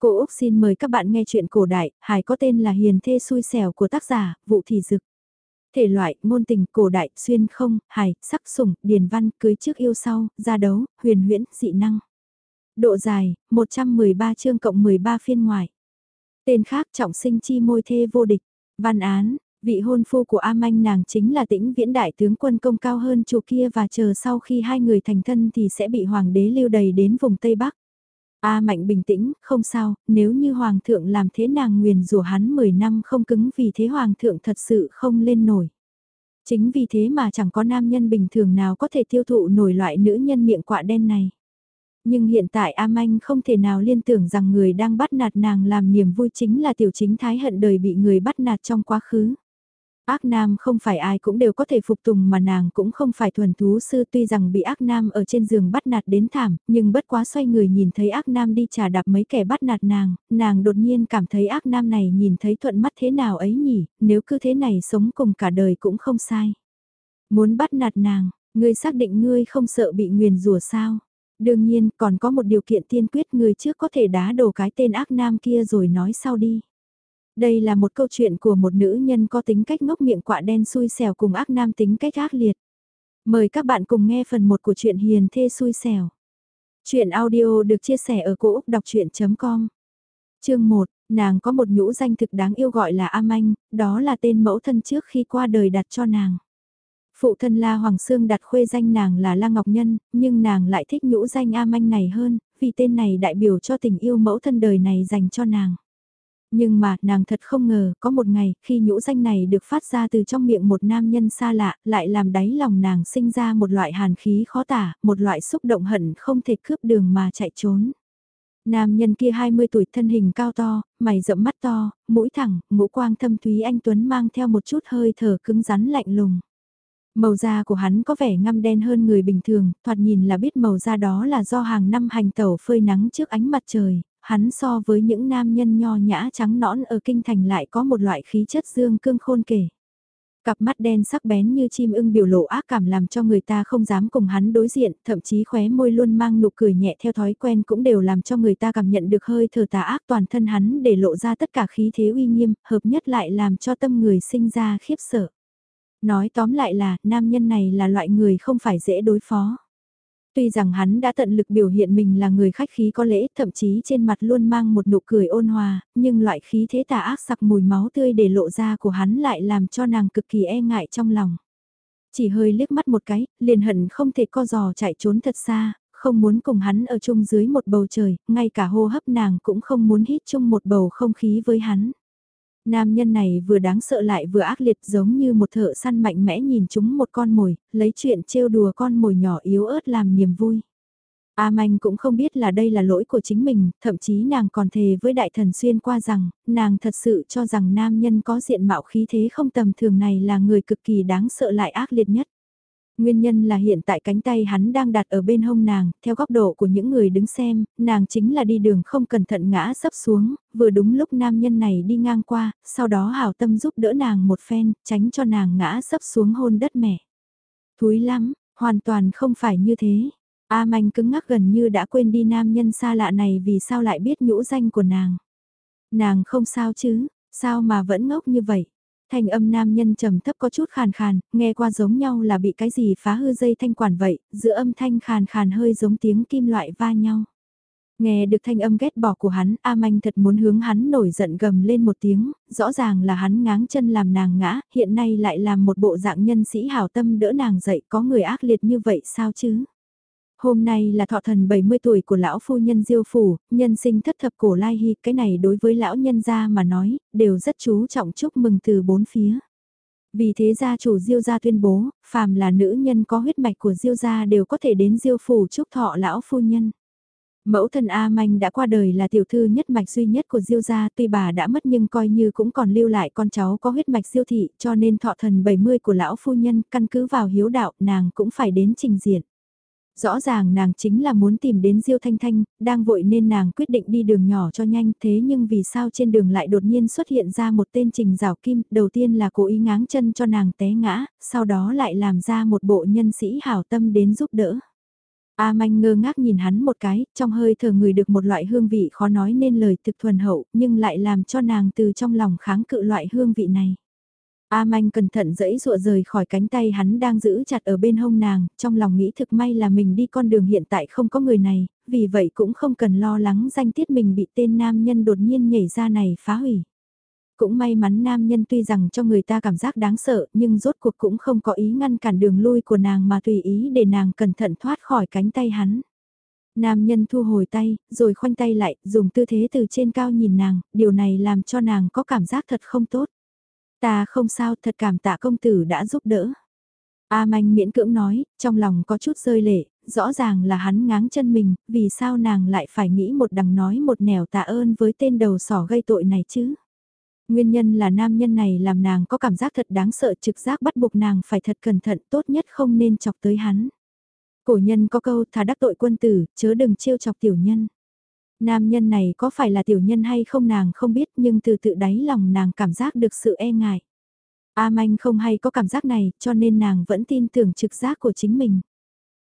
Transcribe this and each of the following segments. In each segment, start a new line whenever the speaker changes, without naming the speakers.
Cô Úc xin mời các bạn nghe chuyện cổ đại, hài có tên là Hiền Thê Xui Xẻo của tác giả, Vụ Thị Dực. Thể loại, ngôn tình, cổ đại, xuyên không, hài, sắc sủng, điền văn, cưới trước yêu sau, gia đấu, huyền huyễn, dị năng. Độ dài, 113 chương cộng 13 phiên ngoài. Tên khác trọng sinh chi môi thê vô địch. Văn án, vị hôn phu của A Manh nàng chính là tĩnh viễn đại tướng quân công cao hơn chủ kia và chờ sau khi hai người thành thân thì sẽ bị hoàng đế lưu đầy đến vùng Tây Bắc. A Mạnh bình tĩnh, không sao, nếu như Hoàng thượng làm thế nàng nguyền rủa hắn 10 năm không cứng vì thế Hoàng thượng thật sự không lên nổi. Chính vì thế mà chẳng có nam nhân bình thường nào có thể tiêu thụ nổi loại nữ nhân miệng quạ đen này. Nhưng hiện tại A Manh không thể nào liên tưởng rằng người đang bắt nạt nàng làm niềm vui chính là tiểu chính thái hận đời bị người bắt nạt trong quá khứ. Ác nam không phải ai cũng đều có thể phục tùng mà nàng cũng không phải thuần thú sư tuy rằng bị ác nam ở trên giường bắt nạt đến thảm, nhưng bất quá xoay người nhìn thấy ác nam đi trà đạp mấy kẻ bắt nạt nàng, nàng đột nhiên cảm thấy ác nam này nhìn thấy thuận mắt thế nào ấy nhỉ, nếu cứ thế này sống cùng cả đời cũng không sai. Muốn bắt nạt nàng, ngươi xác định ngươi không sợ bị nguyền rủa sao? Đương nhiên còn có một điều kiện tiên quyết người trước có thể đá đổ cái tên ác nam kia rồi nói sau đi. Đây là một câu chuyện của một nữ nhân có tính cách ngốc miệng quạ đen xui xẻo cùng ác nam tính cách ác liệt. Mời các bạn cùng nghe phần 1 của truyện Hiền Thê xui xẻo. Chuyện audio được chia sẻ ở cỗ đọc chuyện.com Chương 1, nàng có một nhũ danh thực đáng yêu gọi là A Manh, đó là tên mẫu thân trước khi qua đời đặt cho nàng. Phụ thân La Hoàng Sương đặt khuê danh nàng là La Ngọc Nhân, nhưng nàng lại thích nhũ danh A Manh này hơn, vì tên này đại biểu cho tình yêu mẫu thân đời này dành cho nàng. Nhưng mà, nàng thật không ngờ, có một ngày, khi nhũ danh này được phát ra từ trong miệng một nam nhân xa lạ, lại làm đáy lòng nàng sinh ra một loại hàn khí khó tả, một loại xúc động hận không thể cướp đường mà chạy trốn. Nam nhân kia 20 tuổi thân hình cao to, mày rậm mắt to, mũi thẳng, ngũ quang thâm thúy anh Tuấn mang theo một chút hơi thở cứng rắn lạnh lùng. Màu da của hắn có vẻ ngăm đen hơn người bình thường, thoạt nhìn là biết màu da đó là do hàng năm hành tẩu phơi nắng trước ánh mặt trời, hắn so với những nam nhân nho nhã trắng nõn ở kinh thành lại có một loại khí chất dương cương khôn kể. Cặp mắt đen sắc bén như chim ưng biểu lộ ác cảm làm cho người ta không dám cùng hắn đối diện, thậm chí khóe môi luôn mang nụ cười nhẹ theo thói quen cũng đều làm cho người ta cảm nhận được hơi thở tà ác toàn thân hắn để lộ ra tất cả khí thế uy nghiêm, hợp nhất lại làm cho tâm người sinh ra khiếp sợ. Nói tóm lại là, nam nhân này là loại người không phải dễ đối phó. Tuy rằng hắn đã tận lực biểu hiện mình là người khách khí có lễ, thậm chí trên mặt luôn mang một nụ cười ôn hòa, nhưng loại khí thế tà ác sặc mùi máu tươi để lộ ra của hắn lại làm cho nàng cực kỳ e ngại trong lòng. Chỉ hơi liếc mắt một cái, liền hận không thể co giò chạy trốn thật xa, không muốn cùng hắn ở chung dưới một bầu trời, ngay cả hô hấp nàng cũng không muốn hít chung một bầu không khí với hắn. Nam nhân này vừa đáng sợ lại vừa ác liệt giống như một thợ săn mạnh mẽ nhìn chúng một con mồi, lấy chuyện trêu đùa con mồi nhỏ yếu ớt làm niềm vui. A Manh cũng không biết là đây là lỗi của chính mình, thậm chí nàng còn thề với đại thần xuyên qua rằng, nàng thật sự cho rằng nam nhân có diện mạo khí thế không tầm thường này là người cực kỳ đáng sợ lại ác liệt nhất. Nguyên nhân là hiện tại cánh tay hắn đang đặt ở bên hông nàng, theo góc độ của những người đứng xem, nàng chính là đi đường không cẩn thận ngã sấp xuống, vừa đúng lúc nam nhân này đi ngang qua, sau đó hảo tâm giúp đỡ nàng một phen, tránh cho nàng ngã sấp xuống hôn đất mẹ. Thúi lắm, hoàn toàn không phải như thế. A manh cứng ngắc gần như đã quên đi nam nhân xa lạ này vì sao lại biết nhũ danh của nàng. Nàng không sao chứ, sao mà vẫn ngốc như vậy. Thanh âm nam nhân trầm thấp có chút khàn khàn, nghe qua giống nhau là bị cái gì phá hư dây thanh quản vậy, giữa âm thanh khàn khàn hơi giống tiếng kim loại va nhau. Nghe được thanh âm ghét bỏ của hắn, A Manh thật muốn hướng hắn nổi giận gầm lên một tiếng, rõ ràng là hắn ngáng chân làm nàng ngã, hiện nay lại làm một bộ dạng nhân sĩ hảo tâm đỡ nàng dậy có người ác liệt như vậy sao chứ? Hôm nay là thọ thần 70 tuổi của lão phu nhân diêu phủ, nhân sinh thất thập cổ lai hy, cái này đối với lão nhân gia mà nói, đều rất chú trọng chúc mừng từ bốn phía. Vì thế gia chủ diêu gia tuyên bố, phàm là nữ nhân có huyết mạch của diêu gia đều có thể đến diêu phủ chúc thọ lão phu nhân. Mẫu thân A Manh đã qua đời là tiểu thư nhất mạch duy nhất của Diêu gia, tuy bà đã mất nhưng coi như cũng còn lưu lại con cháu có huyết mạch diêu thị, cho nên thọ thần 70 của lão phu nhân, căn cứ vào hiếu đạo, nàng cũng phải đến trình diện. Rõ ràng nàng chính là muốn tìm đến Diêu Thanh Thanh, đang vội nên nàng quyết định đi đường nhỏ cho nhanh thế nhưng vì sao trên đường lại đột nhiên xuất hiện ra một tên trình rào kim, đầu tiên là cố ý ngáng chân cho nàng té ngã, sau đó lại làm ra một bộ nhân sĩ hảo tâm đến giúp đỡ. A Manh ngơ ngác nhìn hắn một cái, trong hơi thở người được một loại hương vị khó nói nên lời thực thuần hậu, nhưng lại làm cho nàng từ trong lòng kháng cự loại hương vị này. A Manh cẩn thận dẫy dụa rời khỏi cánh tay hắn đang giữ chặt ở bên hông nàng, trong lòng nghĩ thực may là mình đi con đường hiện tại không có người này, vì vậy cũng không cần lo lắng danh tiết mình bị tên nam nhân đột nhiên nhảy ra này phá hủy. Cũng may mắn nam nhân tuy rằng cho người ta cảm giác đáng sợ nhưng rốt cuộc cũng không có ý ngăn cản đường lui của nàng mà tùy ý để nàng cẩn thận thoát khỏi cánh tay hắn. Nam nhân thu hồi tay, rồi khoanh tay lại, dùng tư thế từ trên cao nhìn nàng, điều này làm cho nàng có cảm giác thật không tốt. Ta không sao, thật cảm tạ công tử đã giúp đỡ. A manh miễn cưỡng nói, trong lòng có chút rơi lệ, rõ ràng là hắn ngáng chân mình, vì sao nàng lại phải nghĩ một đằng nói một nẻo tạ ơn với tên đầu sỏ gây tội này chứ. Nguyên nhân là nam nhân này làm nàng có cảm giác thật đáng sợ trực giác bắt buộc nàng phải thật cẩn thận tốt nhất không nên chọc tới hắn. Cổ nhân có câu thà đắc tội quân tử, chớ đừng trêu chọc tiểu nhân. Nam nhân này có phải là tiểu nhân hay không nàng không biết nhưng từ tự đáy lòng nàng cảm giác được sự e ngại. A Manh không hay có cảm giác này cho nên nàng vẫn tin tưởng trực giác của chính mình.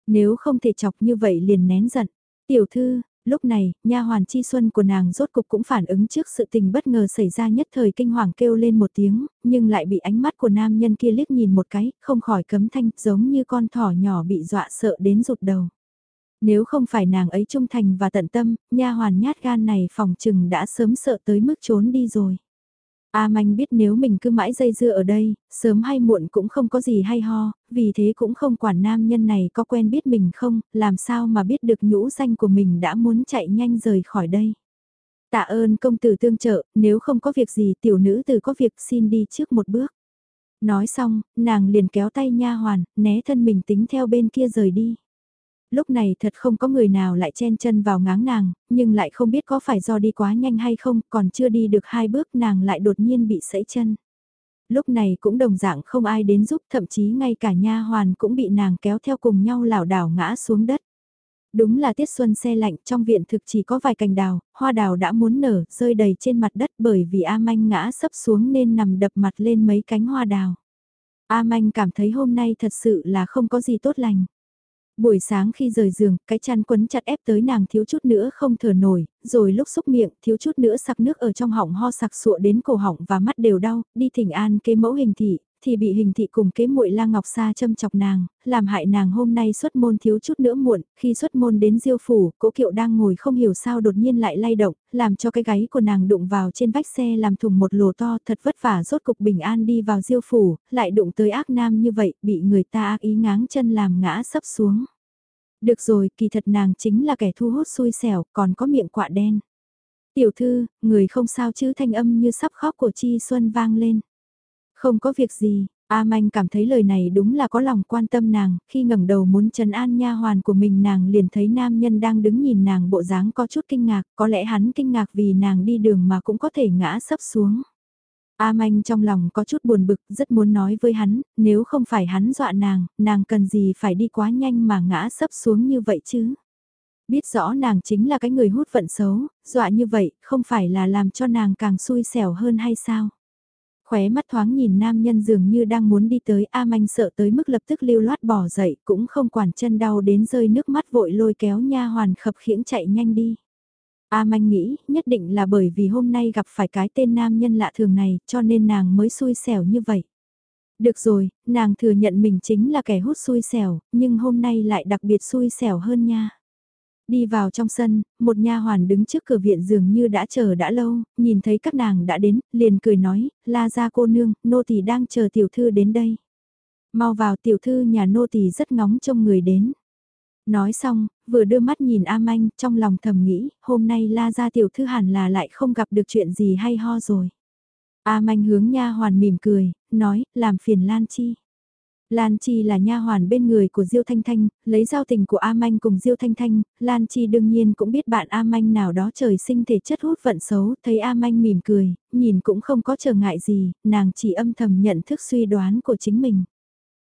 Nếu không thể chọc như vậy liền nén giận. Tiểu thư, lúc này, nha hoàn chi xuân của nàng rốt cục cũng phản ứng trước sự tình bất ngờ xảy ra nhất thời kinh hoàng kêu lên một tiếng, nhưng lại bị ánh mắt của nam nhân kia liếc nhìn một cái, không khỏi cấm thanh, giống như con thỏ nhỏ bị dọa sợ đến rụt đầu. Nếu không phải nàng ấy trung thành và tận tâm, nha hoàn nhát gan này phòng trừng đã sớm sợ tới mức trốn đi rồi. A Manh biết nếu mình cứ mãi dây dưa ở đây, sớm hay muộn cũng không có gì hay ho, vì thế cũng không quản nam nhân này có quen biết mình không, làm sao mà biết được nhũ danh của mình đã muốn chạy nhanh rời khỏi đây. Tạ ơn công tử tương trợ, nếu không có việc gì tiểu nữ từ có việc xin đi trước một bước. Nói xong, nàng liền kéo tay nha hoàn, né thân mình tính theo bên kia rời đi lúc này thật không có người nào lại chen chân vào ngáng nàng, nhưng lại không biết có phải do đi quá nhanh hay không, còn chưa đi được hai bước nàng lại đột nhiên bị sẫy chân. Lúc này cũng đồng dạng không ai đến giúp, thậm chí ngay cả nha hoàn cũng bị nàng kéo theo cùng nhau lảo đảo ngã xuống đất. Đúng là tiết xuân xe lạnh trong viện thực chỉ có vài cành đào, hoa đào đã muốn nở, rơi đầy trên mặt đất bởi vì A Manh ngã sấp xuống nên nằm đập mặt lên mấy cánh hoa đào. A Manh cảm thấy hôm nay thật sự là không có gì tốt lành. Buổi sáng khi rời giường, cái chăn quấn chặt ép tới nàng thiếu chút nữa không thở nổi, rồi lúc xúc miệng, thiếu chút nữa sặc nước ở trong họng ho sặc sụa đến cổ họng và mắt đều đau, đi thỉnh an kế mẫu hình thị, thì bị hình thị cùng kế muội la ngọc sa châm chọc nàng, làm hại nàng hôm nay xuất môn thiếu chút nữa muộn, khi xuất môn đến diêu phủ, cố kiệu đang ngồi không hiểu sao đột nhiên lại lay động, làm cho cái gáy của nàng đụng vào trên vách xe làm thùng một lồ to thật vất vả rốt cục bình an đi vào diêu phủ, lại đụng tới ác nam như vậy, bị người ta ác ý ngáng chân làm ngã sấp xuống. Được rồi, kỳ thật nàng chính là kẻ thu hút xui xẻo, còn có miệng quạ đen. Tiểu thư, người không sao chứ thanh âm như sắp khóc của Chi Xuân vang lên. Không có việc gì, A Manh cảm thấy lời này đúng là có lòng quan tâm nàng, khi ngẩng đầu muốn trấn an nha hoàn của mình nàng liền thấy nam nhân đang đứng nhìn nàng bộ dáng có chút kinh ngạc, có lẽ hắn kinh ngạc vì nàng đi đường mà cũng có thể ngã sấp xuống. A Manh trong lòng có chút buồn bực, rất muốn nói với hắn, nếu không phải hắn dọa nàng, nàng cần gì phải đi quá nhanh mà ngã sấp xuống như vậy chứ. Biết rõ nàng chính là cái người hút vận xấu, dọa như vậy, không phải là làm cho nàng càng xui xẻo hơn hay sao? Khóe mắt thoáng nhìn nam nhân dường như đang muốn đi tới A Manh sợ tới mức lập tức lưu loát bỏ dậy, cũng không quản chân đau đến rơi nước mắt vội lôi kéo nha hoàn khập khiễng chạy nhanh đi. A Manh nghĩ, nhất định là bởi vì hôm nay gặp phải cái tên nam nhân lạ thường này, cho nên nàng mới xui xẻo như vậy. Được rồi, nàng thừa nhận mình chính là kẻ hút xui xẻo, nhưng hôm nay lại đặc biệt xui xẻo hơn nha. Đi vào trong sân, một nha hoàn đứng trước cửa viện dường như đã chờ đã lâu, nhìn thấy các nàng đã đến, liền cười nói, la ra cô nương, nô tỳ đang chờ tiểu thư đến đây. Mau vào tiểu thư nhà nô tỳ rất ngóng trông người đến. Nói xong, vừa đưa mắt nhìn A Manh, trong lòng thầm nghĩ, hôm nay la ra tiểu thư hẳn là lại không gặp được chuyện gì hay ho rồi. A Manh hướng nha hoàn mỉm cười, nói, làm phiền Lan Chi. Lan Chi là nha hoàn bên người của Diêu Thanh Thanh, lấy giao tình của A Manh cùng Diêu Thanh Thanh, Lan Chi đương nhiên cũng biết bạn A Manh nào đó trời sinh thể chất hút vận xấu, thấy A Manh mỉm cười, nhìn cũng không có trở ngại gì, nàng chỉ âm thầm nhận thức suy đoán của chính mình.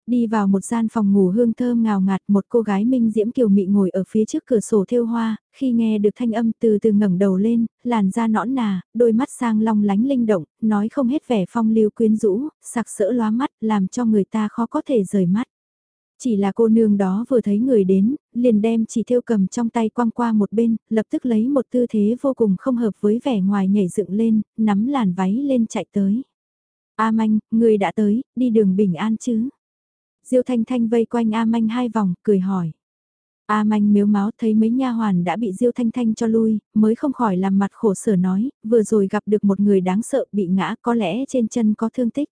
Đi vào một gian phòng ngủ hương thơm ngào ngạt một cô gái minh diễm kiều mị ngồi ở phía trước cửa sổ thêu hoa, khi nghe được thanh âm từ từ ngẩng đầu lên, làn da nõn nà, đôi mắt sang long lánh linh động, nói không hết vẻ phong lưu quyến rũ, sặc sỡ lóa mắt, làm cho người ta khó có thể rời mắt. Chỉ là cô nương đó vừa thấy người đến, liền đem chỉ thêu cầm trong tay quăng qua một bên, lập tức lấy một tư thế vô cùng không hợp với vẻ ngoài nhảy dựng lên, nắm làn váy lên chạy tới. A Manh, người đã tới, đi đường bình an chứ? Diêu Thanh Thanh vây quanh A Manh hai vòng, cười hỏi. A Manh miếu máu thấy mấy nha hoàn đã bị Diêu Thanh Thanh cho lui, mới không khỏi làm mặt khổ sở nói, vừa rồi gặp được một người đáng sợ bị ngã có lẽ trên chân có thương tích.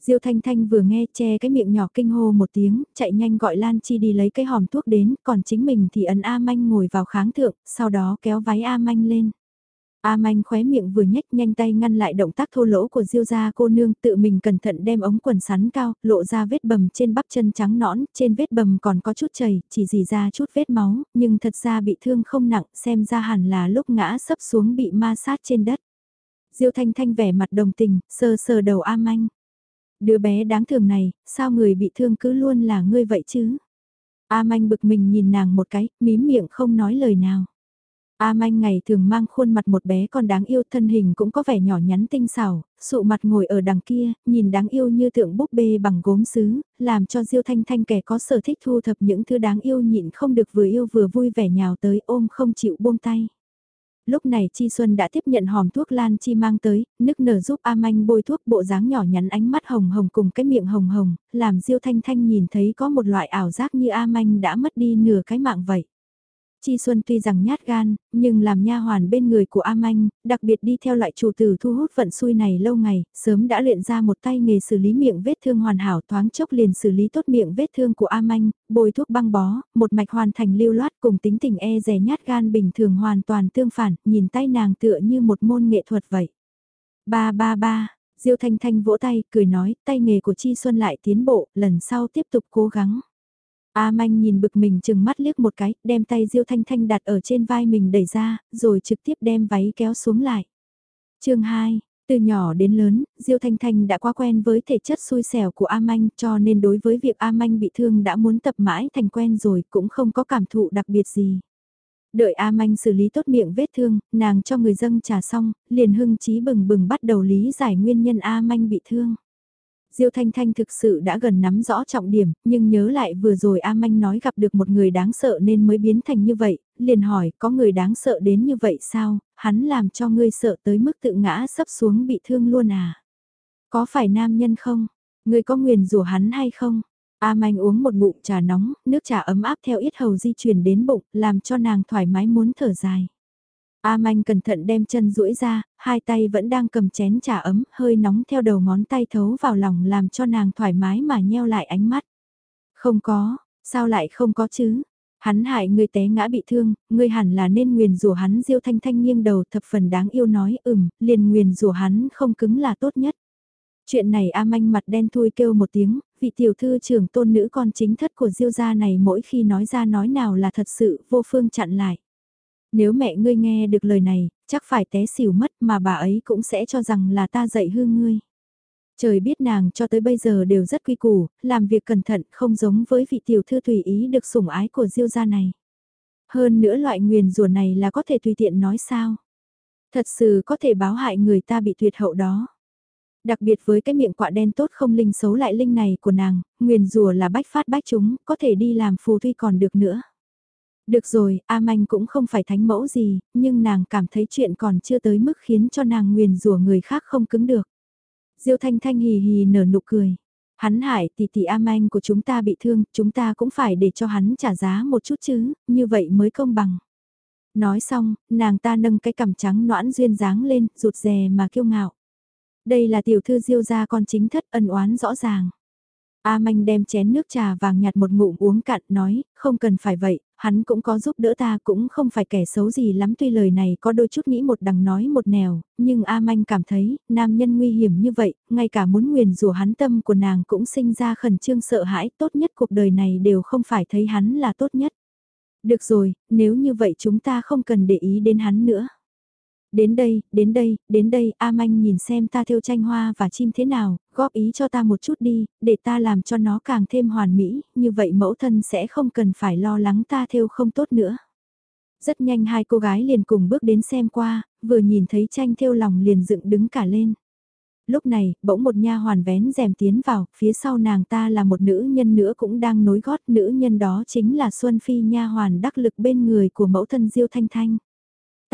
Diêu Thanh Thanh vừa nghe che cái miệng nhỏ kinh hô một tiếng, chạy nhanh gọi Lan Chi đi lấy cái hòm thuốc đến, còn chính mình thì ấn A Manh ngồi vào kháng thượng, sau đó kéo váy A Manh lên. A Manh khóe miệng vừa nhếch nhanh tay ngăn lại động tác thô lỗ của Diêu gia cô nương tự mình cẩn thận đem ống quần sắn cao, lộ ra vết bầm trên bắp chân trắng nõn, trên vết bầm còn có chút chảy, chỉ dì ra chút vết máu, nhưng thật ra bị thương không nặng, xem ra hẳn là lúc ngã sấp xuống bị ma sát trên đất. Diêu Thanh Thanh vẻ mặt đồng tình, sờ sờ đầu A Manh. Đứa bé đáng thương này, sao người bị thương cứ luôn là ngươi vậy chứ? A Manh bực mình nhìn nàng một cái, mím miệng không nói lời nào. A Manh ngày thường mang khuôn mặt một bé con đáng yêu thân hình cũng có vẻ nhỏ nhắn tinh xảo, sụ mặt ngồi ở đằng kia, nhìn đáng yêu như tượng búp bê bằng gốm sứ, làm cho Diêu Thanh Thanh kẻ có sở thích thu thập những thứ đáng yêu nhịn không được vừa yêu vừa vui vẻ nhào tới ôm không chịu buông tay lúc này Chi Xuân đã tiếp nhận hòm thuốc Lan Chi mang tới, nức nở giúp A Manh bôi thuốc bộ dáng nhỏ nhắn ánh mắt hồng hồng cùng cái miệng hồng hồng, làm Diêu Thanh Thanh nhìn thấy có một loại ảo giác như A Manh đã mất đi nửa cái mạng vậy. Chi Xuân tuy rằng nhát gan, nhưng làm nha hoàn bên người của A Manh, đặc biệt đi theo loại chủ tử thu hút vận xui này lâu ngày, sớm đã luyện ra một tay nghề xử lý miệng vết thương hoàn hảo thoáng chốc liền xử lý tốt miệng vết thương của A Manh, bồi thuốc băng bó, một mạch hoàn thành lưu loát cùng tính tình e rè nhát gan bình thường hoàn toàn tương phản, nhìn tay nàng tựa như một môn nghệ thuật vậy. Ba ba ba, Diêu Thanh Thanh vỗ tay, cười nói, tay nghề của Chi Xuân lại tiến bộ, lần sau tiếp tục cố gắng. A Manh nhìn bực mình chừng mắt liếc một cái, đem tay Diêu Thanh Thanh đặt ở trên vai mình đẩy ra, rồi trực tiếp đem váy kéo xuống lại. chương 2, từ nhỏ đến lớn, Diêu Thanh Thanh đã quá quen với thể chất xui xẻo của A Manh cho nên đối với việc A Manh bị thương đã muốn tập mãi thành quen rồi cũng không có cảm thụ đặc biệt gì. Đợi A Manh xử lý tốt miệng vết thương, nàng cho người dân trà xong, liền hưng trí bừng bừng bắt đầu lý giải nguyên nhân A Manh bị thương. Diêu Thanh Thanh thực sự đã gần nắm rõ trọng điểm, nhưng nhớ lại vừa rồi A Manh nói gặp được một người đáng sợ nên mới biến thành như vậy, liền hỏi có người đáng sợ đến như vậy sao, hắn làm cho ngươi sợ tới mức tự ngã sấp xuống bị thương luôn à? Có phải nam nhân không? Ngươi có nguyền rủa hắn hay không? A Manh uống một bụng trà nóng, nước trà ấm áp theo ít hầu di chuyển đến bụng, làm cho nàng thoải mái muốn thở dài. A Manh cẩn thận đem chân duỗi ra, hai tay vẫn đang cầm chén trà ấm, hơi nóng theo đầu ngón tay thấu vào lòng làm cho nàng thoải mái mà nheo lại ánh mắt. Không có, sao lại không có chứ? Hắn hại người té ngã bị thương, ngươi hẳn là nên nguyền rủa hắn diêu thanh thanh nghiêng đầu thập phần đáng yêu nói ừm, liền nguyền rủa hắn không cứng là tốt nhất. Chuyện này A Manh mặt đen thui kêu một tiếng, vị tiểu thư trưởng tôn nữ con chính thất của diêu gia này mỗi khi nói ra nói nào là thật sự vô phương chặn lại. Nếu mẹ ngươi nghe được lời này, chắc phải té xỉu mất mà bà ấy cũng sẽ cho rằng là ta dạy hư ngươi. Trời biết nàng cho tới bây giờ đều rất quy củ, làm việc cẩn thận không giống với vị tiểu thư tùy ý được sủng ái của diêu gia này. Hơn nữa loại nguyền rủa này là có thể tùy tiện nói sao. Thật sự có thể báo hại người ta bị tuyệt hậu đó. Đặc biệt với cái miệng quạ đen tốt không linh xấu lại linh này của nàng, nguyền rủa là bách phát bách chúng, có thể đi làm phù thuy còn được nữa. Được rồi, A Manh cũng không phải thánh mẫu gì, nhưng nàng cảm thấy chuyện còn chưa tới mức khiến cho nàng nguyền rủa người khác không cứng được. Diêu Thanh Thanh hì hì nở nụ cười. Hắn hại tỷ tỷ A Manh của chúng ta bị thương, chúng ta cũng phải để cho hắn trả giá một chút chứ, như vậy mới công bằng. Nói xong, nàng ta nâng cái cằm trắng noãn duyên dáng lên, rụt rè mà kiêu ngạo. Đây là tiểu thư diêu gia con chính thất ân oán rõ ràng. A Manh đem chén nước trà vàng nhạt một ngụm uống cạn nói, không cần phải vậy, hắn cũng có giúp đỡ ta cũng không phải kẻ xấu gì lắm tuy lời này có đôi chút nghĩ một đằng nói một nẻo, nhưng A Manh cảm thấy, nam nhân nguy hiểm như vậy, ngay cả muốn nguyền rủa hắn tâm của nàng cũng sinh ra khẩn trương sợ hãi, tốt nhất cuộc đời này đều không phải thấy hắn là tốt nhất. Được rồi, nếu như vậy chúng ta không cần để ý đến hắn nữa. Đến đây, đến đây, đến đây, A Manh nhìn xem ta thêu tranh hoa và chim thế nào, góp ý cho ta một chút đi, để ta làm cho nó càng thêm hoàn mỹ, như vậy mẫu thân sẽ không cần phải lo lắng ta thêu không tốt nữa. Rất nhanh hai cô gái liền cùng bước đến xem qua, vừa nhìn thấy tranh thêu lòng liền dựng đứng cả lên. Lúc này, bỗng một nha hoàn vén rèm tiến vào, phía sau nàng ta là một nữ nhân nữa cũng đang nối gót, nữ nhân đó chính là Xuân Phi nha hoàn đắc lực bên người của mẫu thân Diêu Thanh Thanh.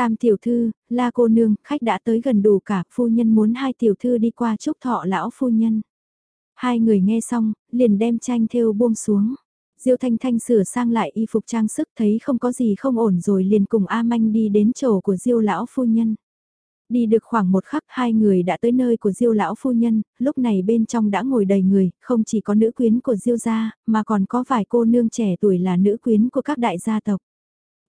Tam tiểu thư, la cô nương, khách đã tới gần đủ cả, phu nhân muốn hai tiểu thư đi qua chúc thọ lão phu nhân. Hai người nghe xong, liền đem tranh thêu buông xuống. Diêu Thanh Thanh sửa sang lại y phục trang sức thấy không có gì không ổn rồi liền cùng A Manh đi đến chỗ của Diêu lão phu nhân. Đi được khoảng một khắc hai người đã tới nơi của Diêu lão phu nhân, lúc này bên trong đã ngồi đầy người, không chỉ có nữ quyến của Diêu gia, mà còn có vài cô nương trẻ tuổi là nữ quyến của các đại gia tộc.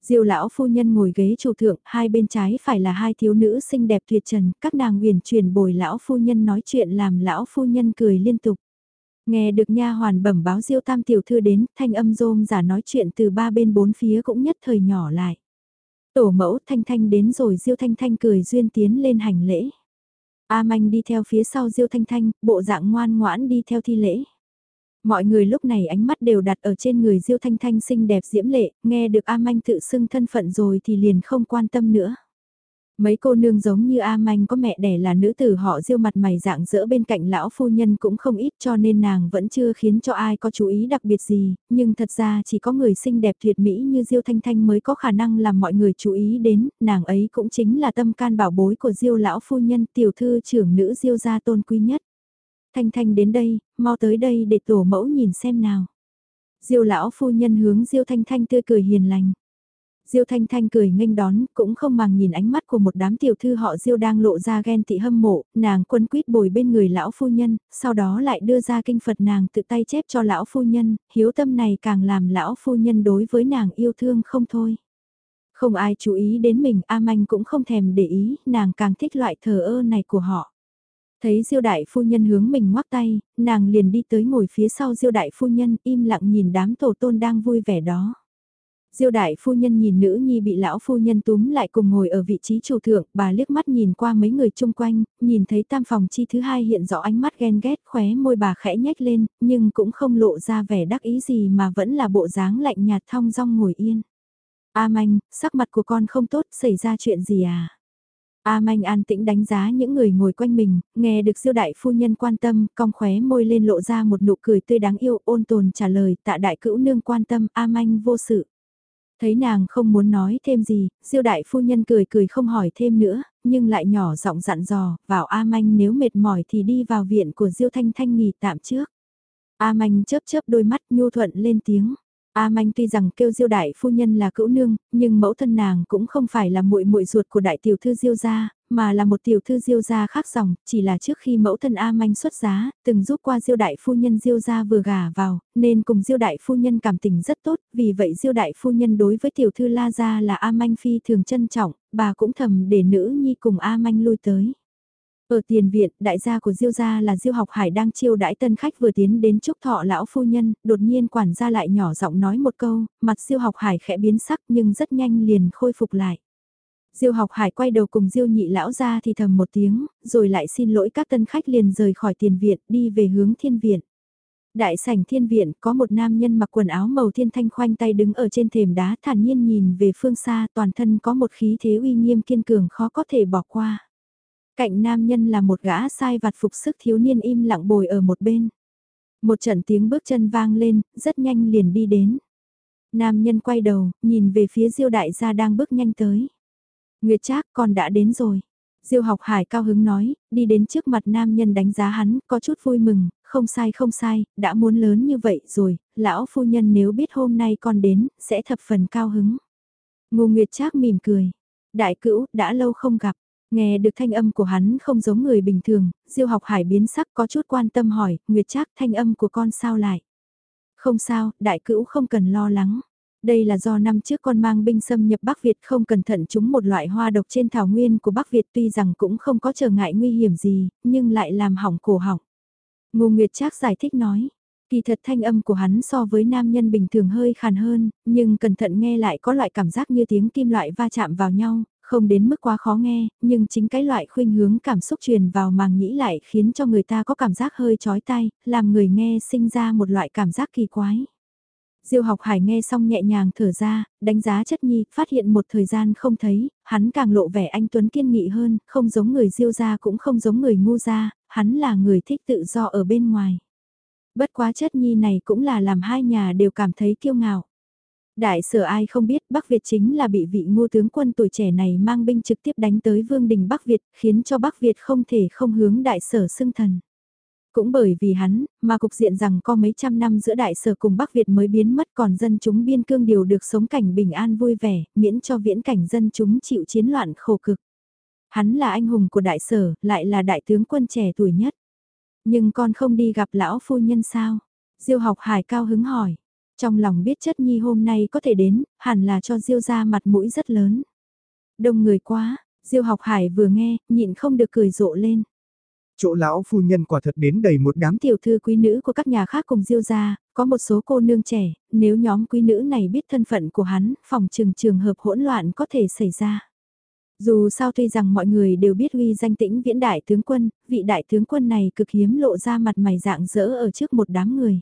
Diêu lão phu nhân ngồi ghế chủ thượng, hai bên trái phải là hai thiếu nữ xinh đẹp tuyệt trần, các nàng uyển truyền bồi lão phu nhân nói chuyện làm lão phu nhân cười liên tục. Nghe được nha hoàn bẩm báo Diêu Tam tiểu thư đến, thanh âm rôm giả nói chuyện từ ba bên bốn phía cũng nhất thời nhỏ lại. Tổ mẫu Thanh Thanh đến rồi Diêu Thanh Thanh cười duyên tiến lên hành lễ. A Manh đi theo phía sau Diêu Thanh Thanh, bộ dạng ngoan ngoãn đi theo thi lễ. Mọi người lúc này ánh mắt đều đặt ở trên người Diêu Thanh Thanh xinh đẹp diễm lệ, nghe được A Manh tự xưng thân phận rồi thì liền không quan tâm nữa. Mấy cô nương giống như A Manh có mẹ đẻ là nữ tử họ diêu mặt mày dạng dỡ bên cạnh lão phu nhân cũng không ít cho nên nàng vẫn chưa khiến cho ai có chú ý đặc biệt gì, nhưng thật ra chỉ có người xinh đẹp tuyệt mỹ như Diêu Thanh Thanh mới có khả năng làm mọi người chú ý đến, nàng ấy cũng chính là tâm can bảo bối của Diêu lão phu nhân tiểu thư trưởng nữ Diêu gia tôn quý nhất. Thanh Thanh đến đây, mau tới đây để tổ mẫu nhìn xem nào. Diêu lão phu nhân hướng Diêu Thanh Thanh tươi cười hiền lành. Diêu Thanh Thanh cười nghênh đón, cũng không màng nhìn ánh mắt của một đám tiểu thư họ Diêu đang lộ ra ghen tị hâm mộ, nàng quân quýt bồi bên người lão phu nhân, sau đó lại đưa ra kinh Phật nàng tự tay chép cho lão phu nhân, hiếu tâm này càng làm lão phu nhân đối với nàng yêu thương không thôi. Không ai chú ý đến mình, A Manh cũng không thèm để ý, nàng càng thích loại thờ ơ này của họ. Thấy Diêu đại phu nhân hướng mình ngoắc tay, nàng liền đi tới ngồi phía sau Diêu đại phu nhân, im lặng nhìn đám tổ tôn đang vui vẻ đó. Diêu đại phu nhân nhìn nữ nhi bị lão phu nhân túm lại cùng ngồi ở vị trí chủ thượng, bà liếc mắt nhìn qua mấy người chung quanh, nhìn thấy tam phòng chi thứ hai hiện rõ ánh mắt ghen ghét khóe môi bà khẽ nhếch lên, nhưng cũng không lộ ra vẻ đắc ý gì mà vẫn là bộ dáng lạnh nhạt thong dong ngồi yên. A manh, sắc mặt của con không tốt, xảy ra chuyện gì à? A Manh an tĩnh đánh giá những người ngồi quanh mình, nghe được siêu đại phu nhân quan tâm, cong khóe môi lên lộ ra một nụ cười tươi đáng yêu, ôn tồn trả lời, tạ đại cữu nương quan tâm, A Manh vô sự. Thấy nàng không muốn nói thêm gì, siêu đại phu nhân cười cười không hỏi thêm nữa, nhưng lại nhỏ giọng dặn dò, vào A Manh nếu mệt mỏi thì đi vào viện của Diêu Thanh Thanh nghỉ tạm trước. A Manh chớp chớp đôi mắt nhu thuận lên tiếng. A Manh tuy rằng kêu Diêu đại phu nhân là cữu nương, nhưng mẫu thân nàng cũng không phải là muội muội ruột của đại tiểu thư Diêu gia, mà là một tiểu thư Diêu gia khác dòng, chỉ là trước khi mẫu thân A Manh xuất giá, từng giúp qua Diêu đại phu nhân Diêu gia vừa gả vào, nên cùng Diêu đại phu nhân cảm tình rất tốt, vì vậy Diêu đại phu nhân đối với tiểu thư La gia là A Manh phi thường trân trọng, bà cũng thầm để nữ nhi cùng A Manh lui tới. Ở tiền viện, đại gia của Diêu gia là Diêu học hải đang chiêu đãi tân khách vừa tiến đến chúc thọ lão phu nhân, đột nhiên quản gia lại nhỏ giọng nói một câu, mặt Diêu học hải khẽ biến sắc nhưng rất nhanh liền khôi phục lại. Diêu học hải quay đầu cùng Diêu nhị lão ra thì thầm một tiếng, rồi lại xin lỗi các tân khách liền rời khỏi tiền viện đi về hướng thiên viện. Đại sảnh thiên viện có một nam nhân mặc quần áo màu thiên thanh khoanh tay đứng ở trên thềm đá thản nhiên nhìn về phương xa toàn thân có một khí thế uy nghiêm kiên cường khó có thể bỏ qua. Cạnh nam nhân là một gã sai vặt phục sức thiếu niên im lặng bồi ở một bên. Một trận tiếng bước chân vang lên, rất nhanh liền đi đến. Nam nhân quay đầu, nhìn về phía diêu đại gia đang bước nhanh tới. Nguyệt Trác con đã đến rồi. Diêu học hải cao hứng nói, đi đến trước mặt nam nhân đánh giá hắn, có chút vui mừng, không sai không sai, đã muốn lớn như vậy rồi, lão phu nhân nếu biết hôm nay con đến, sẽ thập phần cao hứng. Ngô Nguyệt Trác mỉm cười, đại cữu, đã lâu không gặp, Nghe được thanh âm của hắn không giống người bình thường, Diêu học hải biến sắc có chút quan tâm hỏi, Nguyệt Trác thanh âm của con sao lại? Không sao, đại cữu không cần lo lắng. Đây là do năm trước con mang binh xâm nhập Bắc Việt không cẩn thận chúng một loại hoa độc trên thảo nguyên của Bắc Việt tuy rằng cũng không có trở ngại nguy hiểm gì, nhưng lại làm hỏng cổ họng. Ngô Nguyệt Trác giải thích nói, kỳ thật thanh âm của hắn so với nam nhân bình thường hơi khàn hơn, nhưng cẩn thận nghe lại có loại cảm giác như tiếng kim loại va chạm vào nhau, không đến mức quá khó nghe, nhưng chính cái loại khuynh hướng cảm xúc truyền vào màng nhĩ lại khiến cho người ta có cảm giác hơi chói tai, làm người nghe sinh ra một loại cảm giác kỳ quái. Diêu học hải nghe xong nhẹ nhàng thở ra, đánh giá chất nhi, phát hiện một thời gian không thấy, hắn càng lộ vẻ anh Tuấn kiên nghị hơn, không giống người diêu gia cũng không giống người ngu gia, hắn là người thích tự do ở bên ngoài. Bất quá chất nhi này cũng là làm hai nhà đều cảm thấy kiêu ngạo. Đại sở ai không biết Bắc Việt chính là bị vị ngô tướng quân tuổi trẻ này mang binh trực tiếp đánh tới vương đình Bắc Việt khiến cho Bắc Việt không thể không hướng đại sở xưng thần. Cũng bởi vì hắn, mà cục diện rằng có mấy trăm năm giữa đại sở cùng Bắc Việt mới biến mất còn dân chúng biên cương điều được sống cảnh bình an vui vẻ, miễn cho viễn cảnh dân chúng chịu chiến loạn khổ cực. Hắn là anh hùng của đại sở, lại là đại tướng quân trẻ tuổi nhất. Nhưng con không đi gặp lão phu nhân sao? Diêu học hải cao hứng hỏi. Trong lòng biết chất nhi hôm nay có thể đến, hẳn là cho Diêu ra mặt mũi rất lớn. Đông người quá, Diêu học hải vừa nghe, nhịn không được cười rộ lên.
Chỗ lão phu nhân quả thật đến đầy một đám
tiểu thư quý nữ của các nhà khác cùng Diêu ra, có một số cô nương trẻ, nếu nhóm quý nữ này biết thân phận của hắn, phòng trường trường hợp hỗn loạn có thể xảy ra. Dù sao tuy rằng mọi người đều biết uy danh tĩnh viễn đại tướng quân, vị đại tướng quân này cực hiếm lộ ra mặt mày dạng dỡ ở trước một đám người.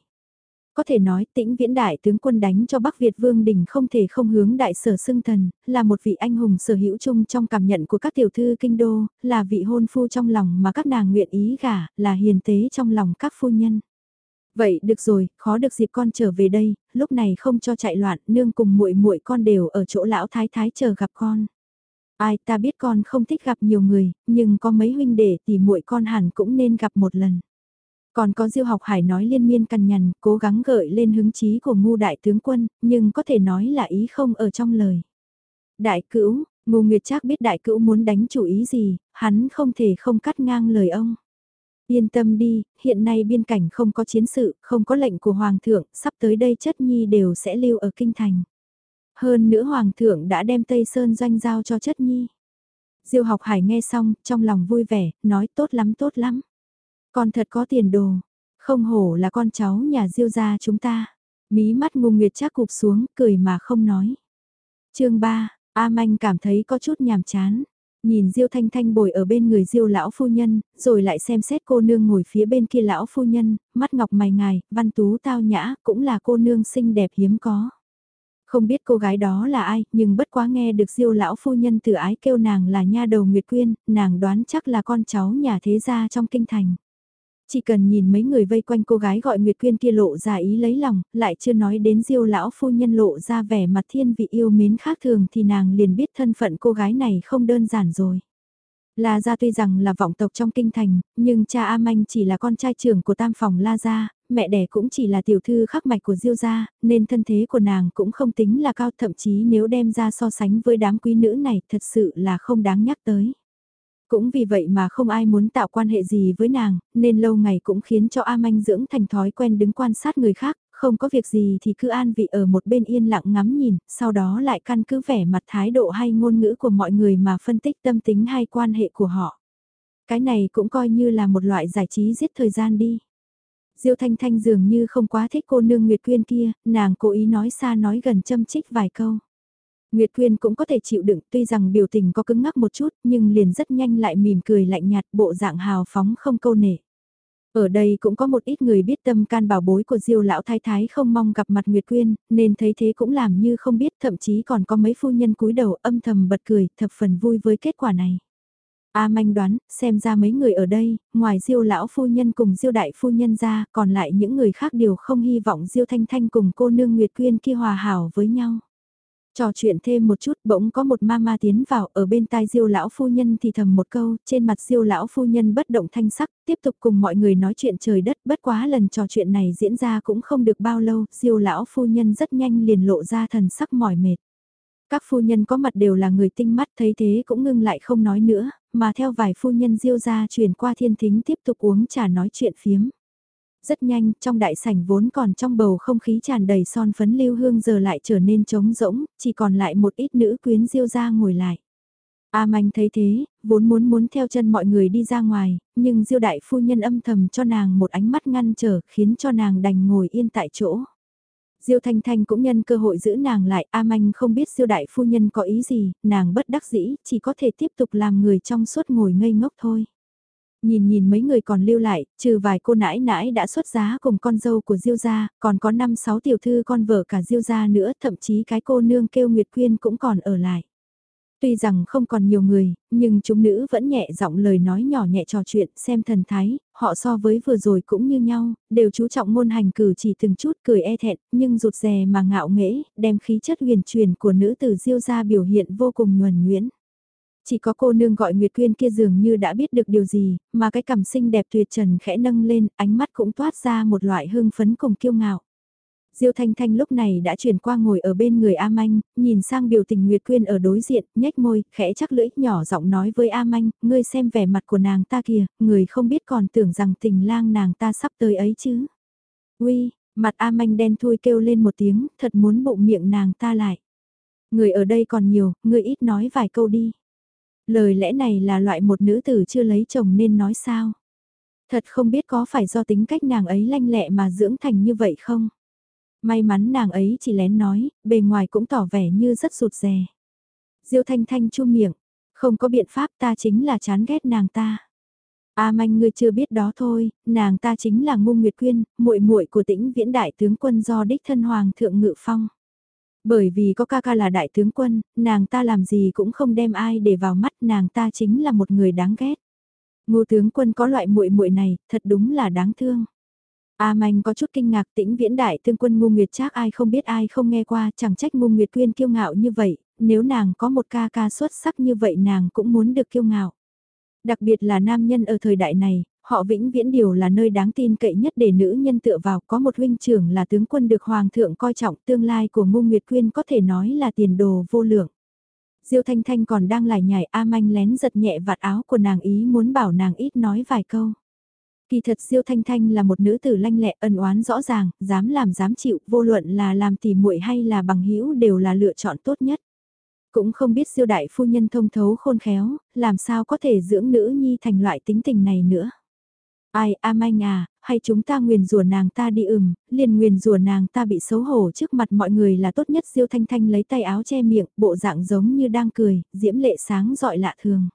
Có thể nói tĩnh viễn đại tướng quân đánh cho Bắc Việt Vương Đình không thể không hướng đại sở xưng thần, là một vị anh hùng sở hữu chung trong cảm nhận của các tiểu thư kinh đô, là vị hôn phu trong lòng mà các nàng nguyện ý gả, là hiền tế trong lòng các phu nhân. Vậy được rồi, khó được dịp con trở về đây, lúc này không cho chạy loạn, nương cùng muội muội con đều ở chỗ lão thái thái chờ gặp con. Ai ta biết con không thích gặp nhiều người, nhưng có mấy huynh đệ thì muội con hẳn cũng nên gặp một lần. Còn có Diêu học hải nói liên miên cằn nhằn, cố gắng gợi lên hứng chí của ngu đại tướng quân, nhưng có thể nói là ý không ở trong lời. Đại cữu, ngu nguyệt chắc biết đại cữu muốn đánh chủ ý gì, hắn không thể không cắt ngang lời ông. Yên tâm đi, hiện nay biên cảnh không có chiến sự, không có lệnh của Hoàng thượng, sắp tới đây chất nhi đều sẽ lưu ở kinh thành. Hơn nữa Hoàng thượng đã đem Tây Sơn doanh giao cho chất nhi. Diêu học hải nghe xong, trong lòng vui vẻ, nói tốt lắm tốt lắm. Con thật có tiền đồ, không hổ là con cháu nhà diêu gia chúng ta. Mí mắt ngu nguyệt chắc cụp xuống, cười mà không nói. chương 3, A Manh cảm thấy có chút nhàm chán. Nhìn Diêu Thanh Thanh bồi ở bên người Diêu lão phu nhân, rồi lại xem xét cô nương ngồi phía bên kia lão phu nhân, mắt ngọc mày ngài, văn tú tao nhã, cũng là cô nương xinh đẹp hiếm có. Không biết cô gái đó là ai, nhưng bất quá nghe được diêu lão phu nhân từ ái kêu nàng là nha đầu Nguyệt Quyên, nàng đoán chắc là con cháu nhà thế gia trong kinh thành. Chỉ cần nhìn mấy người vây quanh cô gái gọi Nguyệt Quyên kia lộ ra ý lấy lòng, lại chưa nói đến diêu lão phu nhân lộ ra vẻ mặt thiên vị yêu mến khác thường thì nàng liền biết thân phận cô gái này không đơn giản rồi. La Gia tuy rằng là vọng tộc trong kinh thành, nhưng cha A Manh chỉ là con trai trưởng của tam phòng La Gia, mẹ đẻ cũng chỉ là tiểu thư khắc mạch của Diêu Gia, nên thân thế của nàng cũng không tính là cao thậm chí nếu đem ra so sánh với đám quý nữ này thật sự là không đáng nhắc tới. Cũng vì vậy mà không ai muốn tạo quan hệ gì với nàng, nên lâu ngày cũng khiến cho A Manh dưỡng thành thói quen đứng quan sát người khác, không có việc gì thì cứ an vị ở một bên yên lặng ngắm nhìn, sau đó lại căn cứ vẻ mặt thái độ hay ngôn ngữ của mọi người mà phân tích tâm tính hay quan hệ của họ. Cái này cũng coi như là một loại giải trí giết thời gian đi. Diêu Thanh Thanh dường như không quá thích cô nương Nguyệt Quyên kia, nàng cố ý nói xa nói gần châm chích vài câu. Nguyệt Quyên cũng có thể chịu đựng tuy rằng biểu tình có cứng ngắc một chút nhưng liền rất nhanh lại mỉm cười lạnh nhạt bộ dạng hào phóng không câu nể. Ở đây cũng có một ít người biết tâm can bảo bối của Diêu lão thái thái không mong gặp mặt Nguyệt Quyên, nên thấy thế cũng làm như không biết, thậm chí còn có mấy phu nhân cúi đầu âm thầm bật cười, thập phần vui với kết quả này. A manh đoán, xem ra mấy người ở đây, ngoài Diêu lão phu nhân cùng Diêu đại phu nhân ra, còn lại những người khác đều không hy vọng Diêu Thanh Thanh cùng cô nương Nguyệt Quyên kia hòa hảo với nhau. Trò chuyện thêm một chút bỗng có một mama tiến vào ở bên tai diêu lão phu nhân thì thầm một câu, trên mặt diêu lão phu nhân bất động thanh sắc, tiếp tục cùng mọi người nói chuyện trời đất bất quá lần trò chuyện này diễn ra cũng không được bao lâu, diêu lão phu nhân rất nhanh liền lộ ra thần sắc mỏi mệt. Các phu nhân có mặt đều là người tinh mắt thấy thế cũng ngưng lại không nói nữa, mà theo vài phu nhân diêu ra truyền qua thiên thính tiếp tục uống trà nói chuyện phiếm. Rất nhanh, trong đại sảnh vốn còn trong bầu không khí tràn đầy son phấn lưu hương giờ lại trở nên trống rỗng, chỉ còn lại một ít nữ quyến diêu ra ngồi lại. A Manh thấy thế, vốn muốn muốn theo chân mọi người đi ra ngoài, nhưng diêu đại phu nhân âm thầm cho nàng một ánh mắt ngăn trở khiến cho nàng đành ngồi yên tại chỗ. Diêu Thanh Thanh cũng nhân cơ hội giữ nàng lại, A Manh không biết Diêu đại phu nhân có ý gì, nàng bất đắc dĩ, chỉ có thể tiếp tục làm người trong suốt ngồi ngây ngốc thôi. Nhìn nhìn mấy người còn lưu lại, trừ vài cô nãi nãi đã xuất giá cùng con dâu của Diêu gia, còn có năm sáu tiểu thư con vợ cả Diêu gia nữa, thậm chí cái cô nương kêu Nguyệt Quyên cũng còn ở lại. Tuy rằng không còn nhiều người, nhưng chúng nữ vẫn nhẹ giọng lời nói nhỏ nhẹ trò chuyện xem thần thái, họ so với vừa rồi cũng như nhau, đều chú trọng ngôn hành cử chỉ từng chút cười e thẹn, nhưng rụt rè mà ngạo nghễ, đem khí chất huyền truyền của nữ tử diêu ra biểu hiện vô cùng nhuần nhuyễn. Chỉ có cô nương gọi Nguyệt Quyên kia dường như đã biết được điều gì, mà cái cằm xinh đẹp tuyệt trần khẽ nâng lên, ánh mắt cũng toát ra một loại hương phấn cùng kiêu ngạo. Diêu Thanh Thanh lúc này đã chuyển qua ngồi ở bên người A Manh, nhìn sang biểu tình Nguyệt Quyên ở đối diện, nhếch môi, khẽ chắc lưỡi, nhỏ giọng nói với A Manh, ngươi xem vẻ mặt của nàng ta kìa, người không biết còn tưởng rằng tình lang nàng ta sắp tới ấy chứ. Uy, mặt A Manh đen thui kêu lên một tiếng, thật muốn bụng miệng nàng ta lại. Người ở đây còn nhiều, ngươi ít nói vài câu đi. Lời lẽ này là loại một nữ tử chưa lấy chồng nên nói sao? Thật không biết có phải do tính cách nàng ấy lanh lẹ mà dưỡng thành như vậy không? May mắn nàng ấy chỉ lén nói, bề ngoài cũng tỏ vẻ như rất rụt rè. Diêu Thanh Thanh chu miệng, không có biện pháp ta chính là chán ghét nàng ta. A manh ngươi chưa biết đó thôi, nàng ta chính là Ngô Nguyệt Quyên, muội muội của Tĩnh Viễn đại tướng quân do đích thân hoàng thượng ngự phong. Bởi vì có ca ca là đại tướng quân, nàng ta làm gì cũng không đem ai để vào mắt, nàng ta chính là một người đáng ghét. Ngô tướng quân có loại muội muội này, thật đúng là đáng thương. A Manh có chút kinh ngạc tĩnh viễn đại tướng quân ngu nguyệt chắc ai không biết ai không nghe qua chẳng trách ngu nguyệt quyên kiêu ngạo như vậy, nếu nàng có một ca ca xuất sắc như vậy nàng cũng muốn được kiêu ngạo. Đặc biệt là nam nhân ở thời đại này, họ vĩnh viễn điều là nơi đáng tin cậy nhất để nữ nhân tựa vào có một huynh trưởng là tướng quân được hoàng thượng coi trọng tương lai của ngô nguyệt quyên có thể nói là tiền đồ vô lượng. Diêu Thanh Thanh còn đang lải nhải A Manh lén giật nhẹ vạt áo của nàng ý muốn bảo nàng ít nói vài câu. Kỳ thật Diêu Thanh Thanh là một nữ tử lanh lẹ ân oán rõ ràng, dám làm dám chịu, vô luận là làm tỉ muội hay là bằng hữu đều là lựa chọn tốt nhất. Cũng không biết Diêu đại phu nhân thông thấu khôn khéo, làm sao có thể dưỡng nữ nhi thành loại tính tình này nữa. Ai a manh à, hay chúng ta nguyền rủa nàng ta đi ừm, liền nguyền rủa nàng ta bị xấu hổ trước mặt mọi người là tốt nhất Diêu Thanh Thanh lấy tay áo che miệng, bộ dạng giống như đang cười, diễm lệ sáng dọi lạ thường.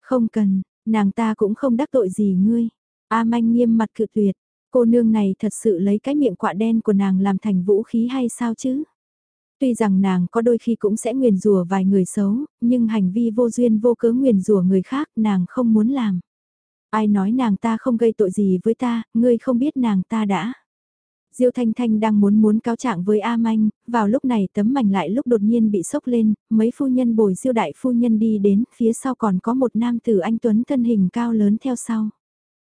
Không cần, nàng ta cũng không đắc tội gì ngươi. A manh nghiêm mặt cự tuyệt, cô nương này thật sự lấy cái miệng quạ đen của nàng làm thành vũ khí hay sao chứ? Tuy rằng nàng có đôi khi cũng sẽ nguyền rủa vài người xấu, nhưng hành vi vô duyên vô cớ nguyền rủa người khác nàng không muốn làm. Ai nói nàng ta không gây tội gì với ta, ngươi không biết nàng ta đã. Diêu Thanh Thanh đang muốn muốn cáo trạng với A Manh, vào lúc này tấm mảnh lại lúc đột nhiên bị sốc lên, mấy phu nhân bồi Diêu đại phu nhân đi đến, phía sau còn có một nam tử anh Tuấn thân hình cao lớn theo sau.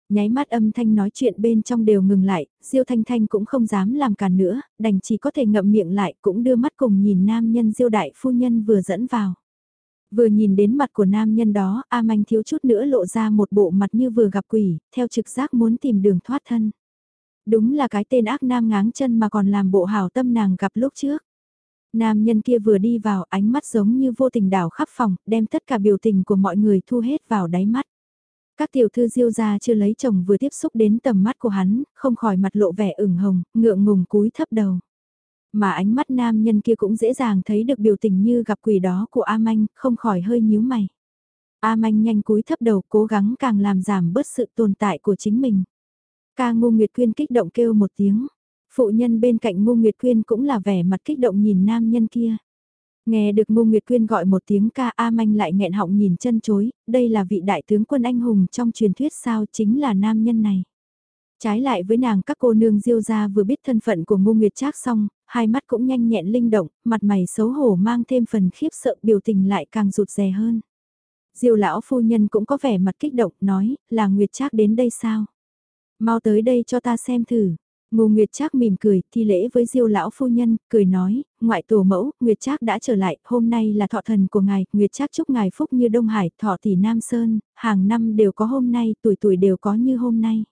Nháy mắt âm thanh nói chuyện bên trong đều ngừng lại, Diêu Thanh Thanh cũng không dám làm cản nữa, đành chỉ có thể ngậm miệng lại cũng đưa mắt cùng nhìn nam nhân Diêu đại phu nhân vừa dẫn vào. Vừa nhìn đến mặt của nam nhân đó, A Manh thiếu chút nữa lộ ra một bộ mặt như vừa gặp quỷ, theo trực giác muốn tìm đường thoát thân. Đúng là cái tên ác nam ngáng chân mà còn làm bộ hảo tâm nàng gặp lúc trước. Nam nhân kia vừa đi vào ánh mắt giống như vô tình đảo khắp phòng, đem tất cả biểu tình của mọi người thu hết vào đáy mắt. Các tiểu thư diêu gia chưa lấy chồng vừa tiếp xúc đến tầm mắt của hắn, không khỏi mặt lộ vẻ ửng hồng, ngượng ngùng cúi thấp đầu. Mà ánh mắt nam nhân kia cũng dễ dàng thấy được biểu tình như gặp quỷ đó của A Manh, không khỏi hơi nhíu mày. A Manh nhanh cúi thấp đầu cố gắng càng làm giảm bớt sự tồn tại của chính mình. Ca Ngô Nguyệt Quyên kích động kêu một tiếng. Phụ nhân bên cạnh Ngô Nguyệt Quyên cũng là vẻ mặt kích động nhìn nam nhân kia. Nghe được Ngô Nguyệt Quyên gọi một tiếng ca A Manh lại nghẹn họng nhìn chân chối, đây là vị đại tướng quân anh hùng trong truyền thuyết sao chính là nam nhân này. Trái lại với nàng các cô nương diêu ra vừa biết thân phận của Ngô Nguyệt Trác xong, hai mắt cũng nhanh nhẹn linh động, mặt mày xấu hổ mang thêm phần khiếp sợ biểu tình lại càng rụt rè hơn. Diêu lão phu nhân cũng có vẻ mặt kích động nói, là Nguyệt Trác đến đây sao? Mau tới đây cho ta xem thử. Ngô Nguyệt Trác mỉm cười, thi lễ với Diêu lão phu nhân, cười nói, ngoại tổ mẫu, Nguyệt Trác đã trở lại, hôm nay là thọ thần của ngài, Nguyệt Trác chúc ngài phúc như Đông Hải, thọ tỷ Nam Sơn, hàng năm đều có hôm nay, tuổi tuổi đều có như hôm nay.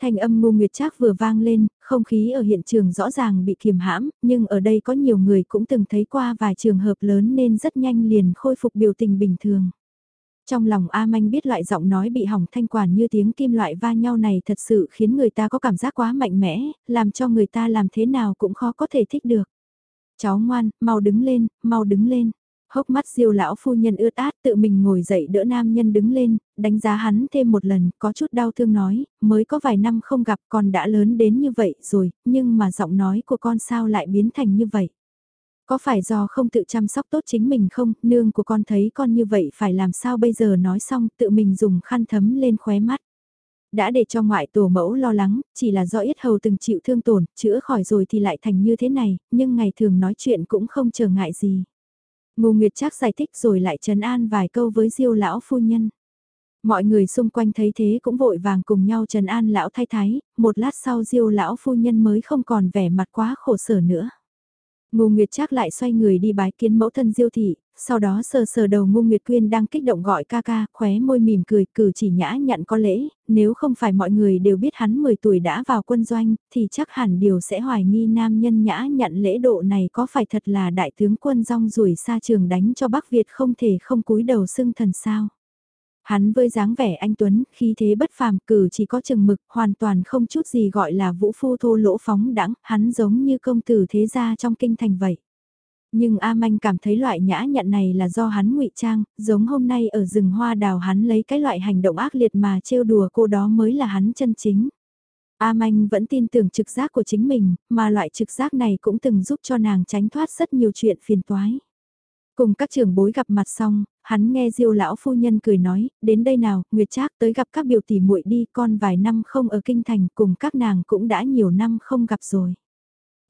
Thanh âm Ngô Nguyệt Trác vừa vang lên, không khí ở hiện trường rõ ràng bị kiềm hãm, nhưng ở đây có nhiều người cũng từng thấy qua vài trường hợp lớn nên rất nhanh liền khôi phục biểu tình bình thường. Trong lòng A Manh biết loại giọng nói bị hỏng thanh quản như tiếng kim loại va nhau này thật sự khiến người ta có cảm giác quá mạnh mẽ, làm cho người ta làm thế nào cũng khó có thể thích được. Cháu ngoan, mau đứng lên, mau đứng lên. Hốc mắt diêu lão phu nhân ướt át tự mình ngồi dậy đỡ nam nhân đứng lên, đánh giá hắn thêm một lần, có chút đau thương nói, mới có vài năm không gặp con đã lớn đến như vậy rồi, nhưng mà giọng nói của con sao lại biến thành như vậy. Có phải do không tự chăm sóc tốt chính mình không, nương của con thấy con như vậy phải làm sao bây giờ nói xong tự mình dùng khăn thấm lên khóe mắt. Đã để cho ngoại tổ mẫu lo lắng, chỉ là do ít hầu từng chịu thương tổn, chữa khỏi rồi thì lại thành như thế này, nhưng ngày thường nói chuyện cũng không trở ngại gì. Ngô Nguyệt Trác giải thích rồi lại trấn an vài câu với diêu lão phu nhân. Mọi người xung quanh thấy thế cũng vội vàng cùng nhau trấn an lão thái thái, một lát sau diêu lão phu nhân mới không còn vẻ mặt quá khổ sở nữa. Ngô Nguyệt Trác lại xoay người đi bái kiến mẫu thân Diêu thị, sau đó sờ sờ đầu Ngô Nguyệt Quyên đang kích động gọi ca ca, khóe môi mỉm cười, cử chỉ nhã nhặn có lễ, nếu không phải mọi người đều biết hắn 10 tuổi đã vào quân doanh, thì chắc hẳn điều sẽ hoài nghi nam nhân nhã nhặn lễ độ này có phải thật là đại tướng quân rong rủi xa trường đánh cho Bắc Việt không thể không cúi đầu xưng thần sao. Hắn với dáng vẻ anh Tuấn, khi thế bất phàm cử chỉ có chừng mực, hoàn toàn không chút gì gọi là vũ phu thô lỗ phóng đẳng, hắn giống như công tử thế gia trong kinh thành vậy. Nhưng A Manh cảm thấy loại nhã nhặn này là do hắn ngụy trang, giống hôm nay ở rừng hoa đào hắn lấy cái loại hành động ác liệt mà trêu đùa cô đó mới là hắn chân chính. A Manh vẫn tin tưởng trực giác của chính mình, mà loại trực giác này cũng từng giúp cho nàng tránh thoát rất nhiều chuyện phiền toái. Cùng các trưởng bối gặp mặt xong, hắn nghe Diêu lão phu nhân cười nói, đến đây nào, Nguyệt Trác tới gặp các biểu tỷ muội đi, con vài năm không ở kinh thành, cùng các nàng cũng đã nhiều năm không gặp rồi.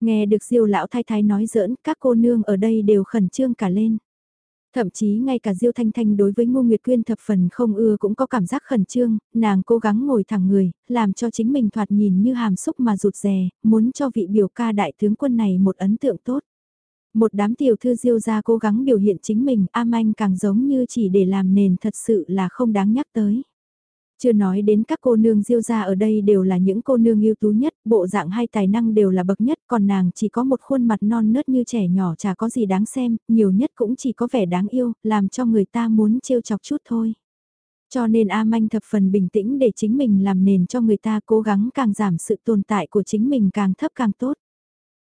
Nghe được Diêu lão thái thái nói giỡn, các cô nương ở đây đều khẩn trương cả lên. Thậm chí ngay cả Diêu Thanh Thanh đối với Ngô Nguyệt Quyên thập phần không ưa cũng có cảm giác khẩn trương, nàng cố gắng ngồi thẳng người, làm cho chính mình thoạt nhìn như hàm xúc mà rụt rè, muốn cho vị biểu ca đại tướng quân này một ấn tượng tốt. Một đám tiểu thư diêu ra cố gắng biểu hiện chính mình, am anh càng giống như chỉ để làm nền thật sự là không đáng nhắc tới. Chưa nói đến các cô nương diêu ra ở đây đều là những cô nương ưu tú nhất, bộ dạng hay tài năng đều là bậc nhất, còn nàng chỉ có một khuôn mặt non nớt như trẻ nhỏ chả có gì đáng xem, nhiều nhất cũng chỉ có vẻ đáng yêu, làm cho người ta muốn trêu chọc chút thôi. Cho nên A Manh thập phần bình tĩnh để chính mình làm nền cho người ta cố gắng càng giảm sự tồn tại của chính mình càng thấp càng tốt.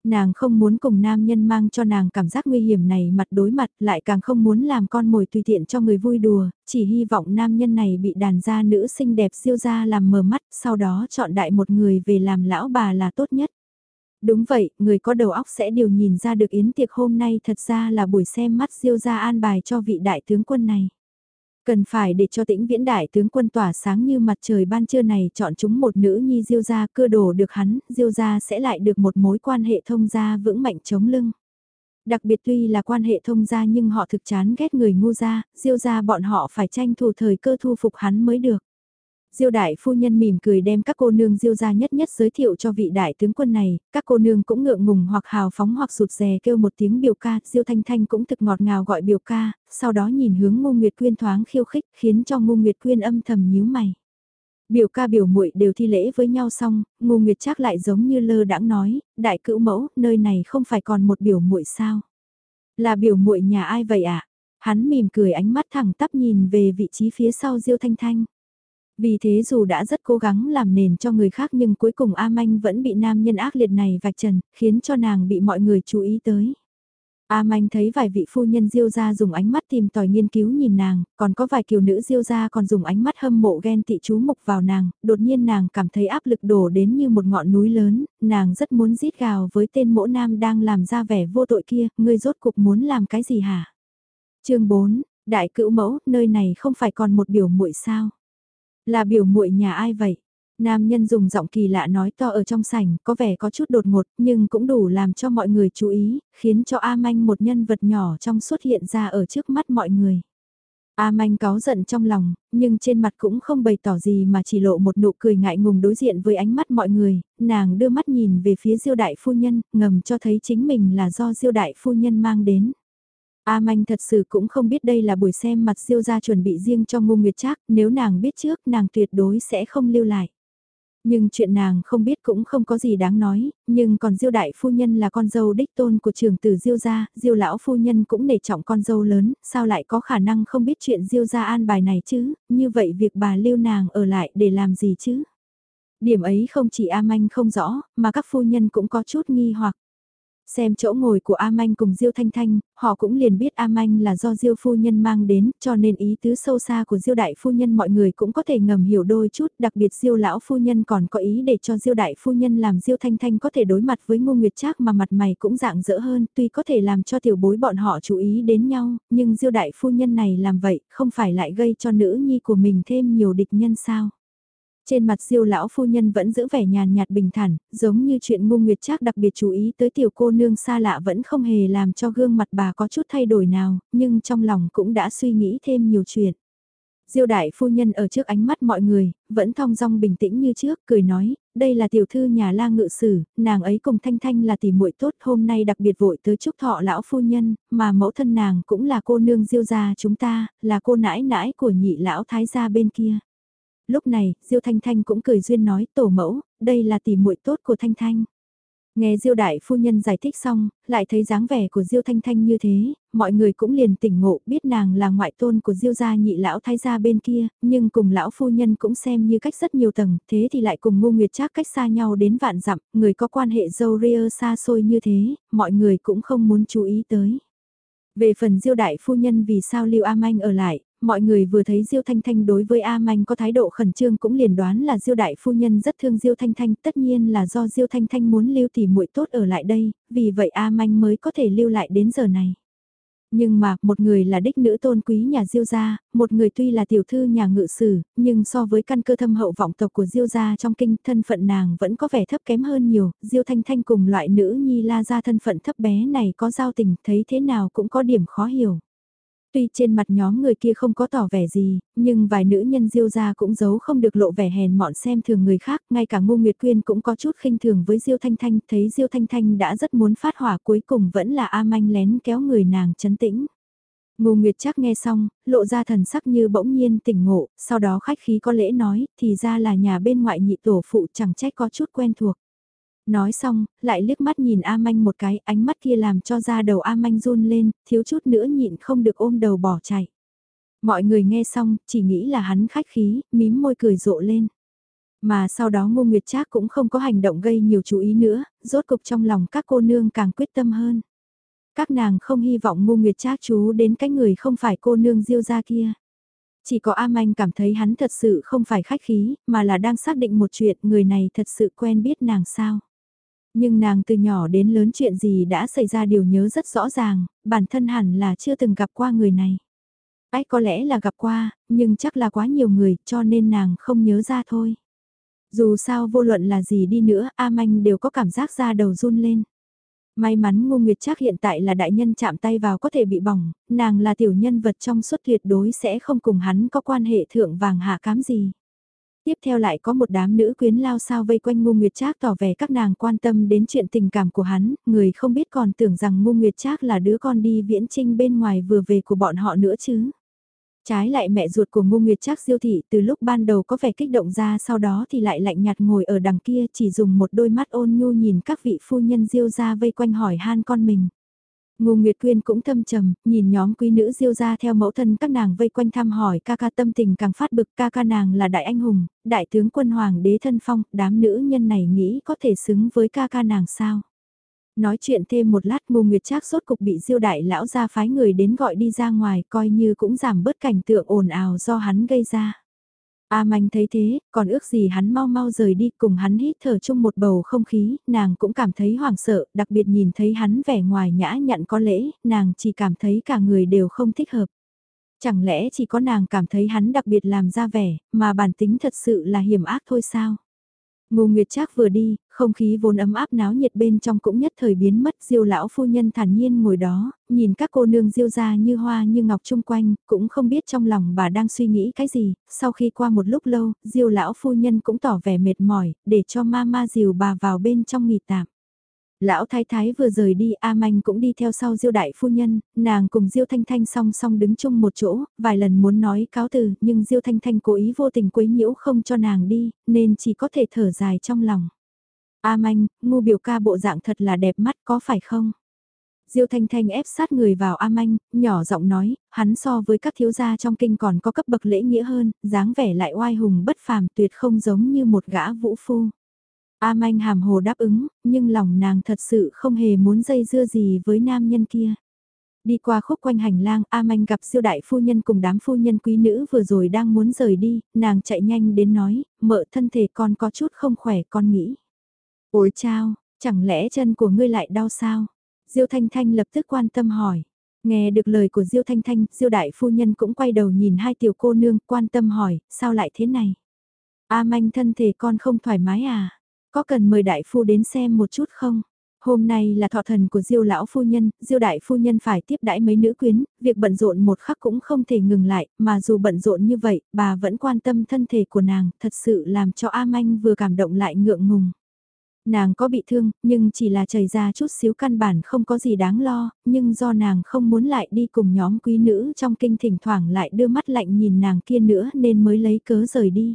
Nàng không muốn cùng nam nhân mang cho nàng cảm giác nguy hiểm này mặt đối mặt lại càng không muốn làm con mồi tùy tiện cho người vui đùa, chỉ hy vọng nam nhân này bị đàn gia nữ xinh đẹp siêu ra làm mờ mắt, sau đó chọn đại một người về làm lão bà là tốt nhất. Đúng vậy, người có đầu óc sẽ đều nhìn ra được yến tiệc hôm nay thật ra là buổi xem mắt siêu ra an bài cho vị đại tướng quân này. Cần phải để cho tĩnh viễn đại tướng quân tỏa sáng như mặt trời ban trưa này chọn chúng một nữ nhi diêu gia cưa đổ được hắn, diêu gia sẽ lại được một mối quan hệ thông gia vững mạnh chống lưng. Đặc biệt tuy là quan hệ thông gia nhưng họ thực chán ghét người ngu gia, diêu gia bọn họ phải tranh thủ thời cơ thu phục hắn mới được. Diêu đại phu nhân mỉm cười đem các cô nương diêu ra nhất nhất giới thiệu cho vị đại tướng quân này, các cô nương cũng ngượng ngùng hoặc hào phóng hoặc sụt rè kêu một tiếng biểu ca, diêu thanh thanh cũng thực ngọt ngào gọi biểu ca, sau đó nhìn hướng ngô nguyệt quyên thoáng khiêu khích khiến cho ngô nguyệt quyên âm thầm nhíu mày. Biểu ca biểu muội đều thi lễ với nhau xong, ngô nguyệt chắc lại giống như lơ đãng nói, đại cữu mẫu, nơi này không phải còn một biểu muội sao? Là biểu muội nhà ai vậy ạ? À? Hắn mỉm cười ánh mắt thẳng tắp nhìn về vị trí phía sau diêu thanh thanh. Vì thế dù đã rất cố gắng làm nền cho người khác nhưng cuối cùng A Manh vẫn bị nam nhân ác liệt này vạch trần, khiến cho nàng bị mọi người chú ý tới. A Manh thấy vài vị phu nhân diêu ra dùng ánh mắt tìm tòi nghiên cứu nhìn nàng, còn có vài kiều nữ diêu ra còn dùng ánh mắt hâm mộ ghen tị chú mục vào nàng, đột nhiên nàng cảm thấy áp lực đổ đến như một ngọn núi lớn, nàng rất muốn rít gào với tên mỗ nam đang làm ra vẻ vô tội kia, ngươi rốt cục muốn làm cái gì hả? chương 4, Đại cữu mẫu, nơi này không phải còn một biểu muội sao? Là biểu muội nhà ai vậy? Nam nhân dùng giọng kỳ lạ nói to ở trong sảnh, có vẻ có chút đột ngột, nhưng cũng đủ làm cho mọi người chú ý, khiến cho A Manh một nhân vật nhỏ trong xuất hiện ra ở trước mắt mọi người. A Manh cáu giận trong lòng, nhưng trên mặt cũng không bày tỏ gì mà chỉ lộ một nụ cười ngại ngùng đối diện với ánh mắt mọi người, nàng đưa mắt nhìn về phía diêu đại phu nhân, ngầm cho thấy chính mình là do diêu đại phu nhân mang đến. A Manh thật sự cũng không biết đây là buổi xem mặt siêu gia chuẩn bị riêng cho Ngô Nguyệt Trác, nếu nàng biết trước nàng tuyệt đối sẽ không lưu lại. Nhưng chuyện nàng không biết cũng không có gì đáng nói, nhưng còn Diêu đại phu nhân là con dâu đích tôn của trường tử Diêu gia, Diêu lão phu nhân cũng nể trọng con dâu lớn, sao lại có khả năng không biết chuyện Diêu gia an bài này chứ, như vậy việc bà lưu nàng ở lại để làm gì chứ? Điểm ấy không chỉ A Manh không rõ, mà các phu nhân cũng có chút nghi hoặc. Xem chỗ ngồi của A Manh cùng Diêu Thanh Thanh, họ cũng liền biết A Manh là do Diêu phu nhân mang đến, cho nên ý tứ sâu xa của Diêu đại phu nhân mọi người cũng có thể ngầm hiểu đôi chút, đặc biệt Diêu lão phu nhân còn có ý để cho Diêu đại phu nhân làm Diêu Thanh Thanh có thể đối mặt với Ngô Nguyệt Trác mà mặt mày cũng dạng dỡ hơn, tuy có thể làm cho tiểu bối bọn họ chú ý đến nhau, nhưng Diêu đại phu nhân này làm vậy, không phải lại gây cho nữ nhi của mình thêm nhiều địch nhân sao? Trên mặt diêu lão phu nhân vẫn giữ vẻ nhàn nhạt bình thản, giống như chuyện ngu nguyệt trác đặc biệt chú ý tới tiểu cô nương xa lạ vẫn không hề làm cho gương mặt bà có chút thay đổi nào, nhưng trong lòng cũng đã suy nghĩ thêm nhiều chuyện. Diêu đại phu nhân ở trước ánh mắt mọi người, vẫn thong dong bình tĩnh như trước, cười nói, đây là tiểu thư nhà la ngự sử, nàng ấy cùng Thanh Thanh là tỷ muội tốt hôm nay đặc biệt vội tới chúc thọ lão phu nhân, mà mẫu thân nàng cũng là cô nương diêu gia chúng ta, là cô nãi nãi của nhị lão thái gia bên kia. Lúc này, Diêu Thanh Thanh cũng cười duyên nói tổ mẫu, đây là tỷ muội tốt của Thanh Thanh. Nghe Diêu đại phu nhân giải thích xong, lại thấy dáng vẻ của Diêu Thanh Thanh như thế, mọi người cũng liền tỉnh ngộ, biết nàng là ngoại tôn của Diêu gia nhị lão thái gia bên kia, nhưng cùng lão phu nhân cũng xem như cách rất nhiều tầng, thế thì lại cùng Ngô Nguyệt Trác cách xa nhau đến vạn dặm, người có quan hệ dâu ria xa xôi như thế, mọi người cũng không muốn chú ý tới. Về phần Diêu đại phu nhân vì sao Lưu am anh ở lại, mọi người vừa thấy Diêu Thanh Thanh đối với A Manh có thái độ khẩn trương cũng liền đoán là Diêu đại phu nhân rất thương Diêu Thanh Thanh, tất nhiên là do Diêu Thanh Thanh muốn lưu tỉ muội tốt ở lại đây, vì vậy A Manh mới có thể lưu lại đến giờ này. Nhưng mà, một người là đích nữ tôn quý nhà Diêu gia, một người tuy là tiểu thư nhà ngự sử, nhưng so với căn cơ thâm hậu vọng tộc của Diêu gia trong kinh, thân phận nàng vẫn có vẻ thấp kém hơn nhiều, Diêu Thanh Thanh cùng loại nữ nhi la gia thân phận thấp bé này có giao tình, thấy thế nào cũng có điểm khó hiểu. Tuy trên mặt nhóm người kia không có tỏ vẻ gì, nhưng vài nữ nhân diêu gia cũng giấu không được lộ vẻ hèn mọn xem thường người khác, ngay cả Ngô Nguyệt Quyên cũng có chút khinh thường với Diêu Thanh Thanh, thấy Diêu Thanh Thanh đã rất muốn phát hỏa cuối cùng vẫn là A Manh lén kéo người nàng chấn tĩnh. Ngô Nguyệt chắc nghe xong, lộ ra thần sắc như bỗng nhiên tỉnh ngộ, sau đó khách khí có lễ nói, thì ra là nhà bên ngoại nhị tổ phụ chẳng trách có chút quen thuộc. Nói xong, lại liếc mắt nhìn A Manh một cái, ánh mắt kia làm cho da đầu A Manh run lên, thiếu chút nữa nhịn không được ôm đầu bỏ chạy. Mọi người nghe xong, chỉ nghĩ là hắn khách khí, mím môi cười rộ lên. Mà sau đó Ngô Nguyệt Trác cũng không có hành động gây nhiều chú ý nữa, rốt cục trong lòng các cô nương càng quyết tâm hơn. Các nàng không hy vọng Ngô Nguyệt Trác chú đến cái người không phải cô nương diêu gia kia. Chỉ có A Manh cảm thấy hắn thật sự không phải khách khí, mà là đang xác định một chuyện người này thật sự quen biết nàng sao. Nhưng nàng từ nhỏ đến lớn chuyện gì đã xảy ra điều nhớ rất rõ ràng, bản thân hẳn là chưa từng gặp qua người này. Ách có lẽ là gặp qua, nhưng chắc là quá nhiều người cho nên nàng không nhớ ra thôi. Dù sao vô luận là gì đi nữa, A Manh đều có cảm giác da đầu run lên. May mắn Ngô Nguyệt chắc hiện tại là đại nhân chạm tay vào có thể bị bỏng, nàng là tiểu nhân vật trong suốt tuyệt đối sẽ không cùng hắn có quan hệ thượng vàng hạ cám gì. Tiếp theo lại có một đám nữ quyến lao sao vây quanh Ngô Nguyệt Trác tỏ vẻ các nàng quan tâm đến chuyện tình cảm của hắn, người không biết còn tưởng rằng Ngô Nguyệt Trác là đứa con đi viễn trinh bên ngoài vừa về của bọn họ nữa chứ. Trái lại mẹ ruột của Ngô Nguyệt Trác diêu thị từ lúc ban đầu có vẻ kích động ra sau đó thì lại lạnh nhạt ngồi ở đằng kia chỉ dùng một đôi mắt ôn nhu nhìn các vị phu nhân diêu gia vây quanh hỏi han con mình. Ngô Nguyệt Quyên cũng thâm trầm, nhìn nhóm quý nữ diêu ra theo mẫu thân các nàng vây quanh thăm hỏi ca ca tâm tình càng phát bực ca ca nàng là đại anh hùng, đại tướng quân hoàng đế thân phong, đám nữ nhân này nghĩ có thể xứng với ca ca nàng sao. Nói chuyện thêm một lát Ngô Nguyệt Trác sốt cục bị diêu đại lão ra phái người đến gọi đi ra ngoài coi như cũng giảm bớt cảnh tượng ồn ào do hắn gây ra. A Manh thấy thế, còn ước gì hắn mau mau rời đi cùng hắn hít thở chung một bầu không khí, nàng cũng cảm thấy hoảng sợ, đặc biệt nhìn thấy hắn vẻ ngoài nhã nhặn có lễ, nàng chỉ cảm thấy cả người đều không thích hợp. Chẳng lẽ chỉ có nàng cảm thấy hắn đặc biệt làm ra vẻ, mà bản tính thật sự là hiểm ác thôi sao? Ngô Nguyệt Trác vừa đi, không khí vốn ấm áp náo nhiệt bên trong cũng nhất thời biến mất diêu lão phu nhân thản nhiên ngồi đó, nhìn các cô nương diêu ra như hoa như ngọc chung quanh, cũng không biết trong lòng bà đang suy nghĩ cái gì, sau khi qua một lúc lâu, diêu lão phu nhân cũng tỏ vẻ mệt mỏi, để cho ma ma dìu bà vào bên trong nghỉ tạm. Lão thái thái vừa rời đi A Manh cũng đi theo sau Diêu đại phu nhân, nàng cùng Diêu Thanh Thanh song song đứng chung một chỗ, vài lần muốn nói cáo từ, nhưng Diêu Thanh Thanh cố ý vô tình quấy nhiễu không cho nàng đi, nên chỉ có thể thở dài trong lòng. A Manh, ngu biểu ca bộ dạng thật là đẹp mắt có phải không? Diêu Thanh Thanh ép sát người vào A Manh, nhỏ giọng nói, hắn so với các thiếu gia trong kinh còn có cấp bậc lễ nghĩa hơn, dáng vẻ lại oai hùng bất phàm tuyệt không giống như một gã vũ phu. A Manh hàm hồ đáp ứng, nhưng lòng nàng thật sự không hề muốn dây dưa gì với nam nhân kia. Đi qua khúc quanh hành lang, A Manh gặp siêu đại phu nhân cùng đám phu nhân quý nữ vừa rồi đang muốn rời đi, nàng chạy nhanh đến nói, mợ thân thể con có chút không khỏe con nghĩ. Ôi chao, chẳng lẽ chân của ngươi lại đau sao? Diêu Thanh Thanh lập tức quan tâm hỏi. Nghe được lời của Diêu Thanh Thanh, Diêu đại phu nhân cũng quay đầu nhìn hai tiểu cô nương quan tâm hỏi, sao lại thế này? A manh thân thể con không thoải mái à? Có cần mời đại phu đến xem một chút không? Hôm nay là thọ thần của Diêu lão phu nhân, Diêu đại phu nhân phải tiếp đãi mấy nữ quyến, việc bận rộn một khắc cũng không thể ngừng lại, mà dù bận rộn như vậy, bà vẫn quan tâm thân thể của nàng, thật sự làm cho A Manh vừa cảm động lại ngượng ngùng. Nàng có bị thương, nhưng chỉ là chảy ra chút xíu căn bản không có gì đáng lo, nhưng do nàng không muốn lại đi cùng nhóm quý nữ trong kinh thỉnh thoảng lại đưa mắt lạnh nhìn nàng kia nữa nên mới lấy cớ rời đi.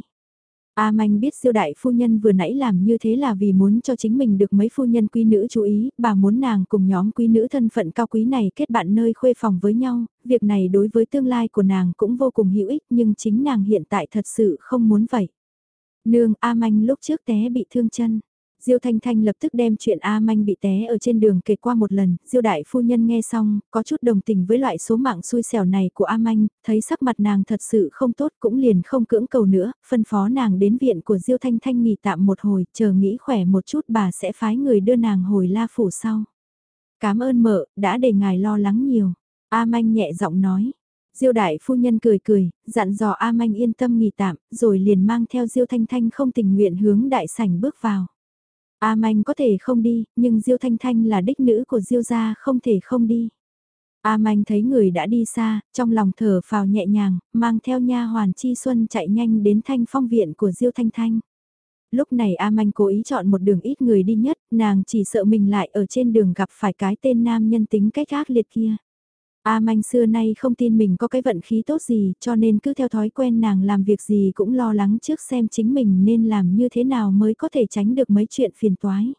A Manh biết siêu đại phu nhân vừa nãy làm như thế là vì muốn cho chính mình được mấy phu nhân quý nữ chú ý, bà muốn nàng cùng nhóm quý nữ thân phận cao quý này kết bạn nơi khuê phòng với nhau, việc này đối với tương lai của nàng cũng vô cùng hữu ích nhưng chính nàng hiện tại thật sự không muốn vậy. Nương A Manh lúc trước té bị thương chân. Diêu Thanh Thanh lập tức đem chuyện A Manh bị té ở trên đường kể qua một lần, Diêu đại phu nhân nghe xong, có chút đồng tình với loại số mạng xui xẻo này của A Manh, thấy sắc mặt nàng thật sự không tốt cũng liền không cưỡng cầu nữa, phân phó nàng đến viện của Diêu Thanh Thanh nghỉ tạm một hồi, chờ nghĩ khỏe một chút bà sẽ phái người đưa nàng hồi La Phủ sau. Cảm ơn mợ, đã để ngài lo lắng nhiều. A Manh nhẹ giọng nói. Diêu đại phu nhân cười cười, dặn dò A Manh yên tâm nghỉ tạm, rồi liền mang theo Diêu Thanh Thanh không tình nguyện hướng đại sảnh bước vào. A Manh có thể không đi, nhưng Diêu Thanh Thanh là đích nữ của Diêu gia không thể không đi. A Manh thấy người đã đi xa, trong lòng thở phào nhẹ nhàng, mang theo nha hoàn Chi Xuân chạy nhanh đến thanh phong viện của Diêu Thanh Thanh. Lúc này A Manh cố ý chọn một đường ít người đi nhất, nàng chỉ sợ mình lại ở trên đường gặp phải cái tên nam nhân tính cách ác liệt kia. A Manh xưa nay không tin mình có cái vận khí tốt gì cho nên cứ theo thói quen nàng làm việc gì cũng lo lắng trước xem chính mình nên làm như thế nào mới có thể tránh được mấy chuyện phiền toái.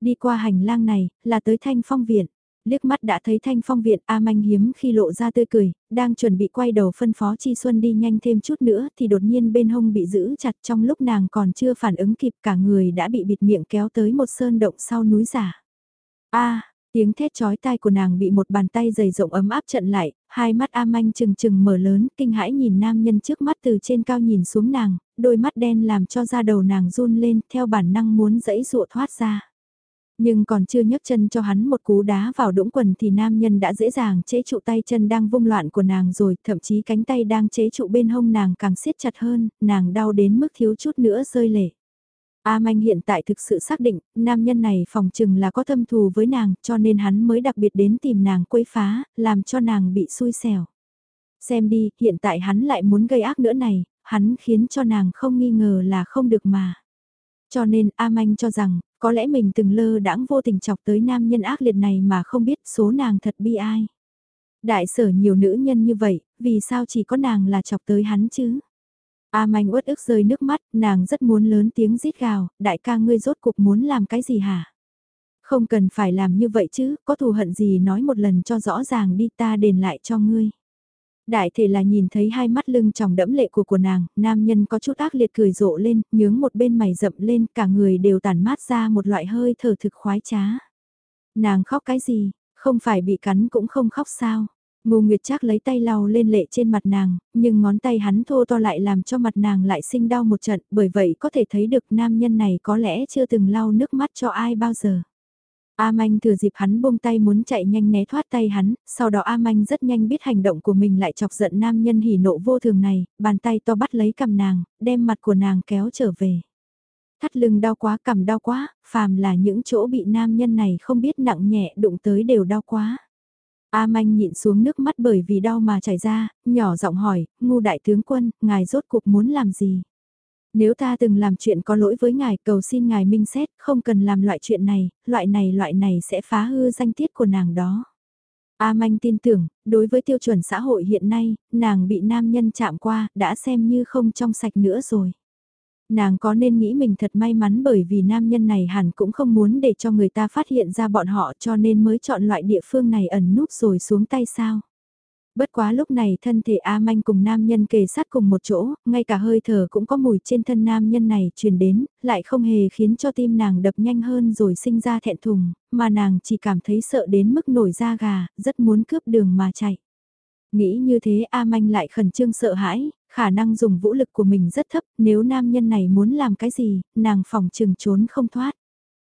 Đi qua hành lang này, là tới thanh phong viện. Liếc mắt đã thấy thanh phong viện A Manh hiếm khi lộ ra tươi cười, đang chuẩn bị quay đầu phân phó Chi Xuân đi nhanh thêm chút nữa thì đột nhiên bên hông bị giữ chặt trong lúc nàng còn chưa phản ứng kịp cả người đã bị bịt miệng kéo tới một sơn động sau núi giả. A, Tiếng thét chói tai của nàng bị một bàn tay dày rộng ấm áp trận lại, hai mắt A Manh trừng trừng mở lớn, kinh hãi nhìn nam nhân trước mắt từ trên cao nhìn xuống nàng, đôi mắt đen làm cho da đầu nàng run lên theo bản năng muốn dẫy dụa thoát ra. Nhưng còn chưa nhấc chân cho hắn một cú đá vào đũng quần thì nam nhân đã dễ dàng chế trụ tay chân đang vung loạn của nàng rồi, thậm chí cánh tay đang chế trụ bên hông nàng càng siết chặt hơn, nàng đau đến mức thiếu chút nữa rơi lệ. A Manh hiện tại thực sự xác định, nam nhân này phòng chừng là có thâm thù với nàng, cho nên hắn mới đặc biệt đến tìm nàng quấy phá, làm cho nàng bị xui xẻo. Xem đi, hiện tại hắn lại muốn gây ác nữa này, hắn khiến cho nàng không nghi ngờ là không được mà. Cho nên A Manh cho rằng, có lẽ mình từng lơ đãng vô tình chọc tới nam nhân ác liệt này mà không biết số nàng thật bi ai. Đại sở nhiều nữ nhân như vậy, vì sao chỉ có nàng là chọc tới hắn chứ? A manh uất ức rơi nước mắt, nàng rất muốn lớn tiếng rít gào, đại ca ngươi rốt cục muốn làm cái gì hả? Không cần phải làm như vậy chứ, có thù hận gì nói một lần cho rõ ràng đi ta đền lại cho ngươi. Đại thể là nhìn thấy hai mắt lưng tròng đẫm lệ của của nàng, nam nhân có chút ác liệt cười rộ lên, nhướng một bên mày rậm lên, cả người đều tàn mát ra một loại hơi thở thực khoái trá. Nàng khóc cái gì, không phải bị cắn cũng không khóc sao. Ngô Nguyệt Trác lấy tay lau lên lệ trên mặt nàng, nhưng ngón tay hắn thô to lại làm cho mặt nàng lại sinh đau một trận, bởi vậy có thể thấy được nam nhân này có lẽ chưa từng lau nước mắt cho ai bao giờ. A Manh thừa dịp hắn buông tay muốn chạy nhanh né thoát tay hắn, sau đó A Manh rất nhanh biết hành động của mình lại chọc giận nam nhân hỉ nộ vô thường này, bàn tay to bắt lấy cầm nàng, đem mặt của nàng kéo trở về. Thắt lưng đau quá cầm đau quá, phàm là những chỗ bị nam nhân này không biết nặng nhẹ đụng tới đều đau quá. A Manh nhịn xuống nước mắt bởi vì đau mà chảy ra, nhỏ giọng hỏi, ngu đại tướng quân, ngài rốt cuộc muốn làm gì? Nếu ta từng làm chuyện có lỗi với ngài cầu xin ngài minh xét, không cần làm loại chuyện này, loại này loại này sẽ phá hư danh tiết của nàng đó. A Manh tin tưởng, đối với tiêu chuẩn xã hội hiện nay, nàng bị nam nhân chạm qua, đã xem như không trong sạch nữa rồi. Nàng có nên nghĩ mình thật may mắn bởi vì nam nhân này hẳn cũng không muốn để cho người ta phát hiện ra bọn họ cho nên mới chọn loại địa phương này ẩn núp rồi xuống tay sao. Bất quá lúc này thân thể A Manh cùng nam nhân kề sát cùng một chỗ, ngay cả hơi thở cũng có mùi trên thân nam nhân này truyền đến, lại không hề khiến cho tim nàng đập nhanh hơn rồi sinh ra thẹn thùng, mà nàng chỉ cảm thấy sợ đến mức nổi da gà, rất muốn cướp đường mà chạy. Nghĩ như thế A Manh lại khẩn trương sợ hãi, khả năng dùng vũ lực của mình rất thấp, nếu nam nhân này muốn làm cái gì, nàng phòng trừng trốn không thoát.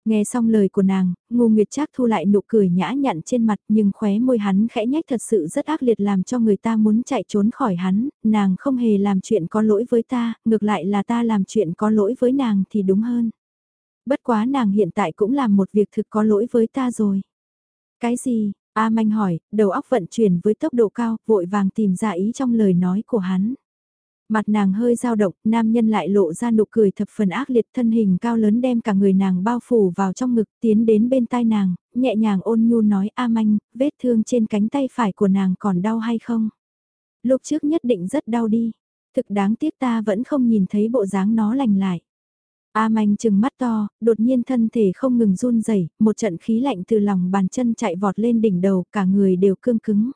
Nghe xong lời của nàng, Ngô Nguyệt Trác thu lại nụ cười nhã nhặn trên mặt nhưng khóe môi hắn khẽ nhách thật sự rất ác liệt làm cho người ta muốn chạy trốn khỏi hắn, nàng không hề làm chuyện có lỗi với ta, ngược lại là ta làm chuyện có lỗi với nàng thì đúng hơn. Bất quá nàng hiện tại cũng làm một việc thực có lỗi với ta rồi. Cái gì? A Manh hỏi, đầu óc vận chuyển với tốc độ cao, vội vàng tìm ra ý trong lời nói của hắn. Mặt nàng hơi dao động, nam nhân lại lộ ra nụ cười thập phần ác liệt thân hình cao lớn đem cả người nàng bao phủ vào trong ngực tiến đến bên tai nàng, nhẹ nhàng ôn nhu nói A manh, vết thương trên cánh tay phải của nàng còn đau hay không? Lúc trước nhất định rất đau đi, thực đáng tiếc ta vẫn không nhìn thấy bộ dáng nó lành lại. A manh chừng mắt to, đột nhiên thân thể không ngừng run rẩy, một trận khí lạnh từ lòng bàn chân chạy vọt lên đỉnh đầu, cả người đều cương cứng.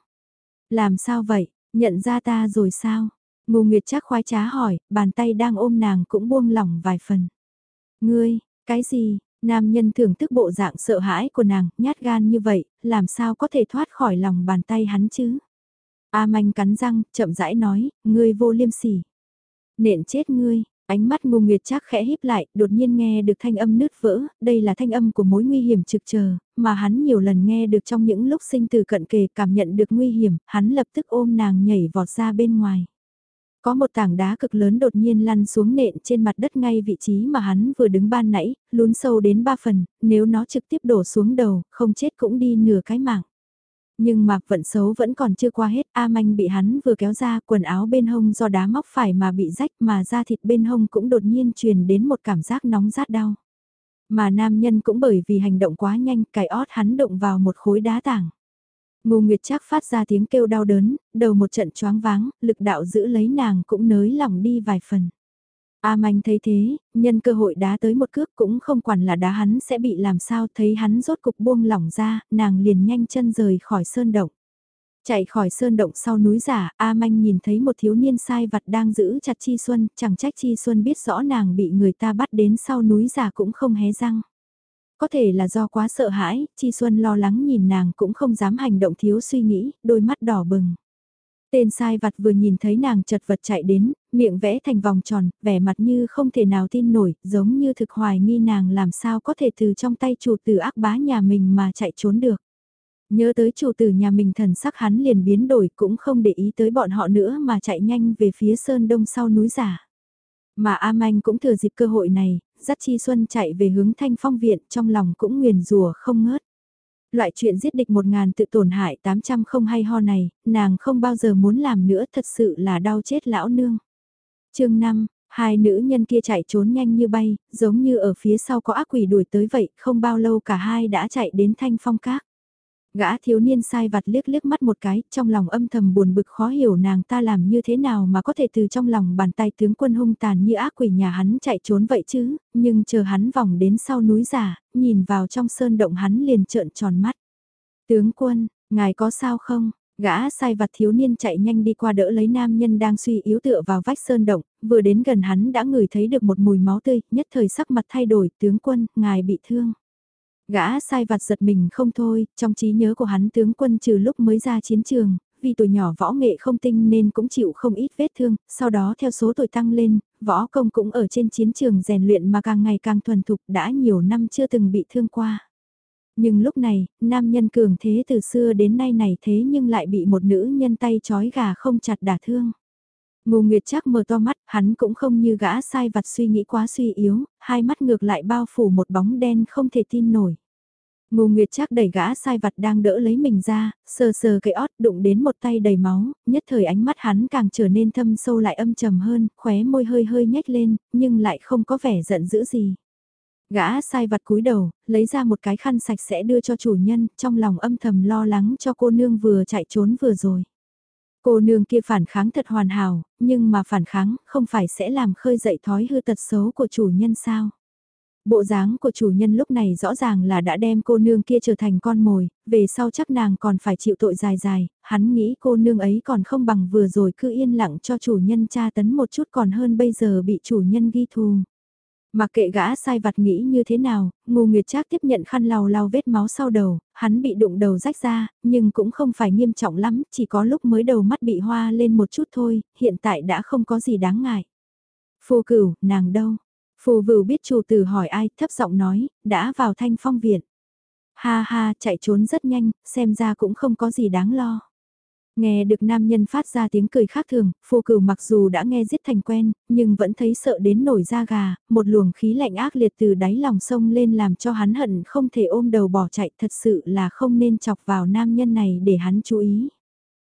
Làm sao vậy, nhận ra ta rồi sao? Ngô Nguyệt chắc khoái trá hỏi, bàn tay đang ôm nàng cũng buông lỏng vài phần. Ngươi, cái gì, nam nhân thưởng thức bộ dạng sợ hãi của nàng, nhát gan như vậy, làm sao có thể thoát khỏi lòng bàn tay hắn chứ? A manh cắn răng, chậm rãi nói, ngươi vô liêm sỉ. Nện chết ngươi, ánh mắt ngô nguyệt chắc khẽ híp lại, đột nhiên nghe được thanh âm nứt vỡ, đây là thanh âm của mối nguy hiểm trực chờ, mà hắn nhiều lần nghe được trong những lúc sinh từ cận kề cảm nhận được nguy hiểm, hắn lập tức ôm nàng nhảy vọt ra bên ngoài. Có một tảng đá cực lớn đột nhiên lăn xuống nện trên mặt đất ngay vị trí mà hắn vừa đứng ban nãy, lún sâu đến ba phần, nếu nó trực tiếp đổ xuống đầu, không chết cũng đi nửa cái mạng. Nhưng mạc vận xấu vẫn còn chưa qua hết, A Manh bị hắn vừa kéo ra quần áo bên hông do đá móc phải mà bị rách mà da thịt bên hông cũng đột nhiên truyền đến một cảm giác nóng rát đau. Mà nam nhân cũng bởi vì hành động quá nhanh, cài ót hắn động vào một khối đá tảng. Ngô Nguyệt Trác phát ra tiếng kêu đau đớn, đầu một trận choáng váng, lực đạo giữ lấy nàng cũng nới lỏng đi vài phần. A Manh thấy thế, nhân cơ hội đá tới một cước cũng không quản là đá hắn sẽ bị làm sao thấy hắn rốt cục buông lỏng ra, nàng liền nhanh chân rời khỏi sơn động. Chạy khỏi sơn động sau núi giả, A Manh nhìn thấy một thiếu niên sai vặt đang giữ chặt Chi Xuân, chẳng trách Chi Xuân biết rõ nàng bị người ta bắt đến sau núi giả cũng không hé răng. Có thể là do quá sợ hãi, Chi Xuân lo lắng nhìn nàng cũng không dám hành động thiếu suy nghĩ, đôi mắt đỏ bừng. Tên sai vặt vừa nhìn thấy nàng chật vật chạy đến, miệng vẽ thành vòng tròn, vẻ mặt như không thể nào tin nổi, giống như thực hoài nghi nàng làm sao có thể từ trong tay chủ tử ác bá nhà mình mà chạy trốn được. Nhớ tới chủ tử nhà mình thần sắc hắn liền biến đổi cũng không để ý tới bọn họ nữa mà chạy nhanh về phía sơn đông sau núi giả. Mà A Manh cũng thừa dịp cơ hội này, dắt Chi Xuân chạy về hướng thanh phong viện trong lòng cũng nguyền rùa không ngớt. Loại chuyện giết địch một ngàn tự tổn hại 800 không hay ho này, nàng không bao giờ muốn làm nữa thật sự là đau chết lão nương. chương 5, hai nữ nhân kia chạy trốn nhanh như bay, giống như ở phía sau có ác quỷ đuổi tới vậy, không bao lâu cả hai đã chạy đến thanh phong các. Gã thiếu niên sai vặt liếc liếc mắt một cái, trong lòng âm thầm buồn bực khó hiểu nàng ta làm như thế nào mà có thể từ trong lòng bàn tay tướng quân hung tàn như ác quỷ nhà hắn chạy trốn vậy chứ, nhưng chờ hắn vòng đến sau núi giả, nhìn vào trong sơn động hắn liền trợn tròn mắt. Tướng quân, ngài có sao không? Gã sai vặt thiếu niên chạy nhanh đi qua đỡ lấy nam nhân đang suy yếu tựa vào vách sơn động, vừa đến gần hắn đã ngửi thấy được một mùi máu tươi, nhất thời sắc mặt thay đổi, tướng quân, ngài bị thương. Gã sai vặt giật mình không thôi, trong trí nhớ của hắn tướng quân trừ lúc mới ra chiến trường, vì tuổi nhỏ võ nghệ không tinh nên cũng chịu không ít vết thương, sau đó theo số tuổi tăng lên, võ công cũng ở trên chiến trường rèn luyện mà càng ngày càng thuần thục đã nhiều năm chưa từng bị thương qua. Nhưng lúc này, nam nhân cường thế từ xưa đến nay này thế nhưng lại bị một nữ nhân tay chói gà không chặt đả thương. Ngô Nguyệt chắc mở to mắt, hắn cũng không như gã sai vặt suy nghĩ quá suy yếu, hai mắt ngược lại bao phủ một bóng đen không thể tin nổi. Ngô Nguyệt chắc đẩy gã sai vặt đang đỡ lấy mình ra, sờ sờ cái ót đụng đến một tay đầy máu, nhất thời ánh mắt hắn càng trở nên thâm sâu lại âm trầm hơn, khóe môi hơi hơi nhếch lên, nhưng lại không có vẻ giận dữ gì. Gã sai vặt cúi đầu, lấy ra một cái khăn sạch sẽ đưa cho chủ nhân, trong lòng âm thầm lo lắng cho cô nương vừa chạy trốn vừa rồi. Cô nương kia phản kháng thật hoàn hảo, nhưng mà phản kháng không phải sẽ làm khơi dậy thói hư tật xấu của chủ nhân sao. Bộ dáng của chủ nhân lúc này rõ ràng là đã đem cô nương kia trở thành con mồi, về sau chắc nàng còn phải chịu tội dài dài, hắn nghĩ cô nương ấy còn không bằng vừa rồi cứ yên lặng cho chủ nhân tra tấn một chút còn hơn bây giờ bị chủ nhân ghi thù. Mặc kệ gã sai vặt nghĩ như thế nào, ngô nguyệt trác tiếp nhận khăn lau lau vết máu sau đầu, hắn bị đụng đầu rách ra, nhưng cũng không phải nghiêm trọng lắm, chỉ có lúc mới đầu mắt bị hoa lên một chút thôi, hiện tại đã không có gì đáng ngại. Phù cửu, nàng đâu? Phù vửu biết chủ tử hỏi ai, thấp giọng nói, đã vào thanh phong viện. Ha ha, chạy trốn rất nhanh, xem ra cũng không có gì đáng lo. Nghe được nam nhân phát ra tiếng cười khác thường, phù cửu mặc dù đã nghe giết thành quen, nhưng vẫn thấy sợ đến nổi da gà, một luồng khí lạnh ác liệt từ đáy lòng sông lên làm cho hắn hận không thể ôm đầu bỏ chạy thật sự là không nên chọc vào nam nhân này để hắn chú ý.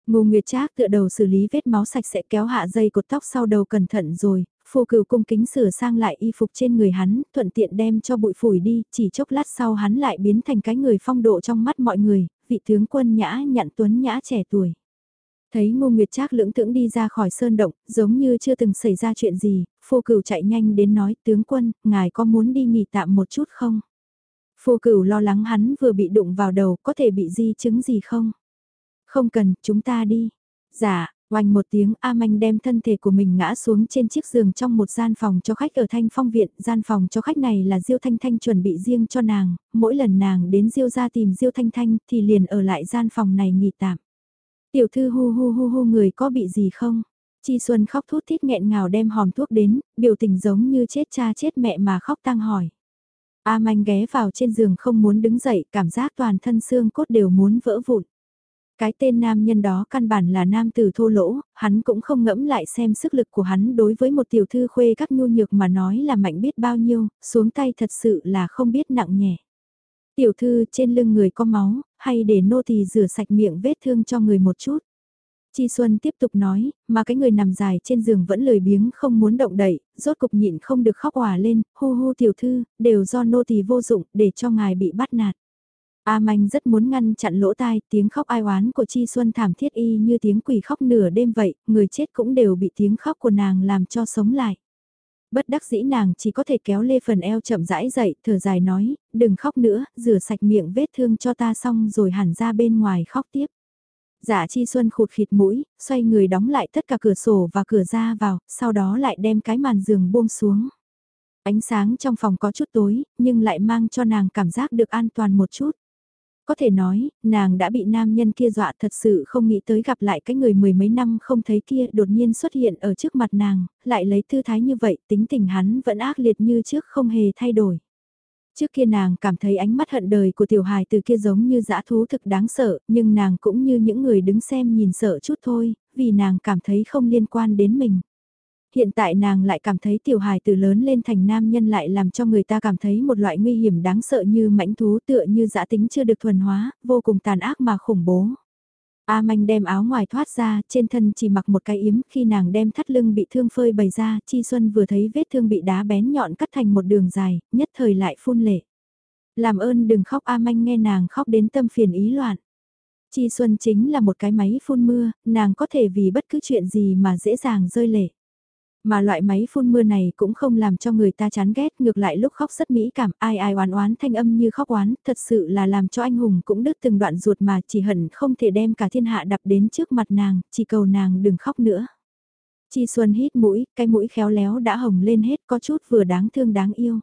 Ngô Nguyệt Trác tựa đầu xử lý vết máu sạch sẽ kéo hạ dây cột tóc sau đầu cẩn thận rồi, phù cửu cung kính sửa sang lại y phục trên người hắn, thuận tiện đem cho bụi phủi đi, chỉ chốc lát sau hắn lại biến thành cái người phong độ trong mắt mọi người, vị tướng quân nhã nhặn tuấn nhã trẻ tuổi. Thấy Ngô Nguyệt Trác lưỡng thưởng đi ra khỏi sơn động, giống như chưa từng xảy ra chuyện gì, Phô cửu chạy nhanh đến nói tướng quân, ngài có muốn đi nghỉ tạm một chút không? Phô cửu lo lắng hắn vừa bị đụng vào đầu có thể bị di chứng gì không? Không cần, chúng ta đi. Dạ, Oanh một tiếng A Manh đem thân thể của mình ngã xuống trên chiếc giường trong một gian phòng cho khách ở Thanh Phong Viện. Gian phòng cho khách này là Diêu Thanh Thanh chuẩn bị riêng cho nàng, mỗi lần nàng đến Diêu ra tìm Diêu Thanh Thanh thì liền ở lại gian phòng này nghỉ tạm. Tiểu thư hu hu hu hu người có bị gì không? Chi Xuân khóc thút thít nghẹn ngào đem hòm thuốc đến, biểu tình giống như chết cha chết mẹ mà khóc tang hỏi. A Manh ghé vào trên giường không muốn đứng dậy, cảm giác toàn thân xương cốt đều muốn vỡ vụn. Cái tên nam nhân đó căn bản là nam tử thô lỗ, hắn cũng không ngẫm lại xem sức lực của hắn đối với một tiểu thư khuê các nhu nhược mà nói là mạnh biết bao nhiêu, xuống tay thật sự là không biết nặng nhẹ. Tiểu thư trên lưng người có máu, hay để nô tỳ rửa sạch miệng vết thương cho người một chút. Chi Xuân tiếp tục nói, mà cái người nằm dài trên giường vẫn lười biếng không muốn động đậy, rốt cục nhịn không được khóc hòa lên, hu hu tiểu thư, đều do nô tỳ vô dụng để cho ngài bị bắt nạt. A Manh rất muốn ngăn chặn lỗ tai, tiếng khóc ai oán của Chi Xuân thảm thiết y như tiếng quỷ khóc nửa đêm vậy, người chết cũng đều bị tiếng khóc của nàng làm cho sống lại. Bất đắc dĩ nàng chỉ có thể kéo lê phần eo chậm rãi dậy, thở dài nói, đừng khóc nữa, rửa sạch miệng vết thương cho ta xong rồi hẳn ra bên ngoài khóc tiếp. Giả dạ Chi Xuân khụt khịt mũi, xoay người đóng lại tất cả cửa sổ và cửa ra vào, sau đó lại đem cái màn giường buông xuống. Ánh sáng trong phòng có chút tối, nhưng lại mang cho nàng cảm giác được an toàn một chút. Có thể nói, nàng đã bị nam nhân kia dọa thật sự không nghĩ tới gặp lại cái người mười mấy năm không thấy kia đột nhiên xuất hiện ở trước mặt nàng, lại lấy tư thái như vậy tính tình hắn vẫn ác liệt như trước không hề thay đổi. Trước kia nàng cảm thấy ánh mắt hận đời của tiểu hài từ kia giống như dã thú thực đáng sợ, nhưng nàng cũng như những người đứng xem nhìn sợ chút thôi, vì nàng cảm thấy không liên quan đến mình. Hiện tại nàng lại cảm thấy tiểu hài từ lớn lên thành nam nhân lại làm cho người ta cảm thấy một loại nguy hiểm đáng sợ như mãnh thú tựa như dã tính chưa được thuần hóa, vô cùng tàn ác mà khủng bố. A manh đem áo ngoài thoát ra, trên thân chỉ mặc một cái yếm, khi nàng đem thắt lưng bị thương phơi bày ra, Chi Xuân vừa thấy vết thương bị đá bén nhọn cắt thành một đường dài, nhất thời lại phun lệ. Làm ơn đừng khóc A manh nghe nàng khóc đến tâm phiền ý loạn. Chi Xuân chính là một cái máy phun mưa, nàng có thể vì bất cứ chuyện gì mà dễ dàng rơi lệ. Mà loại máy phun mưa này cũng không làm cho người ta chán ghét, ngược lại lúc khóc rất mỹ cảm, ai ai oán oán thanh âm như khóc oán, thật sự là làm cho anh hùng cũng đứt từng đoạn ruột mà chỉ hận không thể đem cả thiên hạ đập đến trước mặt nàng, chỉ cầu nàng đừng khóc nữa. Chi Xuân hít mũi, cái mũi khéo léo đã hồng lên hết có chút vừa đáng thương đáng yêu.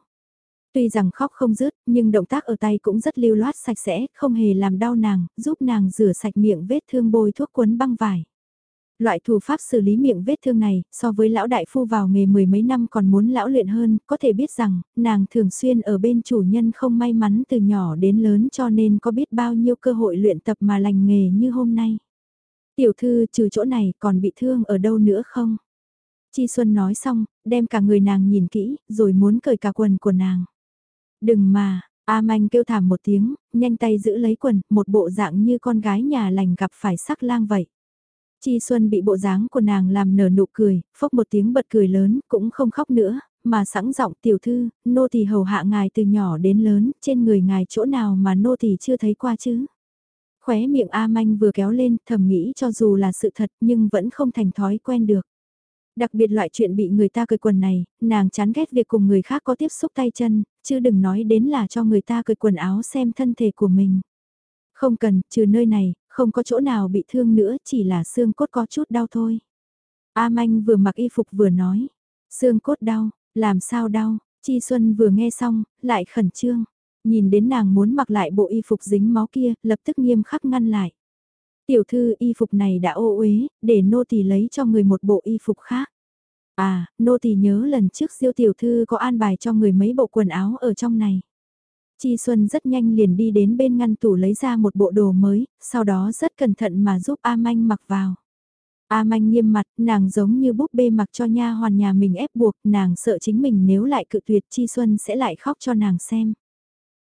Tuy rằng khóc không dứt, nhưng động tác ở tay cũng rất lưu loát sạch sẽ, không hề làm đau nàng, giúp nàng rửa sạch miệng vết thương bôi thuốc quấn băng vải. Loại thủ pháp xử lý miệng vết thương này, so với lão đại phu vào nghề mười mấy năm còn muốn lão luyện hơn, có thể biết rằng, nàng thường xuyên ở bên chủ nhân không may mắn từ nhỏ đến lớn cho nên có biết bao nhiêu cơ hội luyện tập mà lành nghề như hôm nay. Tiểu thư trừ chỗ này còn bị thương ở đâu nữa không? Chi Xuân nói xong, đem cả người nàng nhìn kỹ, rồi muốn cởi cả quần của nàng. Đừng mà, A Manh kêu thảm một tiếng, nhanh tay giữ lấy quần, một bộ dạng như con gái nhà lành gặp phải sắc lang vậy. Chi Xuân bị bộ dáng của nàng làm nở nụ cười, phốc một tiếng bật cười lớn, cũng không khóc nữa, mà sẵn giọng tiểu thư, nô tỳ hầu hạ ngài từ nhỏ đến lớn, trên người ngài chỗ nào mà nô tỳ chưa thấy qua chứ. Khóe miệng A Manh vừa kéo lên, thầm nghĩ cho dù là sự thật nhưng vẫn không thành thói quen được. Đặc biệt loại chuyện bị người ta cười quần này, nàng chán ghét việc cùng người khác có tiếp xúc tay chân, chứ đừng nói đến là cho người ta cười quần áo xem thân thể của mình. Không cần, trừ nơi này, không có chỗ nào bị thương nữa, chỉ là xương cốt có chút đau thôi. A Manh vừa mặc y phục vừa nói, xương cốt đau, làm sao đau, Chi Xuân vừa nghe xong, lại khẩn trương, nhìn đến nàng muốn mặc lại bộ y phục dính máu kia, lập tức nghiêm khắc ngăn lại. Tiểu thư y phục này đã ô uế, để nô tỳ lấy cho người một bộ y phục khác. À, nô tỳ nhớ lần trước siêu tiểu thư có an bài cho người mấy bộ quần áo ở trong này. Chi Xuân rất nhanh liền đi đến bên ngăn tủ lấy ra một bộ đồ mới, sau đó rất cẩn thận mà giúp A Manh mặc vào. A Manh nghiêm mặt, nàng giống như búp bê mặc cho nha hoàn nhà mình ép buộc, nàng sợ chính mình nếu lại cự tuyệt Chi Xuân sẽ lại khóc cho nàng xem.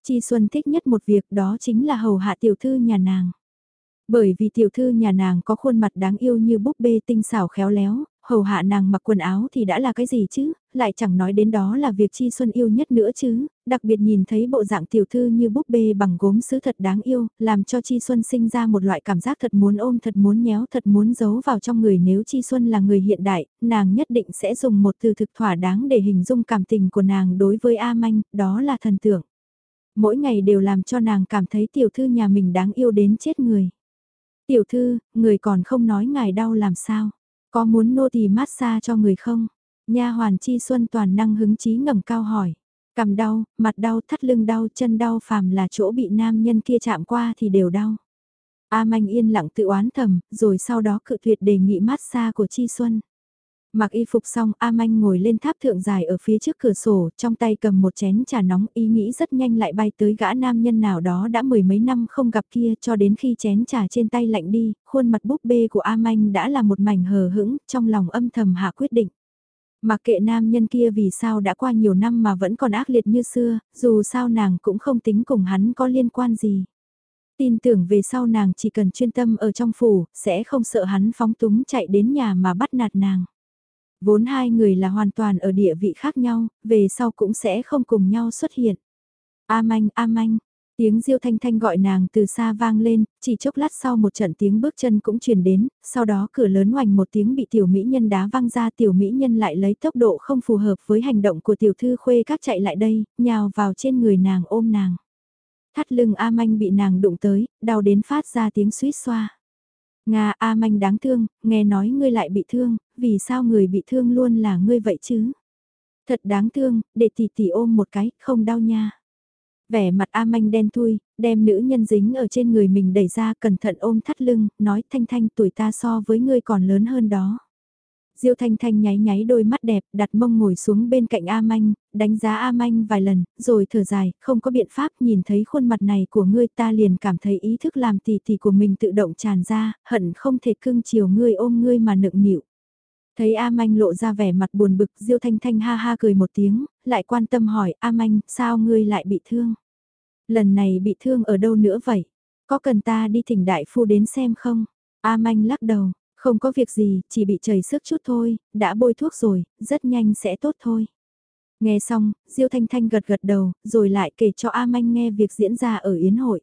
Chi Xuân thích nhất một việc đó chính là hầu hạ tiểu thư nhà nàng. Bởi vì tiểu thư nhà nàng có khuôn mặt đáng yêu như búp bê tinh xảo khéo léo, hầu hạ nàng mặc quần áo thì đã là cái gì chứ, lại chẳng nói đến đó là việc Chi Xuân yêu nhất nữa chứ, đặc biệt nhìn thấy bộ dạng tiểu thư như búp bê bằng gốm sứ thật đáng yêu, làm cho Chi Xuân sinh ra một loại cảm giác thật muốn ôm thật muốn nhéo thật muốn giấu vào trong người nếu Chi Xuân là người hiện đại, nàng nhất định sẽ dùng một từ thực thỏa đáng để hình dung cảm tình của nàng đối với A Manh, đó là thần tượng. Mỗi ngày đều làm cho nàng cảm thấy tiểu thư nhà mình đáng yêu đến chết người. Tiểu thư, người còn không nói ngài đau làm sao? Có muốn nô tỳ massage cho người không? Nha hoàn chi xuân toàn năng hứng chí ngẩng cao hỏi. Cầm đau, mặt đau, thắt lưng đau, chân đau phàm là chỗ bị nam nhân kia chạm qua thì đều đau. A Manh yên lặng tự oán thầm, rồi sau đó cự tuyệt đề nghị massage của Chi Xuân. Mặc y phục xong, A Manh ngồi lên tháp thượng dài ở phía trước cửa sổ, trong tay cầm một chén trà nóng, ý nghĩ rất nhanh lại bay tới gã nam nhân nào đó đã mười mấy năm không gặp kia cho đến khi chén trà trên tay lạnh đi, khuôn mặt búp bê của A Manh đã là một mảnh hờ hững, trong lòng âm thầm hạ quyết định. Mặc kệ nam nhân kia vì sao đã qua nhiều năm mà vẫn còn ác liệt như xưa, dù sao nàng cũng không tính cùng hắn có liên quan gì. Tin tưởng về sau nàng chỉ cần chuyên tâm ở trong phủ, sẽ không sợ hắn phóng túng chạy đến nhà mà bắt nạt nàng. Vốn hai người là hoàn toàn ở địa vị khác nhau, về sau cũng sẽ không cùng nhau xuất hiện. A manh, a manh, tiếng diêu thanh thanh gọi nàng từ xa vang lên, chỉ chốc lát sau một trận tiếng bước chân cũng truyền đến, sau đó cửa lớn oành một tiếng bị tiểu mỹ nhân đá văng ra tiểu mỹ nhân lại lấy tốc độ không phù hợp với hành động của tiểu thư khuê các chạy lại đây, nhào vào trên người nàng ôm nàng. Thắt lưng A manh bị nàng đụng tới, đau đến phát ra tiếng suýt xoa. Nga A manh đáng thương, nghe nói ngươi lại bị thương, vì sao người bị thương luôn là ngươi vậy chứ? Thật đáng thương, để tỷ tỷ ôm một cái, không đau nha. Vẻ mặt A manh đen thui, đem nữ nhân dính ở trên người mình đẩy ra cẩn thận ôm thắt lưng, nói thanh thanh tuổi ta so với ngươi còn lớn hơn đó. Diêu Thanh Thanh nháy nháy đôi mắt đẹp, đặt mông ngồi xuống bên cạnh A Manh, đánh giá A Manh vài lần, rồi thở dài, không có biện pháp nhìn thấy khuôn mặt này của ngươi ta liền cảm thấy ý thức làm tỷ tỷ của mình tự động tràn ra, hận không thể cưng chiều ngươi ôm ngươi mà nựng nịu. Thấy A Manh lộ ra vẻ mặt buồn bực, Diêu Thanh Thanh ha ha cười một tiếng, lại quan tâm hỏi A Manh, sao ngươi lại bị thương? Lần này bị thương ở đâu nữa vậy? Có cần ta đi thỉnh đại phu đến xem không? A Manh lắc đầu, không có việc gì, chỉ bị chảy sức chút thôi, đã bôi thuốc rồi, rất nhanh sẽ tốt thôi. Nghe xong, Diêu Thanh Thanh gật gật đầu, rồi lại kể cho A Manh nghe việc diễn ra ở Yến hội.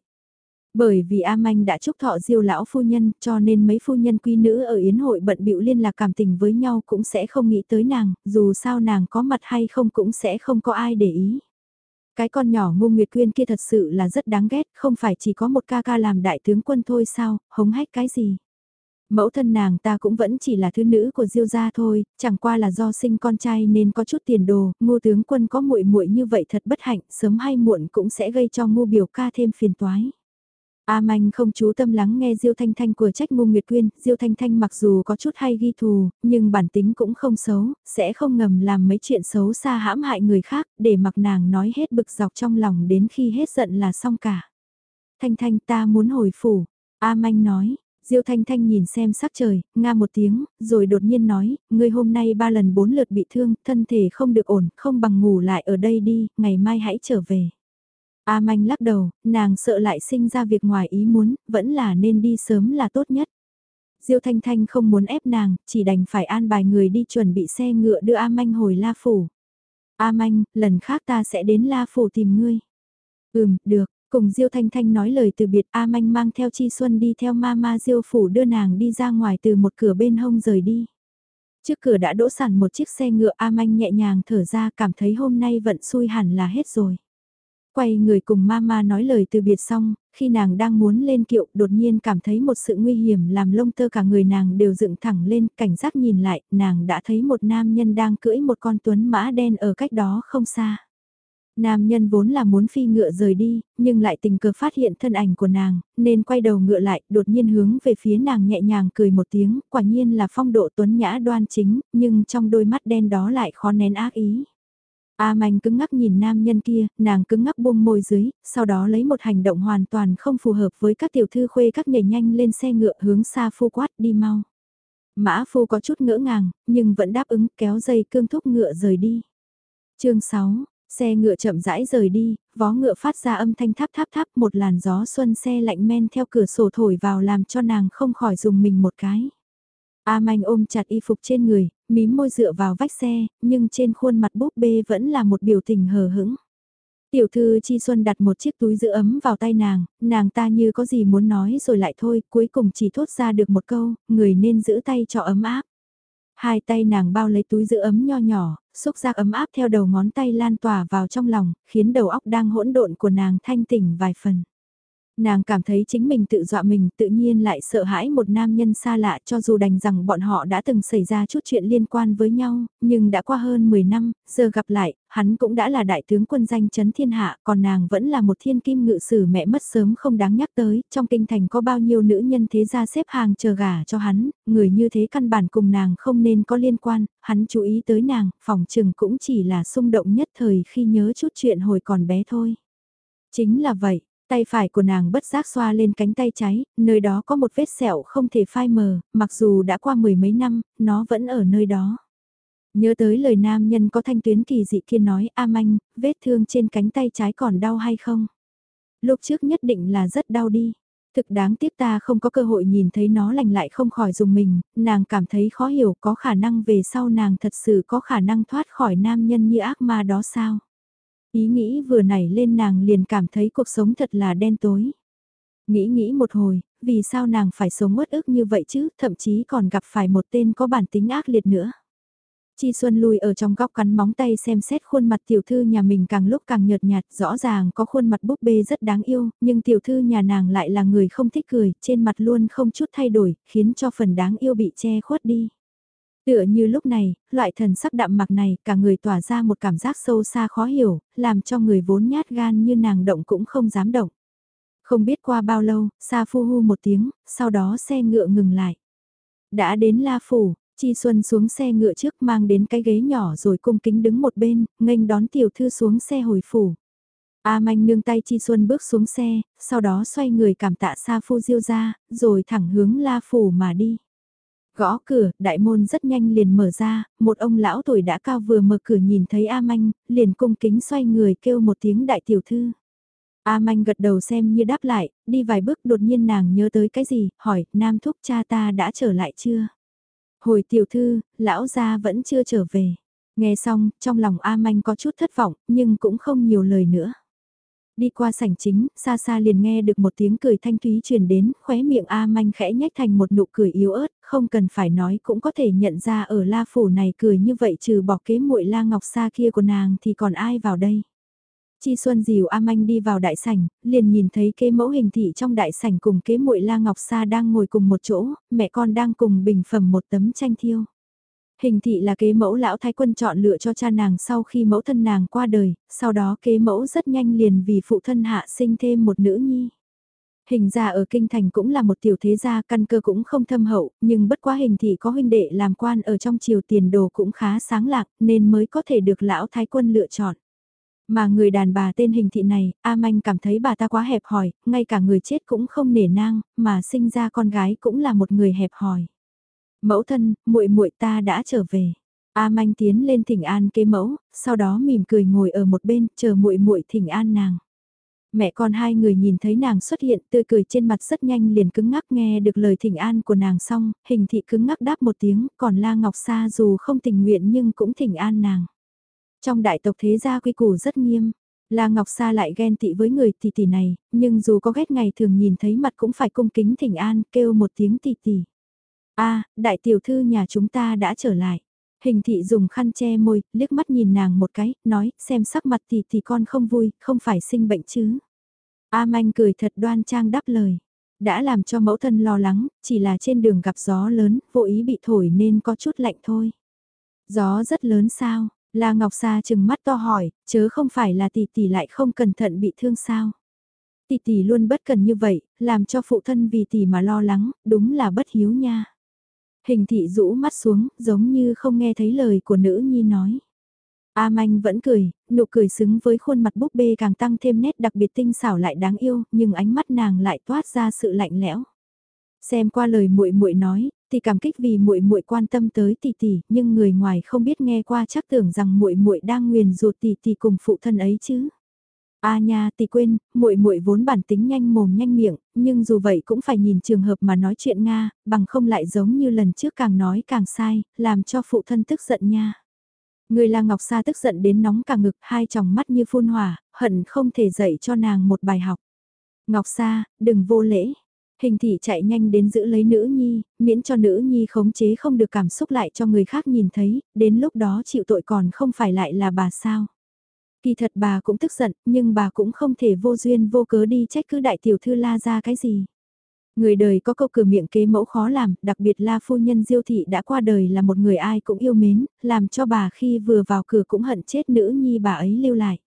Bởi vì A Manh đã chúc thọ Diêu lão phu nhân, cho nên mấy phu nhân quý nữ ở Yến hội bận bịu liên lạc cảm tình với nhau cũng sẽ không nghĩ tới nàng, dù sao nàng có mặt hay không cũng sẽ không có ai để ý. Cái con nhỏ ngu nguyệt quyên kia thật sự là rất đáng ghét, không phải chỉ có một ca ca làm đại tướng quân thôi sao, hống hách cái gì. Mẫu thân nàng ta cũng vẫn chỉ là thứ nữ của Diêu gia thôi, chẳng qua là do sinh con trai nên có chút tiền đồ, ngô tướng quân có muội muội như vậy thật bất hạnh, sớm hay muộn cũng sẽ gây cho ngô biểu ca thêm phiền toái. A Manh không chú tâm lắng nghe Diêu Thanh Thanh của trách Ngô Nguyệt Quyên, Diêu Thanh Thanh mặc dù có chút hay ghi thù, nhưng bản tính cũng không xấu, sẽ không ngầm làm mấy chuyện xấu xa hãm hại người khác, để mặc nàng nói hết bực dọc trong lòng đến khi hết giận là xong cả. Thanh Thanh ta muốn hồi phủ, A Manh nói, Diêu Thanh Thanh nhìn xem sắc trời, nga một tiếng, rồi đột nhiên nói, ngươi hôm nay ba lần bốn lượt bị thương, thân thể không được ổn, không bằng ngủ lại ở đây đi, ngày mai hãy trở về. A Manh lắc đầu, nàng sợ lại sinh ra việc ngoài ý muốn, vẫn là nên đi sớm là tốt nhất. Diêu Thanh Thanh không muốn ép nàng, chỉ đành phải an bài người đi chuẩn bị xe ngựa đưa A Manh hồi La Phủ. A Manh, lần khác ta sẽ đến La Phủ tìm ngươi. Ừm, được, Cùng Diêu Thanh Thanh nói lời từ biệt A Manh mang theo Chi Xuân đi theo Mama Diêu Phủ đưa nàng đi ra ngoài từ một cửa bên hông rời đi. Trước cửa đã đỗ sẵn một chiếc xe ngựa A Manh nhẹ nhàng thở ra cảm thấy hôm nay vận xui hẳn là hết rồi. Quay người cùng mama nói lời từ biệt xong, khi nàng đang muốn lên kiệu đột nhiên cảm thấy một sự nguy hiểm làm lông tơ cả người nàng đều dựng thẳng lên, cảnh giác nhìn lại, nàng đã thấy một nam nhân đang cưỡi một con tuấn mã đen ở cách đó không xa. Nam nhân vốn là muốn phi ngựa rời đi, nhưng lại tình cờ phát hiện thân ảnh của nàng, nên quay đầu ngựa lại, đột nhiên hướng về phía nàng nhẹ nhàng cười một tiếng, quả nhiên là phong độ tuấn nhã đoan chính, nhưng trong đôi mắt đen đó lại khó nén ác ý. A Manh cứng ngắc nhìn nam nhân kia, nàng cứng ngắc buông môi dưới, sau đó lấy một hành động hoàn toàn không phù hợp với các tiểu thư khuê các nhảy nhanh lên xe ngựa hướng xa phu quát đi mau. Mã phu có chút ngỡ ngàng, nhưng vẫn đáp ứng kéo dây cương thúc ngựa rời đi. chương 6, xe ngựa chậm rãi rời đi, vó ngựa phát ra âm thanh tháp tháp tháp một làn gió xuân xe lạnh men theo cửa sổ thổi vào làm cho nàng không khỏi dùng mình một cái. A Manh ôm chặt y phục trên người, mím môi dựa vào vách xe, nhưng trên khuôn mặt búp bê vẫn là một biểu tình hờ hững. Tiểu thư Chi Xuân đặt một chiếc túi giữ ấm vào tay nàng, nàng ta như có gì muốn nói rồi lại thôi, cuối cùng chỉ thốt ra được một câu, người nên giữ tay cho ấm áp. Hai tay nàng bao lấy túi giữ ấm nho nhỏ, xúc giác ấm áp theo đầu ngón tay lan tỏa vào trong lòng, khiến đầu óc đang hỗn độn của nàng thanh tỉnh vài phần. Nàng cảm thấy chính mình tự dọa mình tự nhiên lại sợ hãi một nam nhân xa lạ cho dù đành rằng bọn họ đã từng xảy ra chút chuyện liên quan với nhau, nhưng đã qua hơn 10 năm, giờ gặp lại, hắn cũng đã là đại tướng quân danh chấn thiên hạ, còn nàng vẫn là một thiên kim ngự sử mẹ mất sớm không đáng nhắc tới, trong kinh thành có bao nhiêu nữ nhân thế ra xếp hàng chờ gả cho hắn, người như thế căn bản cùng nàng không nên có liên quan, hắn chú ý tới nàng, phòng trừng cũng chỉ là xung động nhất thời khi nhớ chút chuyện hồi còn bé thôi. Chính là vậy, Tay phải của nàng bất giác xoa lên cánh tay trái, nơi đó có một vết sẹo không thể phai mờ, mặc dù đã qua mười mấy năm, nó vẫn ở nơi đó. Nhớ tới lời nam nhân có thanh tuyến kỳ dị kia nói, A manh, vết thương trên cánh tay trái còn đau hay không? Lúc trước nhất định là rất đau đi. Thực đáng tiếc ta không có cơ hội nhìn thấy nó lành lại không khỏi dùng mình, nàng cảm thấy khó hiểu có khả năng về sau nàng thật sự có khả năng thoát khỏi nam nhân như ác ma đó sao? Ý nghĩ vừa nảy lên nàng liền cảm thấy cuộc sống thật là đen tối. Nghĩ nghĩ một hồi, vì sao nàng phải sống uất ức như vậy chứ, thậm chí còn gặp phải một tên có bản tính ác liệt nữa. Chi Xuân lùi ở trong góc cắn móng tay xem xét khuôn mặt tiểu thư nhà mình càng lúc càng nhợt nhạt, rõ ràng có khuôn mặt búp bê rất đáng yêu, nhưng tiểu thư nhà nàng lại là người không thích cười, trên mặt luôn không chút thay đổi, khiến cho phần đáng yêu bị che khuất đi. Tựa như lúc này, loại thần sắc đạm mặc này cả người tỏa ra một cảm giác sâu xa khó hiểu, làm cho người vốn nhát gan như nàng động cũng không dám động. Không biết qua bao lâu, xa phu hu một tiếng, sau đó xe ngựa ngừng lại. Đã đến La Phủ, Chi Xuân xuống xe ngựa trước mang đến cái ghế nhỏ rồi cung kính đứng một bên, nghênh đón tiểu thư xuống xe hồi phủ. A manh nương tay Chi Xuân bước xuống xe, sau đó xoay người cảm tạ Sa Phu Diêu ra, rồi thẳng hướng La Phủ mà đi. Gõ cửa, đại môn rất nhanh liền mở ra, một ông lão tuổi đã cao vừa mở cửa nhìn thấy A Manh, liền cung kính xoay người kêu một tiếng đại tiểu thư. A Manh gật đầu xem như đáp lại, đi vài bước đột nhiên nàng nhớ tới cái gì, hỏi, nam thúc cha ta đã trở lại chưa? Hồi tiểu thư, lão gia vẫn chưa trở về. Nghe xong, trong lòng A Manh có chút thất vọng, nhưng cũng không nhiều lời nữa. Đi qua sảnh chính, xa xa liền nghe được một tiếng cười thanh thúy truyền đến, khóe miệng A manh khẽ nhếch thành một nụ cười yếu ớt, không cần phải nói cũng có thể nhận ra ở la phủ này cười như vậy trừ bỏ kế muội la ngọc xa kia của nàng thì còn ai vào đây. Chi Xuân dìu A Manh đi vào đại sảnh, liền nhìn thấy kế mẫu hình thị trong đại sảnh cùng kế muội La Ngọc Sa đang ngồi cùng một chỗ, mẹ con đang cùng bình phẩm một tấm tranh thiêu. Hình thị là kế mẫu lão thái quân chọn lựa cho cha nàng sau khi mẫu thân nàng qua đời, sau đó kế mẫu rất nhanh liền vì phụ thân hạ sinh thêm một nữ nhi. Hình gia ở kinh thành cũng là một tiểu thế gia căn cơ cũng không thâm hậu, nhưng bất quá hình thị có huynh đệ làm quan ở trong triều tiền đồ cũng khá sáng lạc nên mới có thể được lão thái quân lựa chọn. Mà người đàn bà tên hình thị này, A Manh cảm thấy bà ta quá hẹp hòi, ngay cả người chết cũng không nể nang, mà sinh ra con gái cũng là một người hẹp hòi. Mẫu thân, muội muội ta đã trở về. A Manh tiến lên thỉnh an kế mẫu, sau đó mỉm cười ngồi ở một bên, chờ muội muội thỉnh an nàng. Mẹ con hai người nhìn thấy nàng xuất hiện tươi cười trên mặt rất nhanh liền cứng ngắc nghe được lời thỉnh an của nàng xong, hình thị cứng ngắc đáp một tiếng, còn La Ngọc Sa dù không tình nguyện nhưng cũng thỉnh an nàng. Trong đại tộc thế gia quy củ rất nghiêm, La Ngọc Sa lại ghen tị với người tỷ tỷ này, nhưng dù có ghét ngày thường nhìn thấy mặt cũng phải cung kính thỉnh an, kêu một tiếng tỷ tỷ a đại tiểu thư nhà chúng ta đã trở lại. Hình thị dùng khăn che môi, liếc mắt nhìn nàng một cái, nói, xem sắc mặt thì thì con không vui, không phải sinh bệnh chứ. A manh cười thật đoan trang đáp lời. Đã làm cho mẫu thân lo lắng, chỉ là trên đường gặp gió lớn, vô ý bị thổi nên có chút lạnh thôi. Gió rất lớn sao? La Ngọc Sa chừng mắt to hỏi, chớ không phải là tỷ tỷ lại không cẩn thận bị thương sao? Tỷ tỷ luôn bất cần như vậy, làm cho phụ thân vì tỷ mà lo lắng, đúng là bất hiếu nha. Hình thị rũ mắt xuống, giống như không nghe thấy lời của nữ nhi nói. A Manh vẫn cười, nụ cười xứng với khuôn mặt búp bê càng tăng thêm nét đặc biệt tinh xảo lại đáng yêu, nhưng ánh mắt nàng lại toát ra sự lạnh lẽo. Xem qua lời muội muội nói, thì cảm kích vì muội muội quan tâm tới tỷ tỷ, nhưng người ngoài không biết nghe qua chắc tưởng rằng muội muội đang nguyền rủa tỷ tỷ cùng phụ thân ấy chứ. A nha, tỷ quên, muội muội vốn bản tính nhanh mồm nhanh miệng, nhưng dù vậy cũng phải nhìn trường hợp mà nói chuyện nga, bằng không lại giống như lần trước càng nói càng sai, làm cho phụ thân tức giận nha. Người là Ngọc Sa tức giận đến nóng cả ngực, hai tròng mắt như phun hỏa, hận không thể dạy cho nàng một bài học. Ngọc Sa, đừng vô lễ. Hình thị chạy nhanh đến giữ lấy nữ nhi, miễn cho nữ nhi khống chế không được cảm xúc lại cho người khác nhìn thấy, đến lúc đó chịu tội còn không phải lại là bà sao. Kỳ thật bà cũng tức giận, nhưng bà cũng không thể vô duyên vô cớ đi trách cứ đại tiểu thư la ra cái gì. Người đời có câu cửa miệng kế mẫu khó làm, đặc biệt là phu nhân diêu thị đã qua đời là một người ai cũng yêu mến, làm cho bà khi vừa vào cửa cũng hận chết nữ nhi bà ấy lưu lại.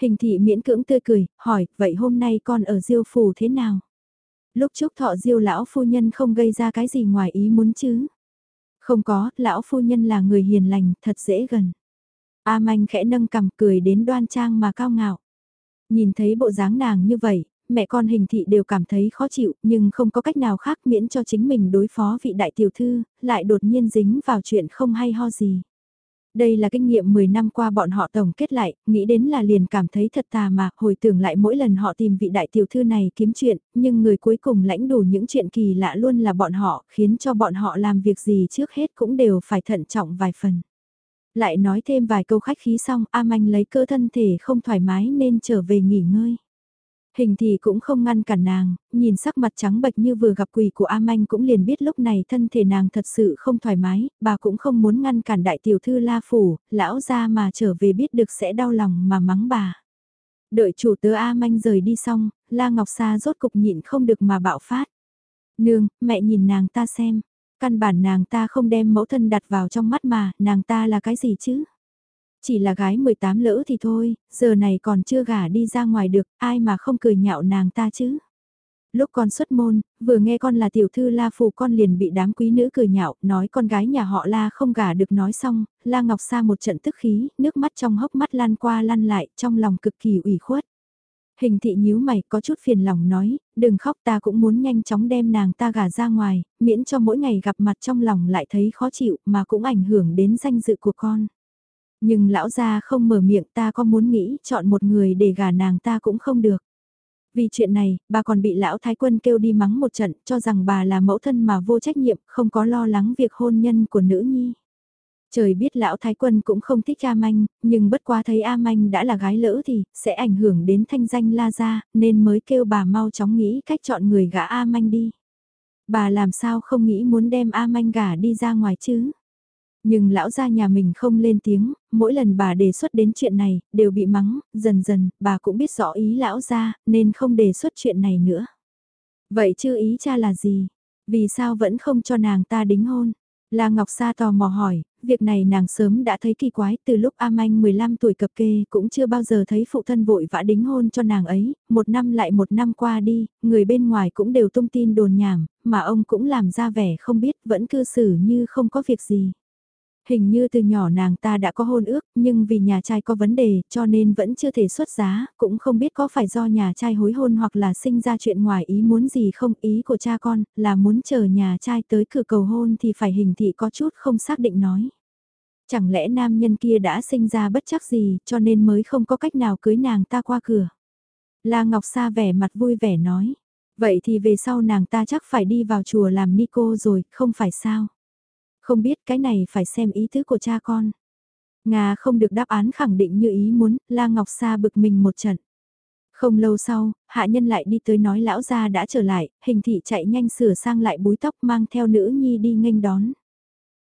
Hình thị miễn cưỡng tươi cười, hỏi, vậy hôm nay con ở diêu phủ thế nào? Lúc trước thọ diêu lão phu nhân không gây ra cái gì ngoài ý muốn chứ? Không có, lão phu nhân là người hiền lành, thật dễ gần. A manh khẽ nâng cằm cười đến đoan trang mà cao ngạo. Nhìn thấy bộ dáng nàng như vậy, mẹ con hình thị đều cảm thấy khó chịu, nhưng không có cách nào khác miễn cho chính mình đối phó vị đại tiểu thư, lại đột nhiên dính vào chuyện không hay ho gì. Đây là kinh nghiệm 10 năm qua bọn họ tổng kết lại, nghĩ đến là liền cảm thấy thật tà mà, hồi tưởng lại mỗi lần họ tìm vị đại tiểu thư này kiếm chuyện, nhưng người cuối cùng lãnh đủ những chuyện kỳ lạ luôn là bọn họ, khiến cho bọn họ làm việc gì trước hết cũng đều phải thận trọng vài phần. Lại nói thêm vài câu khách khí xong, A Manh lấy cơ thân thể không thoải mái nên trở về nghỉ ngơi. Hình thì cũng không ngăn cản nàng, nhìn sắc mặt trắng bệch như vừa gặp quỷ của A Manh cũng liền biết lúc này thân thể nàng thật sự không thoải mái, bà cũng không muốn ngăn cản đại tiểu thư La Phủ, lão ra mà trở về biết được sẽ đau lòng mà mắng bà. Đợi chủ tớ A Manh rời đi xong, La Ngọc Sa rốt cục nhịn không được mà bạo phát. Nương, mẹ nhìn nàng ta xem, căn bản nàng ta không đem mẫu thân đặt vào trong mắt mà, nàng ta là cái gì chứ? Chỉ là gái 18 lỡ thì thôi, giờ này còn chưa gả đi ra ngoài được, ai mà không cười nhạo nàng ta chứ. Lúc con xuất môn, vừa nghe con là tiểu thư La Phù con liền bị đám quý nữ cười nhạo, nói con gái nhà họ La không gả được nói xong, La Ngọc Sa một trận tức khí, nước mắt trong hốc mắt lan qua lăn lại, trong lòng cực kỳ ủy khuất. Hình thị nhíu mày có chút phiền lòng nói, đừng khóc ta cũng muốn nhanh chóng đem nàng ta gả ra ngoài, miễn cho mỗi ngày gặp mặt trong lòng lại thấy khó chịu mà cũng ảnh hưởng đến danh dự của con. Nhưng lão gia không mở miệng ta có muốn nghĩ chọn một người để gả nàng ta cũng không được. Vì chuyện này, bà còn bị lão thái quân kêu đi mắng một trận, cho rằng bà là mẫu thân mà vô trách nhiệm, không có lo lắng việc hôn nhân của nữ nhi. Trời biết lão thái quân cũng không thích A Manh, nhưng bất quá thấy A Manh đã là gái lỡ thì, sẽ ảnh hưởng đến thanh danh La Gia, nên mới kêu bà mau chóng nghĩ cách chọn người gả A Manh đi. Bà làm sao không nghĩ muốn đem A Manh gả đi ra ngoài chứ? Nhưng lão gia nhà mình không lên tiếng, mỗi lần bà đề xuất đến chuyện này, đều bị mắng, dần dần, bà cũng biết rõ ý lão gia, nên không đề xuất chuyện này nữa. Vậy chưa ý cha là gì? Vì sao vẫn không cho nàng ta đính hôn? La Ngọc Sa tò mò hỏi, việc này nàng sớm đã thấy kỳ quái từ lúc A Manh 15 tuổi cập kê cũng chưa bao giờ thấy phụ thân vội vã đính hôn cho nàng ấy, một năm lại một năm qua đi, người bên ngoài cũng đều tung tin đồn nhảm, mà ông cũng làm ra vẻ không biết vẫn cư xử như không có việc gì. Hình như từ nhỏ nàng ta đã có hôn ước, nhưng vì nhà trai có vấn đề cho nên vẫn chưa thể xuất giá, cũng không biết có phải do nhà trai hối hôn hoặc là sinh ra chuyện ngoài ý muốn gì không. Ý của cha con là muốn chờ nhà trai tới cửa cầu hôn thì phải hình thị có chút không xác định nói. Chẳng lẽ nam nhân kia đã sinh ra bất chắc gì cho nên mới không có cách nào cưới nàng ta qua cửa. La Ngọc Sa vẻ mặt vui vẻ nói. Vậy thì về sau nàng ta chắc phải đi vào chùa làm ni cô rồi, không phải sao? Không biết cái này phải xem ý tứ của cha con. Nga không được đáp án khẳng định như ý muốn, La Ngọc Sa bực mình một trận. Không lâu sau, hạ nhân lại đi tới nói lão gia đã trở lại, hình thị chạy nhanh sửa sang lại búi tóc mang theo nữ nhi đi nghênh đón.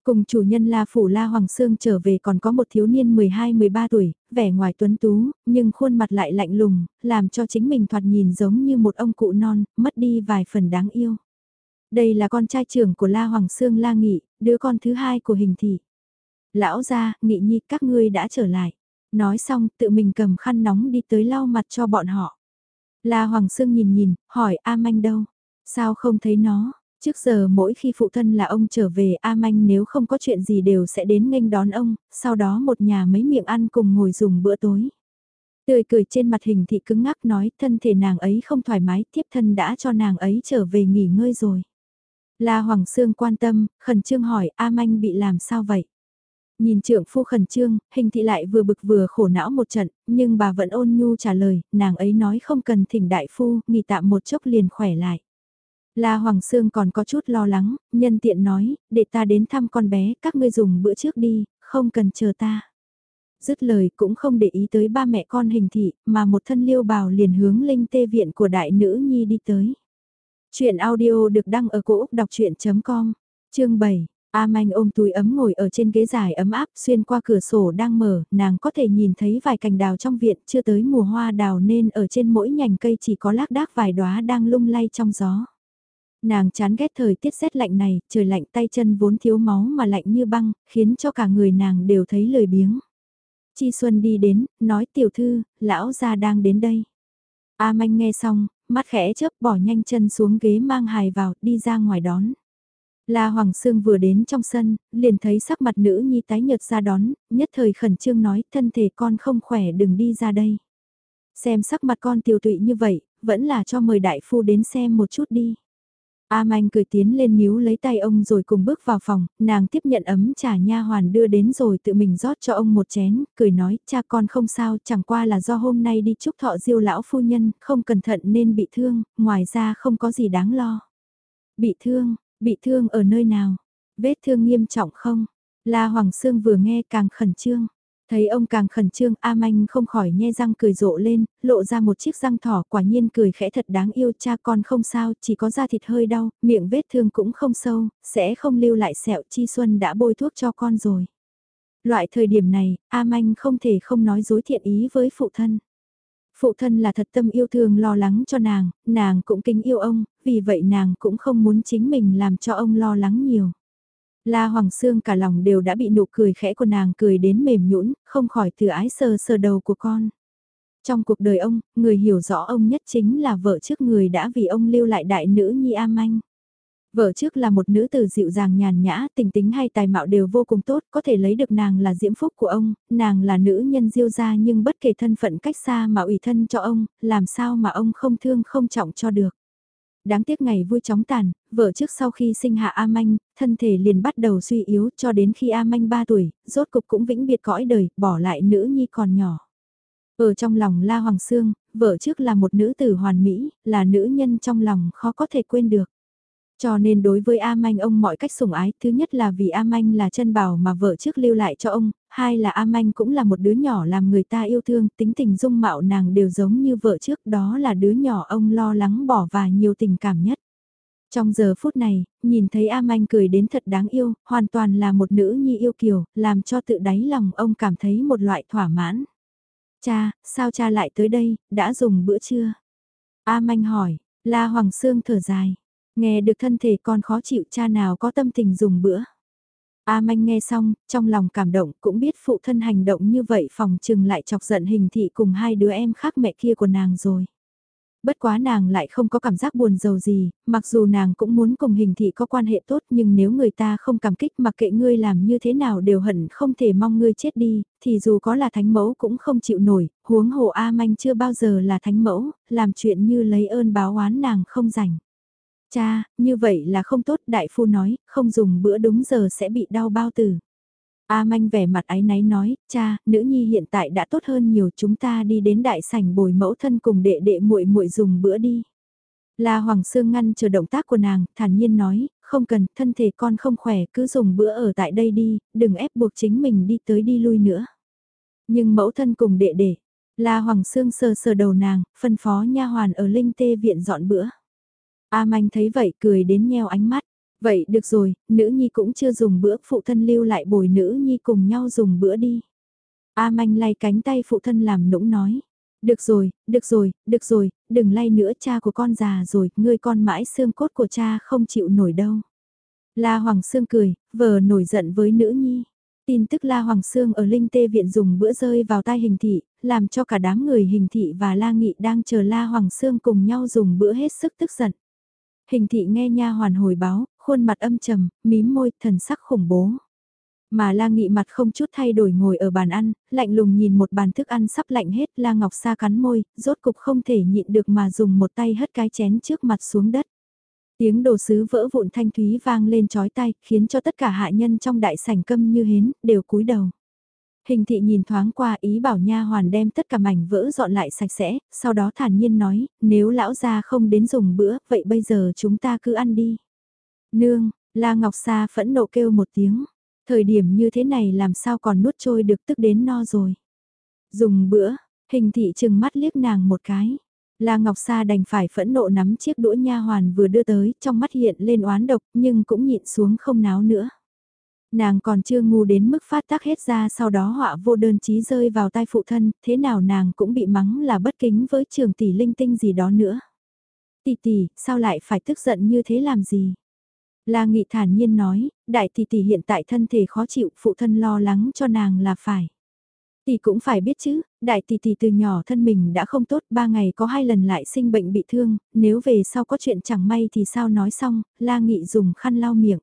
Cùng chủ nhân La Phủ La Hoàng Sương trở về còn có một thiếu niên 12-13 tuổi, vẻ ngoài tuấn tú, nhưng khuôn mặt lại lạnh lùng, làm cho chính mình thoạt nhìn giống như một ông cụ non, mất đi vài phần đáng yêu. Đây là con trai trưởng của La Hoàng Sương La Nghị, đứa con thứ hai của hình thị. Lão gia, Nghị Nhi các ngươi đã trở lại. Nói xong tự mình cầm khăn nóng đi tới lau mặt cho bọn họ. La Hoàng Sương nhìn nhìn, hỏi A Manh đâu? Sao không thấy nó? Trước giờ mỗi khi phụ thân là ông trở về A Manh nếu không có chuyện gì đều sẽ đến nghênh đón ông, sau đó một nhà mấy miệng ăn cùng ngồi dùng bữa tối. Tươi cười trên mặt hình thị cứng ngắc nói thân thể nàng ấy không thoải mái, tiếp thân đã cho nàng ấy trở về nghỉ ngơi rồi. La Hoàng Sương quan tâm, khẩn trương hỏi A Manh bị làm sao vậy? Nhìn Trưởng phu khẩn trương, hình thị lại vừa bực vừa khổ não một trận, nhưng bà vẫn ôn nhu trả lời, nàng ấy nói không cần thỉnh đại phu, nghỉ tạm một chốc liền khỏe lại. La Hoàng Sương còn có chút lo lắng, nhân tiện nói, để ta đến thăm con bé, các ngươi dùng bữa trước đi, không cần chờ ta. Dứt lời cũng không để ý tới ba mẹ con hình thị, mà một thân liêu bào liền hướng linh tê viện của đại nữ nhi đi tới. Chuyện audio được đăng ở cổ Úc đọc chuyện.com, chương 7. A Manh ôm túi ấm ngồi ở trên ghế dài ấm áp xuyên qua cửa sổ đang mở, nàng có thể nhìn thấy vài cành đào trong viện chưa tới mùa hoa đào nên ở trên mỗi nhành cây chỉ có lác đác vài đóa đang lung lay trong gió. Nàng chán ghét thời tiết rét lạnh này, trời lạnh tay chân vốn thiếu máu mà lạnh như băng, khiến cho cả người nàng đều thấy lười biếng. Chi Xuân đi đến, nói tiểu thư, lão gia đang đến đây. A Manh nghe xong, mắt khẽ chớp bỏ nhanh chân xuống ghế mang hài vào, đi ra ngoài đón. La Hoàng Sương vừa đến trong sân, liền thấy sắc mặt nữ nhi tái nhợt ra đón, nhất thời khẩn trương nói thân thể con không khỏe đừng đi ra đây. Xem sắc mặt con tiêu tụy như vậy, vẫn là cho mời đại phu đến xem một chút đi. A Manh cười tiến lên níu lấy tay ông rồi cùng bước vào phòng, nàng tiếp nhận ấm trà nha hoàn đưa đến rồi tự mình rót cho ông một chén, cười nói, cha con không sao, chẳng qua là do hôm nay đi chúc thọ diêu lão phu nhân, không cẩn thận nên bị thương, ngoài ra không có gì đáng lo. Bị thương, bị thương ở nơi nào? Vết thương nghiêm trọng không? La Hoàng Sương vừa nghe càng khẩn trương. Thấy ông càng khẩn trương, A Manh không khỏi nhe răng cười rộ lên, lộ ra một chiếc răng thỏ quả nhiên cười khẽ thật đáng yêu cha con không sao, chỉ có da thịt hơi đau, miệng vết thương cũng không sâu, sẽ không lưu lại sẹo chi xuân đã bôi thuốc cho con rồi. Loại thời điểm này, A Manh không thể không nói dối thiện ý với phụ thân. Phụ thân là thật tâm yêu thương lo lắng cho nàng, nàng cũng kính yêu ông, vì vậy nàng cũng không muốn chính mình làm cho ông lo lắng nhiều. La Hoàng Sương cả lòng đều đã bị nụ cười khẽ của nàng cười đến mềm nhũn, không khỏi từ ái sờ sờ đầu của con. Trong cuộc đời ông, người hiểu rõ ông nhất chính là vợ trước người đã vì ông lưu lại đại nữ Nhi A Manh. Vợ trước là một nữ tử dịu dàng nhàn nhã, tình tính hay tài mạo đều vô cùng tốt, có thể lấy được nàng là diễm phúc của ông, nàng là nữ nhân diêu gia nhưng bất kể thân phận cách xa mà ủy thân cho ông, làm sao mà ông không thương không trọng cho được. Đáng tiếc ngày vui chóng tàn, vợ trước sau khi sinh hạ A Manh, thân thể liền bắt đầu suy yếu cho đến khi A Manh 3 tuổi, rốt cục cũng vĩnh biệt cõi đời, bỏ lại nữ nhi còn nhỏ. Ở trong lòng La Hoàng Sương, vợ trước là một nữ tử hoàn mỹ, là nữ nhân trong lòng khó có thể quên được. Cho nên đối với A Manh ông mọi cách sủng ái, thứ nhất là vì A Manh là chân bảo mà vợ trước lưu lại cho ông, hai là A Manh cũng là một đứa nhỏ làm người ta yêu thương, tính tình dung mạo nàng đều giống như vợ trước, đó là đứa nhỏ ông lo lắng bỏ và nhiều tình cảm nhất. Trong giờ phút này, nhìn thấy A Manh cười đến thật đáng yêu, hoàn toàn là một nữ nhi yêu kiều, làm cho tự đáy lòng ông cảm thấy một loại thỏa mãn. Cha, sao cha lại tới đây, đã dùng bữa trưa? A Manh hỏi, La Hoàng Sương thở dài. Nghe được thân thể con khó chịu cha nào có tâm tình dùng bữa. A Manh nghe xong, trong lòng cảm động cũng biết phụ thân hành động như vậy phòng trừng lại chọc giận hình thị cùng hai đứa em khác mẹ kia của nàng rồi. Bất quá nàng lại không có cảm giác buồn giàu gì, mặc dù nàng cũng muốn cùng hình thị có quan hệ tốt nhưng nếu người ta không cảm kích mặc kệ ngươi làm như thế nào đều hận không thể mong ngươi chết đi, thì dù có là thánh mẫu cũng không chịu nổi, huống hồ A Manh chưa bao giờ là thánh mẫu, làm chuyện như lấy ơn báo oán nàng không rảnh. Cha, như vậy là không tốt, đại phu nói, không dùng bữa đúng giờ sẽ bị đau bao tử. A manh vẻ mặt ái náy nói, cha, nữ nhi hiện tại đã tốt hơn nhiều chúng ta đi đến đại sảnh bồi mẫu thân cùng đệ đệ muội muội dùng bữa đi. La Hoàng Sương ngăn chờ động tác của nàng, thản nhiên nói, không cần, thân thể con không khỏe, cứ dùng bữa ở tại đây đi, đừng ép buộc chính mình đi tới đi lui nữa. Nhưng mẫu thân cùng đệ đệ, La Hoàng Sương sờ sờ đầu nàng, phân phó nha hoàn ở linh tê viện dọn bữa. A Manh thấy vậy cười đến nheo ánh mắt. Vậy được rồi, nữ nhi cũng chưa dùng bữa, phụ thân lưu lại bồi nữ nhi cùng nhau dùng bữa đi. A Manh lay cánh tay phụ thân làm nũng nói. Được rồi, được rồi, được rồi, đừng lay nữa cha của con già rồi, ngươi con mãi xương cốt của cha không chịu nổi đâu. La Hoàng Sương cười, vờ nổi giận với nữ nhi. Tin tức La Hoàng Sương ở Linh Tê Viện dùng bữa rơi vào tai hình thị, làm cho cả đám người hình thị và La Nghị đang chờ La Hoàng Sương cùng nhau dùng bữa hết sức tức giận. Hình thị nghe nha hoàn hồi báo, khuôn mặt âm trầm, mím môi, thần sắc khủng bố. Mà La Nghị mặt không chút thay đổi ngồi ở bàn ăn, lạnh lùng nhìn một bàn thức ăn sắp lạnh hết, La Ngọc Sa cắn môi, rốt cục không thể nhịn được mà dùng một tay hất cái chén trước mặt xuống đất. Tiếng đồ sứ vỡ vụn thanh thúy vang lên chói tai, khiến cho tất cả hạ nhân trong đại sảnh câm như hến, đều cúi đầu. Hình thị nhìn thoáng qua ý bảo nha hoàn đem tất cả mảnh vỡ dọn lại sạch sẽ, sau đó thản nhiên nói, nếu lão gia không đến dùng bữa, vậy bây giờ chúng ta cứ ăn đi. Nương, La Ngọc Sa phẫn nộ kêu một tiếng, thời điểm như thế này làm sao còn nuốt trôi được tức đến no rồi. Dùng bữa, hình thị chừng mắt liếc nàng một cái. La Ngọc Sa đành phải phẫn nộ nắm chiếc đũa nha hoàn vừa đưa tới, trong mắt hiện lên oán độc, nhưng cũng nhịn xuống không náo nữa. Nàng còn chưa ngu đến mức phát tác hết ra sau đó họa vô đơn chí rơi vào tay phụ thân, thế nào nàng cũng bị mắng là bất kính với trường tỷ linh tinh gì đó nữa. Tỷ tỷ, sao lại phải tức giận như thế làm gì? La Nghị thản nhiên nói, đại tỷ tỷ hiện tại thân thể khó chịu, phụ thân lo lắng cho nàng là phải. Tỷ cũng phải biết chứ, đại tỷ tỷ từ nhỏ thân mình đã không tốt, ba ngày có hai lần lại sinh bệnh bị thương, nếu về sau có chuyện chẳng may thì sao nói xong, La Nghị dùng khăn lau miệng.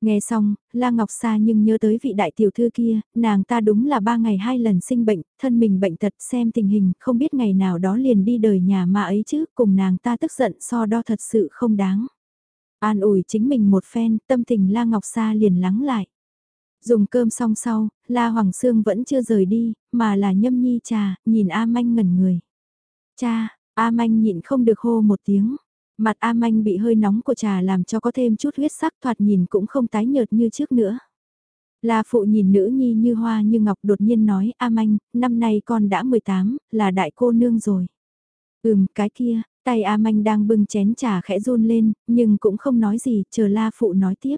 Nghe xong, La Ngọc Sa nhưng nhớ tới vị đại tiểu thư kia, nàng ta đúng là ba ngày hai lần sinh bệnh, thân mình bệnh tật xem tình hình, không biết ngày nào đó liền đi đời nhà mà ấy chứ, cùng nàng ta tức giận so đo thật sự không đáng. An ủi chính mình một phen, tâm tình La Ngọc Sa liền lắng lại. Dùng cơm xong sau, La Hoàng Sương vẫn chưa rời đi, mà là nhâm nhi trà, nhìn A Manh ngẩn người. Cha, A Manh nhịn không được hô một tiếng. Mặt A Manh bị hơi nóng của trà làm cho có thêm chút huyết sắc thoạt nhìn cũng không tái nhợt như trước nữa. La phụ nhìn nữ nhi như hoa như ngọc đột nhiên nói A Manh, năm nay con đã 18, là đại cô nương rồi. Ừm, cái kia, tay A Manh đang bưng chén trà khẽ run lên, nhưng cũng không nói gì, chờ La phụ nói tiếp.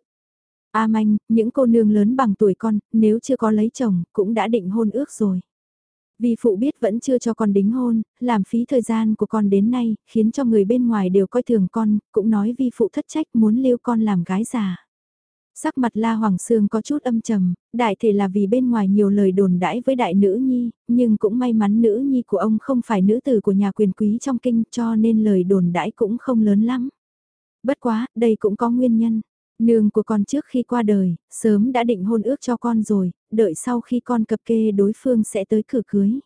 A Manh, những cô nương lớn bằng tuổi con, nếu chưa có lấy chồng, cũng đã định hôn ước rồi. Vì phụ biết vẫn chưa cho con đính hôn, làm phí thời gian của con đến nay, khiến cho người bên ngoài đều coi thường con, cũng nói vi phụ thất trách muốn lưu con làm gái già. Sắc mặt La Hoàng Sương có chút âm trầm, đại thể là vì bên ngoài nhiều lời đồn đãi với đại nữ nhi, nhưng cũng may mắn nữ nhi của ông không phải nữ tử của nhà quyền quý trong kinh cho nên lời đồn đãi cũng không lớn lắm. Bất quá, đây cũng có nguyên nhân. Nương của con trước khi qua đời, sớm đã định hôn ước cho con rồi, đợi sau khi con cập kê đối phương sẽ tới cửa cưới.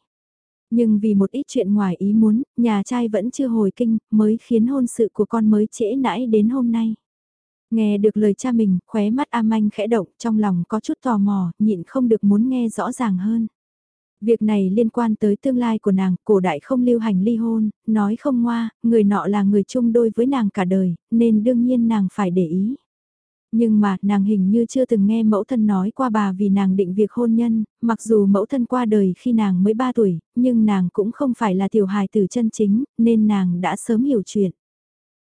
Nhưng vì một ít chuyện ngoài ý muốn, nhà trai vẫn chưa hồi kinh, mới khiến hôn sự của con mới trễ nãi đến hôm nay. Nghe được lời cha mình, khóe mắt A Manh khẽ động, trong lòng có chút tò mò, nhịn không được muốn nghe rõ ràng hơn. Việc này liên quan tới tương lai của nàng, cổ đại không lưu hành ly hôn, nói không ngoa, người nọ là người chung đôi với nàng cả đời, nên đương nhiên nàng phải để ý. Nhưng mà, nàng hình như chưa từng nghe mẫu thân nói qua bà vì nàng định việc hôn nhân, mặc dù mẫu thân qua đời khi nàng mới 3 tuổi, nhưng nàng cũng không phải là tiểu hài tử chân chính, nên nàng đã sớm hiểu chuyện.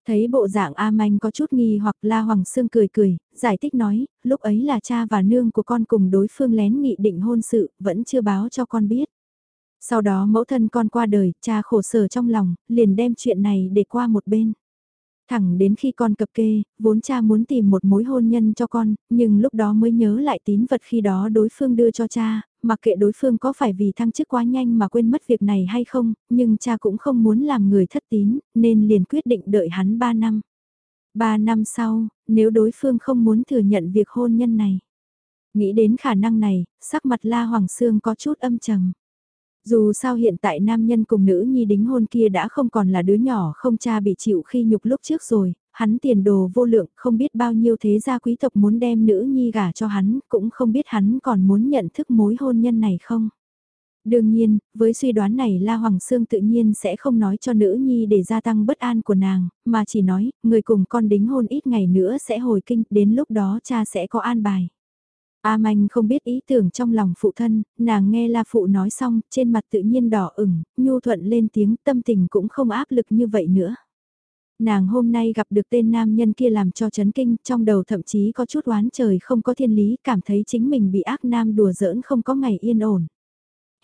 Thấy bộ dạng A Manh có chút nghi hoặc La Hoàng Sương cười cười, giải thích nói, lúc ấy là cha và nương của con cùng đối phương lén nghị định hôn sự, vẫn chưa báo cho con biết. Sau đó mẫu thân con qua đời, cha khổ sở trong lòng, liền đem chuyện này để qua một bên. Thẳng đến khi con cập kê, vốn cha muốn tìm một mối hôn nhân cho con, nhưng lúc đó mới nhớ lại tín vật khi đó đối phương đưa cho cha, mặc kệ đối phương có phải vì thăng chức quá nhanh mà quên mất việc này hay không, nhưng cha cũng không muốn làm người thất tín, nên liền quyết định đợi hắn 3 năm. 3 năm sau, nếu đối phương không muốn thừa nhận việc hôn nhân này. Nghĩ đến khả năng này, sắc mặt La Hoàng Sương có chút âm trầm. Dù sao hiện tại nam nhân cùng nữ nhi đính hôn kia đã không còn là đứa nhỏ không cha bị chịu khi nhục lúc trước rồi, hắn tiền đồ vô lượng không biết bao nhiêu thế gia quý tộc muốn đem nữ nhi gả cho hắn, cũng không biết hắn còn muốn nhận thức mối hôn nhân này không. Đương nhiên, với suy đoán này La Hoàng Sương tự nhiên sẽ không nói cho nữ nhi để gia tăng bất an của nàng, mà chỉ nói, người cùng con đính hôn ít ngày nữa sẽ hồi kinh, đến lúc đó cha sẽ có an bài. A Manh không biết ý tưởng trong lòng phụ thân, nàng nghe La Phụ nói xong, trên mặt tự nhiên đỏ ửng, nhu thuận lên tiếng tâm tình cũng không áp lực như vậy nữa. Nàng hôm nay gặp được tên nam nhân kia làm cho chấn kinh, trong đầu thậm chí có chút oán trời không có thiên lý, cảm thấy chính mình bị ác nam đùa giỡn không có ngày yên ổn.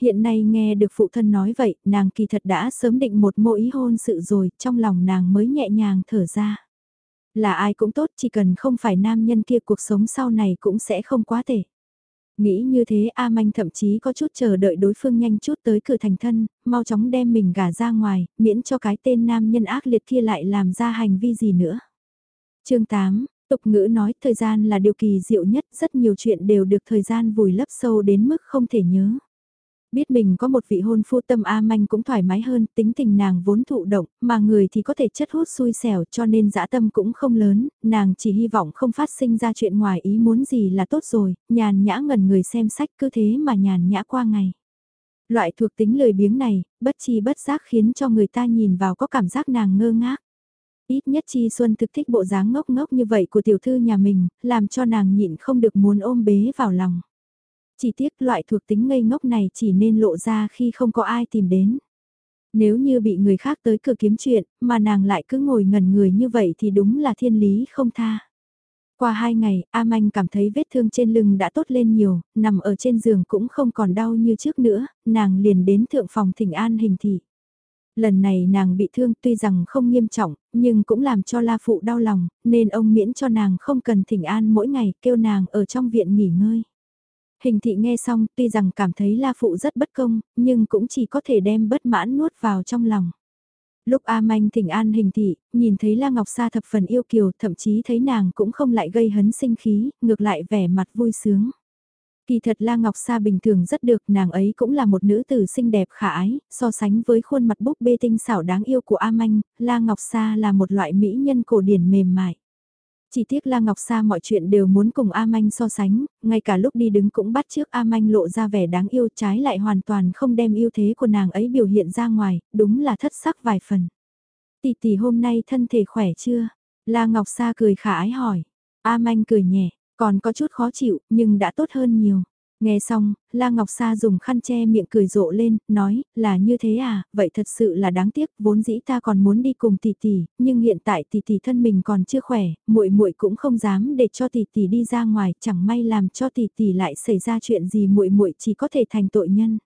Hiện nay nghe được phụ thân nói vậy, nàng kỳ thật đã sớm định một mô ý hôn sự rồi, trong lòng nàng mới nhẹ nhàng thở ra. Là ai cũng tốt, chỉ cần không phải nam nhân kia cuộc sống sau này cũng sẽ không quá tệ. Nghĩ như thế A Manh thậm chí có chút chờ đợi đối phương nhanh chút tới cửa thành thân, mau chóng đem mình gả ra ngoài, miễn cho cái tên nam nhân ác liệt kia lại làm ra hành vi gì nữa. chương 8, tục ngữ nói thời gian là điều kỳ diệu nhất, rất nhiều chuyện đều được thời gian vùi lấp sâu đến mức không thể nhớ. Biết mình có một vị hôn phu tâm A manh cũng thoải mái hơn, tính tình nàng vốn thụ động, mà người thì có thể chất hút xui xẻo cho nên dã tâm cũng không lớn, nàng chỉ hy vọng không phát sinh ra chuyện ngoài ý muốn gì là tốt rồi, nhàn nhã ngần người xem sách cứ thế mà nhàn nhã qua ngày. Loại thuộc tính lười biếng này, bất chi bất giác khiến cho người ta nhìn vào có cảm giác nàng ngơ ngác. Ít nhất Chi Xuân thực thích bộ dáng ngốc ngốc như vậy của tiểu thư nhà mình, làm cho nàng nhịn không được muốn ôm bế vào lòng. Chỉ tiếc loại thuộc tính ngây ngốc này chỉ nên lộ ra khi không có ai tìm đến. Nếu như bị người khác tới cửa kiếm chuyện, mà nàng lại cứ ngồi ngẩn người như vậy thì đúng là thiên lý không tha. Qua hai ngày, A Manh cảm thấy vết thương trên lưng đã tốt lên nhiều, nằm ở trên giường cũng không còn đau như trước nữa, nàng liền đến thượng phòng thỉnh an hình thị. Lần này nàng bị thương tuy rằng không nghiêm trọng, nhưng cũng làm cho La Phụ đau lòng, nên ông miễn cho nàng không cần thỉnh an mỗi ngày, kêu nàng ở trong viện nghỉ ngơi. Hình thị nghe xong tuy rằng cảm thấy La Phụ rất bất công, nhưng cũng chỉ có thể đem bất mãn nuốt vào trong lòng. Lúc A Manh thỉnh an hình thị, nhìn thấy La Ngọc Sa thập phần yêu kiều, thậm chí thấy nàng cũng không lại gây hấn sinh khí, ngược lại vẻ mặt vui sướng. Kỳ thật La Ngọc Sa bình thường rất được, nàng ấy cũng là một nữ tử xinh đẹp khả ái, so sánh với khuôn mặt búp bê tinh xảo đáng yêu của A Manh, La Ngọc Sa là một loại mỹ nhân cổ điển mềm mại. Chỉ tiếc La Ngọc Sa mọi chuyện đều muốn cùng A Manh so sánh, ngay cả lúc đi đứng cũng bắt trước A Manh lộ ra vẻ đáng yêu trái lại hoàn toàn không đem ưu thế của nàng ấy biểu hiện ra ngoài, đúng là thất sắc vài phần. Tỷ tỷ hôm nay thân thể khỏe chưa? La Ngọc Sa cười khả ái hỏi. A Manh cười nhẹ, còn có chút khó chịu, nhưng đã tốt hơn nhiều. Nghe xong, La Ngọc Sa dùng khăn che miệng cười rộ lên, nói, là như thế à, vậy thật sự là đáng tiếc, vốn dĩ ta còn muốn đi cùng tỷ tỷ, nhưng hiện tại tỷ tỷ thân mình còn chưa khỏe, muội muội cũng không dám để cho tỷ tỷ đi ra ngoài, chẳng may làm cho tỷ tỷ lại xảy ra chuyện gì muội muội chỉ có thể thành tội nhân.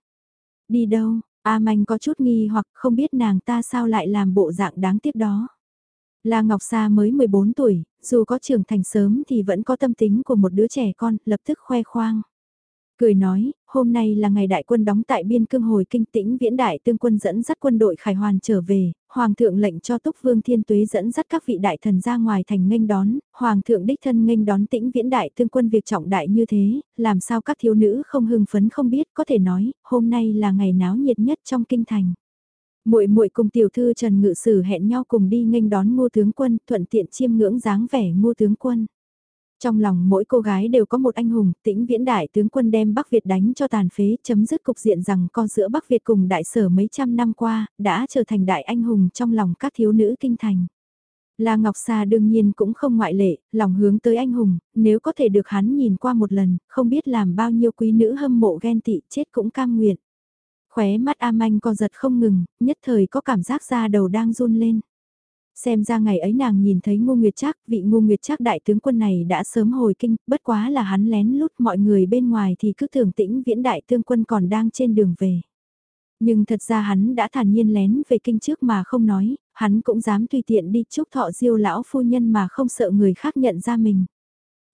Đi đâu? A Manh có chút nghi hoặc không biết nàng ta sao lại làm bộ dạng đáng tiếc đó. La Ngọc Sa mới 14 tuổi, dù có trưởng thành sớm thì vẫn có tâm tính của một đứa trẻ con, lập tức khoe khoang. Cười nói, hôm nay là ngày đại quân đóng tại biên cương hồi kinh tĩnh viễn đại tương quân dẫn dắt quân đội khải hoàn trở về, Hoàng thượng lệnh cho Túc Vương Thiên Tuế dẫn dắt các vị đại thần ra ngoài thành nghênh đón, Hoàng thượng đích thân nghênh đón tĩnh viễn đại tương quân việc trọng đại như thế, làm sao các thiếu nữ không hưng phấn không biết, có thể nói, hôm nay là ngày náo nhiệt nhất trong kinh thành. Muội muội cùng tiểu thư Trần Ngự Sử hẹn nhau cùng đi nghênh đón ngô tướng quân, thuận tiện chiêm ngưỡng dáng vẻ ngô tướng quân. Trong lòng mỗi cô gái đều có một anh hùng, tĩnh viễn đại tướng quân đem Bắc Việt đánh cho tàn phế, chấm dứt cục diện rằng con giữa Bắc Việt cùng đại sở mấy trăm năm qua, đã trở thành đại anh hùng trong lòng các thiếu nữ kinh thành. La Ngọc Sa đương nhiên cũng không ngoại lệ, lòng hướng tới anh hùng, nếu có thể được hắn nhìn qua một lần, không biết làm bao nhiêu quý nữ hâm mộ ghen tị chết cũng cam nguyện. Khóe mắt A Manh co giật không ngừng, nhất thời có cảm giác da đầu đang run lên. Xem ra ngày ấy nàng nhìn thấy Ngô Nguyệt Trác, vị Ngô Nguyệt Trác đại tướng quân này đã sớm hồi kinh, bất quá là hắn lén lút mọi người bên ngoài thì cứ tưởng tĩnh viễn đại tướng quân còn đang trên đường về. Nhưng thật ra hắn đã thản nhiên lén về kinh trước mà không nói, hắn cũng dám tùy tiện đi chúc thọ diêu lão phu nhân mà không sợ người khác nhận ra mình.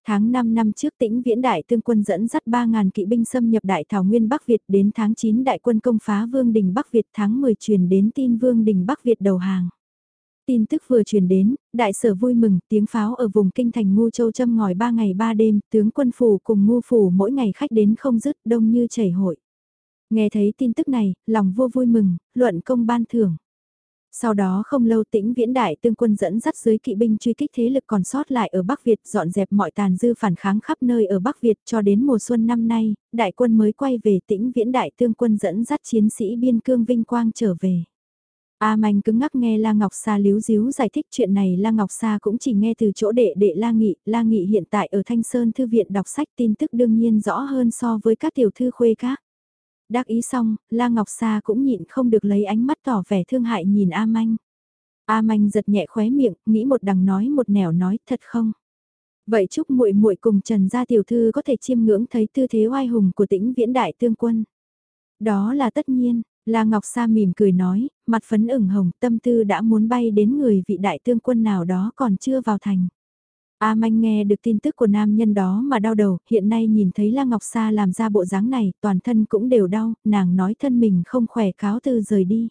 Tháng 5 năm trước tĩnh viễn đại tương quân dẫn dắt 3.000 kỵ binh xâm nhập đại thảo nguyên Bắc Việt đến tháng 9 đại quân công phá vương đình Bắc Việt tháng 10 truyền đến tin vương đình Bắc Việt đầu hàng. Tin tức vừa truyền đến, đại sở vui mừng, tiếng pháo ở vùng kinh thành Ngu Châu châm ngòi 3 ngày 3 đêm, tướng quân phủ cùng Ngu phủ mỗi ngày khách đến không dứt, đông như chảy hội. Nghe thấy tin tức này, lòng vua vui mừng, luận công ban thưởng. Sau đó không lâu tĩnh viễn đại tương quân dẫn dắt dưới kỵ binh truy kích thế lực còn sót lại ở Bắc Việt dọn dẹp mọi tàn dư phản kháng khắp nơi ở Bắc Việt cho đến mùa xuân năm nay, đại quân mới quay về tĩnh viễn đại tương quân dẫn dắt chiến sĩ biên cương vinh quang trở về. A Manh cứng ngắc nghe La Ngọc Sa líu díu giải thích chuyện này La Ngọc Sa cũng chỉ nghe từ chỗ đệ đệ La Nghị, La Nghị hiện tại ở Thanh Sơn Thư viện đọc sách tin tức đương nhiên rõ hơn so với các tiểu thư khuê khác. Đắc ý xong, La Ngọc Sa cũng nhịn không được lấy ánh mắt tỏ vẻ thương hại nhìn A Manh. A Manh giật nhẹ khóe miệng, nghĩ một đằng nói một nẻo nói, thật không? Vậy chúc muội muội cùng Trần gia tiểu thư có thể chiêm ngưỡng thấy tư thế oai hùng của tĩnh viễn đại tương quân. Đó là tất nhiên, La Ngọc Sa mỉm cười nói, mặt phấn ửng hồng tâm tư đã muốn bay đến người vị đại tương quân nào đó còn chưa vào thành. A Manh nghe được tin tức của nam nhân đó mà đau đầu, hiện nay nhìn thấy La Ngọc Sa làm ra bộ dáng này, toàn thân cũng đều đau, nàng nói thân mình không khỏe cáo từ rời đi.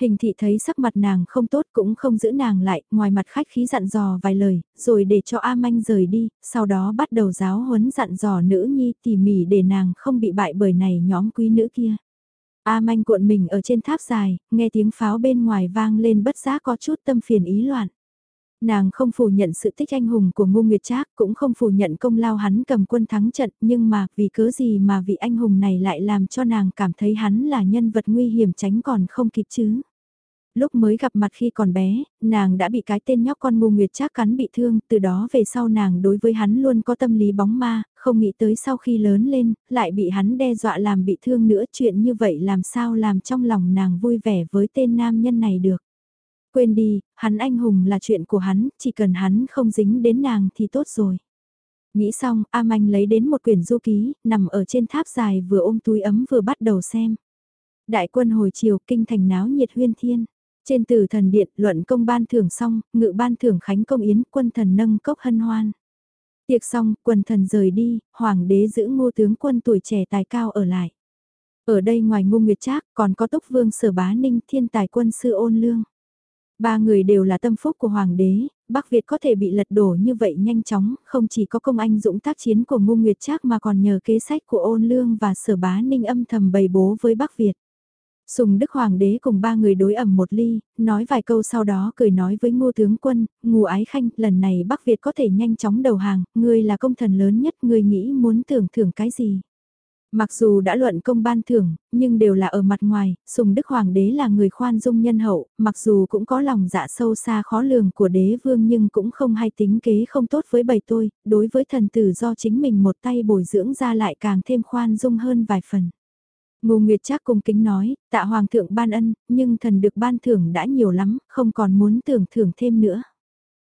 Hình thị thấy sắc mặt nàng không tốt cũng không giữ nàng lại, ngoài mặt khách khí dặn dò vài lời, rồi để cho A Manh rời đi, sau đó bắt đầu giáo huấn dặn dò nữ nhi tỉ mỉ để nàng không bị bại bởi này nhóm quý nữ kia. A Manh cuộn mình ở trên tháp dài, nghe tiếng pháo bên ngoài vang lên bất giác có chút tâm phiền ý loạn. Nàng không phủ nhận sự tích anh hùng của Ngô Nguyệt Trác, cũng không phủ nhận công lao hắn cầm quân thắng trận, nhưng mà vì cớ gì mà vị anh hùng này lại làm cho nàng cảm thấy hắn là nhân vật nguy hiểm tránh còn không kịp chứ. Lúc mới gặp mặt khi còn bé, nàng đã bị cái tên nhóc con ngu Nguyệt Trác cắn bị thương, từ đó về sau nàng đối với hắn luôn có tâm lý bóng ma, không nghĩ tới sau khi lớn lên, lại bị hắn đe dọa làm bị thương nữa chuyện như vậy làm sao làm trong lòng nàng vui vẻ với tên nam nhân này được. Quên đi, hắn anh hùng là chuyện của hắn, chỉ cần hắn không dính đến nàng thì tốt rồi. Nghĩ xong, A Manh lấy đến một quyển du ký, nằm ở trên tháp dài vừa ôm túi ấm vừa bắt đầu xem. Đại quân hồi chiều, kinh thành náo nhiệt huyên thiên. Trên từ thần điện, luận công ban thưởng xong, ngự ban thưởng khánh công yến, quân thần nâng cốc hân hoan. Tiệc xong, quần thần rời đi, hoàng đế giữ ngô tướng quân tuổi trẻ tài cao ở lại. Ở đây ngoài ngô nguyệt trác còn có túc vương sở bá ninh thiên tài quân sư ôn lương. Ba người đều là tâm phúc của Hoàng đế, Bắc Việt có thể bị lật đổ như vậy nhanh chóng, không chỉ có công anh dũng tác chiến của Ngô Nguyệt Trác mà còn nhờ kế sách của ôn lương và sở bá ninh âm thầm bày bố với Bắc Việt. Sùng Đức Hoàng đế cùng ba người đối ẩm một ly, nói vài câu sau đó cười nói với ngô tướng quân, ngô ái khanh, lần này Bắc Việt có thể nhanh chóng đầu hàng, ngươi là công thần lớn nhất, ngươi nghĩ muốn tưởng thưởng cái gì. Mặc dù đã luận công ban thưởng, nhưng đều là ở mặt ngoài, Sùng Đức Hoàng đế là người khoan dung nhân hậu, mặc dù cũng có lòng dạ sâu xa khó lường của đế vương nhưng cũng không hay tính kế không tốt với bầy tôi, đối với thần tử do chính mình một tay bồi dưỡng ra lại càng thêm khoan dung hơn vài phần. Ngô Nguyệt Trác cung kính nói, tạ hoàng thượng ban ân, nhưng thần được ban thưởng đã nhiều lắm, không còn muốn tưởng thưởng thêm nữa.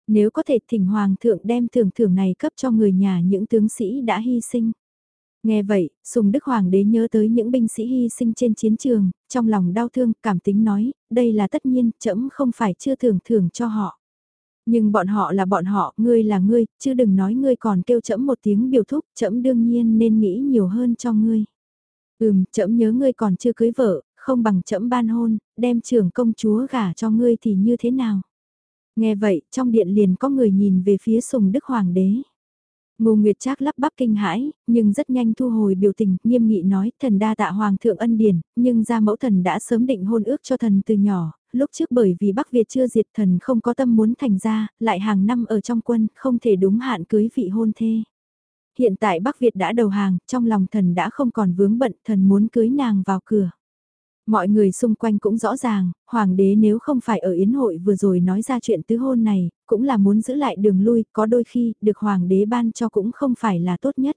Nếu có thể thỉnh hoàng thượng đem thưởng thưởng này cấp cho người nhà những tướng sĩ đã hy sinh. Nghe vậy, Sùng Đức Hoàng đế nhớ tới những binh sĩ hy sinh trên chiến trường, trong lòng đau thương, cảm tính nói, đây là tất nhiên, trẫm không phải chưa thưởng thưởng cho họ. Nhưng bọn họ là bọn họ, ngươi là ngươi, chứ đừng nói ngươi còn kêu trẫm một tiếng biểu thúc, trẫm đương nhiên nên nghĩ nhiều hơn cho ngươi. Ừm, trẫm nhớ ngươi còn chưa cưới vợ, không bằng trẫm ban hôn, đem trưởng công chúa gả cho ngươi thì như thế nào? Nghe vậy, trong điện liền có người nhìn về phía Sùng Đức Hoàng đế. Ngô Nguyệt Trác lắp bắp kinh hãi, nhưng rất nhanh thu hồi biểu tình, nghiêm nghị nói, thần đa tạ hoàng thượng ân điển, nhưng gia mẫu thần đã sớm định hôn ước cho thần từ nhỏ, lúc trước bởi vì Bắc Việt chưa diệt thần không có tâm muốn thành gia, lại hàng năm ở trong quân, không thể đúng hạn cưới vị hôn thê. Hiện tại Bắc Việt đã đầu hàng, trong lòng thần đã không còn vướng bận, thần muốn cưới nàng vào cửa. Mọi người xung quanh cũng rõ ràng, hoàng đế nếu không phải ở yến hội vừa rồi nói ra chuyện tứ hôn này, cũng là muốn giữ lại đường lui, có đôi khi, được hoàng đế ban cho cũng không phải là tốt nhất.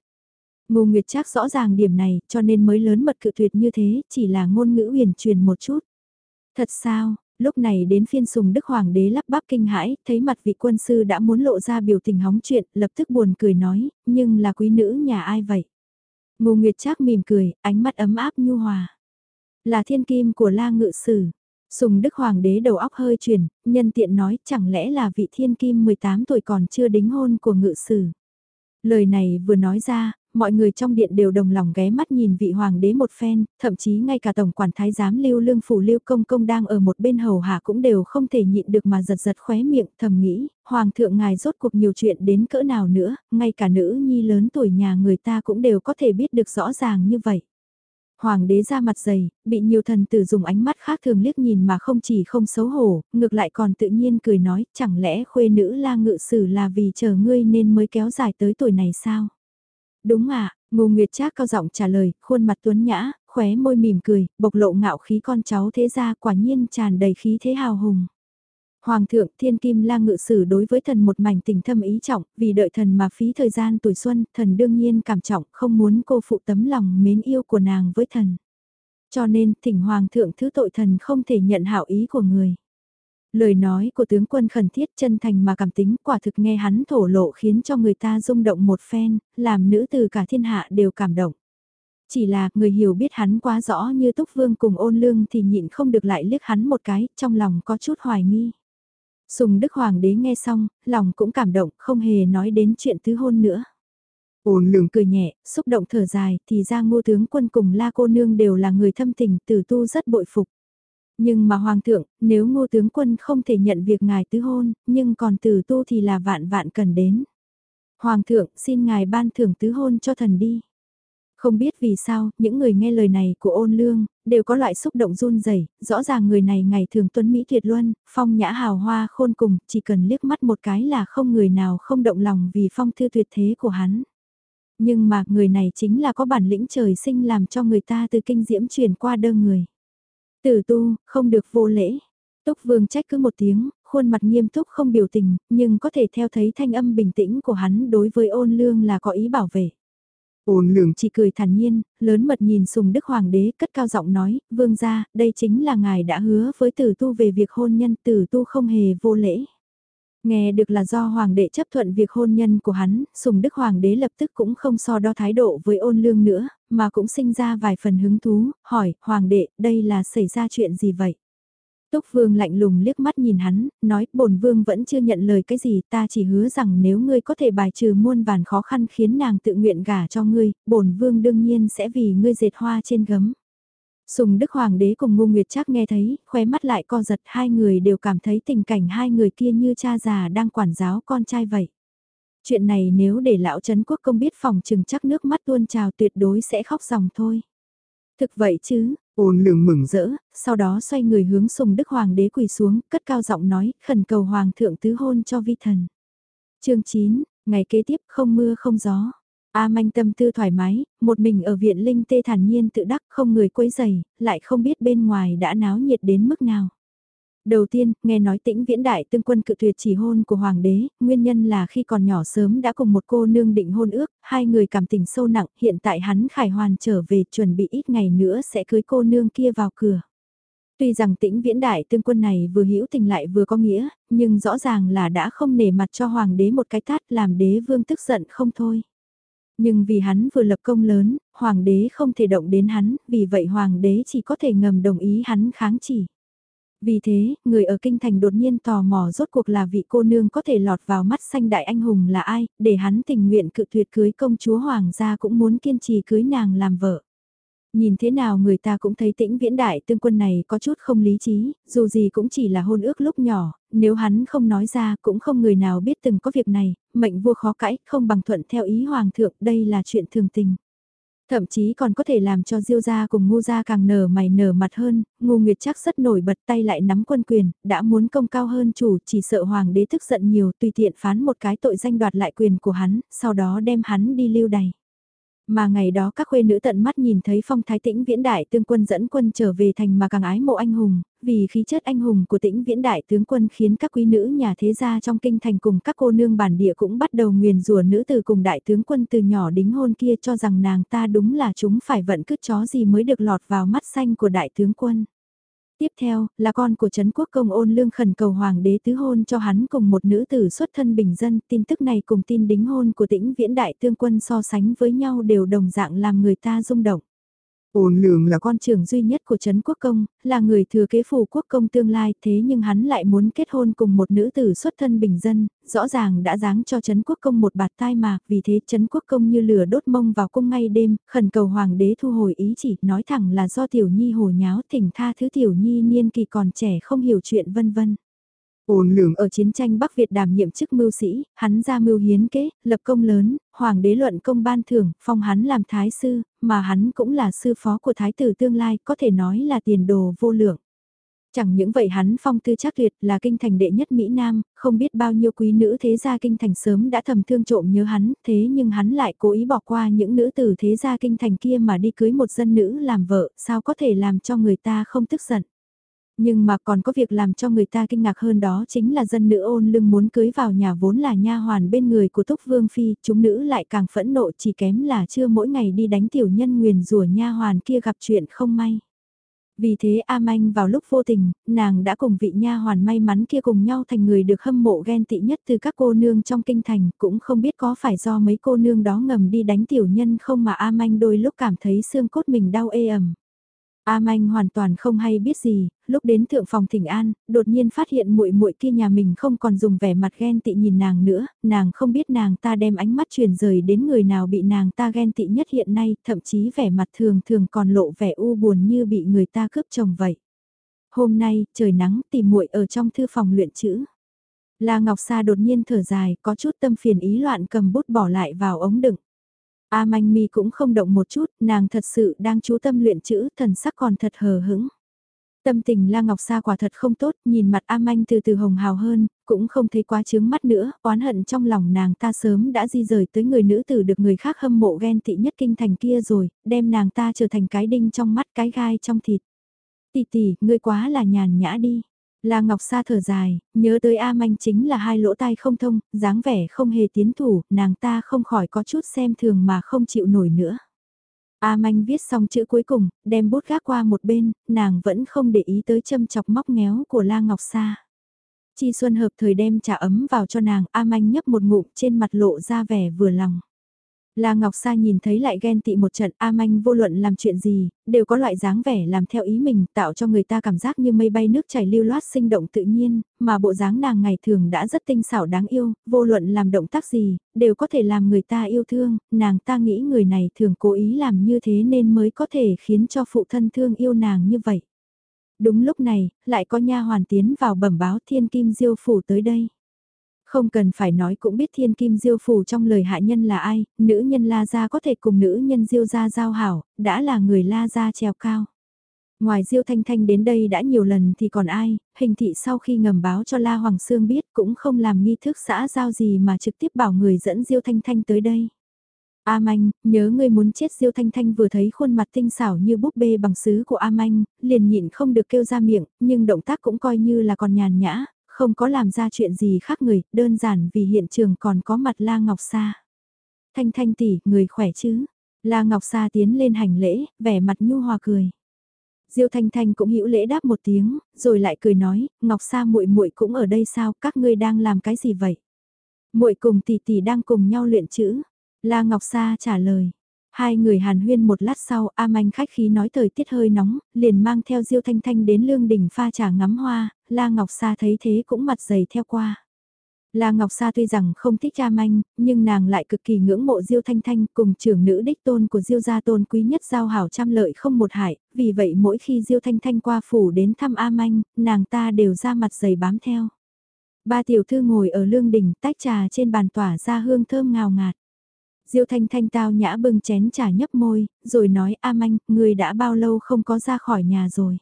Ngô Nguyệt Trác rõ ràng điểm này, cho nên mới lớn mật cự tuyệt như thế, chỉ là ngôn ngữ huyền truyền một chút. Thật sao, lúc này đến phiên sùng đức hoàng đế lắp bắp kinh hãi, thấy mặt vị quân sư đã muốn lộ ra biểu tình hóng chuyện, lập tức buồn cười nói, nhưng là quý nữ nhà ai vậy? Ngô Nguyệt Trác mỉm cười, ánh mắt ấm áp nhu hòa. Là thiên kim của la ngự sử. Sùng Đức Hoàng đế đầu óc hơi chuyển, nhân tiện nói chẳng lẽ là vị thiên kim 18 tuổi còn chưa đính hôn của ngự sử. Lời này vừa nói ra, mọi người trong điện đều đồng lòng ghé mắt nhìn vị hoàng đế một phen, thậm chí ngay cả tổng quản thái giám lưu lương phủ lưu công công đang ở một bên hầu hạ cũng đều không thể nhịn được mà giật giật khóe miệng thầm nghĩ, hoàng thượng ngài rốt cuộc nhiều chuyện đến cỡ nào nữa, ngay cả nữ nhi lớn tuổi nhà người ta cũng đều có thể biết được rõ ràng như vậy. Hoàng đế ra mặt dày, bị nhiều thần tử dùng ánh mắt khác thường liếc nhìn mà không chỉ không xấu hổ, ngược lại còn tự nhiên cười nói, chẳng lẽ khuê nữ la ngự sử là vì chờ ngươi nên mới kéo dài tới tuổi này sao? Đúng ạ, à, Ngô Nguyệt Trác cao giọng trả lời, khuôn mặt tuấn nhã, khóe môi mỉm cười, bộc lộ ngạo khí con cháu thế gia quả nhiên tràn đầy khí thế hào hùng. Hoàng thượng thiên kim la ngự sử đối với thần một mảnh tình thâm ý trọng, vì đợi thần mà phí thời gian tuổi xuân, thần đương nhiên cảm trọng, không muốn cô phụ tấm lòng mến yêu của nàng với thần. Cho nên, thỉnh Hoàng thượng thứ tội thần không thể nhận hảo ý của người. Lời nói của tướng quân khẩn thiết chân thành mà cảm tính quả thực nghe hắn thổ lộ khiến cho người ta rung động một phen, làm nữ từ cả thiên hạ đều cảm động. Chỉ là người hiểu biết hắn quá rõ như Túc Vương cùng ôn lương thì nhịn không được lại liếc hắn một cái, trong lòng có chút hoài nghi. Sùng Đức Hoàng đế nghe xong, lòng cũng cảm động, không hề nói đến chuyện tứ hôn nữa. Ôn lương cười nhẹ, xúc động thở dài, thì ra ngô tướng quân cùng la cô nương đều là người thâm tình, tử tu rất bội phục. Nhưng mà Hoàng thượng, nếu ngô tướng quân không thể nhận việc ngài tứ hôn, nhưng còn tử tu thì là vạn vạn cần đến. Hoàng thượng, xin ngài ban thưởng tứ hôn cho thần đi. Không biết vì sao, những người nghe lời này của ôn lương, đều có loại xúc động run rẩy rõ ràng người này ngày thường tuấn Mỹ tuyệt luân, phong nhã hào hoa khôn cùng, chỉ cần liếc mắt một cái là không người nào không động lòng vì phong thư tuyệt thế của hắn. Nhưng mà người này chính là có bản lĩnh trời sinh làm cho người ta từ kinh diễm truyền qua đơ người. Tử tu, không được vô lễ. Túc vương trách cứ một tiếng, khuôn mặt nghiêm túc không biểu tình, nhưng có thể theo thấy thanh âm bình tĩnh của hắn đối với ôn lương là có ý bảo vệ. Ôn lương chỉ cười thản nhiên, lớn mật nhìn sùng đức hoàng đế cất cao giọng nói, vương gia, đây chính là ngài đã hứa với tử tu về việc hôn nhân tử tu không hề vô lễ. Nghe được là do hoàng đệ chấp thuận việc hôn nhân của hắn, sùng đức hoàng đế lập tức cũng không so đo thái độ với ôn lương nữa, mà cũng sinh ra vài phần hứng thú, hỏi, hoàng đệ, đây là xảy ra chuyện gì vậy? Túc Vương lạnh lùng liếc mắt nhìn hắn, nói, bổn Vương vẫn chưa nhận lời cái gì, ta chỉ hứa rằng nếu ngươi có thể bài trừ muôn vàn khó khăn khiến nàng tự nguyện gả cho ngươi, bổn Vương đương nhiên sẽ vì ngươi dệt hoa trên gấm. Sùng Đức Hoàng đế cùng Ngô Nguyệt Trác nghe thấy, khóe mắt lại co giật hai người đều cảm thấy tình cảnh hai người kia như cha già đang quản giáo con trai vậy. Chuyện này nếu để lão Trấn Quốc công biết phòng trừng chắc nước mắt tuôn trào tuyệt đối sẽ khóc dòng thôi. Thực vậy chứ, ôn lương mừng rỡ, sau đó xoay người hướng sùng đức hoàng đế quỳ xuống, cất cao giọng nói, khẩn cầu hoàng thượng tứ hôn cho vi thần. chương 9, ngày kế tiếp không mưa không gió. A manh tâm tư thoải mái, một mình ở viện linh tê thản nhiên tự đắc không người quấy giày, lại không biết bên ngoài đã náo nhiệt đến mức nào. Đầu tiên, nghe nói tĩnh viễn đại tương quân cự tuyệt chỉ hôn của hoàng đế, nguyên nhân là khi còn nhỏ sớm đã cùng một cô nương định hôn ước, hai người cảm tình sâu nặng, hiện tại hắn khải hoàn trở về chuẩn bị ít ngày nữa sẽ cưới cô nương kia vào cửa. Tuy rằng tĩnh viễn đại tương quân này vừa hữu tình lại vừa có nghĩa, nhưng rõ ràng là đã không nể mặt cho hoàng đế một cái tát làm đế vương tức giận không thôi. Nhưng vì hắn vừa lập công lớn, hoàng đế không thể động đến hắn, vì vậy hoàng đế chỉ có thể ngầm đồng ý hắn kháng chỉ. Vì thế, người ở kinh thành đột nhiên tò mò rốt cuộc là vị cô nương có thể lọt vào mắt xanh đại anh hùng là ai, để hắn tình nguyện cự tuyệt cưới công chúa hoàng gia cũng muốn kiên trì cưới nàng làm vợ. Nhìn thế nào người ta cũng thấy tĩnh viễn đại tương quân này có chút không lý trí, dù gì cũng chỉ là hôn ước lúc nhỏ, nếu hắn không nói ra cũng không người nào biết từng có việc này, mệnh vua khó cãi, không bằng thuận theo ý hoàng thượng, đây là chuyện thường tình. Thậm chí còn có thể làm cho Diêu gia cùng Ngu gia càng nở mày nở mặt hơn, Ngu Nguyệt chắc rất nổi bật tay lại nắm quân quyền, đã muốn công cao hơn chủ, chỉ sợ hoàng đế tức giận nhiều, tùy tiện phán một cái tội danh đoạt lại quyền của hắn, sau đó đem hắn đi lưu đày. Mà ngày đó các khuê nữ tận mắt nhìn thấy phong thái tĩnh viễn đại tướng quân dẫn quân trở về thành mà càng ái mộ anh hùng, vì khí chất anh hùng của tĩnh viễn đại tướng quân khiến các quý nữ nhà thế gia trong kinh thành cùng các cô nương bản địa cũng bắt đầu nguyền rủa nữ từ cùng đại tướng quân từ nhỏ đính hôn kia cho rằng nàng ta đúng là chúng phải vận cứt chó gì mới được lọt vào mắt xanh của đại tướng quân. Tiếp theo, là con của Trấn Quốc Công ôn lương khẩn cầu hoàng đế tứ hôn cho hắn cùng một nữ tử xuất thân bình dân. Tin tức này cùng tin đính hôn của tĩnh viễn đại tương quân so sánh với nhau đều đồng dạng làm người ta rung động. Ôn lường là con trưởng duy nhất của Trấn Quốc Công, là người thừa kế phủ quốc công tương lai thế nhưng hắn lại muốn kết hôn cùng một nữ tử xuất thân bình dân, rõ ràng đã giáng cho Trấn Quốc Công một bạt tai mà, vì thế Trấn Quốc Công như lửa đốt mông vào cung ngay đêm, khẩn cầu Hoàng đế thu hồi ý chỉ, nói thẳng là do Tiểu Nhi hồ nháo thỉnh tha thứ Tiểu Nhi niên kỳ còn trẻ không hiểu chuyện vân vân. Ôn lường ở chiến tranh Bắc Việt đảm nhiệm chức mưu sĩ, hắn ra mưu hiến kế, lập công lớn, hoàng đế luận công ban thưởng, phong hắn làm thái sư, mà hắn cũng là sư phó của thái tử tương lai, có thể nói là tiền đồ vô lượng. Chẳng những vậy hắn phong tư chắc tuyệt là kinh thành đệ nhất Mỹ Nam, không biết bao nhiêu quý nữ thế gia kinh thành sớm đã thầm thương trộm nhớ hắn, thế nhưng hắn lại cố ý bỏ qua những nữ tử thế gia kinh thành kia mà đi cưới một dân nữ làm vợ, sao có thể làm cho người ta không tức giận. Nhưng mà còn có việc làm cho người ta kinh ngạc hơn đó chính là dân nữ ôn lưng muốn cưới vào nhà vốn là nha hoàn bên người của Túc Vương Phi, chúng nữ lại càng phẫn nộ chỉ kém là chưa mỗi ngày đi đánh tiểu nhân nguyền rủa nha hoàn kia gặp chuyện không may. Vì thế A Manh vào lúc vô tình, nàng đã cùng vị nha hoàn may mắn kia cùng nhau thành người được hâm mộ ghen tị nhất từ các cô nương trong kinh thành, cũng không biết có phải do mấy cô nương đó ngầm đi đánh tiểu nhân không mà A Manh đôi lúc cảm thấy xương cốt mình đau ê ẩm. A Manh hoàn toàn không hay biết gì, lúc đến thượng phòng thỉnh an, đột nhiên phát hiện muội muội kia nhà mình không còn dùng vẻ mặt ghen tị nhìn nàng nữa, nàng không biết nàng ta đem ánh mắt truyền rời đến người nào bị nàng ta ghen tị nhất hiện nay, thậm chí vẻ mặt thường thường còn lộ vẻ u buồn như bị người ta cướp chồng vậy. Hôm nay, trời nắng, tìm muội ở trong thư phòng luyện chữ. La Ngọc Sa đột nhiên thở dài, có chút tâm phiền ý loạn cầm bút bỏ lại vào ống đựng. A Manh Mi cũng không động một chút, nàng thật sự đang chú tâm luyện chữ, thần sắc còn thật hờ hững. Tâm tình La Ngọc Sa quả thật không tốt, nhìn mặt A Manh từ từ hồng hào hơn, cũng không thấy quá chướng mắt nữa, oán hận trong lòng nàng ta sớm đã di rời tới người nữ tử được người khác hâm mộ ghen tị nhất kinh thành kia rồi, đem nàng ta trở thành cái đinh trong mắt cái gai trong thịt. Tì tì, ngươi quá là nhàn nhã đi. La Ngọc Sa thở dài, nhớ tới A Manh chính là hai lỗ tai không thông, dáng vẻ không hề tiến thủ, nàng ta không khỏi có chút xem thường mà không chịu nổi nữa. A Manh viết xong chữ cuối cùng, đem bút gác qua một bên, nàng vẫn không để ý tới châm chọc móc ngéo của La Ngọc Sa. Chi Xuân hợp thời đem trà ấm vào cho nàng, A Manh nhấp một ngụm trên mặt lộ ra vẻ vừa lòng. La Ngọc Sa nhìn thấy lại ghen tị một trận A Manh vô luận làm chuyện gì, đều có loại dáng vẻ làm theo ý mình tạo cho người ta cảm giác như mây bay nước chảy lưu loát sinh động tự nhiên, mà bộ dáng nàng ngày thường đã rất tinh xảo đáng yêu, vô luận làm động tác gì, đều có thể làm người ta yêu thương, nàng ta nghĩ người này thường cố ý làm như thế nên mới có thể khiến cho phụ thân thương yêu nàng như vậy. Đúng lúc này, lại có nha hoàn tiến vào bẩm báo thiên kim diêu phủ tới đây. Không cần phải nói cũng biết thiên kim diêu phù trong lời hạ nhân là ai, nữ nhân la gia có thể cùng nữ nhân diêu gia giao hảo, đã là người la gia trèo cao. Ngoài Diêu Thanh Thanh đến đây đã nhiều lần thì còn ai, hình thị sau khi ngầm báo cho La Hoàng Sương biết cũng không làm nghi thức xã giao gì mà trực tiếp bảo người dẫn Diêu Thanh Thanh tới đây. A Manh, nhớ ngươi muốn chết Diêu Thanh Thanh vừa thấy khuôn mặt tinh xảo như búp bê bằng sứ của A Manh, liền nhịn không được kêu ra miệng, nhưng động tác cũng coi như là còn nhàn nhã, không có làm ra chuyện gì khác người, đơn giản vì hiện trường còn có mặt La Ngọc Sa. Thanh Thanh tỷ, người khỏe chứ? La Ngọc Sa tiến lên hành lễ, vẻ mặt nhu hòa cười. Diêu Thanh Thanh cũng hữu lễ đáp một tiếng, rồi lại cười nói, Ngọc Sa muội muội cũng ở đây sao, các ngươi đang làm cái gì vậy? Muội cùng tỷ tỷ đang cùng nhau luyện chữ. La Ngọc Sa trả lời. Hai người hàn huyên một lát sau, A Manh khách khí nói thời tiết hơi nóng, liền mang theo Diêu Thanh Thanh đến lương đỉnh pha trà ngắm hoa, La Ngọc Sa thấy thế cũng mặt dày theo qua. La Ngọc Sa tuy rằng không thích cha manh, nhưng nàng lại cực kỳ ngưỡng mộ Diêu Thanh Thanh cùng trưởng nữ đích tôn của Diêu gia tôn quý nhất giao hảo trăm lợi không một hại, vì vậy mỗi khi Diêu Thanh Thanh qua phủ đến thăm A Manh, nàng ta đều ra mặt dày bám theo. Ba tiểu thư ngồi ở lương đỉnh tách trà trên bàn tỏa ra hương thơm ngào ngạt. Diêu Thanh Thanh tao nhã bưng chén trà nhấp môi, rồi nói A Manh, ngươi đã bao lâu không có ra khỏi nhà rồi.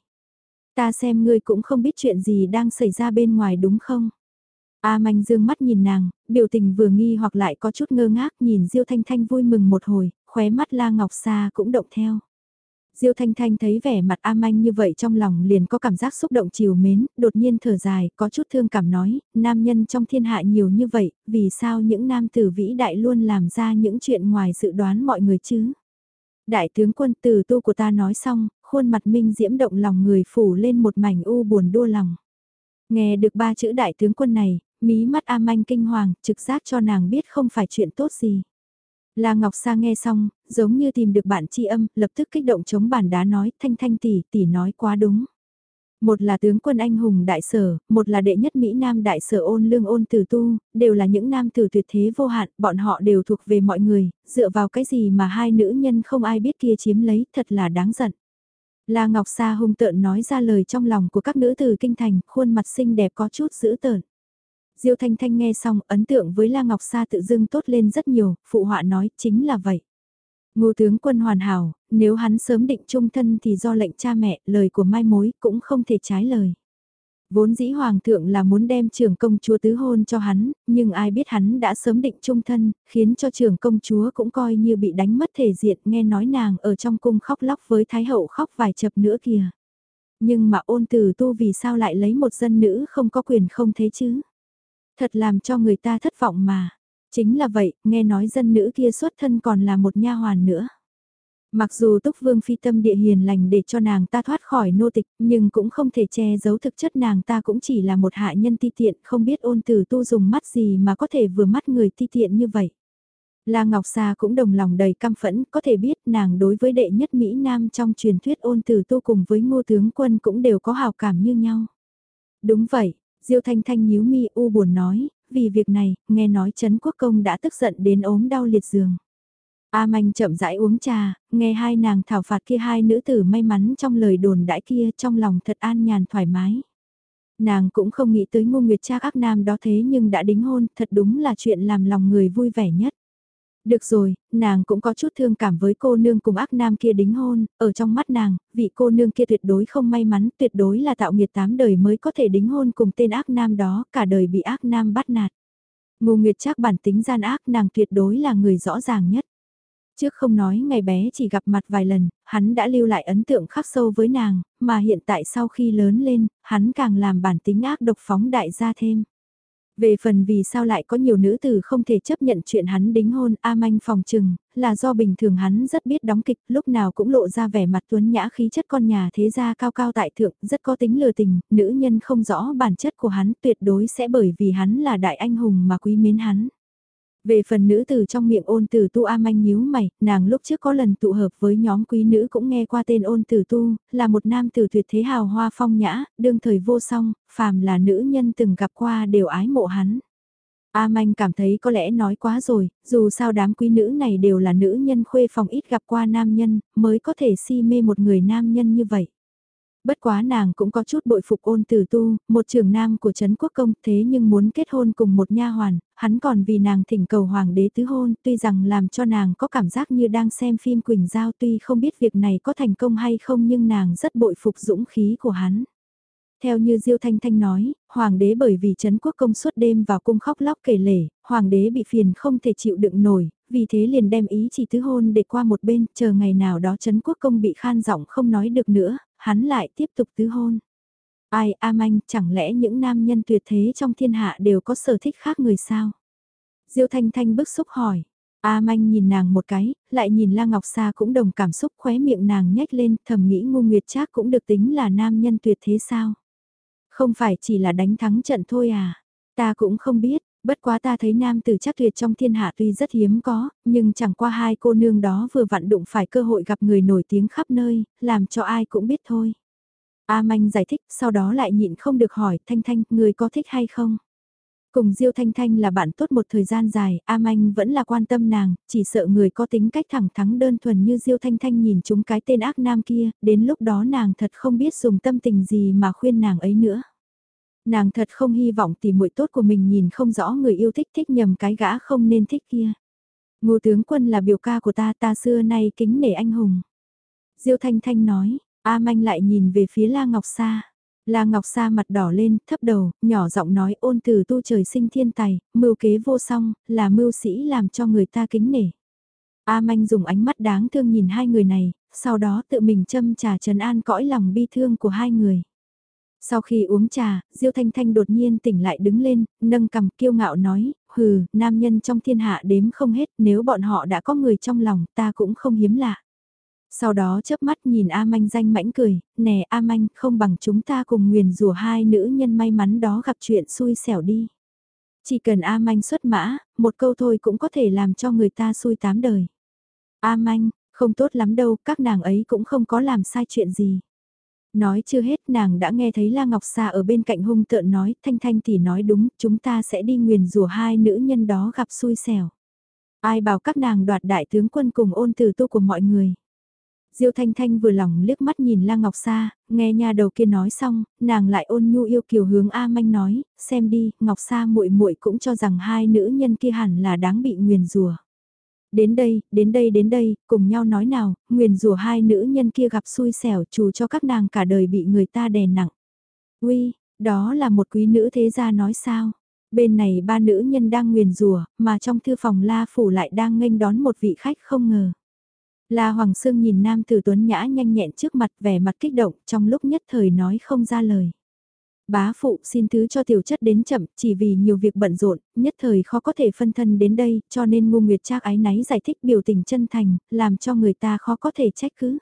Ta xem ngươi cũng không biết chuyện gì đang xảy ra bên ngoài đúng không? A Manh dương mắt nhìn nàng, biểu tình vừa nghi hoặc lại có chút ngơ ngác nhìn Diêu Thanh Thanh vui mừng một hồi, khóe mắt La Ngọc Sa cũng động theo. Diêu Thanh Thanh thấy vẻ mặt A Manh như vậy trong lòng liền có cảm giác xúc động chiều mến, đột nhiên thở dài, có chút thương cảm nói, nam nhân trong thiên hạ nhiều như vậy, vì sao những nam tử vĩ đại luôn làm ra những chuyện ngoài dự đoán mọi người chứ? Đại tướng quân tử tu của ta nói xong, khuôn mặt minh diễm động lòng người phủ lên một mảnh u buồn đua lòng. Nghe được ba chữ đại tướng quân này, mí mắt A Manh kinh hoàng, trực giác cho nàng biết không phải chuyện tốt gì. La Ngọc Sa nghe xong, giống như tìm được bạn tri âm, lập tức kích động chống bàn đá nói, thanh thanh tỷ, tỷ nói quá đúng. Một là tướng quân anh hùng đại sở, một là đệ nhất Mỹ Nam đại sở ôn lương ôn tử tu, đều là những nam tử tuyệt thế vô hạn, bọn họ đều thuộc về mọi người, dựa vào cái gì mà hai nữ nhân không ai biết kia chiếm lấy, thật là đáng giận. La Ngọc Sa hung tợn nói ra lời trong lòng của các nữ tử kinh thành, khuôn mặt xinh đẹp có chút dữ tợn. Diêu Thanh Thanh nghe xong, ấn tượng với La Ngọc Sa tự dưng tốt lên rất nhiều, phụ họa nói, chính là vậy. Ngô tướng quân hoàn hảo, nếu hắn sớm định trung thân thì do lệnh cha mẹ, lời của mai mối cũng không thể trái lời. Vốn dĩ hoàng thượng là muốn đem trưởng công chúa tứ hôn cho hắn, nhưng ai biết hắn đã sớm định trung thân, khiến cho trưởng công chúa cũng coi như bị đánh mất thể diện nghe nói nàng ở trong cung khóc lóc với thái hậu khóc vài chập nữa kìa. Nhưng mà ôn tử tu vì sao lại lấy một dân nữ không có quyền không thế chứ? Thật làm cho người ta thất vọng mà. Chính là vậy, nghe nói dân nữ kia xuất thân còn là một nha hoàn nữa. Mặc dù Túc Vương phi tâm địa hiền lành để cho nàng ta thoát khỏi nô tịch, nhưng cũng không thể che giấu thực chất nàng ta cũng chỉ là một hạ nhân ti tiện, không biết ôn tử tu dùng mắt gì mà có thể vừa mắt người ti tiện như vậy. La Ngọc Sa cũng đồng lòng đầy căm phẫn, có thể biết nàng đối với đệ nhất Mỹ Nam trong truyền thuyết ôn tử tu cùng với ngô tướng quân cũng đều có hào cảm như nhau. Đúng vậy, Diêu Thanh Thanh nhíu mi u buồn nói, vì việc này, nghe nói Trấn Quốc Công đã tức giận đến ốm đau liệt giường. A Manh chậm rãi uống trà, nghe hai nàng thảo phạt kia hai nữ tử may mắn trong lời đồn đãi kia trong lòng thật an nhàn thoải mái. Nàng cũng không nghĩ tới ngô nguyệt cha các nam đó thế nhưng đã đính hôn, thật đúng là chuyện làm lòng người vui vẻ nhất. Được rồi, nàng cũng có chút thương cảm với cô nương cùng ác nam kia đính hôn, ở trong mắt nàng, vị cô nương kia tuyệt đối không may mắn, tuyệt đối là tạo nghiệt tám đời mới có thể đính hôn cùng tên ác nam đó, cả đời bị ác nam bắt nạt. Ngô Nguyệt chắc bản tính gian ác nàng tuyệt đối là người rõ ràng nhất. Trước không nói ngày bé chỉ gặp mặt vài lần, hắn đã lưu lại ấn tượng khắc sâu với nàng, mà hiện tại sau khi lớn lên, hắn càng làm bản tính ác độc phóng đại ra thêm. Về phần vì sao lại có nhiều nữ tử không thể chấp nhận chuyện hắn đính hôn A Manh phòng trừng, là do bình thường hắn rất biết đóng kịch, lúc nào cũng lộ ra vẻ mặt tuấn nhã khí chất con nhà thế gia cao cao tại thượng, rất có tính lừa tình, nữ nhân không rõ bản chất của hắn tuyệt đối sẽ bởi vì hắn là đại anh hùng mà quý mến hắn. Về phần nữ tử trong miệng ôn tử tu A Manh nhíu mày, nàng lúc trước có lần tụ hợp với nhóm quý nữ cũng nghe qua tên ôn tử tu, là một nam tử tuyệt thế hào hoa phong nhã, đương thời vô song, phàm là nữ nhân từng gặp qua đều ái mộ hắn. A Manh cảm thấy có lẽ nói quá rồi, dù sao đám quý nữ này đều là nữ nhân khuê phòng ít gặp qua nam nhân, mới có thể si mê một người nam nhân như vậy. Bất quá nàng cũng có chút bội phục ôn tử tu, một trưởng nam của Trấn Quốc Công thế nhưng muốn kết hôn cùng một nha hoàn, hắn còn vì nàng thỉnh cầu hoàng đế tứ hôn, tuy rằng làm cho nàng có cảm giác như đang xem phim Quỳnh Giao tuy không biết việc này có thành công hay không nhưng nàng rất bội phục dũng khí của hắn. Theo như Diêu Thanh Thanh nói, hoàng đế bởi vì Trấn Quốc Công suốt đêm vào cung khóc lóc kể lể, hoàng đế bị phiền không thể chịu đựng nổi, vì thế liền đem ý chỉ tứ hôn để qua một bên, chờ ngày nào đó Trấn Quốc Công bị khan giọng không nói được nữa, hắn lại tiếp tục tứ hôn. Ai A Manh, chẳng lẽ những nam nhân tuyệt thế trong thiên hạ đều có sở thích khác người sao? Diêu Thanh Thanh bức xúc hỏi. A Manh nhìn nàng một cái, lại nhìn La Ngọc Sa cũng đồng cảm xúc khóe miệng nàng nhếch lên, thầm nghĩ ngu nguyệt trác cũng được tính là nam nhân tuyệt thế sao? Không phải chỉ là đánh thắng trận thôi à? Ta cũng không biết, bất quá ta thấy nam tử chắc tuyệt trong thiên hạ tuy rất hiếm có, nhưng chẳng qua hai cô nương đó vừa vặn đụng phải cơ hội gặp người nổi tiếng khắp nơi, làm cho ai cũng biết thôi. A Manh giải thích, sau đó lại nhịn không được hỏi, Thanh Thanh, người có thích hay không? Cùng Diêu Thanh Thanh là bạn tốt một thời gian dài, A Manh vẫn là quan tâm nàng, chỉ sợ người có tính cách thẳng thắn đơn thuần như Diêu Thanh Thanh nhìn chúng cái tên ác nam kia, đến lúc đó nàng thật không biết dùng tâm tình gì mà khuyên nàng ấy nữa. Nàng thật không hy vọng tìm muội tốt của mình nhìn không rõ người yêu thích thích nhầm cái gã không nên thích kia. Ngô tướng quân là biểu ca của ta, ta xưa nay kính nể anh hùng. Diêu Thanh Thanh nói, A Manh lại nhìn về phía La Ngọc Sa. La Ngọc Sa mặt đỏ lên, thấp đầu, nhỏ giọng nói ôn từ tu trời sinh thiên tài, mưu kế vô song, là mưu sĩ làm cho người ta kính nể. A Manh dùng ánh mắt đáng thương nhìn hai người này, sau đó tự mình châm trà trấn an cõi lòng bi thương của hai người. Sau khi uống trà, Diêu Thanh Thanh đột nhiên tỉnh lại đứng lên, nâng cầm kiêu ngạo nói, hừ, nam nhân trong thiên hạ đếm không hết, nếu bọn họ đã có người trong lòng ta cũng không hiếm lạ. Sau đó chớp mắt nhìn A Manh danh mãnh cười, nè A Manh không bằng chúng ta cùng nguyền rủa hai nữ nhân may mắn đó gặp chuyện xui xẻo đi. Chỉ cần A Manh xuất mã, một câu thôi cũng có thể làm cho người ta xui tám đời. A Manh, không tốt lắm đâu, các nàng ấy cũng không có làm sai chuyện gì. Nói chưa hết nàng đã nghe thấy La Ngọc Sa ở bên cạnh hung tợn nói, Thanh Thanh thì nói đúng, chúng ta sẽ đi nguyền rủa hai nữ nhân đó gặp xui xẻo. Ai bảo các nàng đoạt đại tướng quân cùng ôn từ tu của mọi người. Diêu Thanh Thanh vừa lòng liếc mắt nhìn La Ngọc Sa, nghe nhà đầu kia nói xong, nàng lại ôn nhu yêu kiều hướng A Manh nói, xem đi, Ngọc Sa muội muội cũng cho rằng hai nữ nhân kia hẳn là đáng bị nguyền rủa. Đến đây, đến đây đến đây, cùng nhau nói nào, nguyền rủa hai nữ nhân kia gặp xui xẻo chủ cho các nàng cả đời bị người ta đè nặng. Uy, đó là một quý nữ thế gia nói sao? Bên này ba nữ nhân đang nguyền rủa mà trong thư phòng La Phủ lại đang nghênh đón một vị khách không ngờ. La Hoàng Sương nhìn nam tử tuấn nhã nhanh nhẹn trước mặt vẻ mặt kích động trong lúc nhất thời nói không ra lời. Bá phụ xin thứ cho tiểu chất đến chậm chỉ vì nhiều việc bận rộn, nhất thời khó có thể phân thân đến đây cho nên Ngô nguyệt trác ái náy giải thích biểu tình chân thành, làm cho người ta khó có thể trách cứ.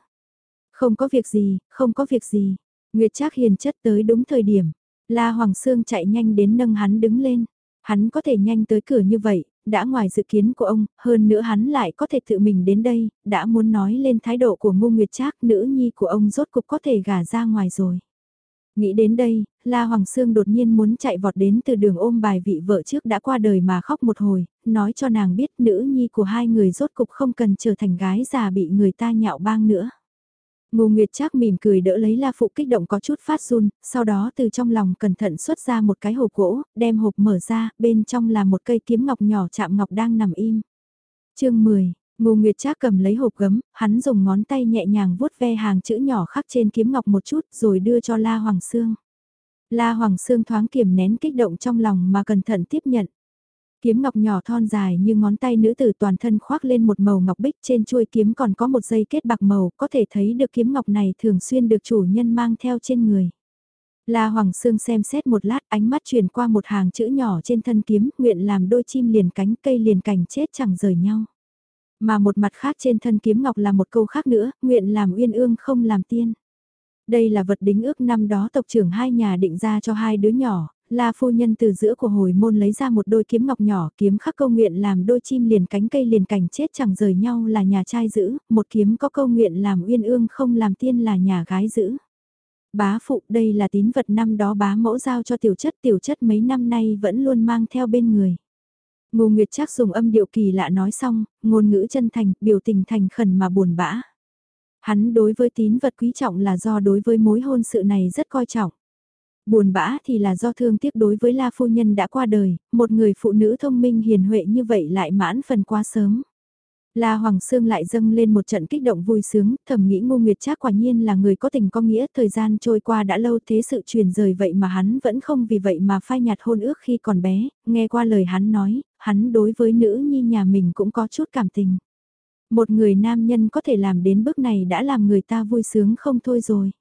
Không có việc gì, không có việc gì. Nguyệt trác hiền chất tới đúng thời điểm. La Hoàng Sương chạy nhanh đến nâng hắn đứng lên. Hắn có thể nhanh tới cửa như vậy, đã ngoài dự kiến của ông, hơn nữa hắn lại có thể tự mình đến đây, đã muốn nói lên thái độ của Ngô nguyệt trác nữ nhi của ông rốt cục có thể gả ra ngoài rồi. Nghĩ đến đây, La Hoàng Sương đột nhiên muốn chạy vọt đến từ đường ôm bài vị vợ trước đã qua đời mà khóc một hồi, nói cho nàng biết nữ nhi của hai người rốt cục không cần trở thành gái già bị người ta nhạo bang nữa. Ngô Nguyệt Trác mỉm cười đỡ lấy La Phụ kích động có chút phát run, sau đó từ trong lòng cẩn thận xuất ra một cái hộp gỗ, đem hộp mở ra, bên trong là một cây kiếm ngọc nhỏ chạm ngọc đang nằm im. chương 10, Ngô Nguyệt Trác cầm lấy hộp gấm, hắn dùng ngón tay nhẹ nhàng vuốt ve hàng chữ nhỏ khắc trên kiếm ngọc một chút rồi đưa cho La Hoàng Sương. La Hoàng Sương thoáng kiềm nén kích động trong lòng mà cẩn thận tiếp nhận. Kiếm ngọc nhỏ thon dài như ngón tay nữ tử toàn thân khoác lên một màu ngọc bích trên chuôi kiếm còn có một dây kết bạc màu, có thể thấy được kiếm ngọc này thường xuyên được chủ nhân mang theo trên người. La Hoàng Sương xem xét một lát ánh mắt truyền qua một hàng chữ nhỏ trên thân kiếm, nguyện làm đôi chim liền cánh cây liền cành chết chẳng rời nhau. Mà một mặt khác trên thân kiếm ngọc là một câu khác nữa, nguyện làm uyên ương không làm tiên. Đây là vật đính ước năm đó tộc trưởng hai nhà định ra cho hai đứa nhỏ, là phu nhân từ giữa của hồi môn lấy ra một đôi kiếm ngọc nhỏ, kiếm khắc câu nguyện làm đôi chim liền cánh cây liền cảnh chết chẳng rời nhau là nhà trai giữ, một kiếm có câu nguyện làm uyên ương không làm tiên là nhà gái giữ. Bá phụ đây là tín vật năm đó bá mẫu giao cho tiểu chất tiểu chất mấy năm nay vẫn luôn mang theo bên người. Ngô Nguyệt Trác dùng âm điệu kỳ lạ nói xong, ngôn ngữ chân thành, biểu tình thành khẩn mà buồn bã. Hắn đối với tín vật quý trọng là do đối với mối hôn sự này rất coi trọng. Buồn bã thì là do thương tiếc đối với La Phu Nhân đã qua đời, một người phụ nữ thông minh hiền huệ như vậy lại mãn phần quá sớm. La Hoàng Sương lại dâng lên một trận kích động vui sướng, thầm nghĩ Ngô Nguyệt Trác quả nhiên là người có tình có nghĩa, thời gian trôi qua đã lâu thế sự truyền rời vậy mà hắn vẫn không vì vậy mà phai nhạt hôn ước khi còn bé, nghe qua lời hắn nói, hắn đối với nữ nhi nhà mình cũng có chút cảm tình. Một người nam nhân có thể làm đến bước này đã làm người ta vui sướng không thôi rồi.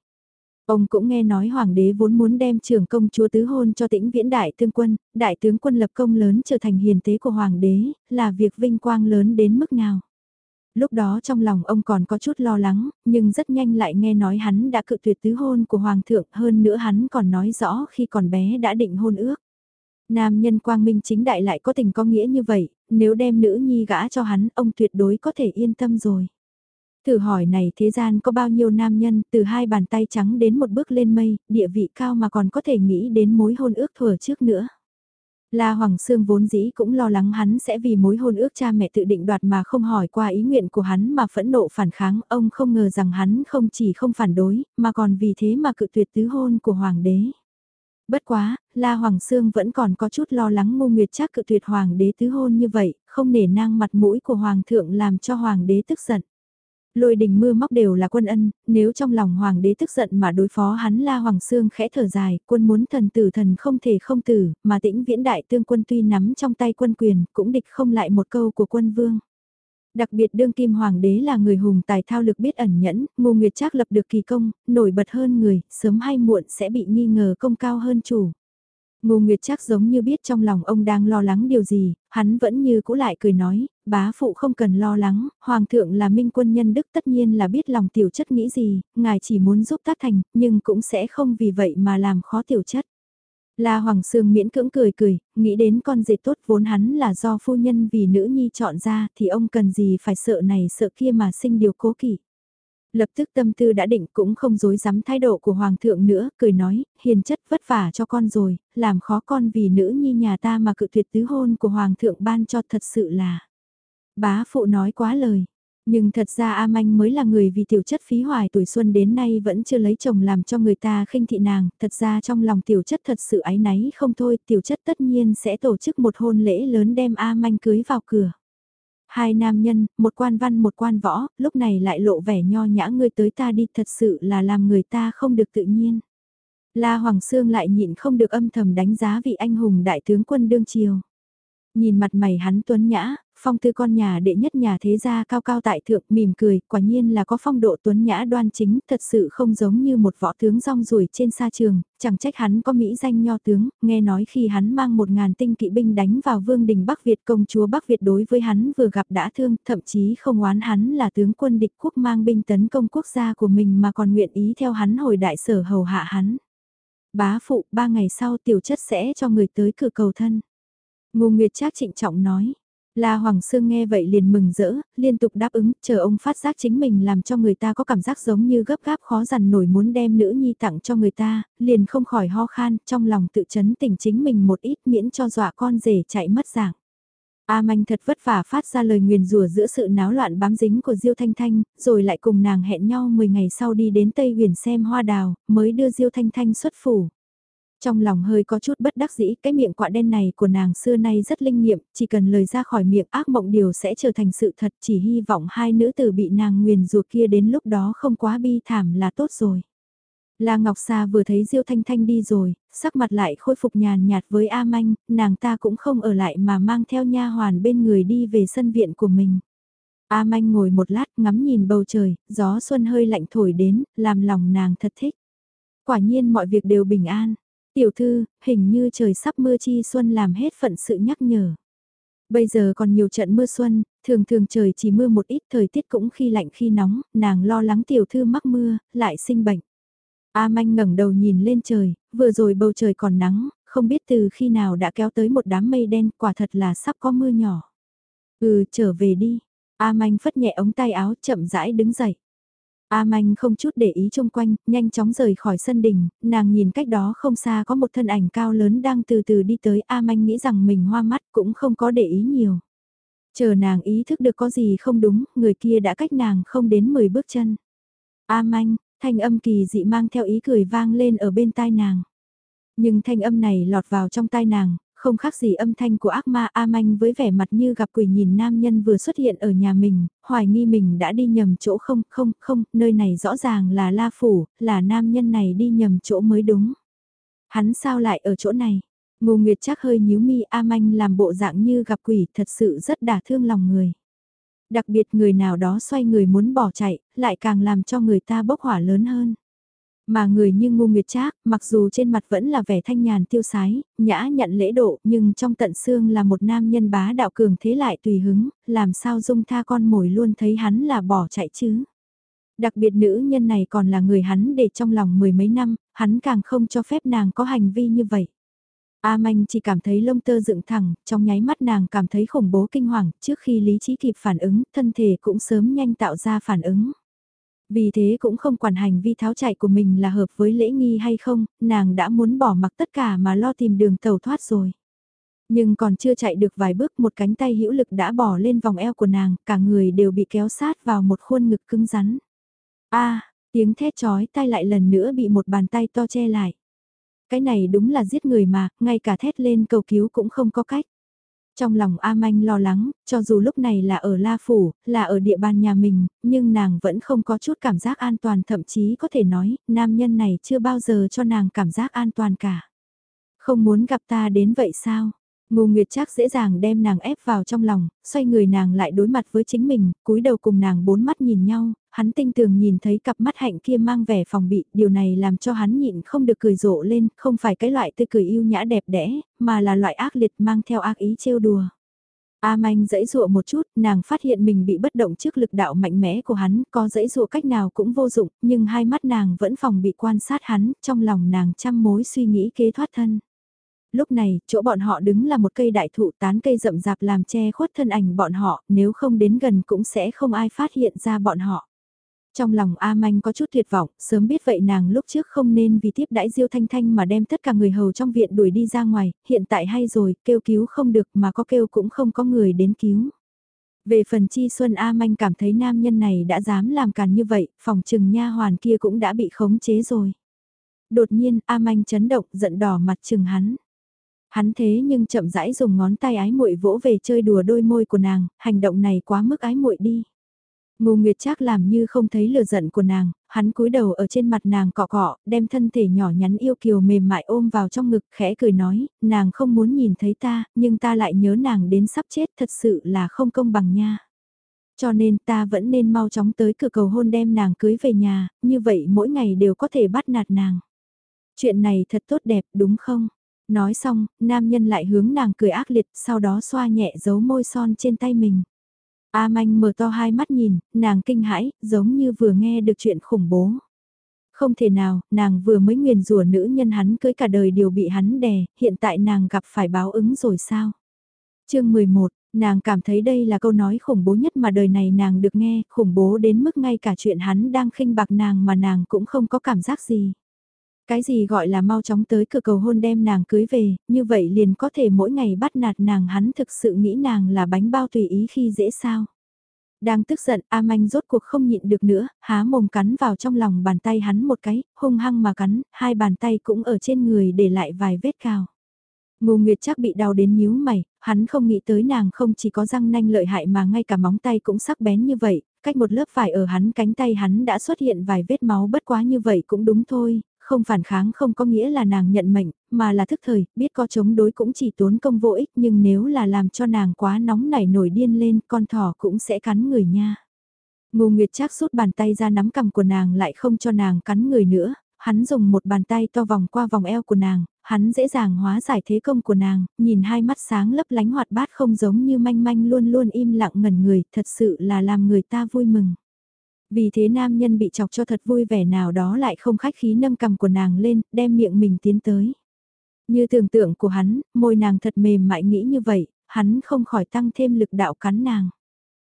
Ông cũng nghe nói hoàng đế vốn muốn đem trưởng công chúa tứ hôn cho tĩnh viễn đại tương quân, đại tướng quân lập công lớn trở thành hiền tế của hoàng đế, là việc vinh quang lớn đến mức nào. Lúc đó trong lòng ông còn có chút lo lắng, nhưng rất nhanh lại nghe nói hắn đã cự tuyệt tứ hôn của hoàng thượng hơn nữa hắn còn nói rõ khi còn bé đã định hôn ước. Nam nhân quang minh chính đại lại có tình có nghĩa như vậy, nếu đem nữ nhi gã cho hắn ông tuyệt đối có thể yên tâm rồi. Thử hỏi này thế gian có bao nhiêu nam nhân từ hai bàn tay trắng đến một bước lên mây, địa vị cao mà còn có thể nghĩ đến mối hôn ước thừa trước nữa. La Hoàng Sương vốn dĩ cũng lo lắng hắn sẽ vì mối hôn ước cha mẹ tự định đoạt mà không hỏi qua ý nguyện của hắn mà phẫn nộ phản kháng. Ông không ngờ rằng hắn không chỉ không phản đối, mà còn vì thế mà cự tuyệt tứ hôn của Hoàng đế. Bất quá, La Hoàng Sương vẫn còn có chút lo lắng ngô nguyệt chắc cự tuyệt Hoàng đế tứ hôn như vậy, không nể nang mặt mũi của Hoàng thượng làm cho Hoàng đế tức giận. Lôi đình mưa móc đều là quân ân, nếu trong lòng hoàng đế tức giận mà đối phó hắn la hoàng xương khẽ thở dài, quân muốn thần tử thần không thể không tử, mà tĩnh viễn đại tương quân tuy nắm trong tay quân quyền, cũng địch không lại một câu của quân vương. Đặc biệt đương kim hoàng đế là người hùng tài thao lực biết ẩn nhẫn, ngô nguyệt trác lập được kỳ công, nổi bật hơn người, sớm hay muộn sẽ bị nghi ngờ công cao hơn chủ. Ngô Nguyệt chắc giống như biết trong lòng ông đang lo lắng điều gì, hắn vẫn như cũ lại cười nói, bá phụ không cần lo lắng, hoàng thượng là minh quân nhân đức tất nhiên là biết lòng tiểu chất nghĩ gì, ngài chỉ muốn giúp tác thành, nhưng cũng sẽ không vì vậy mà làm khó tiểu chất. La Hoàng Sương miễn cưỡng cười cười, nghĩ đến con dệt tốt vốn hắn là do phu nhân vì nữ nhi chọn ra thì ông cần gì phải sợ này sợ kia mà sinh điều cố kỵ. Lập tức tâm tư đã định cũng không dối dám thái độ của Hoàng thượng nữa, cười nói, hiền chất vất vả cho con rồi, làm khó con vì nữ nhi nhà ta mà cự tuyệt tứ hôn của Hoàng thượng ban cho thật sự là. Bá phụ nói quá lời. Nhưng thật ra A Manh mới là người vì tiểu chất phí hoài tuổi xuân đến nay vẫn chưa lấy chồng làm cho người ta khinh thị nàng, thật ra trong lòng tiểu chất thật sự ái náy không thôi, tiểu chất tất nhiên sẽ tổ chức một hôn lễ lớn đem A Manh cưới vào cửa. Hai nam nhân, một quan văn một quan võ, lúc này lại lộ vẻ nho nhã ngươi tới ta đi thật sự là làm người ta không được tự nhiên. La Hoàng Sương lại nhịn không được âm thầm đánh giá vị anh hùng đại tướng quân đương triều. Nhìn mặt mày hắn tuấn nhã, phong tư con nhà đệ nhất nhà thế gia cao cao tại thượng mỉm cười, quả nhiên là có phong độ tuấn nhã đoan chính, thật sự không giống như một võ tướng rong ruổi trên sa trường, chẳng trách hắn có mỹ danh nho tướng, nghe nói khi hắn mang một ngàn tinh kỵ binh đánh vào vương đình Bắc Việt công chúa Bắc Việt đối với hắn vừa gặp đã thương, thậm chí không oán hắn là tướng quân địch quốc mang binh tấn công quốc gia của mình mà còn nguyện ý theo hắn hồi đại sở hầu hạ hắn. Bá phụ, ba ngày sau tiểu chất sẽ cho người tới cửa cầu thân. Ngô Nguyệt Trác trịnh trọng nói. La Hoàng Sương nghe vậy liền mừng rỡ, liên tục đáp ứng, chờ ông phát giác chính mình làm cho người ta có cảm giác giống như gấp gáp khó dằn nổi muốn đem nữ nhi tặng cho người ta, liền không khỏi ho khan, trong lòng tự chấn tỉnh chính mình một ít miễn cho dọa con rể chạy mất dạng. A Manh thật vất vả phát ra lời nguyền rủa giữa sự náo loạn bám dính của Diêu Thanh Thanh, rồi lại cùng nàng hẹn nhau 10 ngày sau đi đến Tây Huyền xem hoa đào, mới đưa Diêu Thanh Thanh xuất phủ. Trong lòng hơi có chút bất đắc dĩ, cái miệng quạ đen này của nàng xưa nay rất linh nghiệm, chỉ cần lời ra khỏi miệng ác mộng điều sẽ trở thành sự thật, chỉ hy vọng hai nữ tử bị nàng nguyền rủa kia đến lúc đó không quá bi thảm là tốt rồi. La Ngọc Sa vừa thấy Diêu Thanh Thanh đi rồi, sắc mặt lại khôi phục nhàn nhạt với A Manh, nàng ta cũng không ở lại mà mang theo nha hoàn bên người đi về sân viện của mình. A Manh ngồi một lát ngắm nhìn bầu trời, gió xuân hơi lạnh thổi đến, làm lòng nàng thật thích. Quả nhiên mọi việc đều bình an. Tiểu thư, hình như trời sắp mưa chi xuân làm hết phận sự nhắc nhở. Bây giờ còn nhiều trận mưa xuân, thường thường trời chỉ mưa một ít thời tiết cũng khi lạnh khi nóng, nàng lo lắng tiểu thư mắc mưa, lại sinh bệnh. A manh ngẩng đầu nhìn lên trời, vừa rồi bầu trời còn nắng, không biết từ khi nào đã kéo tới một đám mây đen, quả thật là sắp có mưa nhỏ. Ừ, trở về đi. A manh phất nhẹ ống tay áo chậm rãi đứng dậy. A Manh không chút để ý chung quanh, nhanh chóng rời khỏi sân đình, nàng nhìn cách đó không xa có một thân ảnh cao lớn đang từ từ đi tới A Manh nghĩ rằng mình hoa mắt cũng không có để ý nhiều. Chờ nàng ý thức được có gì không đúng, người kia đã cách nàng không đến 10 bước chân. A Manh, thanh âm kỳ dị mang theo ý cười vang lên ở bên tai nàng. Nhưng thanh âm này lọt vào trong tai nàng, không khác gì âm thanh của ác ma A Manh với vẻ mặt như gặp quỷ nhìn nam nhân vừa xuất hiện ở nhà mình, hoài nghi mình đã đi nhầm chỗ không, không, không, nơi này rõ ràng là La Phủ, là nam nhân này đi nhầm chỗ mới đúng. Hắn sao lại ở chỗ này? Ngô Nguyệt chắc hơi nhíu mi A Manh làm bộ dạng như gặp quỷ thật sự rất đả thương lòng người. Đặc biệt người nào đó xoay người muốn bỏ chạy, lại càng làm cho người ta bốc hỏa lớn hơn. Mà người như ngu nguyệt trác, mặc dù trên mặt vẫn là vẻ thanh nhàn tiêu sái, nhã nhận lễ độ, nhưng trong tận xương là một nam nhân bá đạo cường thế lại tùy hứng, làm sao dung tha con mồi luôn thấy hắn là bỏ chạy chứ. Đặc biệt nữ nhân này còn là người hắn để trong lòng mười mấy năm, hắn càng không cho phép nàng có hành vi như vậy. A Manh chỉ cảm thấy lông tơ dựng thẳng, trong nháy mắt nàng cảm thấy khủng bố kinh hoàng, trước khi lý trí kịp phản ứng, thân thể cũng sớm nhanh tạo ra phản ứng. Vì thế cũng không quản hành vi tháo chạy của mình là hợp với lễ nghi hay không, nàng đã muốn bỏ mặc tất cả mà lo tìm đường tàu thoát rồi. Nhưng còn chưa chạy được vài bước một cánh tay hữu lực đã bỏ lên vòng eo của nàng, cả người đều bị kéo sát vào một khuôn ngực cứng rắn. a tiếng thét chói tai lại lần nữa bị một bàn tay to che lại. Cái này đúng là giết người mà, ngay cả thét lên cầu cứu cũng không có cách. Trong lòng A Manh lo lắng, cho dù lúc này là ở La Phủ, là ở địa bàn nhà mình, nhưng nàng vẫn không có chút cảm giác an toàn thậm chí có thể nói, nam nhân này chưa bao giờ cho nàng cảm giác an toàn cả. Không muốn gặp ta đến vậy sao? Ngô Nguyệt Trác dễ dàng đem nàng ép vào trong lòng, xoay người nàng lại đối mặt với chính mình, cúi đầu cùng nàng bốn mắt nhìn nhau, hắn tinh tường nhìn thấy cặp mắt hạnh kia mang vẻ phòng bị, điều này làm cho hắn nhịn không được cười rộ lên, không phải cái loại tươi cười yêu nhã đẹp đẽ, mà là loại ác liệt mang theo ác ý trêu đùa. A manh dãy dụa một chút, nàng phát hiện mình bị bất động trước lực đạo mạnh mẽ của hắn, có dãy dụa cách nào cũng vô dụng, nhưng hai mắt nàng vẫn phòng bị quan sát hắn, trong lòng nàng trăm mối suy nghĩ kế thoát thân. Lúc này, chỗ bọn họ đứng là một cây đại thụ tán cây rậm rạp làm che khuất thân ảnh bọn họ, nếu không đến gần cũng sẽ không ai phát hiện ra bọn họ. Trong lòng A Manh có chút tuyệt vọng, sớm biết vậy nàng lúc trước không nên vì tiếp đãi Diêu Thanh Thanh mà đem tất cả người hầu trong viện đuổi đi ra ngoài, hiện tại hay rồi, kêu cứu không được mà có kêu cũng không có người đến cứu. Về phần Chi Xuân A Manh cảm thấy nam nhân này đã dám làm càn như vậy, phòng trừng nha hoàn kia cũng đã bị khống chế rồi. Đột nhiên A Manh chấn động giận đỏ mặt trừng hắn. Hắn thế nhưng chậm rãi dùng ngón tay ái muội vỗ về chơi đùa đôi môi của nàng, hành động này quá mức ái muội đi. Ngô Nguyệt Trác làm như không thấy lửa giận của nàng, hắn cúi đầu ở trên mặt nàng cọ cọ, đem thân thể nhỏ nhắn yêu kiều mềm mại ôm vào trong ngực, khẽ cười nói, nàng không muốn nhìn thấy ta, nhưng ta lại nhớ nàng đến sắp chết thật sự là không công bằng nha. Cho nên ta vẫn nên mau chóng tới cửa cầu hôn đem nàng cưới về nhà, như vậy mỗi ngày đều có thể bắt nạt nàng. Chuyện này thật tốt đẹp đúng không? Nói xong, nam nhân lại hướng nàng cười ác liệt, sau đó xoa nhẹ dấu môi son trên tay mình. A manh mở to hai mắt nhìn, nàng kinh hãi, giống như vừa nghe được chuyện khủng bố. Không thể nào, nàng vừa mới nguyền rủa nữ nhân hắn cưới cả đời đều bị hắn đè, hiện tại nàng gặp phải báo ứng rồi sao? chương 11, nàng cảm thấy đây là câu nói khủng bố nhất mà đời này nàng được nghe, khủng bố đến mức ngay cả chuyện hắn đang khinh bạc nàng mà nàng cũng không có cảm giác gì. Cái gì gọi là mau chóng tới cửa cầu hôn đem nàng cưới về, như vậy liền có thể mỗi ngày bắt nạt nàng hắn thực sự nghĩ nàng là bánh bao tùy ý khi dễ sao. Đang tức giận, A Manh rốt cuộc không nhịn được nữa, há mồm cắn vào trong lòng bàn tay hắn một cái, hung hăng mà cắn, hai bàn tay cũng ở trên người để lại vài vết cào. Ngô Nguyệt chắc bị đau đến nhíu mày, hắn không nghĩ tới nàng không chỉ có răng nanh lợi hại mà ngay cả móng tay cũng sắc bén như vậy, cách một lớp vải ở hắn cánh tay hắn đã xuất hiện vài vết máu bất quá như vậy cũng đúng thôi, không phản kháng không có nghĩa là nàng nhận mệnh, mà là thức thời, biết có chống đối cũng chỉ tốn công vô ích nhưng nếu là làm cho nàng quá nóng nảy nổi điên lên con thỏ cũng sẽ cắn người nha. Ngô Nguyệt Trác rút bàn tay ra nắm cầm của nàng lại không cho nàng cắn người nữa, hắn dùng một bàn tay to vòng qua vòng eo của nàng, hắn dễ dàng hóa giải thế công của nàng, nhìn hai mắt sáng lấp lánh hoạt bát không giống như manh manh luôn luôn im lặng ngẩn người, thật sự là làm người ta vui mừng. Vì thế nam nhân bị chọc cho thật vui vẻ nào đó lại không khách khí nâng cầm của nàng lên, đem miệng mình tiến tới. Như tưởng tượng của hắn, môi nàng thật mềm mại nghĩ như vậy, hắn không khỏi tăng thêm lực đạo cắn nàng.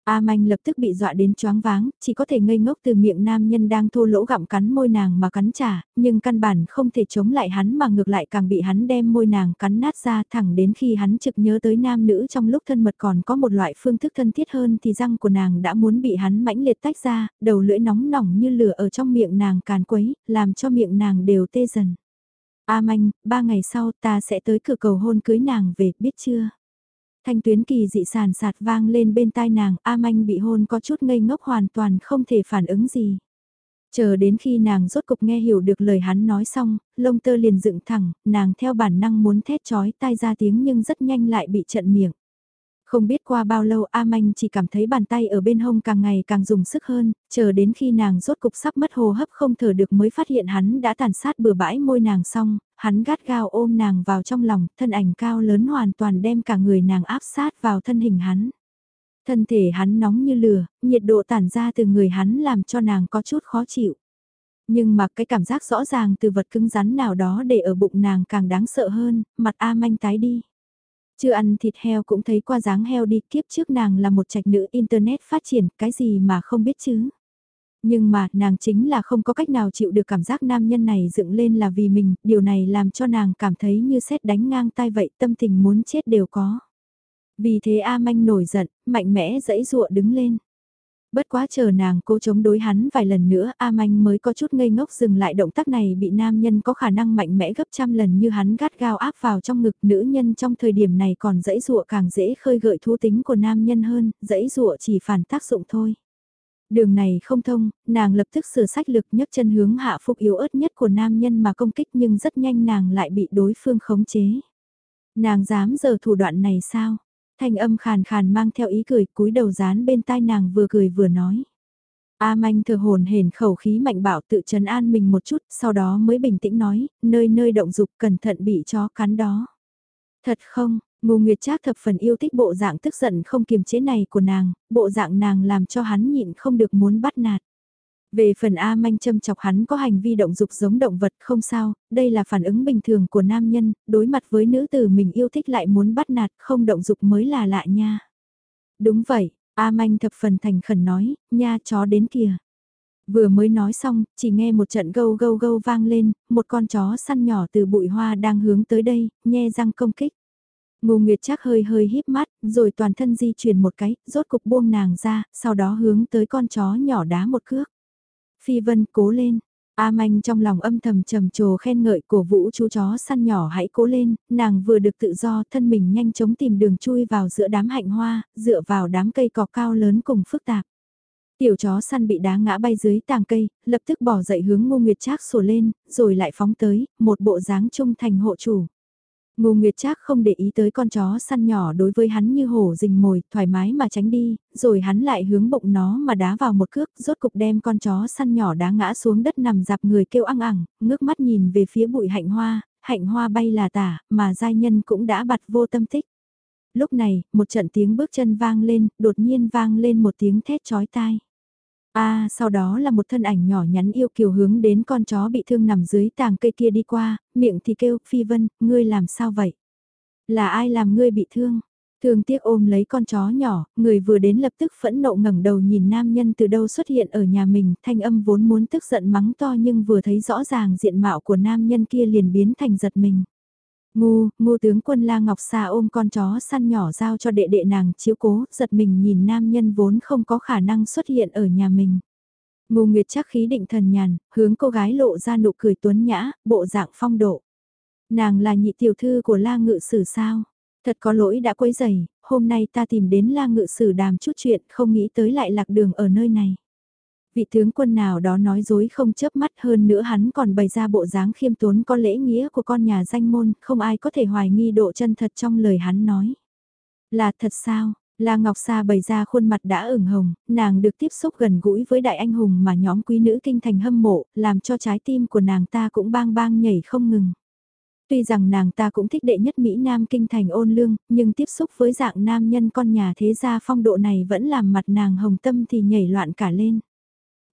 A Manh lập tức bị dọa đến choáng váng, chỉ có thể ngây ngốc từ miệng nam nhân đang thô lỗ gặm cắn môi nàng mà cắn trả, nhưng căn bản không thể chống lại hắn mà ngược lại càng bị hắn đem môi nàng cắn nát ra thẳng đến khi hắn trực nhớ tới nam nữ trong lúc thân mật còn có một loại phương thức thân thiết hơn thì răng của nàng đã muốn bị hắn mãnh liệt tách ra, đầu lưỡi nóng nỏng như lửa ở trong miệng nàng càn quấy, làm cho miệng nàng đều tê dần. A Manh, ba ngày sau ta sẽ tới cửa cầu hôn cưới nàng về, biết chưa? Thanh tuyến kỳ dị sàn sạt vang lên bên tai nàng, A Manh bị hôn có chút ngây ngốc hoàn toàn không thể phản ứng gì. Chờ đến khi nàng rốt cục nghe hiểu được lời hắn nói xong, lông tơ liền dựng thẳng, nàng theo bản năng muốn thét chói tai ra tiếng nhưng rất nhanh lại bị trận miệng. Không biết qua bao lâu A Manh chỉ cảm thấy bàn tay ở bên hông càng ngày càng dùng sức hơn, chờ đến khi nàng rốt cục sắp mất hô hấp không thở được mới phát hiện hắn đã tàn sát bừa bãi môi nàng xong, hắn gắt gao ôm nàng vào trong lòng, thân ảnh cao lớn hoàn toàn đem cả người nàng áp sát vào thân hình hắn. Thân thể hắn nóng như lửa, nhiệt độ tản ra từ người hắn làm cho nàng có chút khó chịu. Nhưng mà cái cảm giác rõ ràng từ vật cứng rắn nào đó để ở bụng nàng càng đáng sợ hơn, mặt A manh tái đi. Chưa ăn thịt heo cũng thấy qua dáng heo đi kiếp trước nàng là một trạch nữ internet phát triển, cái gì mà không biết chứ. Nhưng mà, nàng chính là không có cách nào chịu được cảm giác nam nhân này dựng lên là vì mình, điều này làm cho nàng cảm thấy như xét đánh ngang tai vậy, tâm tình muốn chết đều có. Vì thế A Manh nổi giận, mạnh mẽ dẫy dụa đứng lên. Bất quá chờ nàng cố chống đối hắn vài lần nữa A Manh mới có chút ngây ngốc dừng lại động tác này bị nam nhân có khả năng mạnh mẽ gấp trăm lần như hắn gắt gao áp vào trong ngực nữ nhân trong thời điểm này còn dẫy dụa càng dễ khơi gợi thú tính của nam nhân hơn, dẫy dụa chỉ phản tác dụng thôi. Đường này không thông, nàng lập tức sửa sách lực nhấc chân hướng hạ phục yếu ớt nhất của nam nhân mà công kích nhưng rất nhanh nàng lại bị đối phương khống chế. Nàng dám giờ thủ đoạn này sao? Thanh âm khàn khàn mang theo ý cười cúi đầu dán bên tai nàng vừa cười vừa nói. A manh thờ hồn hển khẩu khí mạnh bảo tự trấn an mình một chút, sau đó mới bình tĩnh nói, nơi nơi động dục cẩn thận bị chó cắn đó. Thật không, Ngô Nguyệt Trác thập phần yêu thích bộ dạng tức giận không kiềm chế này của nàng, bộ dạng nàng làm cho hắn nhịn không được muốn bắt nạt. Về phần A manh châm chọc hắn có hành vi động dục giống động vật không sao, đây là phản ứng bình thường của nam nhân, đối mặt với nữ tử mình yêu thích lại muốn bắt nạt không động dục mới là lạ nha. Đúng vậy, A manh thập phần thành khẩn nói, nha chó đến kìa. Vừa mới nói xong, chỉ nghe một trận gâu gâu gâu vang lên, một con chó săn nhỏ từ bụi hoa đang hướng tới đây, nhe răng công kích. Ngô Nguyệt chắc hơi hơi híp mắt, rồi toàn thân di chuyển một cái, rốt cục buông nàng ra, sau đó hướng tới con chó nhỏ đá một cước. Phi Vân cố lên. A Manh trong lòng âm thầm trầm trồ khen ngợi cổ vũ chú chó săn nhỏ hãy cố lên, nàng vừa được tự do thân mình nhanh chóng tìm đường chui vào giữa đám hạnh hoa, dựa vào đám cây cỏ cao lớn cùng phức tạp. Tiểu chó săn bị đá ngã bay dưới tàng cây, lập tức bỏ dậy hướng ngô nguyệt trác sổ lên, rồi lại phóng tới, một bộ dáng trung thành hộ chủ. Ngô Nguyệt Trác không để ý tới con chó săn nhỏ đối với hắn như hổ rình mồi, thoải mái mà tránh đi, rồi hắn lại hướng bụng nó mà đá vào một cước, rốt cục đem con chó săn nhỏ đá ngã xuống đất nằm dạp người kêu ăng ẳng, ngước mắt nhìn về phía bụi hạnh hoa, hạnh hoa bay là tả, mà giai nhân cũng đã bặt vô tâm tích. Lúc này, một trận tiếng bước chân vang lên, đột nhiên vang lên một tiếng thét chói tai a sau đó là một thân ảnh nhỏ nhắn yêu kiều hướng đến con chó bị thương nằm dưới tàng cây kia đi qua, miệng thì kêu, Phi Vân, ngươi làm sao vậy? Là ai làm ngươi bị thương? Thương tiếc ôm lấy con chó nhỏ, người vừa đến lập tức phẫn nộ ngẩng đầu nhìn nam nhân từ đâu xuất hiện ở nhà mình, thanh âm vốn muốn tức giận mắng to nhưng vừa thấy rõ ràng diện mạo của nam nhân kia liền biến thành giật mình. Ngu, ngu tướng quân La Ngọc Sa ôm con chó săn nhỏ giao cho đệ đệ nàng chiếu cố, giật mình nhìn nam nhân vốn không có khả năng xuất hiện ở nhà mình. Ngu Nguyệt chắc khí định thần nhàn, hướng cô gái lộ ra nụ cười tuấn nhã, bộ dạng phong độ. Nàng là nhị tiểu thư của La Ngự Sử sao? Thật có lỗi đã quấy rầy. hôm nay ta tìm đến La Ngự Sử đàm chút chuyện, không nghĩ tới lại lạc đường ở nơi này vị tướng quân nào đó nói dối không chớp mắt hơn nữa hắn còn bày ra bộ dáng khiêm tốn có lễ nghĩa của con nhà danh môn, không ai có thể hoài nghi độ chân thật trong lời hắn nói. Là thật sao? La Ngọc Sa bày ra khuôn mặt đã ửng hồng, nàng được tiếp xúc gần gũi với đại anh hùng mà nhóm quý nữ kinh thành hâm mộ, làm cho trái tim của nàng ta cũng bang bang nhảy không ngừng. Tuy rằng nàng ta cũng thích đệ nhất Mỹ Nam kinh thành ôn lương, nhưng tiếp xúc với dạng nam nhân con nhà thế gia phong độ này vẫn làm mặt nàng hồng tâm thì nhảy loạn cả lên.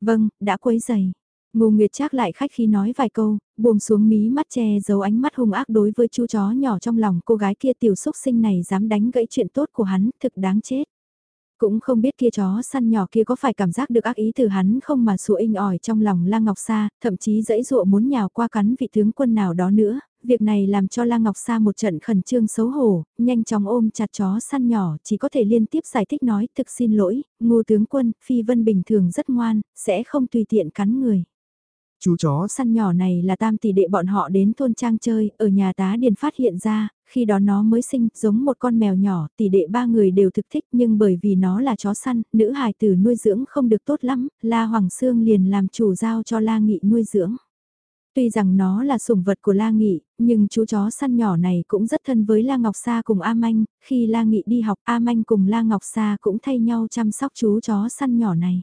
Vâng, đã quấy giày. Ngô Nguyệt Trác lại khách khi nói vài câu, buông xuống mí mắt che giấu ánh mắt hung ác đối với chú chó nhỏ trong lòng cô gái kia tiểu xúc sinh này dám đánh gãy chuyện tốt của hắn, thực đáng chết. Cũng không biết kia chó săn nhỏ kia có phải cảm giác được ác ý từ hắn không mà sủa inh ỏi trong lòng La Ngọc Sa, thậm chí dãy dụa muốn nhào qua cắn vị tướng quân nào đó nữa, việc này làm cho La Ngọc Sa một trận khẩn trương xấu hổ, nhanh chóng ôm chặt chó săn nhỏ, chỉ có thể liên tiếp giải thích nói, thực xin lỗi, ngô tướng quân, Phi Vân bình thường rất ngoan, sẽ không tùy tiện cắn người.
Chú chó
săn nhỏ này là tam tỷ đệ bọn họ đến thôn trang chơi, ở nhà tá điền phát hiện ra, khi đó nó mới sinh, giống một con mèo nhỏ, tỷ đệ ba người đều thực thích nhưng bởi vì nó là chó săn, nữ hài tử nuôi dưỡng không được tốt lắm, La Hoàng Sương liền làm chủ giao cho La Nghị nuôi dưỡng. Tuy rằng nó là sủng vật của La Nghị, nhưng chú chó săn nhỏ này cũng rất thân với La Ngọc Sa cùng A Manh, khi La Nghị đi học A Manh cùng La Ngọc Sa cũng thay nhau chăm sóc chú chó săn nhỏ này.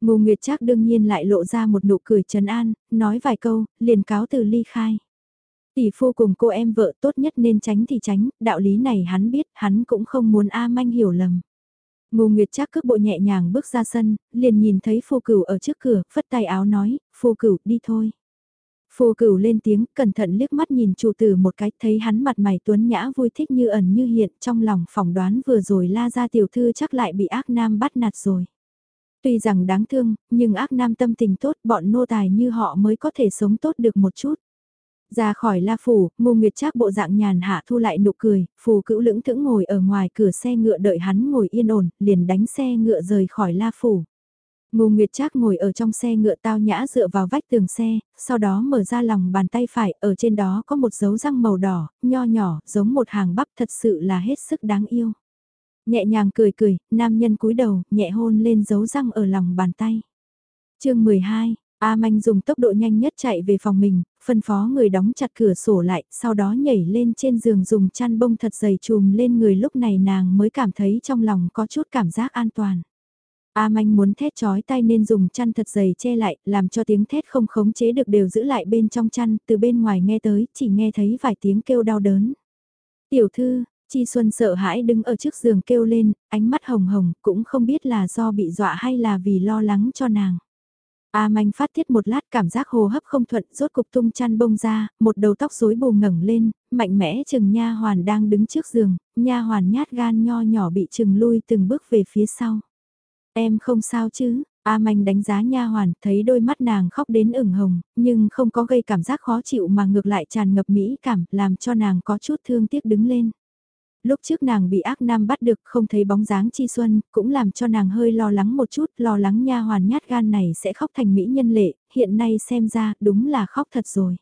Ngô Nguyệt Trác đương nhiên lại lộ ra một nụ cười trấn an, nói vài câu, liền cáo từ ly khai. Tỷ phu cùng cô em vợ tốt nhất nên tránh thì tránh, đạo lý này hắn biết, hắn cũng không muốn A Manh hiểu lầm. Ngô Nguyệt Trác cước bộ nhẹ nhàng bước ra sân, liền nhìn thấy phu cửu ở trước cửa, phất tay áo nói, phu cửu đi thôi. Phu cửu lên tiếng, cẩn thận liếc mắt nhìn chủ tử một cái, thấy hắn mặt mày tuấn nhã vui thích như ẩn như hiện, trong lòng phỏng đoán vừa rồi la ra tiểu thư chắc lại bị ác nam bắt nạt rồi. Tuy rằng đáng thương, nhưng ác nam tâm tình tốt, bọn nô tài như họ mới có thể sống tốt được một chút. Ra khỏi la phủ, ngô nguyệt trác bộ dạng nhàn hạ thu lại nụ cười, phù cữu lưỡng thững ngồi ở ngoài cửa xe ngựa đợi hắn ngồi yên ổn, liền đánh xe ngựa rời khỏi la phủ. Ngô Nguyệt Trác ngồi ở trong xe ngựa tao nhã dựa vào vách tường xe, sau đó mở ra lòng bàn tay phải, ở trên đó có một dấu răng màu đỏ, nho nhỏ, giống một hàng bắp thật sự là hết sức đáng yêu. Nhẹ nhàng cười cười, nam nhân cúi đầu, nhẹ hôn lên dấu răng ở lòng bàn tay. chương 12, A Manh dùng tốc độ nhanh nhất chạy về phòng mình, phân phó người đóng chặt cửa sổ lại, sau đó nhảy lên trên giường dùng chăn bông thật dày chùm lên người lúc này nàng mới cảm thấy trong lòng có chút cảm giác an toàn. A manh muốn thét chói tay nên dùng chăn thật dày che lại, làm cho tiếng thét không khống chế được đều giữ lại bên trong chăn, từ bên ngoài nghe tới, chỉ nghe thấy vài tiếng kêu đau đớn. Tiểu thư, Chi Xuân sợ hãi đứng ở trước giường kêu lên, ánh mắt hồng hồng, cũng không biết là do bị dọa hay là vì lo lắng cho nàng. A manh phát tiết một lát cảm giác hồ hấp không thuận, rốt cục tung chăn bông ra, một đầu tóc rối bù ngẩng lên, mạnh mẽ chừng nha hoàn đang đứng trước giường, nha hoàn nhát gan nho nhỏ bị chừng lui từng bước về phía sau. Em không sao chứ, A Manh đánh giá nha hoàn, thấy đôi mắt nàng khóc đến ửng hồng, nhưng không có gây cảm giác khó chịu mà ngược lại tràn ngập mỹ cảm, làm cho nàng có chút thương tiếc đứng lên. Lúc trước nàng bị ác nam bắt được không thấy bóng dáng chi xuân, cũng làm cho nàng hơi lo lắng một chút, lo lắng nha hoàn nhát gan này sẽ khóc thành mỹ nhân lệ, hiện nay xem ra đúng là khóc thật rồi.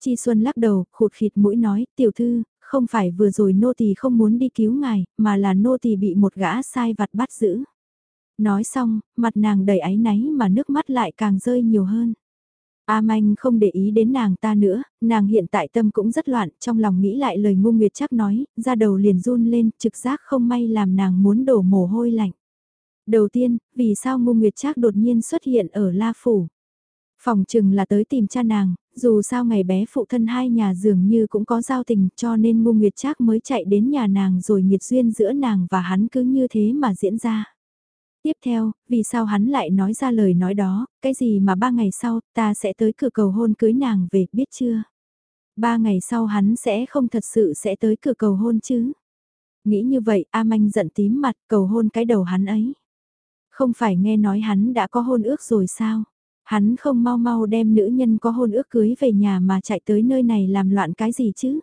Chi Xuân lắc đầu, khụt khịt mũi nói, tiểu thư, không phải vừa rồi nô tỳ không muốn đi cứu ngài, mà là nô tỳ bị một gã sai vặt bắt giữ. Nói xong, mặt nàng đầy áy náy mà nước mắt lại càng rơi nhiều hơn. A Manh không để ý đến nàng ta nữa, nàng hiện tại tâm cũng rất loạn, trong lòng nghĩ lại lời ngu nguyệt chắc nói, ra đầu liền run lên, trực giác không may làm nàng muốn đổ mồ hôi lạnh. Đầu tiên, vì sao ngu nguyệt chắc đột nhiên xuất hiện ở La Phủ? Phòng chừng là tới tìm cha nàng, dù sao ngày bé phụ thân hai nhà dường như cũng có giao tình cho nên ngu nguyệt chắc mới chạy đến nhà nàng rồi nghiệt duyên giữa nàng và hắn cứ như thế mà diễn ra. Tiếp theo, vì sao hắn lại nói ra lời nói đó, cái gì mà ba ngày sau, ta sẽ tới cửa cầu hôn cưới nàng về, biết chưa? Ba ngày sau hắn sẽ không thật sự sẽ tới cửa cầu hôn chứ? Nghĩ như vậy, A Manh giận tím mặt, cầu hôn cái đầu hắn ấy. Không phải nghe nói hắn đã có hôn ước rồi sao? Hắn không mau mau đem nữ nhân có hôn ước cưới về nhà mà chạy tới nơi này làm loạn cái gì chứ?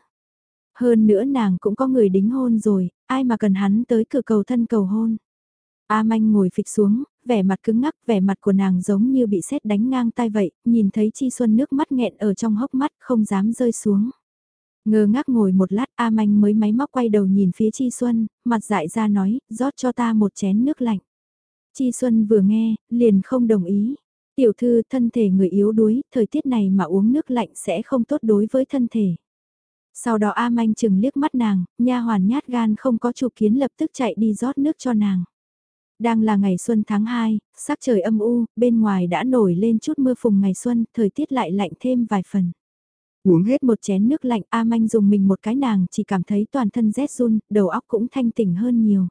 Hơn nữa nàng cũng có người đính hôn rồi, ai mà cần hắn tới cửa cầu thân cầu hôn? A Manh ngồi phịch xuống, vẻ mặt cứng ngắc, vẻ mặt của nàng giống như bị sét đánh ngang tai vậy, nhìn thấy Chi Xuân nước mắt nghẹn ở trong hốc mắt, không dám rơi xuống. Ngơ ngác ngồi một lát A Manh mới máy móc quay đầu nhìn phía Chi Xuân, mặt dại ra nói, rót cho ta một chén nước lạnh. Chi Xuân vừa nghe, liền không đồng ý. Tiểu thư thân thể người yếu đuối, thời tiết này mà uống nước lạnh sẽ không tốt đối với thân thể. Sau đó A Manh chừng liếc mắt nàng, nha hoàn nhát gan không có chủ kiến lập tức chạy đi rót nước cho nàng. Đang là ngày xuân tháng 2, sắc trời âm u, bên ngoài đã nổi lên chút mưa phùng ngày xuân, thời tiết lại lạnh thêm vài phần. Uống hết một chén nước lạnh A Manh dùng mình một cái nàng chỉ cảm thấy toàn thân rét run, đầu óc cũng thanh tỉnh hơn nhiều.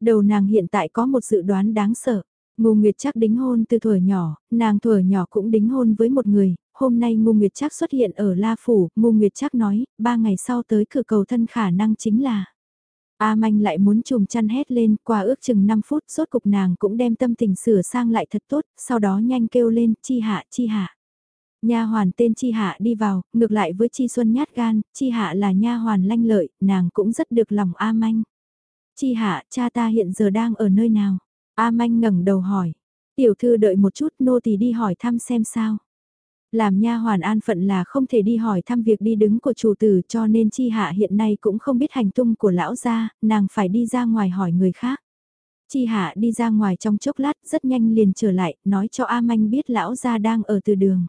Đầu nàng hiện tại có một dự đoán đáng sợ. Ngô Nguyệt chắc đính hôn từ thuở nhỏ, nàng thuở nhỏ cũng đính hôn với một người, hôm nay Ngô Nguyệt chắc xuất hiện ở La Phủ, Ngô Nguyệt chắc nói, ba ngày sau tới cửa cầu thân khả năng chính là A Manh lại muốn chùm chăn hét lên, qua ước chừng 5 phút, sốt cục nàng cũng đem tâm tình sửa sang lại thật tốt, sau đó nhanh kêu lên, chi hạ, chi hạ. Nha hoàn tên Chi Hạ đi vào, ngược lại với Chi Xuân nhát gan, Chi Hạ là nha hoàn lanh lợi, nàng cũng rất được lòng A Manh. Chi Hạ, cha ta hiện giờ đang ở nơi nào? A Manh ngẩng đầu hỏi. Tiểu thư đợi một chút nô tỳ đi hỏi thăm xem sao. Làm nha hoàn an phận là không thể đi hỏi thăm việc đi đứng của chủ tử cho nên chi hạ hiện nay cũng không biết hành tung của lão gia, nàng phải đi ra ngoài hỏi người khác. Chi hạ đi ra ngoài trong chốc lát rất nhanh liền trở lại, nói cho A Manh biết lão gia đang ở từ đường.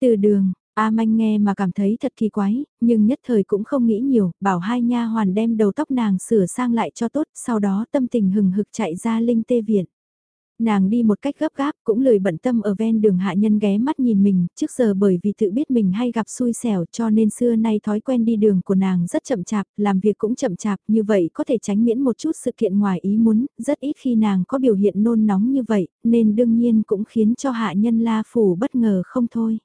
Từ đường, A Manh nghe mà cảm thấy thật kỳ quái, nhưng nhất thời cũng không nghĩ nhiều, bảo hai nha hoàn đem đầu tóc nàng sửa sang lại cho tốt, sau đó tâm tình hừng hực chạy ra linh tê viện. Nàng đi một cách gấp gáp cũng lười bận tâm ở ven đường hạ nhân ghé mắt nhìn mình, trước giờ bởi vì tự biết mình hay gặp xui xẻo cho nên xưa nay thói quen đi đường của nàng rất chậm chạp, làm việc cũng chậm chạp, như vậy có thể tránh miễn một chút sự kiện ngoài ý muốn, rất ít khi nàng có biểu hiện nôn nóng như vậy, nên đương nhiên cũng khiến cho hạ nhân la phủ bất ngờ không thôi.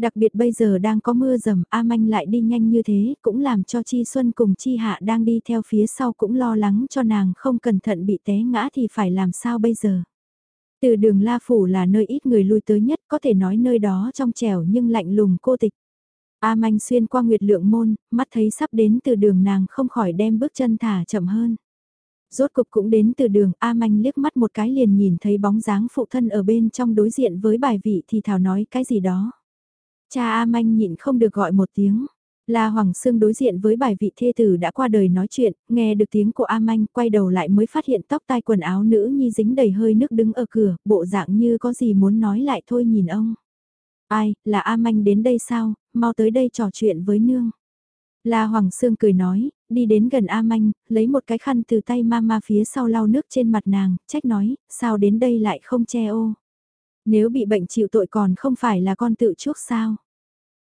Đặc biệt bây giờ đang có mưa rầm, A Manh lại đi nhanh như thế, cũng làm cho Chi Xuân cùng Chi Hạ đang đi theo phía sau cũng lo lắng cho nàng không cẩn thận bị té ngã thì phải làm sao bây giờ. Từ đường La Phủ là nơi ít người lui tới nhất, có thể nói nơi đó trong trẻo nhưng lạnh lùng cô tịch. A Manh xuyên qua nguyệt lượng môn, mắt thấy sắp đến từ đường nàng không khỏi đem bước chân thả chậm hơn. Rốt cục cũng đến từ đường A Manh liếc mắt một cái liền nhìn thấy bóng dáng phụ thân ở bên trong đối diện với bài vị thì thảo nói cái gì đó. Cha A Manh nhịn không được gọi một tiếng. La Hoàng Sương đối diện với bài vị thê tử đã qua đời nói chuyện, nghe được tiếng của A Manh quay đầu lại mới phát hiện tóc tai quần áo nữ nhi dính đầy hơi nước đứng ở cửa, bộ dạng như có gì muốn nói lại thôi nhìn ông. Ai, là A Manh đến đây sao, mau tới đây trò chuyện với nương. La Hoàng Sương cười nói, đi đến gần A Manh, lấy một cái khăn từ tay mama phía sau lau nước trên mặt nàng, trách nói, sao đến đây lại không che ô. Nếu bị bệnh chịu tội còn không phải là con tự chuốc sao.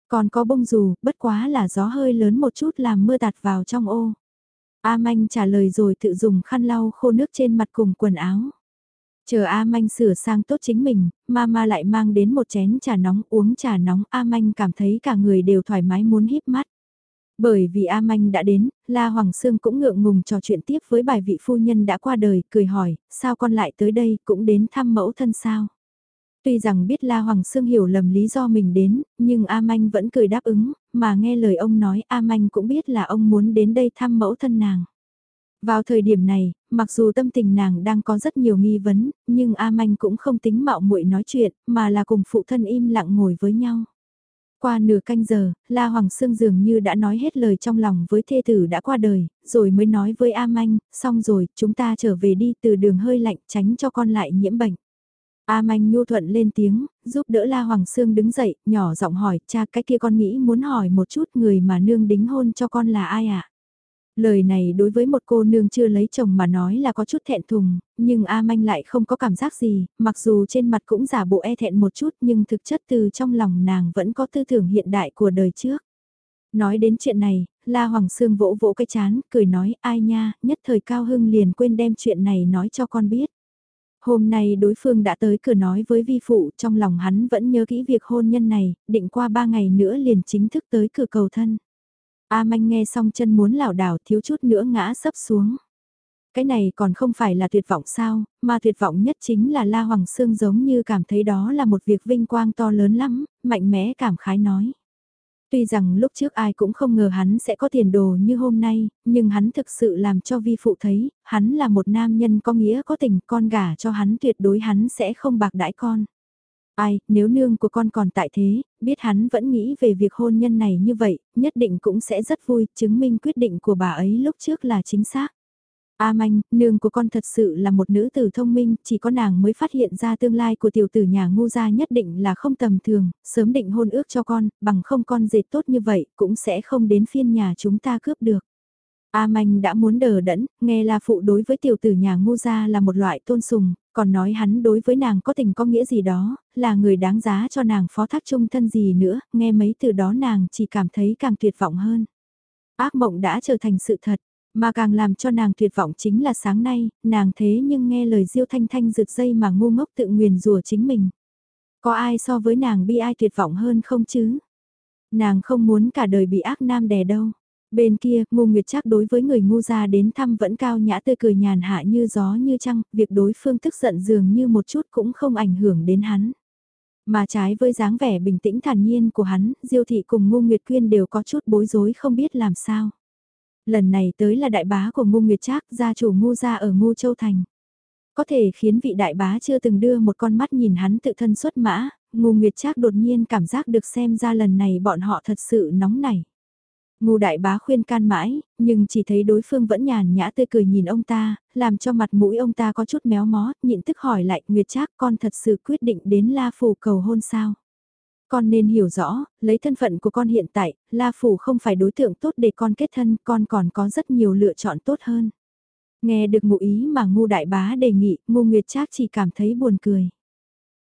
Còn có bông dù, bất quá là gió hơi lớn một chút làm mưa tạt vào trong ô. A Manh trả lời rồi tự dùng khăn lau khô nước trên mặt cùng quần áo. Chờ A Manh sửa sang tốt chính mình, Mama lại mang đến một chén trà nóng uống trà nóng A Manh cảm thấy cả người đều thoải mái muốn híp mắt. Bởi vì A Manh đã đến, La Hoàng Sương cũng ngượng ngùng trò chuyện tiếp với bài vị phu nhân đã qua đời, cười hỏi, sao con lại tới đây, cũng đến thăm mẫu thân sao? Tuy rằng biết La Hoàng Sương hiểu lầm lý do mình đến, nhưng A Manh vẫn cười đáp ứng, mà nghe lời ông nói A Manh cũng biết là ông muốn đến đây thăm mẫu thân nàng. Vào thời điểm này, mặc dù tâm tình nàng đang có rất nhiều nghi vấn, nhưng A Manh cũng không tính mạo muội nói chuyện, mà là cùng phụ thân im lặng ngồi với nhau. Qua nửa canh giờ, La Hoàng Sương dường như đã nói hết lời trong lòng với thê tử đã qua đời, rồi mới nói với A Manh, xong rồi, chúng ta trở về đi từ đường hơi lạnh tránh cho con lại nhiễm bệnh. A Manh nhu thuận lên tiếng, giúp đỡ La Hoàng Sương đứng dậy, nhỏ giọng hỏi, cha cái kia con nghĩ muốn hỏi một chút người mà nương đính hôn cho con là ai ạ? À? Lời này đối với một cô nương chưa lấy chồng mà nói là có chút thẹn thùng, nhưng A Manh lại không có cảm giác gì, mặc dù trên mặt cũng giả bộ e thẹn một chút nhưng thực chất từ trong lòng nàng vẫn có tư tưởng hiện đại của đời trước. Nói đến chuyện này, La Hoàng Sương vỗ vỗ cái chán, cười nói ai nha, nhất thời cao hưng liền quên đem chuyện này nói cho con biết. Hôm nay đối phương đã tới cửa nói với vi phụ, trong lòng hắn vẫn nhớ kỹ việc hôn nhân này, định qua ba ngày nữa liền chính thức tới cửa cầu thân. A Manh nghe xong chân muốn lảo đảo thiếu chút nữa ngã sấp xuống. Cái này còn không phải là tuyệt vọng sao, mà tuyệt vọng nhất chính là La Hoàng Sương giống như cảm thấy đó là một việc vinh quang to lớn lắm, mạnh mẽ cảm khái nói. Tuy rằng lúc trước ai cũng không ngờ hắn sẽ có tiền đồ như hôm nay, nhưng hắn thực sự làm cho vi phụ thấy, hắn là một nam nhân có nghĩa có tình con gả cho hắn tuyệt đối hắn sẽ không bạc đãi con. Ai, nếu nương của con còn tại thế, biết hắn vẫn nghĩ về việc hôn nhân này như vậy, nhất định cũng sẽ rất vui, chứng minh quyết định của bà ấy lúc trước là chính xác. A Manh, nương của con thật sự là một nữ tử thông minh, chỉ có nàng mới phát hiện ra tương lai của tiểu tử nhà ngu gia nhất định là không tầm thường, sớm định hôn ước cho con, bằng không con dệt tốt như vậy, cũng sẽ không đến phiên nhà chúng ta cướp được. A Manh đã muốn đờ đẫn, nghe là phụ đối với tiểu tử nhà ngu gia là một loại tôn sùng, còn nói hắn đối với nàng có tình có nghĩa gì đó, là người đáng giá cho nàng phó thác chung thân gì nữa, nghe mấy từ đó nàng chỉ cảm thấy càng tuyệt vọng hơn. Ác mộng đã trở thành sự thật, mà càng làm cho nàng tuyệt vọng chính là sáng nay, nàng thế nhưng nghe lời Diêu Thanh Thanh rực dây mà ngu ngốc tự nguyền rùa chính mình. Có ai so với nàng bi ai tuyệt vọng hơn không chứ? Nàng không muốn cả đời bị ác nam đè đâu. Bên kia, ngu nguyệt chắc đối với người ngu gia đến thăm vẫn cao nhã tươi cười nhàn hạ như gió như trăng, việc đối phương tức giận dường như một chút cũng không ảnh hưởng đến hắn. Mà trái với dáng vẻ bình tĩnh thản nhiên của hắn, Diêu thị cùng ngu nguyệt quyên đều có chút bối rối không biết làm sao. Lần này tới là đại bá của Ngô nguyệt trác gia chủ Ngô gia ở Ngô châu thành. Có thể khiến vị đại bá chưa từng đưa một con mắt nhìn hắn tự thân xuất mã, Ngô nguyệt trác đột nhiên cảm giác được xem ra lần này bọn họ thật sự nóng nảy. Ngô đại bá khuyên can mãi, nhưng chỉ thấy đối phương vẫn nhàn nhã tươi cười nhìn ông ta, làm cho mặt mũi ông ta có chút méo mó, nhịn tức hỏi lại, Nguyệt Trác con thật sự quyết định đến La Phủ cầu hôn sao? Con nên hiểu rõ, lấy thân phận của con hiện tại, La Phủ không phải đối tượng tốt để con kết thân, con còn có rất nhiều lựa chọn tốt hơn. Nghe được ngụ ý mà ngu đại bá đề nghị, ngu Nguyệt Trác chỉ cảm thấy buồn cười.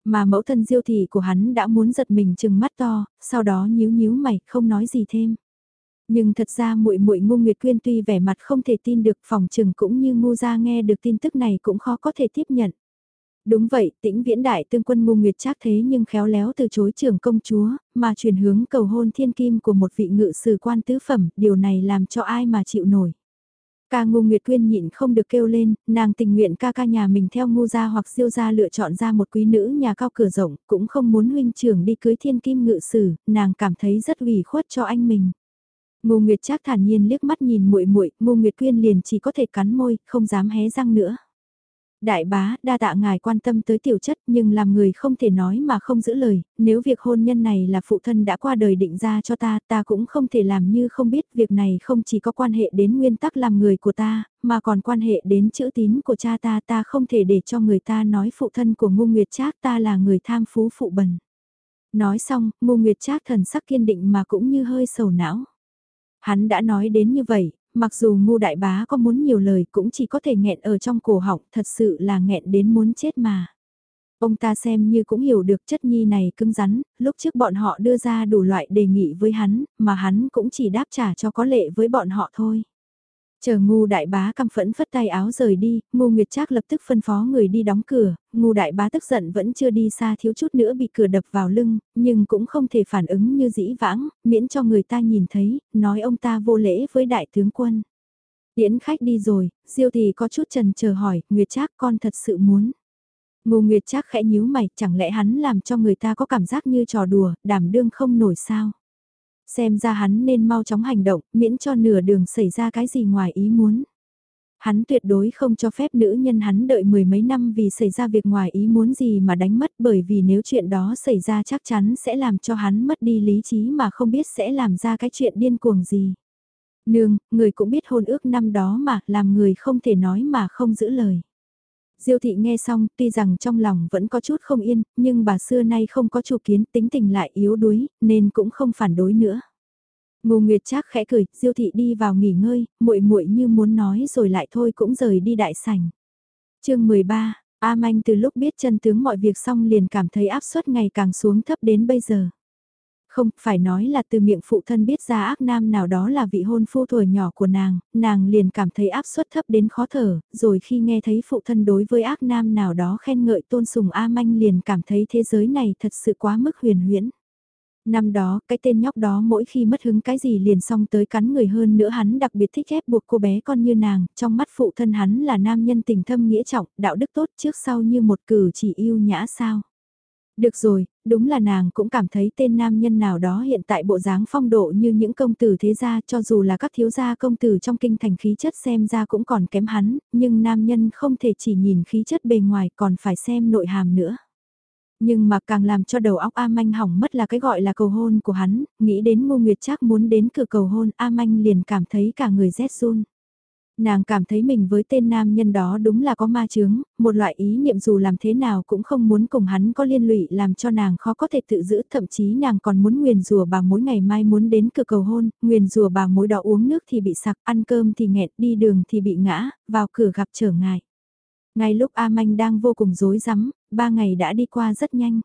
Mà mẫu thân diêu thị của hắn đã muốn giật mình chừng mắt to, sau đó nhíu nhíu mày, không nói gì thêm. Nhưng thật ra muội muội ngu Nguyệt Quyên tuy vẻ mặt không thể tin được phòng trừng cũng như ngu gia nghe được tin tức này cũng khó có thể tiếp nhận. Đúng vậy, tĩnh viễn đại tương quân ngu nguyệt chắc thế nhưng khéo léo từ chối trưởng công chúa, mà chuyển hướng cầu hôn thiên kim của một vị ngự sử quan tứ phẩm, điều này làm cho ai mà chịu nổi. Ca ngu nguyệt quyên nhịn không được kêu lên, nàng tình nguyện ca ca nhà mình theo ngu gia hoặc siêu gia lựa chọn ra một quý nữ nhà cao cửa rộng, cũng không muốn huynh trưởng đi cưới thiên kim ngự sử, nàng cảm thấy rất ủy khuất cho anh mình. Ngô Nguyệt Trác thản nhiên liếc mắt nhìn muội muội, Ngô Nguyệt Quyên liền chỉ có thể cắn môi, không dám hé răng nữa. Đại bá, đa tạ ngài quan tâm tới tiểu chất nhưng làm người không thể nói mà không giữ lời, nếu việc hôn nhân này là phụ thân đã qua đời định ra cho ta, ta cũng không thể làm như không biết việc này không chỉ có quan hệ đến nguyên tắc làm người của ta, mà còn quan hệ đến chữ tín của cha ta, ta không thể để cho người ta nói phụ thân của Ngô Nguyệt Trác ta là người tham phú phụ bần. Nói xong, Ngô Nguyệt Trác thần sắc kiên định mà cũng như hơi sầu não. Hắn đã nói đến như vậy, mặc dù ngu đại bá có muốn nhiều lời cũng chỉ có thể nghẹn ở trong cổ họng, thật sự là nghẹn đến muốn chết mà. Ông ta xem như cũng hiểu được chất nhi này cứng rắn, lúc trước bọn họ đưa ra đủ loại đề nghị với hắn, mà hắn cũng chỉ đáp trả cho có lệ với bọn họ thôi. Chờ ngu đại bá căm phẫn phất tay áo rời đi, ngu nguyệt trác lập tức phân phó người đi đóng cửa, ngu đại bá tức giận vẫn chưa đi xa thiếu chút nữa bị cửa đập vào lưng, nhưng cũng không thể phản ứng như dĩ vãng, miễn cho người ta nhìn thấy, nói ông ta vô lễ với đại tướng quân. Điễn khách đi rồi, diêu thì có chút trần chờ hỏi, nguyệt trác con thật sự muốn. Ngô Nguyệt Trác khẽ nhíu mày, chẳng lẽ hắn làm cho người ta có cảm giác như trò đùa, đảm đương không nổi sao? Xem ra hắn nên mau chóng hành động, miễn cho nửa đường xảy ra cái gì ngoài ý muốn. Hắn tuyệt đối không cho phép nữ nhân hắn đợi mười mấy năm vì xảy ra việc ngoài ý muốn gì mà đánh mất bởi vì nếu chuyện đó xảy ra chắc chắn sẽ làm cho hắn mất đi lý trí mà không biết sẽ làm ra cái chuyện điên cuồng gì. Nương, người cũng biết hôn ước năm đó mà, làm người không thể nói mà không giữ lời. Diêu thị nghe xong, tuy rằng trong lòng vẫn có chút không yên, nhưng bà xưa nay không có chủ kiến, tính tình lại yếu đuối, nên cũng không phản đối nữa. Ngô Nguyệt Trác khẽ cười, Diêu thị đi vào nghỉ ngơi, muội muội như muốn nói rồi lại thôi cũng rời đi đại sảnh. Chương 13, A Manh từ lúc biết chân tướng mọi việc xong liền cảm thấy áp suất ngày càng xuống thấp đến bây giờ. Không, phải nói là từ miệng phụ thân biết ra ác nam nào đó là vị hôn phu tuổi nhỏ của nàng, nàng liền cảm thấy áp suất thấp đến khó thở, rồi khi nghe thấy phụ thân đối với ác nam nào đó khen ngợi tôn sùng A Manh liền cảm thấy thế giới này thật sự quá mức huyền huyễn. Năm đó, cái tên nhóc đó mỗi khi mất hứng cái gì liền xong tới cắn người hơn nữa hắn đặc biệt thích ép buộc cô bé con như nàng, trong mắt phụ thân hắn là nam nhân tình thâm nghĩa trọng, đạo đức tốt trước sau như một cử chỉ yêu nhã sao. Được rồi, đúng là nàng cũng cảm thấy tên nam nhân nào đó hiện tại bộ dáng phong độ như những công tử thế gia cho dù là các thiếu gia công tử trong kinh thành khí chất xem ra cũng còn kém hắn, nhưng nam nhân không thể chỉ nhìn khí chất bề ngoài còn phải xem nội hàm nữa. Nhưng mà càng làm cho đầu óc A Manh hỏng mất là cái gọi là cầu hôn của hắn, nghĩ đến Ngô Nguyệt Trác muốn đến cửa cầu hôn A Manh liền cảm thấy cả người rét run. Nàng cảm thấy mình với tên nam nhân đó đúng là có ma chướng, một loại ý niệm dù làm thế nào cũng không muốn cùng hắn có liên lụy làm cho nàng khó có thể tự giữ, thậm chí nàng còn muốn nguyền rùa bà mối ngày mai muốn đến cửa cầu hôn, nguyền rùa bà mối đó uống nước thì bị sặc, ăn cơm thì nghẹt, đi đường thì bị ngã, vào cửa gặp trở ngại. Ngay lúc A Manh đang vô cùng rối rắm, ba ngày đã đi qua rất nhanh.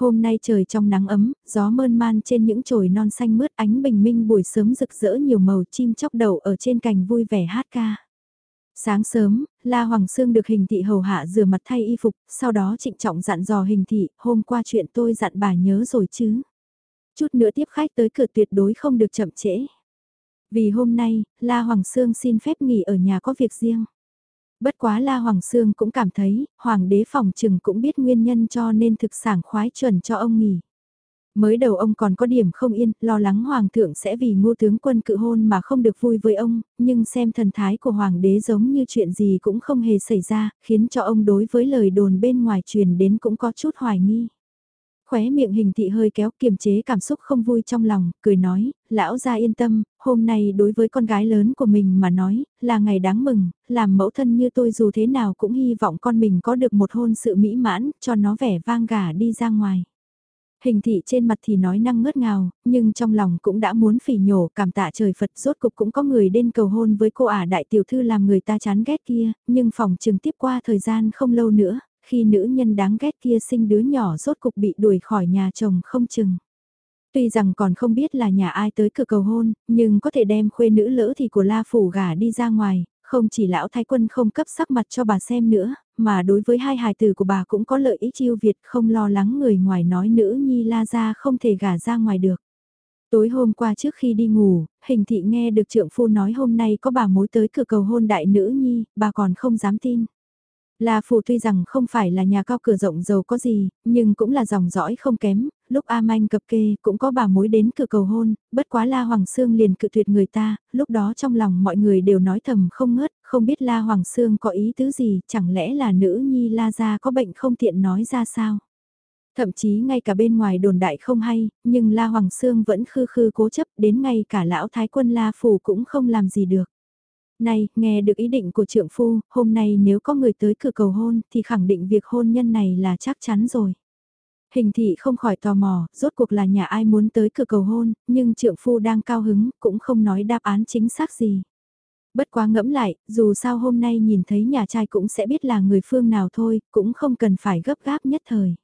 Hôm nay trời trong nắng ấm, gió mơn man trên những chồi non xanh mướt ánh bình minh buổi sớm rực rỡ nhiều màu chim chóc đầu ở trên cành vui vẻ hát ca. Sáng sớm, La Hoàng Sương được hình thị hầu hạ rửa mặt thay y phục, sau đó trịnh trọng dặn dò hình thị, hôm qua chuyện tôi dặn bà nhớ rồi chứ. Chút nữa tiếp khách tới cửa tuyệt đối không được chậm trễ. Vì hôm nay, La Hoàng Sương xin phép nghỉ ở nhà có việc riêng. Bất quá La Hoàng Sương cũng cảm thấy, Hoàng đế phòng trừng cũng biết nguyên nhân cho nên thực sảng khoái chuẩn cho ông nghỉ. Mới đầu ông còn có điểm không yên, lo lắng Hoàng thượng sẽ vì ngô tướng quân cự hôn mà không được vui với ông, nhưng xem thần thái của Hoàng đế giống như chuyện gì cũng không hề xảy ra, khiến cho ông đối với lời đồn bên ngoài truyền đến cũng có chút hoài nghi. Khóe miệng hình thị hơi kéo kiềm chế cảm xúc không vui trong lòng, cười nói, lão gia yên tâm, hôm nay đối với con gái lớn của mình mà nói, là ngày đáng mừng, làm mẫu thân như tôi dù thế nào cũng hy vọng con mình có được một hôn sự mỹ mãn, cho nó vẻ vang gà đi ra ngoài. Hình thị trên mặt thì nói năng ngớt ngào, nhưng trong lòng cũng đã muốn phỉ nhổ cảm tạ trời Phật rốt cục cũng có người đến cầu hôn với cô ả đại tiểu thư làm người ta chán ghét kia, nhưng phòng trường tiếp qua thời gian không lâu nữa, khi nữ nhân đáng ghét kia sinh đứa nhỏ rốt cục bị đuổi khỏi nhà chồng không chừng. Tuy rằng còn không biết là nhà ai tới cửa cầu hôn, nhưng có thể đem khuê nữ lỡ thì của La Phủ gả đi ra ngoài, không chỉ lão thái quân không cấp sắc mặt cho bà xem nữa, mà đối với hai hài tử của bà cũng có lợi ích chiêu Việt không lo lắng người ngoài nói nữ nhi La ra không thể gả ra ngoài được. Tối hôm qua trước khi đi ngủ, hình thị nghe được trượng phu nói hôm nay có bà mối tới cửa cầu hôn đại nữ nhi, bà còn không dám tin. La Phủ tuy rằng không phải là nhà cao cửa rộng giàu có gì, nhưng cũng là dòng dõi không kém, lúc A Manh cập kê cũng có bà mối đến cửa cầu hôn, bất quá La Hoàng Sương liền cự tuyệt người ta, lúc đó trong lòng mọi người đều nói thầm không ngớt, không biết La Hoàng Sương có ý tứ gì, chẳng lẽ là nữ nhi La Gia có bệnh không tiện nói ra sao. Thậm chí ngay cả bên ngoài đồn đại không hay, nhưng La Hoàng Sương vẫn khư khư cố chấp đến ngay cả lão thái quân La Phủ cũng không làm gì được. Này, nghe được ý định của trượng phu, hôm nay nếu có người tới cửa cầu hôn thì khẳng định việc hôn nhân này là chắc chắn rồi. Hình thị không khỏi tò mò, rốt cuộc là nhà ai muốn tới cửa cầu hôn, nhưng trượng phu đang cao hứng, cũng không nói đáp án chính xác gì. Bất quá ngẫm lại, dù sao hôm nay nhìn thấy nhà trai cũng sẽ biết là người phương nào thôi, cũng không cần phải gấp gáp nhất thời.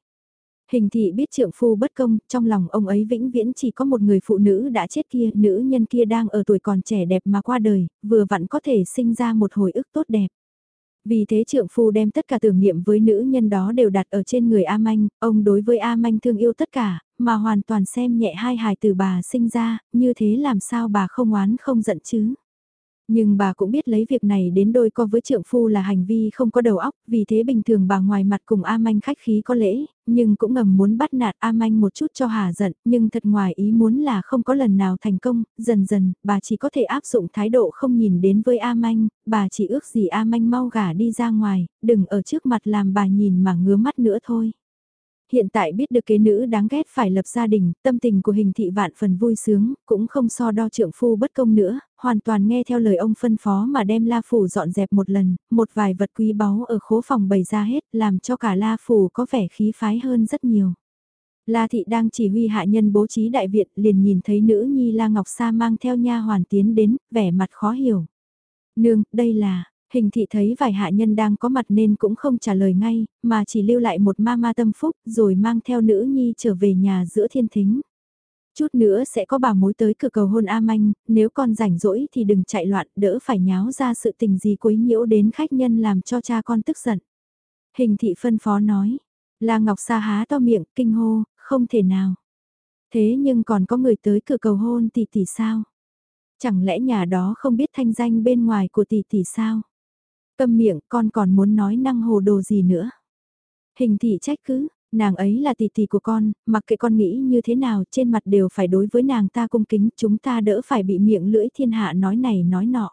Hình thị biết trượng phu bất công, trong lòng ông ấy vĩnh viễn chỉ có một người phụ nữ đã chết kia, nữ nhân kia đang ở tuổi còn trẻ đẹp mà qua đời, vừa vặn có thể sinh ra một hồi ức tốt đẹp. Vì thế trượng phu đem tất cả tưởng niệm với nữ nhân đó đều đặt ở trên người A Manh, ông đối với A Manh thương yêu tất cả, mà hoàn toàn xem nhẹ hai hài từ bà sinh ra, như thế làm sao bà không oán không giận chứ. Nhưng bà cũng biết lấy việc này đến đôi co với trượng phu là hành vi không có đầu óc, vì thế bình thường bà ngoài mặt cùng A Manh khách khí có lễ, nhưng cũng ngầm muốn bắt nạt A Manh một chút cho hà giận, nhưng thật ngoài ý muốn là không có lần nào thành công, dần dần, bà chỉ có thể áp dụng thái độ không nhìn đến với A Manh, bà chỉ ước gì A Manh mau gả đi ra ngoài, đừng ở trước mặt làm bà nhìn mà ngứa mắt nữa thôi. Hiện tại biết được kế nữ đáng ghét phải lập gia đình, tâm tình của hình thị vạn phần vui sướng, cũng không so đo trượng phu bất công nữa, hoàn toàn nghe theo lời ông phân phó mà đem la phủ dọn dẹp một lần, một vài vật quý báu ở khố phòng bày ra hết, làm cho cả la phủ có vẻ khí phái hơn rất nhiều. La thị đang chỉ huy hạ nhân bố trí đại viện liền nhìn thấy nữ nhi La Ngọc Sa mang theo nha hoàn tiến đến, vẻ mặt khó hiểu. Nương, đây là, Hình thị thấy vài hạ nhân đang có mặt nên cũng không trả lời ngay, mà chỉ lưu lại một ma ma tâm phúc rồi mang theo nữ nhi trở về nhà giữa thiên thính. Chút nữa sẽ có bà mối tới cửa cầu hôn A Manh, nếu con rảnh rỗi thì đừng chạy loạn, đỡ phải nháo ra sự tình gì quấy nhiễu đến khách nhân làm cho cha con tức giận. Hình thị phân phó nói, La Ngọc Sa há to miệng, kinh hô, không thể nào. Thế nhưng còn có người tới cửa cầu hôn tỷ tỷ sao? Chẳng lẽ nhà đó không biết thanh danh bên ngoài của tỷ tỷ sao? Câm miệng con còn muốn nói năng hồ đồ gì nữa. Hình thị trách cứ, nàng ấy là tỷ tỷ của con, mặc kệ con nghĩ như thế nào trên mặt đều phải đối với nàng ta cung kính chúng ta đỡ phải bị miệng lưỡi thiên hạ nói này nói nọ.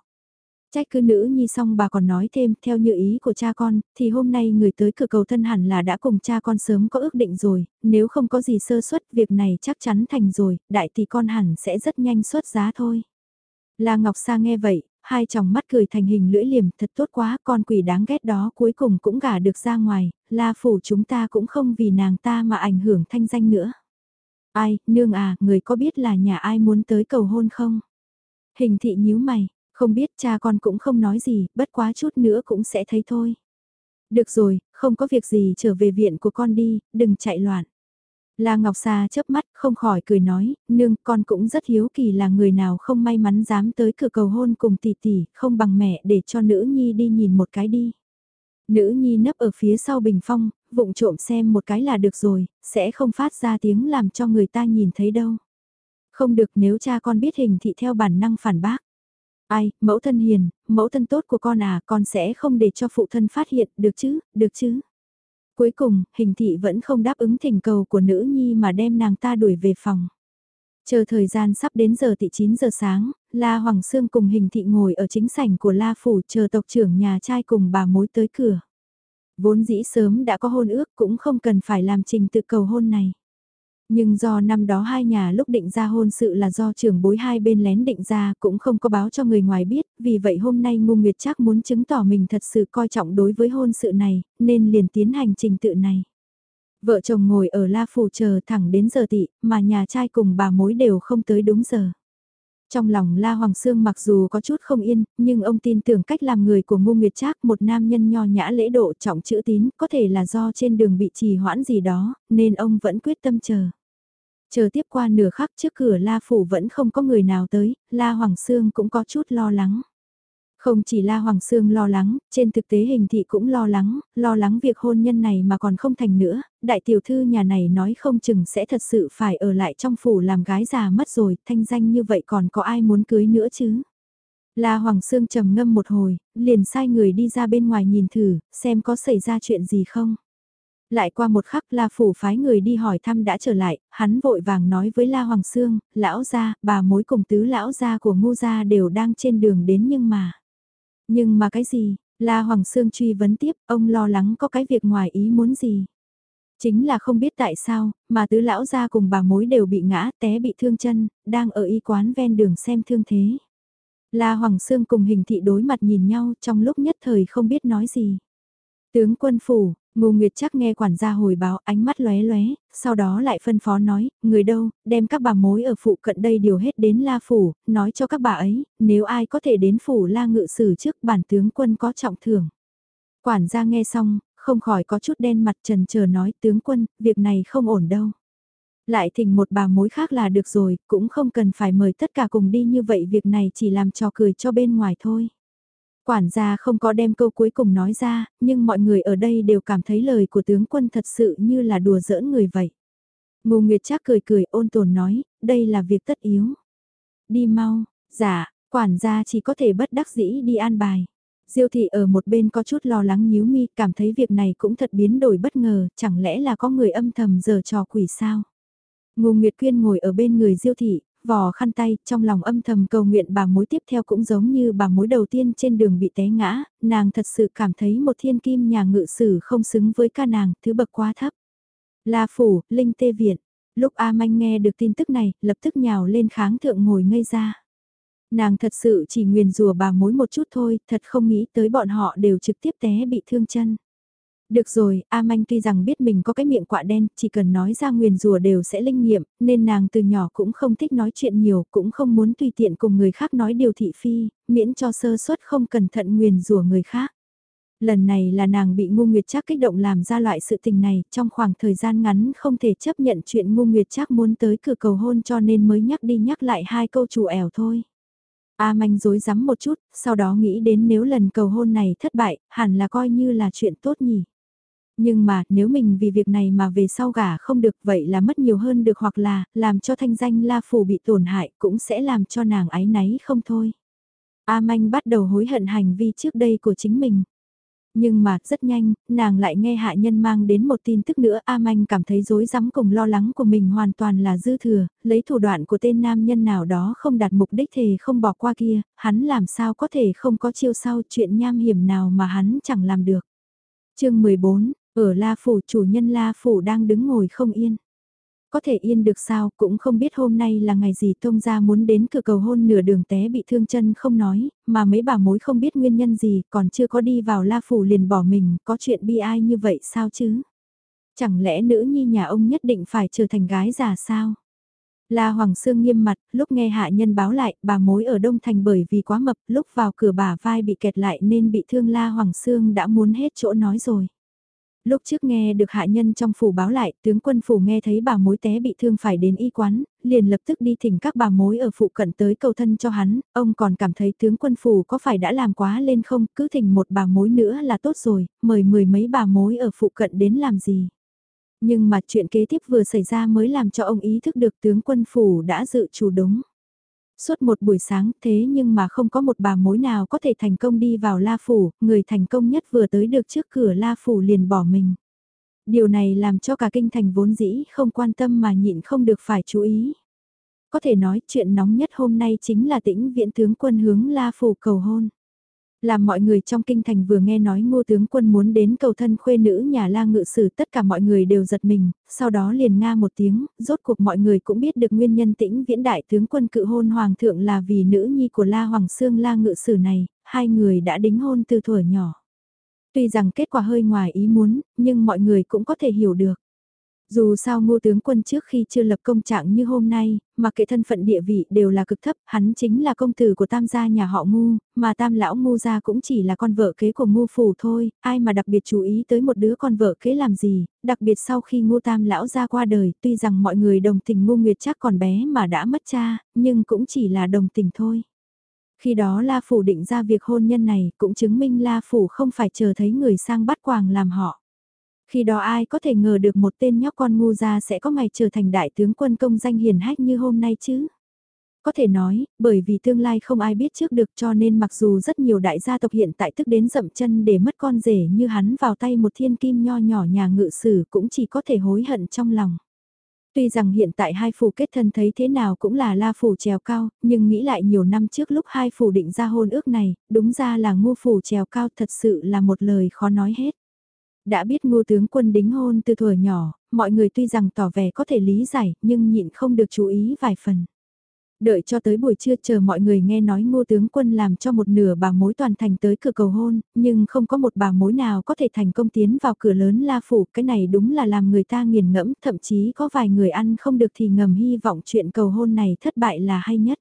Trách cứ nữ nhi xong bà còn nói thêm theo như ý của cha con, thì hôm nay người tới cửa cầu thân hẳn là đã cùng cha con sớm có ước định rồi, nếu không có gì sơ suất việc này chắc chắn thành rồi, đại tỷ con hẳn sẽ rất nhanh xuất giá thôi. La Ngọc Sa nghe vậy, hai tròng mắt cười thành hình lưỡi liềm thật tốt quá con quỷ đáng ghét đó cuối cùng cũng gả được ra ngoài, la phủ chúng ta cũng không vì nàng ta mà ảnh hưởng thanh danh nữa. Ai, nương à, người có biết là nhà ai muốn tới cầu hôn không? Hình thị nhíu mày, không biết cha con cũng không nói gì, bất quá chút nữa cũng sẽ thấy thôi. Được rồi, không có việc gì trở về viện của con đi, đừng chạy loạn. La Ngọc Sa chớp mắt không khỏi cười nói, nương con cũng rất hiếu kỳ là người nào không may mắn dám tới cửa cầu hôn cùng tỷ tỷ, không bằng mẹ để cho nữ nhi đi nhìn một cái đi. Nữ nhi nấp ở phía sau bình phong, vụng trộm xem một cái là được rồi, sẽ không phát ra tiếng làm cho người ta nhìn thấy đâu. Không được nếu cha con biết hình thị theo bản năng phản bác. Ai, mẫu thân hiền, mẫu thân tốt của con à, con sẽ không để cho phụ thân phát hiện, được chứ, được chứ. Cuối cùng, hình thị vẫn không đáp ứng thỉnh cầu của nữ nhi mà đem nàng ta đuổi về phòng. Chờ thời gian sắp đến giờ tị 9 giờ sáng, La Hoàng Sương cùng hình thị ngồi ở chính sảnh của La Phủ chờ tộc trưởng nhà trai cùng bà mối tới cửa. Vốn dĩ sớm đã có hôn ước cũng không cần phải làm trình tự cầu hôn này. Nhưng do năm đó hai nhà lúc định ra hôn sự là do trưởng bối hai bên lén định ra cũng không có báo cho người ngoài biết, vì vậy hôm nay Ngô Nguyệt chắc muốn chứng tỏ mình thật sự coi trọng đối với hôn sự này, nên liền tiến hành trình tự này. Vợ chồng ngồi ở La Phủ chờ thẳng đến giờ tị, mà nhà trai cùng bà mối đều không tới đúng giờ. Trong lòng La Hoàng Sương mặc dù có chút không yên, nhưng ông tin tưởng cách làm người của Ngô Nguyệt Trác một nam nhân nho nhã lễ độ trọng chữ tín, có thể là do trên đường bị trì hoãn gì đó, nên ông vẫn quyết tâm chờ. Chờ tiếp qua nửa khắc trước cửa La Phủ vẫn không có người nào tới, La Hoàng Sương cũng có chút lo lắng. Không chỉ La Hoàng Sương lo lắng, trên thực tế hình thị cũng lo lắng, lo lắng việc hôn nhân này mà còn không thành nữa, đại tiểu thư nhà này nói không chừng sẽ thật sự phải ở lại trong phủ làm gái già mất rồi, thanh danh như vậy còn có ai muốn cưới nữa chứ. La Hoàng Sương trầm ngâm một hồi, liền sai người đi ra bên ngoài nhìn thử, xem có xảy ra chuyện gì không. Lại qua một khắc La Phủ phái người đi hỏi thăm đã trở lại, hắn vội vàng nói với La Hoàng Sương, lão gia, bà mối cùng tứ lão gia của ngu gia đều đang trên đường đến nhưng mà. Nhưng mà cái gì? La Hoàng Sương truy vấn tiếp, ông lo lắng có cái việc ngoài ý muốn gì? Chính là không biết tại sao, mà tứ lão gia cùng bà mối đều bị ngã té bị thương chân, đang ở y quán ven đường xem thương thế. La Hoàng Sương cùng hình thị đối mặt nhìn nhau trong lúc nhất thời không biết nói gì. Tướng quân phủ, Ngô Nguyệt chắc nghe quản gia hồi báo ánh mắt lóe lóe, sau đó lại phân phó nói, người đâu, đem các bà mối ở phụ cận đây điều hết đến La Phủ, nói cho các bà ấy, nếu ai có thể đến Phủ La Ngự Sử trước bản tướng quân có trọng thưởng. Quản gia nghe xong, không khỏi có chút đen mặt trần chờ nói tướng quân, việc này không ổn đâu. Lại thỉnh một bà mối khác là được rồi, cũng không cần phải mời tất cả cùng đi như vậy việc này chỉ làm trò cười cho bên ngoài thôi. Quản gia không có đem câu cuối cùng nói ra, nhưng mọi người ở đây đều cảm thấy lời của tướng quân thật sự như là đùa giỡn người vậy. Ngô Nguyệt Trác cười cười ôn tồn nói, đây là việc tất yếu. Đi mau, dạ, Quản gia chỉ có thể bất đắc dĩ đi an bài. Diêu thị ở một bên có chút lo lắng nhíu mi, cảm thấy việc này cũng thật biến đổi bất ngờ, chẳng lẽ là có người âm thầm giờ trò quỷ sao? Ngô Nguyệt Quyên ngồi ở bên người Diêu thị, vò khăn tay, trong lòng âm thầm cầu nguyện bà mối tiếp theo cũng giống như bà mối đầu tiên trên đường bị té ngã, nàng thật sự cảm thấy một thiên kim nhà ngự sử không xứng với ca nàng, thứ bậc quá thấp. La Phủ, Linh Tê Viện, lúc A Manh nghe được tin tức này, lập tức nhào lên kháng thượng ngồi ngây ra. Nàng thật sự chỉ nguyền rùa bà mối một chút thôi, thật không nghĩ tới bọn họ đều trực tiếp té bị thương chân. Được rồi, A Manh tuy rằng biết mình có cái miệng quạ đen, chỉ cần nói ra nguyền rùa đều sẽ linh nghiệm, nên nàng từ nhỏ cũng không thích nói chuyện nhiều, cũng không muốn tùy tiện cùng người khác nói điều thị phi, miễn cho sơ suất không cẩn thận nguyền rùa người khác. Lần này là nàng bị ngu nguyệt chắc kích động làm ra loại sự tình này, trong khoảng thời gian ngắn không thể chấp nhận chuyện ngu nguyệt chắc muốn tới cửa cầu hôn cho nên mới nhắc đi nhắc lại hai câu chủ ẻo thôi. A manh dối rắm một chút, sau đó nghĩ đến nếu lần cầu hôn này thất bại, hẳn là coi như là chuyện tốt nhỉ. Nhưng mà, nếu mình vì việc này mà về sau gả không được vậy là mất nhiều hơn được hoặc là, làm cho thanh danh La Phủ bị tổn hại cũng sẽ làm cho nàng ái náy không thôi. A Manh bắt đầu hối hận hành vi trước đây của chính mình. Nhưng mà, rất nhanh, nàng lại nghe hạ nhân mang đến một tin tức nữa A Manh cảm thấy rối rắm cùng lo lắng của mình hoàn toàn là dư thừa, lấy thủ đoạn của tên nam nhân nào đó không đạt mục đích thì không bỏ qua kia, hắn làm sao có thể không có chiêu sau chuyện nham hiểm nào mà hắn chẳng làm được. chương 14, ở La Phủ chủ nhân La Phủ đang đứng ngồi không yên. Có thể yên được sao cũng không biết hôm nay là ngày gì tông ra muốn đến cửa cầu hôn nửa đường té bị thương chân không nói, mà mấy bà mối không biết nguyên nhân gì còn chưa có đi vào La Phủ liền bỏ mình, có chuyện bi ai như vậy sao chứ? Chẳng lẽ nữ nhi nhà ông nhất định phải trở thành gái già sao? La Hoàng Sương nghiêm mặt, lúc nghe hạ nhân báo lại, bà mối ở Đông Thành bởi vì quá mập, lúc vào cửa bà vai bị kẹt lại nên bị thương La Hoàng Sương đã muốn hết chỗ nói rồi. Lúc trước nghe được hạ nhân trong phủ báo lại, tướng quân phủ nghe thấy bà mối té bị thương phải đến y quán, liền lập tức đi thỉnh các bà mối ở phụ cận tới cầu thân cho hắn, ông còn cảm thấy tướng quân phủ có phải đã làm quá lên không, cứ thỉnh một bà mối nữa là tốt rồi, mời mười mấy bà mối ở phụ cận đến làm gì. Nhưng mà chuyện kế tiếp vừa xảy ra mới làm cho ông ý thức được tướng quân phủ đã dự chủ đúng. Suốt một buổi sáng thế nhưng mà không có một bà mối nào có thể thành công đi vào La Phủ, người thành công nhất vừa tới được trước cửa La Phủ liền bỏ mình. Điều này làm cho cả kinh thành vốn dĩ không quan tâm mà nhịn không được phải chú ý. Có thể nói chuyện nóng nhất hôm nay chính là tĩnh viện tướng quân hướng La Phủ cầu hôn. Làm mọi người trong kinh thành vừa nghe nói ngô tướng quân muốn đến cầu thân khuê nữ nhà la ngự sử tất cả mọi người đều giật mình, sau đó liền nga một tiếng, rốt cuộc mọi người cũng biết được nguyên nhân tĩnh viễn đại tướng quân cự hôn hoàng thượng là vì nữ nhi của la hoàng xương la ngự sử này, hai người đã đính hôn từ thuở nhỏ. Tuy rằng kết quả hơi ngoài ý muốn, nhưng mọi người cũng có thể hiểu được. Dù sao ngô tướng quân trước khi chưa lập công trạng như hôm nay, mà kệ thân phận địa vị đều là cực thấp, hắn chính là công tử của tam gia nhà họ ngu, mà tam lão ngu gia cũng chỉ là con vợ kế của ngu phủ thôi, ai mà đặc biệt chú ý tới một đứa con vợ kế làm gì, đặc biệt sau khi ngu tam lão gia qua đời, tuy rằng mọi người đồng tình ngu nguyệt chắc còn bé mà đã mất cha, nhưng cũng chỉ là đồng tình thôi. Khi đó La Phủ định ra việc hôn nhân này cũng chứng minh La Phủ không phải chờ thấy người sang bắt quàng làm họ. Khi đó ai có thể ngờ được một tên nhóc con ngu ra sẽ có ngày trở thành đại tướng quân công danh hiền hách như hôm nay chứ? Có thể nói, bởi vì tương lai không ai biết trước được cho nên mặc dù rất nhiều đại gia tộc hiện tại tức đến dậm chân để mất con rể như hắn vào tay một thiên kim nho nhỏ nhà ngự sử cũng chỉ có thể hối hận trong lòng. Tuy rằng hiện tại hai phủ kết thân thấy thế nào cũng là la phủ trèo cao, nhưng nghĩ lại nhiều năm trước lúc hai phủ định ra hôn ước này, đúng ra là ngu phủ trèo cao thật sự là một lời khó nói hết. Đã biết ngô tướng quân đính hôn từ thuở nhỏ, mọi người tuy rằng tỏ vẻ có thể lý giải, nhưng nhịn không được chú ý vài phần. Đợi cho tới buổi trưa chờ mọi người nghe nói ngô tướng quân làm cho một nửa bà mối toàn thành tới cửa cầu hôn, nhưng không có một bà mối nào có thể thành công tiến vào cửa lớn la phủ, cái này đúng là làm người ta nghiền ngẫm, thậm chí có vài người ăn không được thì ngầm hy vọng chuyện cầu hôn này thất bại là hay nhất.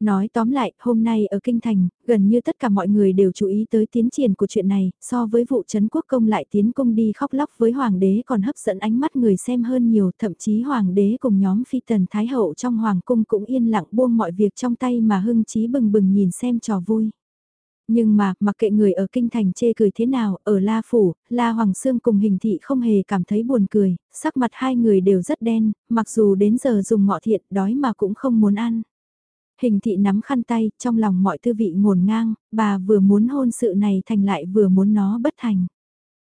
Nói tóm lại, hôm nay ở Kinh Thành, gần như tất cả mọi người đều chú ý tới tiến triển của chuyện này, so với vụ Trấn Quốc Công lại tiến công đi khóc lóc với Hoàng đế còn hấp dẫn ánh mắt người xem hơn nhiều, thậm chí Hoàng đế cùng nhóm phi tần Thái Hậu trong Hoàng cung cũng yên lặng buông mọi việc trong tay mà hưng trí bừng bừng nhìn xem trò vui. Nhưng mà, mặc kệ người ở kinh thành chê cười thế nào, ở La Phủ, La Hoàng Sương cùng hình thị không hề cảm thấy buồn cười, sắc mặt hai người đều rất đen, mặc dù đến giờ dùng ngọ thiện đói mà cũng không muốn ăn. Hình thị nắm khăn tay, trong lòng mọi tư vị ngổn ngang, bà vừa muốn hôn sự này thành lại vừa muốn nó bất thành.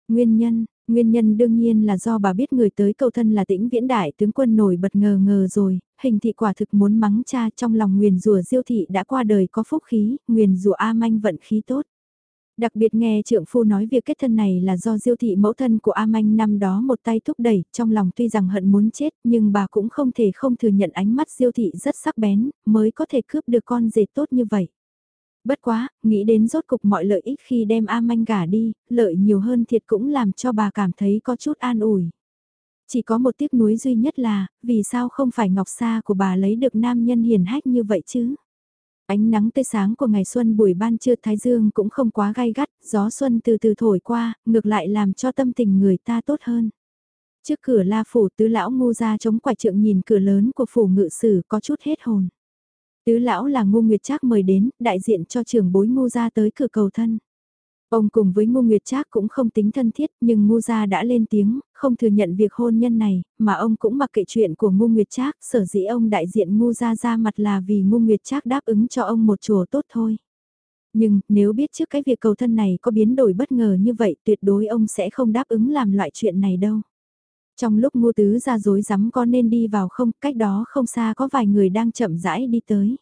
Nguyên nhân, Nguyên nhân đương nhiên là do bà biết người tới cầu thân là tĩnh viễn đại tướng quân nổi bật ngờ ngờ rồi, hình thị quả thực muốn mắng cha trong lòng nguyền rùa diêu thị đã qua đời có phúc khí, nguyền rùa A manh vận khí tốt. Đặc biệt nghe trượng phu nói việc kết thân này là do diêu thị mẫu thân của A Manh năm đó một tay thúc đẩy, trong lòng tuy rằng hận muốn chết nhưng bà cũng không thể không thừa nhận ánh mắt diêu thị rất sắc bén, mới có thể cướp được con dệt tốt như vậy. Bất quá, nghĩ đến rốt cục mọi lợi ích khi đem A Manh gả đi, lợi nhiều hơn thiệt cũng làm cho bà cảm thấy có chút an ủi. Chỉ có một tiếc nuối duy nhất là, vì sao không phải Ngọc Sa của bà lấy được nam nhân hiền hách như vậy chứ? Ánh nắng tươi sáng của ngày xuân buổi ban trưa Thái Dương cũng không quá gai gắt, gió xuân từ từ thổi qua, ngược lại làm cho tâm tình người ta tốt hơn. Trước cửa la phủ tứ lão ngu ra chống quải trượng nhìn cửa lớn của phủ ngự sử có chút hết hồn. Tứ lão là ngu nguyệt trác mời đến, đại diện cho trưởng bối ngu ra tới cửa cầu thân. Ông cùng với Ngô Nguyệt Trác cũng không tính thân thiết nhưng Ngô Gia đã lên tiếng, không thừa nhận việc hôn nhân này, mà ông cũng mặc kệ chuyện của Ngô Nguyệt Trác, sở dĩ ông đại diện Ngô Gia ra mặt là vì Ngô Nguyệt Trác đáp ứng cho ông một chùa tốt thôi. Nhưng, nếu biết trước cái việc cầu thân này có biến đổi bất ngờ như vậy tuyệt đối ông sẽ không đáp ứng làm loại chuyện này đâu. Trong lúc Ngô Tứ ra dối rắm có nên đi vào không, cách đó không xa có vài người đang chậm rãi đi tới.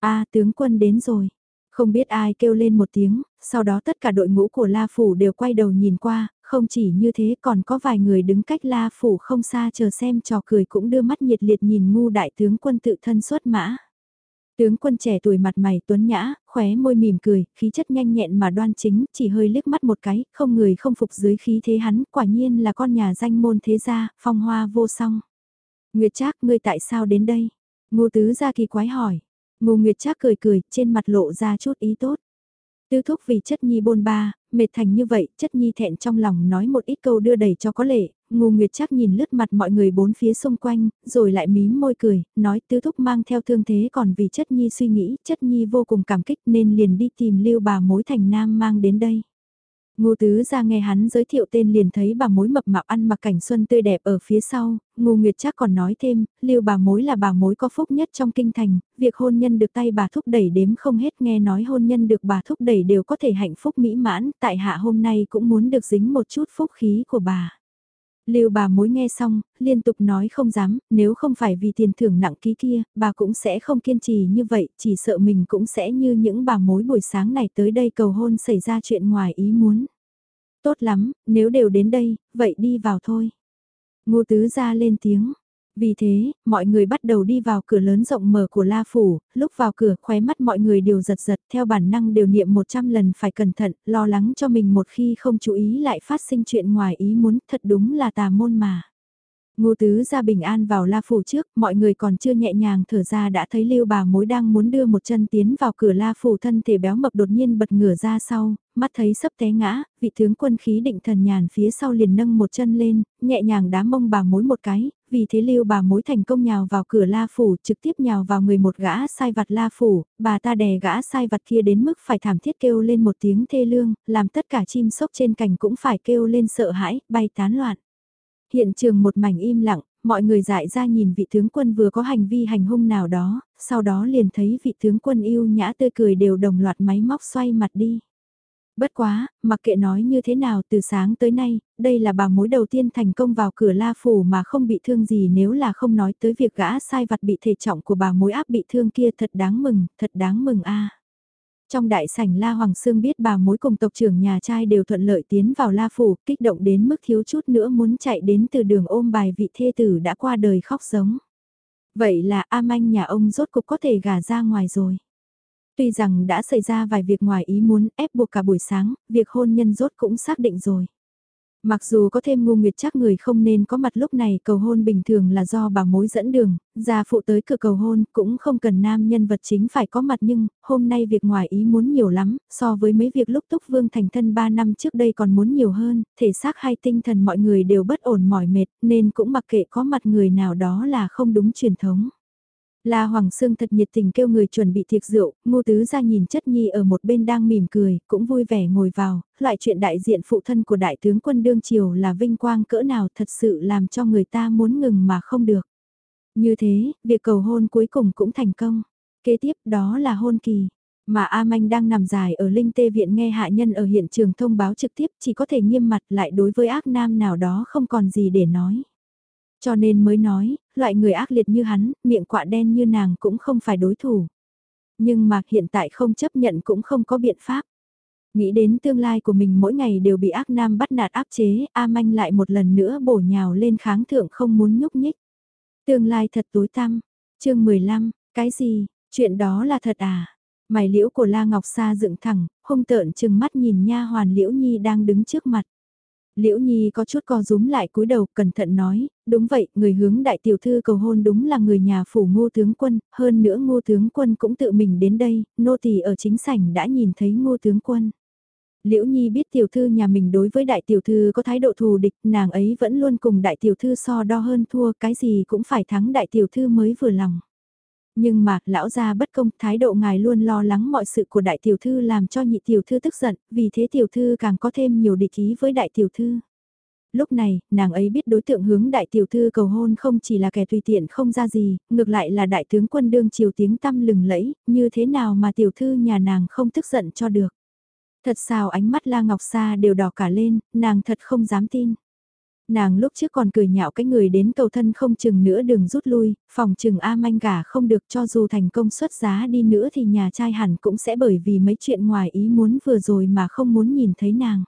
a tướng quân đến rồi. Không biết ai kêu lên một tiếng, sau đó tất cả đội ngũ của La Phủ đều quay đầu nhìn qua, không chỉ như thế còn có vài người đứng cách La Phủ không xa chờ xem trò cười cũng đưa mắt nhiệt liệt nhìn ngu đại tướng quân tự thân xuất mã. Tướng quân trẻ tuổi mặt mày tuấn nhã, khóe môi mỉm cười, khí chất nhanh nhẹn mà đoan chính, chỉ hơi liếc mắt một cái, không người không phục dưới khí thế hắn, quả nhiên là con nhà danh môn thế gia, phong hoa vô song. Nguyệt Trác, ngươi tại sao đến đây? Ngô tứ gia kỳ quái hỏi. Ngô Nguyệt Trác cười cười, trên mặt lộ ra chút ý tốt. Tư thúc vì chất nhi bôn ba, mệt thành như vậy, chất nhi thẹn trong lòng nói một ít câu đưa đẩy cho có lệ, Ngô Nguyệt chắc nhìn lướt mặt mọi người bốn phía xung quanh, rồi lại mím môi cười, nói tứ thúc mang theo thương thế còn vì chất nhi suy nghĩ, chất nhi vô cùng cảm kích nên liền đi tìm lưu bà mối thành nam mang đến đây. Ngô Tứ ra nghe hắn giới thiệu tên liền thấy bà mối mập mạp ăn mặc cảnh xuân tươi đẹp ở phía sau, Ngô Nguyệt chắc còn nói thêm, lưu bà mối là bà mối có phúc nhất trong kinh thành, việc hôn nhân được tay bà thúc đẩy đếm không hết nghe nói hôn nhân được bà thúc đẩy đều có thể hạnh phúc mỹ mãn, tại hạ hôm nay cũng muốn được dính một chút phúc khí của bà. Lưu bà mối nghe xong, liên tục nói không dám, nếu không phải vì tiền thưởng nặng ký kia, bà cũng sẽ không kiên trì như vậy, chỉ sợ mình cũng sẽ như những bà mối buổi sáng này tới đây cầu hôn xảy ra chuyện ngoài ý muốn. Tốt lắm, nếu đều đến đây, vậy đi vào thôi. Ngô tứ ra lên tiếng, vì thế, mọi người bắt đầu đi vào cửa lớn rộng mở của La Phủ, lúc vào cửa khóe mắt mọi người đều giật giật theo bản năng đều niệm 100 lần phải cẩn thận, lo lắng cho mình một khi không chú ý lại phát sinh chuyện ngoài ý muốn, thật đúng là tà môn mà. Ngô Tứ ra bình an vào La Phủ trước, mọi người còn chưa nhẹ nhàng thở ra đã thấy Lưu bà mối đang muốn đưa một chân tiến vào cửa La Phủ thân thể béo mập đột nhiên bật ngửa ra sau, mắt thấy sắp té ngã, vị tướng quân khí định thần nhàn phía sau liền nâng một chân lên, nhẹ nhàng đá mông bà mối một cái, vì thế Lưu bà mối thành công nhào vào cửa La Phủ trực tiếp nhào vào người một gã sai vặt La Phủ, bà ta đè gã sai vặt kia đến mức phải thảm thiết kêu lên một tiếng thê lương, làm tất cả chim sốc trên cành cũng phải kêu lên sợ hãi, bay tán loạn. Hiện trường một mảnh im lặng, mọi người dại ra nhìn vị tướng quân vừa có hành vi hành hung nào đó, sau đó liền thấy vị tướng quân yêu nhã tươi cười đều đồng loạt máy móc xoay mặt đi. Bất quá, mặc kệ nói như thế nào từ sáng tới nay, đây là bà mối đầu tiên thành công vào cửa la phủ mà không bị thương gì nếu là không nói tới việc gã sai vặt bị thể trọng của bà mối áp bị thương kia thật đáng mừng, thật đáng mừng a. Trong đại sảnh La Hoàng Sương biết bà mối cùng tộc trưởng nhà trai đều thuận lợi tiến vào La Phủ, kích động đến mức thiếu chút nữa muốn chạy đến từ đường ôm bài vị thê tử đã qua đời khóc giống. Vậy là A Manh nhà ông rốt cục có thể gả ra ngoài rồi. Tuy rằng đã xảy ra vài việc ngoài ý muốn ép buộc cả buổi sáng, việc hôn nhân rốt cũng xác định rồi. Mặc dù có thêm ngu nguyệt chắc người không nên có mặt lúc này cầu hôn bình thường là do bà mối dẫn đường, gia phụ tới cửa cầu hôn cũng không cần nam nhân vật chính phải có mặt nhưng hôm nay việc ngoài ý muốn nhiều lắm, so với mấy việc lúc túc vương thành thân 3 năm trước đây còn muốn nhiều hơn, thể xác hay tinh thần mọi người đều bất ổn mỏi mệt nên cũng mặc kệ có mặt người nào đó là không đúng truyền thống. La Hoàng Sương thật nhiệt tình kêu người chuẩn bị tiệc rượu, ngô tứ ra nhìn chất nhi ở một bên đang mỉm cười, cũng vui vẻ ngồi vào, loại chuyện đại diện phụ thân của đại tướng quân đương triều là vinh quang cỡ nào thật sự làm cho người ta muốn ngừng mà không được. Như thế, việc cầu hôn cuối cùng cũng thành công. Kế tiếp đó là hôn kỳ. Mà A Manh đang nằm dài ở Linh Tê Viện nghe hạ nhân ở hiện trường thông báo trực tiếp chỉ có thể nghiêm mặt lại đối với ác nam nào đó không còn gì để nói. Cho nên mới nói, loại người ác liệt như hắn, miệng quạ đen như nàng cũng không phải đối thủ. Nhưng mà hiện tại không chấp nhận cũng không có biện pháp. Nghĩ đến tương lai của mình mỗi ngày đều bị ác nam bắt nạt áp chế, A Manh lại một lần nữa bổ nhào lên kháng thượng không muốn nhúc nhích. Tương lai thật tối tăm. chương 15, cái gì, chuyện đó là thật à? Mày liễu của La Ngọc Sa dựng thẳng, hung tợn chừng mắt nhìn nha hoàn Liễu Nhi đang đứng trước mặt. Liễu Nhi có chút co rúm lại cúi đầu cẩn thận nói, đúng vậy, người hướng đại tiểu thư cầu hôn đúng là người nhà phủ ngô tướng quân, hơn nữa ngô tướng quân cũng tự mình đến đây, nô tỳ ở chính sảnh đã nhìn thấy ngô tướng quân. Liễu Nhi biết tiểu thư nhà mình đối với đại tiểu thư có thái độ thù địch, nàng ấy vẫn luôn cùng đại tiểu thư so đo hơn thua, cái gì cũng phải thắng đại tiểu thư mới vừa lòng. Nhưng mà, lão gia bất công, thái độ ngài luôn lo lắng mọi sự của đại tiểu thư làm cho nhị tiểu thư tức giận, vì thế tiểu thư càng có thêm nhiều địch ý với đại tiểu thư. Lúc này, nàng ấy biết đối tượng hướng đại tiểu thư cầu hôn không chỉ là kẻ tùy tiện không ra gì, ngược lại là đại tướng quân đương chiều tiếng tăm lừng lẫy, như thế nào mà tiểu thư nhà nàng không tức giận cho được. Thật sao ánh mắt La Ngọc Sa đều đỏ cả lên, nàng thật không dám tin. Nàng lúc trước còn cười nhạo cái người đến cầu thân không chừng nữa đừng rút lui, phòng chừng A manh gà không được cho dù thành công xuất giá đi nữa thì nhà trai hẳn cũng sẽ bởi vì mấy chuyện ngoài ý muốn vừa rồi mà không muốn nhìn thấy nàng.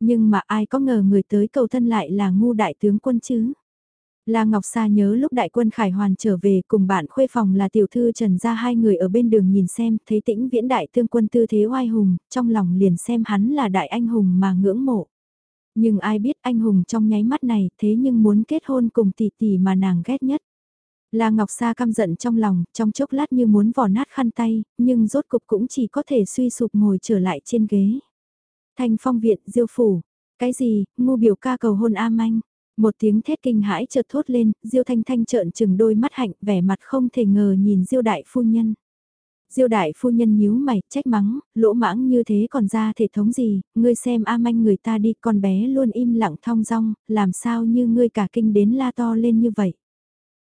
Nhưng mà ai có ngờ người tới cầu thân lại là ngu đại tướng quân chứ. La Ngọc Sa nhớ lúc đại quân Khải Hoàn trở về cùng bạn khuê phòng là tiểu thư Trần ra hai người ở bên đường nhìn xem, thấy tĩnh viễn đại tương quân tư thế oai hùng, trong lòng liền xem hắn là đại anh hùng mà ngưỡng mộ. Nhưng ai biết anh hùng trong nháy mắt này thế nhưng muốn kết hôn cùng tỷ tỷ mà nàng ghét nhất. La Ngọc Sa căm giận trong lòng, trong chốc lát như muốn vò nát khăn tay, nhưng rốt cục cũng chỉ có thể suy sụp ngồi trở lại trên ghế. Thanh phong viện, diêu phủ. Cái gì, ngu biểu ca cầu hôn A Manh. Một tiếng thét kinh hãi chợt thốt lên, Diêu Thanh Thanh trợn chừng đôi mắt hạnh, vẻ mặt không thể ngờ nhìn Diêu đại phu nhân. Diêu đại phu nhân nhíu mày, trách mắng, lỗ mãng như thế còn ra thể thống gì, ngươi xem a manh người ta đi, con bé luôn im lặng thong dong, làm sao như ngươi cả kinh đến la to lên như vậy.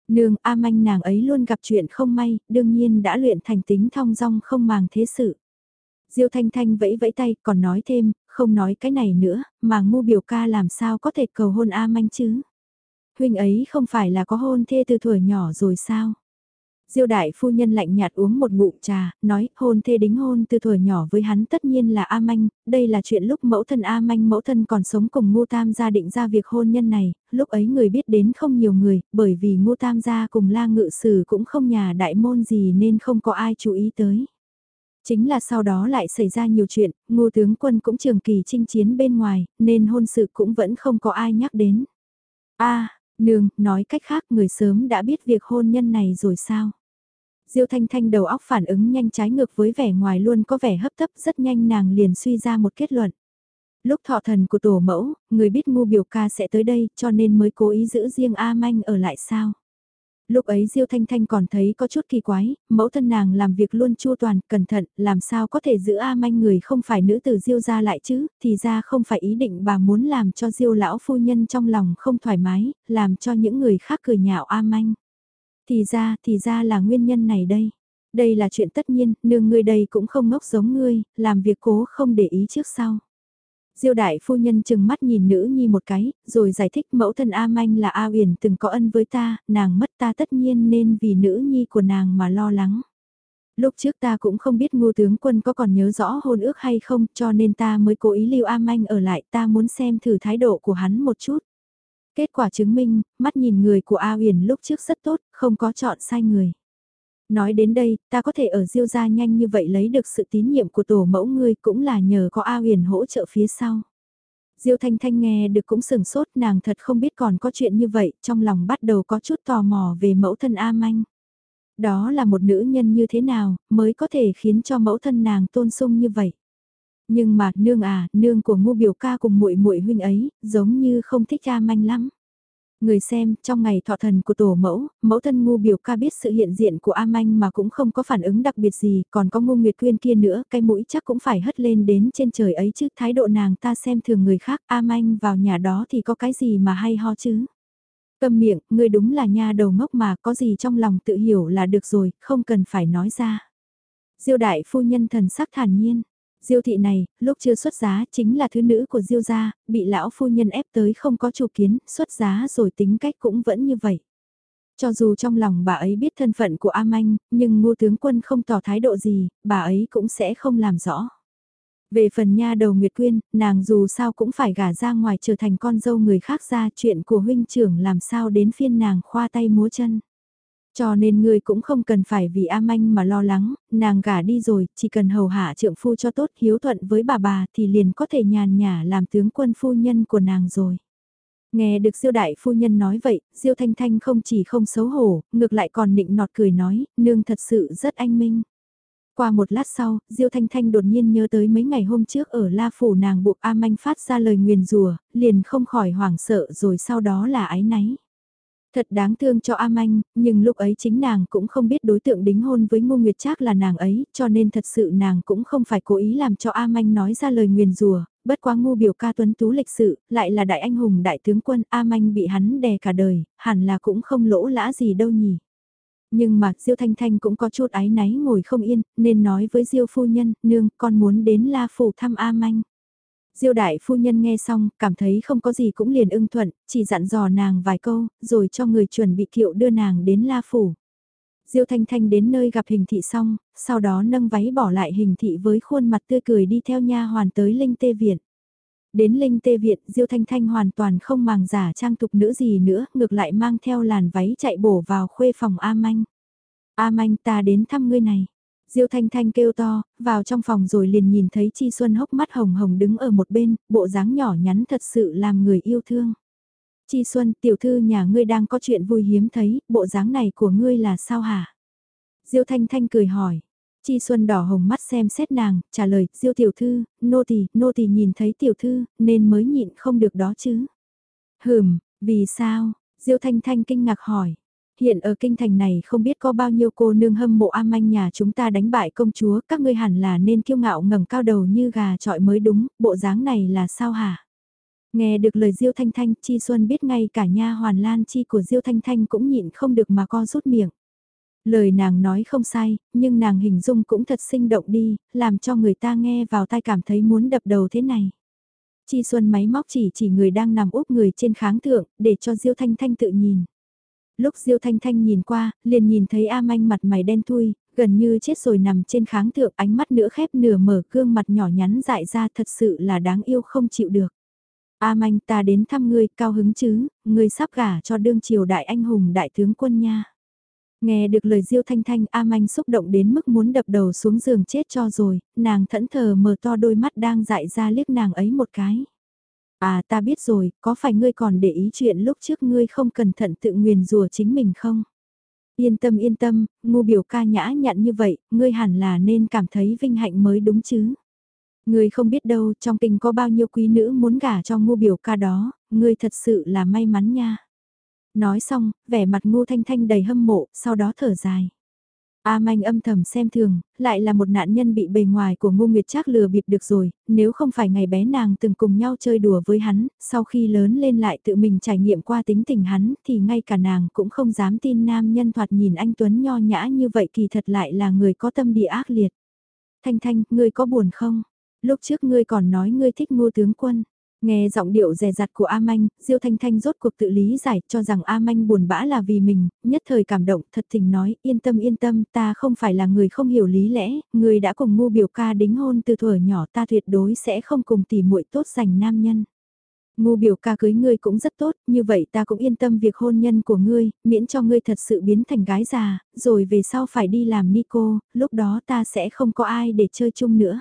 Nương a manh nàng ấy luôn gặp chuyện không may, đương nhiên đã luyện thành tính thong dong không màng thế sự. Diêu Thanh Thanh vẫy vẫy tay, còn nói thêm, không nói cái này nữa, mà ngu biểu ca làm sao có thể cầu hôn A Manh chứ. Huynh ấy không phải là có hôn thê từ tuổi nhỏ rồi sao? Diêu đại phu nhân lạnh nhạt uống một ngụm trà, nói hôn thê đính hôn từ tuổi nhỏ với hắn tất nhiên là A Manh, đây là chuyện lúc mẫu thân A Manh mẫu thân còn sống cùng Ngô Tam gia định ra việc hôn nhân này, lúc ấy người biết đến không nhiều người, bởi vì Ngô Tam gia cùng La Ngự Sử cũng không nhà đại môn gì nên không có ai chú ý tới. Chính là sau đó lại xảy ra nhiều chuyện, ngô tướng quân cũng trường kỳ chinh chiến bên ngoài, nên hôn sự cũng vẫn không có ai nhắc đến. a nương, nói cách khác người sớm đã biết việc hôn nhân này rồi sao? Diêu Thanh Thanh đầu óc phản ứng nhanh trái ngược với vẻ ngoài luôn có vẻ hấp tấp rất nhanh nàng liền suy ra một kết luận. Lúc thọ thần của tổ mẫu, người biết ngu biểu ca sẽ tới đây cho nên mới cố ý giữ riêng A Manh ở lại sao? Lúc ấy Diêu Thanh Thanh còn thấy có chút kỳ quái, mẫu thân nàng làm việc luôn chu toàn, cẩn thận, làm sao có thể giữ A manh người không phải nữ tử Diêu ra lại chứ, thì ra không phải ý định bà muốn làm cho Diêu lão phu nhân trong lòng không thoải mái, làm cho những người khác cười nhạo A manh. Thì ra, thì ra là nguyên nhân này đây. Đây là chuyện tất nhiên, nương ngươi đây cũng không ngốc giống ngươi, làm việc cố không để ý trước sau. Diêu đại phu nhân chừng mắt nhìn nữ nhi một cái, rồi giải thích mẫu thân A Manh là A Uyển từng có ân với ta, nàng mất ta tất nhiên nên vì nữ nhi của nàng mà lo lắng. Lúc trước ta cũng không biết ngô tướng quân có còn nhớ rõ hôn ước hay không cho nên ta mới cố ý lưu A Manh ở lại ta muốn xem thử thái độ của hắn một chút. Kết quả chứng minh, mắt nhìn người của A Uyển lúc trước rất tốt, không có chọn sai người. Nói đến đây, ta có thể ở diêu gia nhanh như vậy lấy được sự tín nhiệm của tổ mẫu ngươi cũng là nhờ có A huyền hỗ trợ phía sau. Diêu Thanh Thanh nghe được cũng sừng sốt nàng thật không biết còn có chuyện như vậy, trong lòng bắt đầu có chút tò mò về mẫu thân A Manh. Đó là một nữ nhân như thế nào, mới có thể khiến cho mẫu thân nàng tôn sung như vậy. Nhưng mà, nương à, nương của ngô biểu ca cùng muội muội huynh ấy, giống như không thích cha Manh lắm. Người xem, trong ngày thọ thần của tổ mẫu, mẫu thân ngô biểu ca biết sự hiện diện của A Manh mà cũng không có phản ứng đặc biệt gì, còn có ngô nguyệt quyên kia nữa, cái mũi chắc cũng phải hất lên đến trên trời ấy chứ, thái độ nàng ta xem thường người khác, A Manh vào nhà đó thì có cái gì mà hay ho chứ. Câm miệng, ngươi đúng là nha đầu ngốc mà có gì trong lòng tự hiểu là được rồi, không cần phải nói ra. Diêu đại phu nhân thần sắc thản nhiên. Diêu thị này, lúc chưa xuất giá chính là thứ nữ của Diêu gia, bị lão phu nhân ép tới không có chủ kiến, xuất giá rồi tính cách cũng vẫn như vậy. Cho dù trong lòng bà ấy biết thân phận của A Manh, nhưng ngô tướng quân không tỏ thái độ gì, bà ấy cũng sẽ không làm rõ. Về phần nha đầu Nguyệt Quyên, nàng dù sao cũng phải gả ra ngoài trở thành con dâu người khác ra chuyện của huynh trưởng làm sao đến phiên nàng khoa tay múa chân. Cho nên ngươi cũng không cần phải vì A Manh mà lo lắng, nàng gả đi rồi, chỉ cần hầu hạ trượng phu cho tốt hiếu thuận với bà bà thì liền có thể nhàn nhả làm tướng quân phu nhân của nàng rồi. Nghe được Diêu đại phu nhân nói vậy, Diêu Thanh Thanh không chỉ không xấu hổ, ngược lại còn nịnh nọt cười nói, nương thật sự rất anh minh. Qua một lát sau, Diêu Thanh Thanh đột nhiên nhớ tới mấy ngày hôm trước ở La Phủ nàng buộc A Manh phát ra lời nguyền rùa, liền không khỏi hoảng sợ rồi sau đó là ái náy. Thật đáng thương cho A Manh, nhưng lúc ấy chính nàng cũng không biết đối tượng đính hôn với Ngô Nguyệt Trác là nàng ấy, cho nên thật sự nàng cũng không phải cố ý làm cho A Manh nói ra lời nguyền rùa, bất quá ngu biểu ca tuấn tú lịch sự, lại là đại anh hùng đại tướng quân A Manh bị hắn đè cả đời, hẳn là cũng không lỗ lã gì đâu nhỉ. Nhưng mà Diêu Thanh Thanh cũng có chút áy náy ngồi không yên, nên nói với Diêu phu nhân, nương, con muốn đến La Phủ thăm A Manh. Diêu đại phu nhân nghe xong, cảm thấy không có gì cũng liền ưng thuận, chỉ dặn dò nàng vài câu, rồi cho người chuẩn bị kiệu đưa nàng đến La Phủ. Diêu Thanh Thanh đến nơi gặp hình thị xong, sau đó nâng váy bỏ lại hình thị với khuôn mặt tươi cười đi theo nha hoàn tới Linh Tê Viện. Đến Linh Tê Viện, Diêu Thanh Thanh hoàn toàn không màng giả trang tục nữ gì nữa, ngược lại mang theo làn váy chạy bổ vào khuê phòng A Manh. A Manh ta đến thăm ngươi này. Diêu Thanh Thanh kêu to, vào trong phòng rồi liền nhìn thấy Chi Xuân hốc mắt hồng hồng đứng ở một bên, bộ dáng nhỏ nhắn thật sự làm người yêu thương. Chi Xuân, tiểu thư nhà ngươi đang có chuyện vui hiếm thấy, bộ dáng này của ngươi là sao hả? Diêu Thanh Thanh cười hỏi. Chi Xuân đỏ hồng mắt xem xét nàng, trả lời, Diêu tiểu thư, nô tỳ, nô tỳ nhìn thấy tiểu thư, nên mới nhịn không được đó chứ. Hừm, vì sao? Diêu Thanh Thanh kinh ngạc hỏi. Hiện ở kinh thành này không biết có bao nhiêu cô nương hâm mộ am anh nhà chúng ta đánh bại công chúa, các ngươi hẳn là nên kiêu ngạo ngẩng cao đầu như gà trọi mới đúng, bộ dáng này là sao hả? Nghe được lời Diêu Thanh Thanh, Chi Xuân biết ngay cả nha hoàn Lan Chi của Diêu Thanh Thanh cũng nhịn không được mà co rút miệng. Lời nàng nói không sai, nhưng nàng hình dung cũng thật sinh động đi, làm cho người ta nghe vào tai cảm thấy muốn đập đầu thế này. Chi Xuân máy móc chỉ chỉ người đang nằm úp người trên kháng thượng, để cho Diêu Thanh Thanh tự nhìn. Lúc Diêu Thanh Thanh nhìn qua, liền nhìn thấy A Manh mặt mày đen thui, gần như chết rồi nằm trên kháng thượng ánh mắt nửa khép nửa mở gương mặt nhỏ nhắn dại ra thật sự là đáng yêu không chịu được. A Manh ta đến thăm ngươi cao hứng chứ, ngươi sắp gả cho đương triều đại anh hùng đại tướng quân nha. Nghe được lời Diêu Thanh Thanh A Manh xúc động đến mức muốn đập đầu xuống giường chết cho rồi, nàng thẫn thờ mở to đôi mắt đang dại ra liếc nàng ấy một cái. À ta biết rồi, có phải ngươi còn để ý chuyện lúc trước ngươi không cẩn thận tự nguyền rùa chính mình không? Yên tâm yên tâm, ngu biểu ca nhã nhặn như vậy, ngươi hẳn là nên cảm thấy vinh hạnh mới đúng chứ. Ngươi không biết đâu, trong kinh có bao nhiêu quý nữ muốn gả cho ngu biểu ca đó, ngươi thật sự là may mắn nha. Nói xong, vẻ mặt ngu thanh thanh đầy hâm mộ, sau đó thở dài. A Manh âm thầm xem thường, lại là một nạn nhân bị bề ngoài của Ngô Nguyệt Trác lừa bịp được rồi, nếu không phải ngày bé nàng từng cùng nhau chơi đùa với hắn, sau khi lớn lên lại tự mình trải nghiệm qua tính tình hắn, thì ngay cả nàng cũng không dám tin nam nhân thoạt nhìn anh Tuấn nho nhã như vậy kỳ thật lại là người có tâm địa ác liệt. Thanh Thanh, ngươi có buồn không? Lúc trước ngươi còn nói ngươi thích Ngô tướng quân. Nghe giọng điệu rè rặt của A Manh, Diêu Thanh Thanh rốt cuộc tự lý giải cho rằng A Manh buồn bã là vì mình, nhất thời cảm động thật tình nói yên tâm yên tâm ta không phải là người không hiểu lý lẽ, người đã cùng ngu biểu ca đính hôn từ thuở nhỏ ta tuyệt đối sẽ không cùng tỉ muội tốt giành nam nhân. Ngu biểu ca cưới ngươi cũng rất tốt, như vậy ta cũng yên tâm việc hôn nhân của ngươi, miễn cho ngươi thật sự biến thành gái già, rồi về sau phải đi làm ni cô, lúc đó ta sẽ không có ai để chơi chung nữa.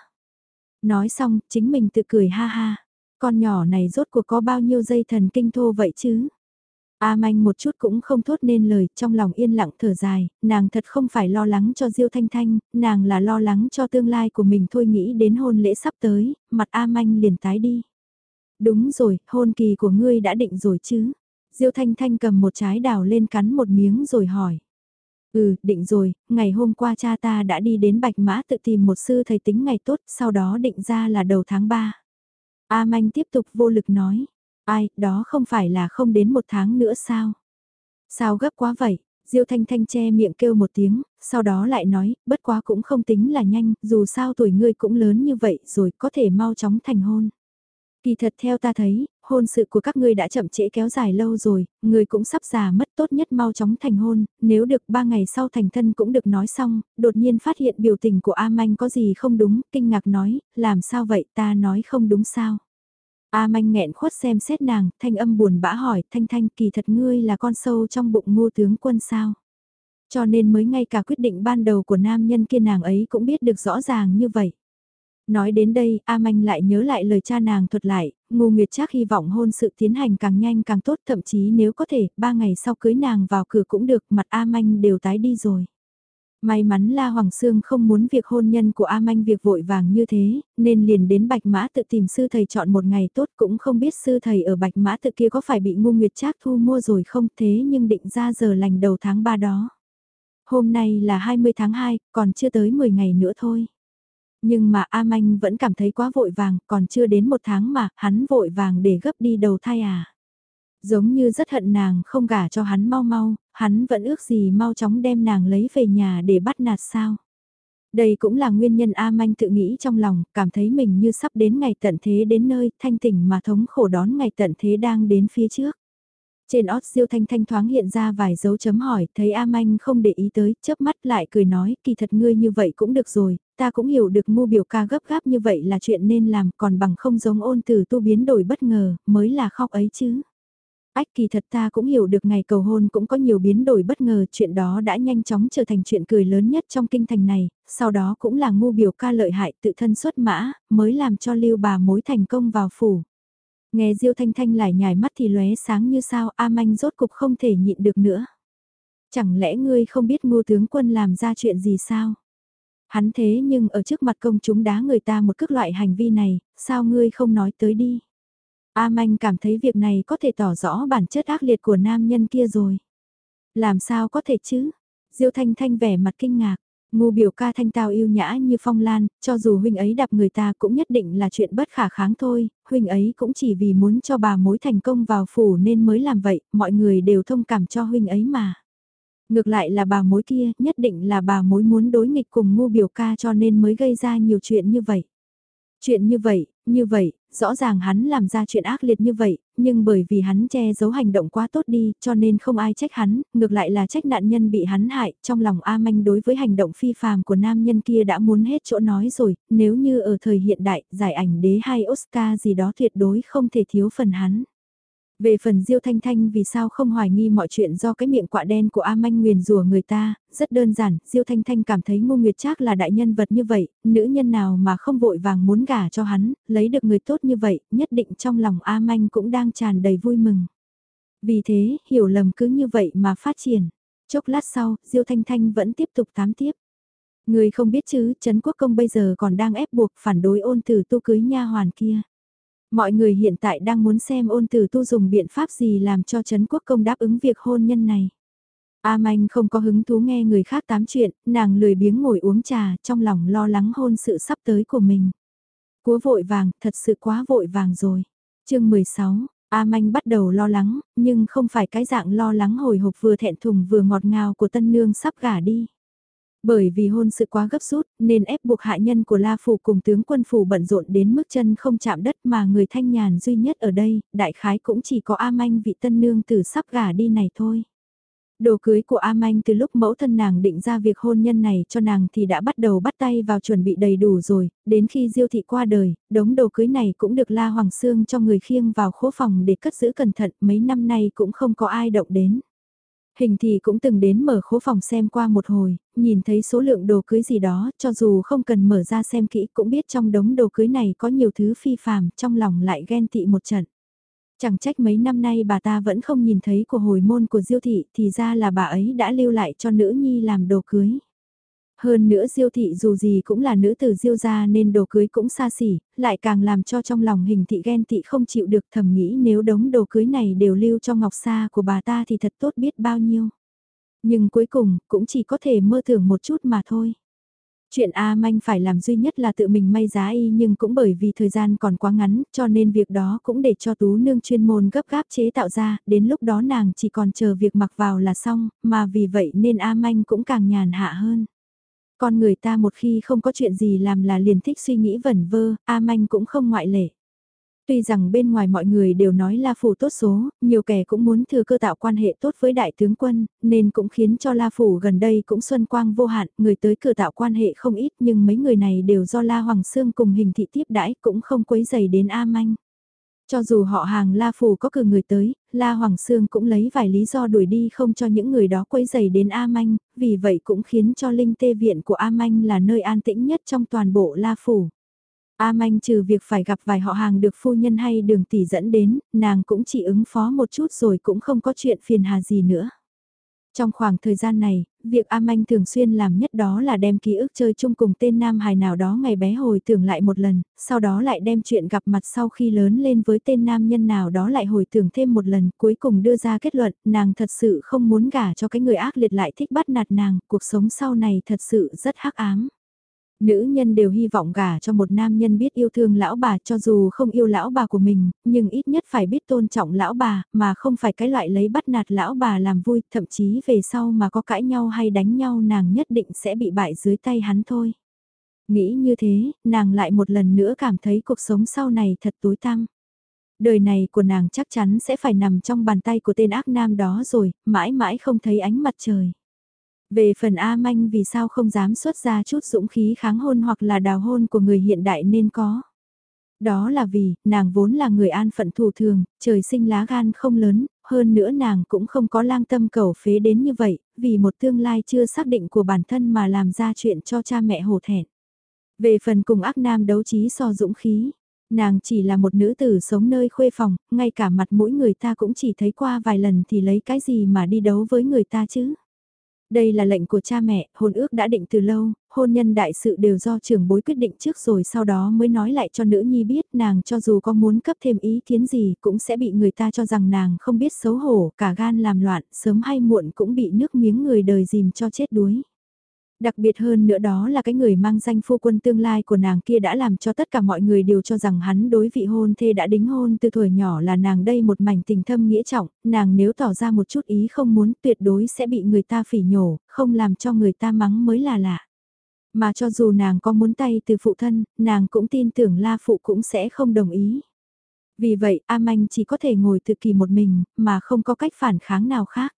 Nói xong, chính mình tự cười ha ha. Con nhỏ này rốt cuộc có bao nhiêu dây thần kinh thô vậy chứ? A Manh một chút cũng không thốt nên lời, trong lòng yên lặng thở dài, nàng thật không phải lo lắng cho Diêu Thanh Thanh, nàng là lo lắng cho tương lai của mình thôi nghĩ đến hôn lễ sắp tới, mặt A Manh liền tái đi. Đúng rồi, hôn kỳ của ngươi đã định rồi chứ? Diêu Thanh Thanh cầm một trái đào lên cắn một miếng rồi hỏi. Ừ, định rồi, ngày hôm qua cha ta đã đi đến Bạch Mã tự tìm một sư thầy tính ngày tốt, sau đó định ra là đầu tháng 3. A Manh tiếp tục vô lực nói, ai, đó không phải là không đến một tháng nữa sao? Sao gấp quá vậy? Diêu Thanh Thanh che miệng kêu một tiếng, sau đó lại nói, bất quá cũng không tính là nhanh, dù sao tuổi ngươi cũng lớn như vậy rồi có thể mau chóng thành hôn. Kỳ thật theo ta thấy, hôn sự của các ngươi đã chậm trễ kéo dài lâu rồi, người cũng sắp già mất tốt nhất mau chóng thành hôn, nếu được ba ngày sau thành thân cũng được nói xong, đột nhiên phát hiện biểu tình của A Manh có gì không đúng, kinh ngạc nói, làm sao vậy ta nói không đúng sao. A Manh nghẹn khuất xem xét nàng, thanh âm buồn bã hỏi, thanh thanh kỳ thật ngươi là con sâu trong bụng ngô tướng quân sao. Cho nên mới ngay cả quyết định ban đầu của nam nhân kia nàng ấy cũng biết được rõ ràng như vậy. Nói đến đây, A Manh lại nhớ lại lời cha nàng thuật lại, Ngô Nguyệt Trác hy vọng hôn sự tiến hành càng nhanh càng tốt thậm chí nếu có thể, ba ngày sau cưới nàng vào cửa cũng được, mặt A Manh đều tái đi rồi. May mắn La Hoàng Sương không muốn việc hôn nhân của A Manh việc vội vàng như thế, nên liền đến Bạch Mã tự tìm sư thầy chọn một ngày tốt cũng không biết sư thầy ở Bạch Mã tự kia có phải bị Ngô Nguyệt Trác thu mua rồi không thế nhưng định ra giờ lành đầu tháng 3 đó. Hôm nay là 20 tháng 2, còn chưa tới 10 ngày nữa thôi. Nhưng mà A Manh vẫn cảm thấy quá vội vàng, còn chưa đến một tháng mà, hắn vội vàng để gấp đi đầu thai à. Giống như rất hận nàng không gả cho hắn mau mau, hắn vẫn ước gì mau chóng đem nàng lấy về nhà để bắt nạt sao. Đây cũng là nguyên nhân A Manh tự nghĩ trong lòng, cảm thấy mình như sắp đến ngày tận thế đến nơi, thanh tỉnh mà thống khổ đón ngày tận thế đang đến phía trước. Trên ót siêu thanh thanh thoáng hiện ra vài dấu chấm hỏi, thấy A Manh không để ý tới, chớp mắt lại cười nói, kỳ thật ngươi như vậy cũng được rồi, ta cũng hiểu được mu biểu ca gấp gáp như vậy là chuyện nên làm, còn bằng không giống ôn từ tu biến đổi bất ngờ, mới là khóc ấy chứ. Ách kỳ thật ta cũng hiểu được ngày cầu hôn cũng có nhiều biến đổi bất ngờ, chuyện đó đã nhanh chóng trở thành chuyện cười lớn nhất trong kinh thành này, sau đó cũng là ngu biểu ca lợi hại tự thân xuất mã, mới làm cho lưu bà mối thành công vào phủ. Nghe Diêu Thanh Thanh lại nhài mắt thì lóe sáng như sao A Manh rốt cục không thể nhịn được nữa. Chẳng lẽ ngươi không biết ngô tướng quân làm ra chuyện gì sao? Hắn thế nhưng ở trước mặt công chúng đá người ta một cước loại hành vi này, sao ngươi không nói tới đi? A Manh cảm thấy việc này có thể tỏ rõ bản chất ác liệt của nam nhân kia rồi. Làm sao có thể chứ? Diêu Thanh Thanh vẻ mặt kinh ngạc. Ngu biểu ca thanh tao yêu nhã như phong lan, cho dù huynh ấy đạp người ta cũng nhất định là chuyện bất khả kháng thôi, huynh ấy cũng chỉ vì muốn cho bà mối thành công vào phủ nên mới làm vậy, mọi người đều thông cảm cho huynh ấy mà. Ngược lại là bà mối kia, nhất định là bà mối muốn đối nghịch cùng ngu biểu ca cho nên mới gây ra nhiều chuyện như vậy. Chuyện như vậy, như vậy, rõ ràng hắn làm ra chuyện ác liệt như vậy, nhưng bởi vì hắn che giấu hành động quá tốt đi, cho nên không ai trách hắn, ngược lại là trách nạn nhân bị hắn hại, trong lòng A Manh đối với hành động phi phàm của nam nhân kia đã muốn hết chỗ nói rồi, nếu như ở thời hiện đại, giải ảnh đế hay Oscar gì đó tuyệt đối không thể thiếu phần hắn. Về phần Diêu Thanh Thanh vì sao không hoài nghi mọi chuyện do cái miệng quạ đen của A Manh nguyền rủa người ta, rất đơn giản, Diêu Thanh Thanh cảm thấy Ngô Nguyệt Trác là đại nhân vật như vậy, nữ nhân nào mà không vội vàng muốn gả cho hắn, lấy được người tốt như vậy, nhất định trong lòng A Manh cũng đang tràn đầy vui mừng. Vì thế, hiểu lầm cứ như vậy mà phát triển. Chốc lát sau, Diêu Thanh Thanh vẫn tiếp tục tám tiếp. Người không biết chứ, Trấn Quốc Công bây giờ còn đang ép buộc phản đối ôn tử tu cưới nha hoàn kia. Mọi người hiện tại đang muốn xem ôn tử tu dùng biện pháp gì làm cho Trấn Quốc Công đáp ứng việc hôn nhân này. A Manh không có hứng thú nghe người khác tám chuyện, nàng lười biếng ngồi uống trà, trong lòng lo lắng hôn sự sắp tới của mình. Cúa vội vàng, thật sự quá vội vàng rồi. chương 16, A Manh bắt đầu lo lắng, nhưng không phải cái dạng lo lắng hồi hộp vừa thẹn thùng vừa ngọt ngào của tân nương sắp gả đi. Bởi vì hôn sự quá gấp rút, nên ép buộc hạ nhân của La Phủ cùng tướng quân phủ bận rộn đến mức chân không chạm đất mà người thanh nhàn duy nhất ở đây, đại khái cũng chỉ có A Manh vị tân nương tử sắp gả đi này thôi. Đồ cưới của A Manh từ lúc mẫu thân nàng định ra việc hôn nhân này cho nàng thì đã bắt đầu bắt tay vào chuẩn bị đầy đủ rồi, đến khi Diêu thị qua đời, đống đồ cưới này cũng được La Hoàng Sương cho người khiêng vào khố phòng để cất giữ cẩn thận, mấy năm nay cũng không có ai động đến. Hình thì cũng từng đến mở khố phòng xem qua một hồi, nhìn thấy số lượng đồ cưới gì đó, cho dù không cần mở ra xem kỹ cũng biết trong đống đồ cưới này có nhiều thứ phi phàm, trong lòng lại ghen tị một trận. Chẳng trách mấy năm nay bà ta vẫn không nhìn thấy của hồi môn của Diêu thị thì ra là bà ấy đã lưu lại cho nữ nhi làm đồ cưới. Hơn nữa diêu thị dù gì cũng là nữ tử diêu gia nên đồ cưới cũng xa xỉ, lại càng làm cho trong lòng hình thị ghen tị không chịu được thầm nghĩ nếu đống đồ cưới này đều lưu cho ngọc xa của bà ta thì thật tốt biết bao nhiêu. Nhưng cuối cùng cũng chỉ có thể mơ tưởng một chút mà thôi. Chuyện A Manh phải làm duy nhất là tự mình may giá y nhưng cũng bởi vì thời gian còn quá ngắn cho nên việc đó cũng để cho tú nương chuyên môn gấp gáp chế tạo ra, đến lúc đó nàng chỉ còn chờ việc mặc vào là xong, mà vì vậy nên A Manh cũng càng nhàn hạ hơn. Con người ta một khi không có chuyện gì làm là liền thích suy nghĩ vẩn vơ, A Manh cũng không ngoại lệ. Tuy rằng bên ngoài mọi người đều nói La Phủ tốt số, nhiều kẻ cũng muốn thừa cơ tạo quan hệ tốt với đại tướng quân, nên cũng khiến cho La Phủ gần đây cũng xuân quang vô hạn, người tới cửa tạo quan hệ không ít nhưng mấy người này đều do La Hoàng Sương cùng hình thị tiếp đãi cũng không quấy dày đến A Manh. Cho dù họ hàng La Phủ có cử người tới, La Hoàng Sương cũng lấy vài lý do đuổi đi không cho những người đó quấy dày đến A Manh, vì vậy cũng khiến cho linh tê viện của A Manh là nơi an tĩnh nhất trong toàn bộ La Phủ. A Manh trừ việc phải gặp vài họ hàng được phu nhân hay đường tỷ dẫn đến, nàng cũng chỉ ứng phó một chút rồi cũng không có chuyện phiền hà gì nữa. Trong khoảng thời gian này, việc A Manh thường xuyên làm nhất đó là đem ký ức chơi chung cùng tên nam hài nào đó ngày bé hồi tưởng lại một lần, sau đó lại đem chuyện gặp mặt sau khi lớn lên với tên nam nhân nào đó lại hồi tưởng thêm một lần, cuối cùng đưa ra kết luận, nàng thật sự không muốn gả cho cái người ác liệt lại thích bắt nạt nàng, cuộc sống sau này thật sự rất hắc ám. Nữ nhân đều hy vọng gả cho một nam nhân biết yêu thương lão bà cho dù không yêu lão bà của mình, nhưng ít nhất phải biết tôn trọng lão bà, mà không phải cái loại lấy bắt nạt lão bà làm vui, thậm chí về sau mà có cãi nhau hay đánh nhau nàng nhất định sẽ bị bại dưới tay hắn thôi. Nghĩ như thế, nàng lại một lần nữa cảm thấy cuộc sống sau này thật tối tăm. Đời này của nàng chắc chắn sẽ phải nằm trong bàn tay của tên ác nam đó rồi, mãi mãi không thấy ánh mặt trời. Về phần A Manh vì sao không dám xuất ra chút dũng khí kháng hôn hoặc là đào hôn của người hiện đại nên có. Đó là vì, nàng vốn là người an phận thủ thường, trời sinh lá gan không lớn, hơn nữa nàng cũng không có lang tâm cầu phế đến như vậy, vì một tương lai chưa xác định của bản thân mà làm ra chuyện cho cha mẹ hổ thẹn. Về phần cùng ác nam đấu trí so dũng khí, nàng chỉ là một nữ tử sống nơi khuê phòng, ngay cả mặt mũi người ta cũng chỉ thấy qua vài lần thì lấy cái gì mà đi đấu với người ta chứ. Đây là lệnh của cha mẹ, hôn ước đã định từ lâu, hôn nhân đại sự đều do trưởng bối quyết định trước rồi sau đó mới nói lại cho nữ nhi biết nàng cho dù có muốn cấp thêm ý kiến gì cũng sẽ bị người ta cho rằng nàng không biết xấu hổ, cả gan làm loạn, sớm hay muộn cũng bị nước miếng người đời dìm cho chết đuối. Đặc biệt hơn nữa đó là cái người mang danh phu quân tương lai của nàng kia đã làm cho tất cả mọi người đều cho rằng hắn đối vị hôn thê đã đính hôn từ tuổi nhỏ là nàng đây một mảnh tình thâm nghĩa trọng, nàng nếu tỏ ra một chút ý không muốn tuyệt đối sẽ bị người ta phỉ nhổ, không làm cho người ta mắng mới là lạ. Mà cho dù nàng có muốn tay từ phụ thân, nàng cũng tin tưởng La Phụ cũng sẽ không đồng ý. Vì vậy, A Manh chỉ có thể ngồi tự kỳ một mình, mà không có cách phản kháng nào khác.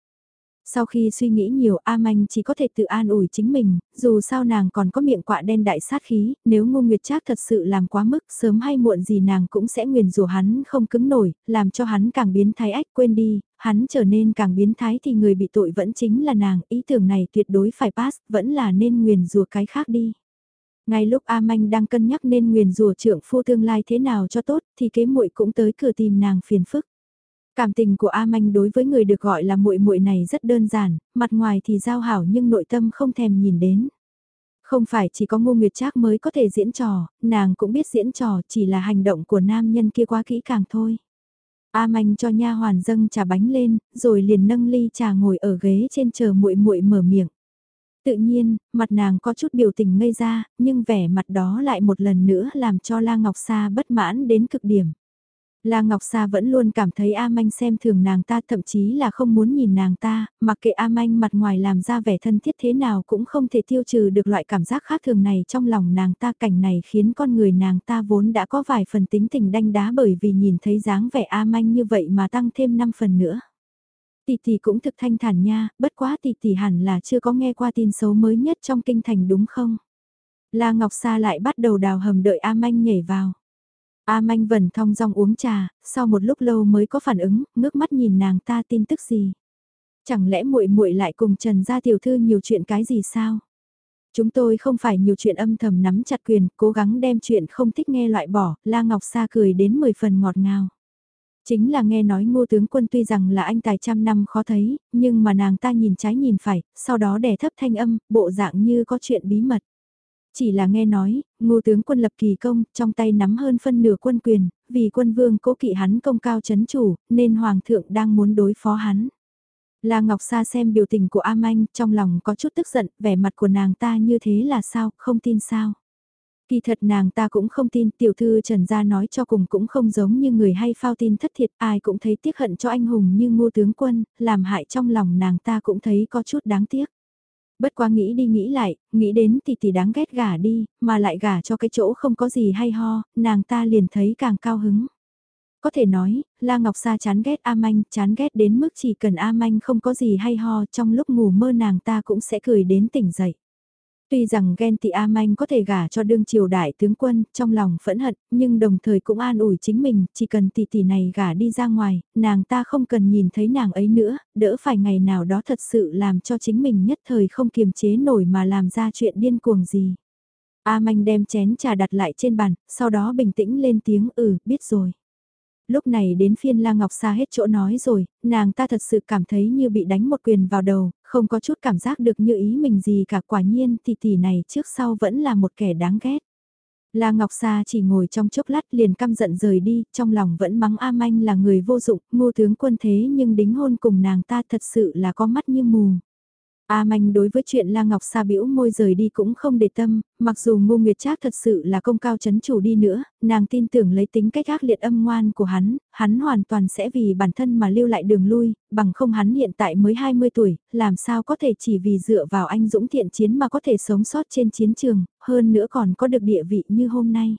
Sau khi suy nghĩ nhiều A Manh chỉ có thể tự an ủi chính mình, dù sao nàng còn có miệng quạ đen đại sát khí, nếu Ngô Nguyệt Trác thật sự làm quá mức sớm hay muộn gì nàng cũng sẽ nguyền rủa hắn không cứng nổi, làm cho hắn càng biến thái ách quên đi, hắn trở nên càng biến thái thì người bị tội vẫn chính là nàng, ý tưởng này tuyệt đối phải pass, vẫn là nên nguyền rủa cái khác đi. Ngay lúc A Manh đang cân nhắc nên nguyền rủa trưởng phu tương lai thế nào cho tốt thì kế muội cũng tới cửa tìm nàng phiền phức. Cảm tình của A Manh đối với người được gọi là muội muội này rất đơn giản, mặt ngoài thì giao hảo nhưng nội tâm không thèm nhìn đến. Không phải chỉ có Ngô Nguyệt Trác mới có thể diễn trò, nàng cũng biết diễn trò, chỉ là hành động của nam nhân kia quá kỹ càng thôi. A Manh cho nha hoàn dâng trà bánh lên, rồi liền nâng ly trà ngồi ở ghế trên chờ muội muội mở miệng. Tự nhiên, mặt nàng có chút biểu tình ngây ra, nhưng vẻ mặt đó lại một lần nữa làm cho La Ngọc Sa bất mãn đến cực điểm. La Ngọc Sa vẫn luôn cảm thấy A Manh xem thường nàng ta thậm chí là không muốn nhìn nàng ta, mặc kệ A Manh mặt ngoài làm ra vẻ thân thiết thế nào cũng không thể tiêu trừ được loại cảm giác khác thường này trong lòng nàng ta cảnh này khiến con người nàng ta vốn đã có vài phần tính tình đanh đá bởi vì nhìn thấy dáng vẻ A Manh như vậy mà tăng thêm 5 phần nữa. Tỷ tỷ cũng thực thanh thản nha, bất quá tỷ tỷ hẳn là chưa có nghe qua tin xấu mới nhất trong kinh thành đúng không? La Ngọc Sa lại bắt đầu đào hầm đợi A Manh nhảy vào. A Manh vẩn thong dong uống trà, sau một lúc lâu mới có phản ứng, ngước mắt nhìn nàng ta tin tức gì. Chẳng lẽ muội muội lại cùng Trần gia tiểu thư nhiều chuyện cái gì sao? Chúng tôi không phải nhiều chuyện âm thầm nắm chặt quyền, cố gắng đem chuyện không thích nghe loại bỏ, La Ngọc Sa cười đến 10 phần ngọt ngào. Chính là nghe nói ngô tướng quân tuy rằng là anh tài trăm năm khó thấy, nhưng mà nàng ta nhìn trái nhìn phải, sau đó đè thấp thanh âm, bộ dạng như có chuyện bí mật. Chỉ là nghe nói, ngô tướng quân lập kỳ công, trong tay nắm hơn phân nửa quân quyền, vì quân vương cố kỵ hắn công cao chấn chủ, nên hoàng thượng đang muốn đối phó hắn. La Ngọc Sa xem biểu tình của A Manh, trong lòng có chút tức giận, vẻ mặt của nàng ta như thế là sao, không tin sao. Kỳ thật nàng ta cũng không tin tiểu thư Trần Gia nói cho cùng cũng không giống như người hay phao tin thất thiệt ai cũng thấy tiếc hận cho anh hùng như ngô tướng quân, làm hại trong lòng nàng ta cũng thấy có chút đáng tiếc. Bất quá nghĩ đi nghĩ lại, nghĩ đến thì tỷ đáng ghét gả đi, mà lại gả cho cái chỗ không có gì hay ho, nàng ta liền thấy càng cao hứng. Có thể nói, La Ngọc Sa chán ghét A Manh, chán ghét đến mức chỉ cần A Manh không có gì hay ho trong lúc ngủ mơ nàng ta cũng sẽ cười đến tỉnh dậy. Tuy rằng ghen tị A Manh có thể gả cho đương triều đại tướng quân, trong lòng phẫn hận, nhưng đồng thời cũng an ủi chính mình, chỉ cần tỷ tỷ này gả đi ra ngoài, nàng ta không cần nhìn thấy nàng ấy nữa, đỡ phải ngày nào đó thật sự làm cho chính mình nhất thời không kiềm chế nổi mà làm ra chuyện điên cuồng gì. A Manh đem chén trà đặt lại trên bàn, sau đó bình tĩnh lên tiếng ừ, biết rồi lúc này đến phiên La Ngọc Sa hết chỗ nói rồi, nàng ta thật sự cảm thấy như bị đánh một quyền vào đầu, không có chút cảm giác được như ý mình gì cả quả nhiên tỷ tỷ này trước sau vẫn là một kẻ đáng ghét. La Ngọc Sa chỉ ngồi trong chốc lát liền căm giận rời đi, trong lòng vẫn mắng A Manh là người vô dụng, ngô tướng quân thế nhưng đính hôn cùng nàng ta thật sự là có mắt như mù. A Manh đối với chuyện La Ngọc Sa biểu môi rời đi cũng không để tâm, mặc dù Ngô Nguyệt Trác thật sự là công cao chấn chủ đi nữa, nàng tin tưởng lấy tính cách ác liệt âm ngoan của hắn, hắn hoàn toàn sẽ vì bản thân mà lưu lại đường lui, bằng không hắn hiện tại mới 20 tuổi, làm sao có thể chỉ vì dựa vào anh dũng thiện chiến mà có thể sống sót trên chiến trường, hơn nữa còn có được địa vị như hôm nay.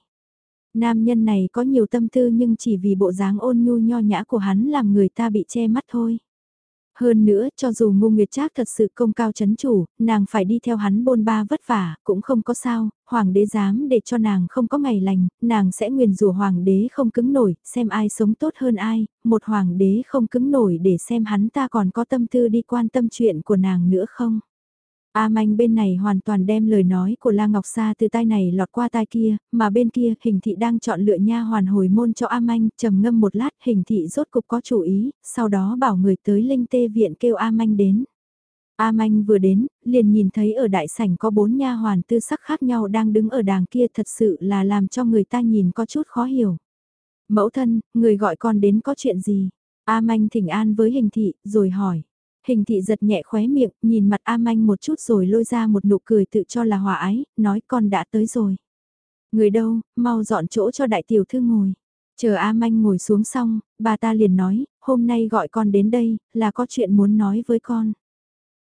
Nam nhân này có nhiều tâm tư nhưng chỉ vì bộ dáng ôn nhu nho nhã của hắn làm người ta bị che mắt thôi. Hơn nữa, cho dù Ngô Nguyệt Trác thật sự công cao chấn chủ, nàng phải đi theo hắn bôn ba vất vả, cũng không có sao, hoàng đế dám để cho nàng không có ngày lành, nàng sẽ nguyền rủa hoàng đế không cứng nổi, xem ai sống tốt hơn ai, một hoàng đế không cứng nổi để xem hắn ta còn có tâm tư đi quan tâm chuyện của nàng nữa không. A Manh bên này hoàn toàn đem lời nói của La Ngọc Sa từ tai này lọt qua tai kia, mà bên kia hình thị đang chọn lựa nha hoàn hồi môn cho A Manh, trầm ngâm một lát hình thị rốt cục có chủ ý, sau đó bảo người tới linh tê viện kêu A Manh đến. A Manh vừa đến, liền nhìn thấy ở đại sảnh có bốn nha hoàn tư sắc khác nhau đang đứng ở đàng kia thật sự là làm cho người ta nhìn có chút khó hiểu. Mẫu thân, người gọi con đến có chuyện gì? A Manh thỉnh an với hình thị, rồi hỏi. Hình thị giật nhẹ khóe miệng, nhìn mặt A Manh một chút rồi lôi ra một nụ cười tự cho là hòa ái, nói con đã tới rồi. Người đâu, mau dọn chỗ cho đại tiểu thư ngồi. Chờ A Manh ngồi xuống xong, bà ta liền nói, hôm nay gọi con đến đây, là có chuyện muốn nói với con.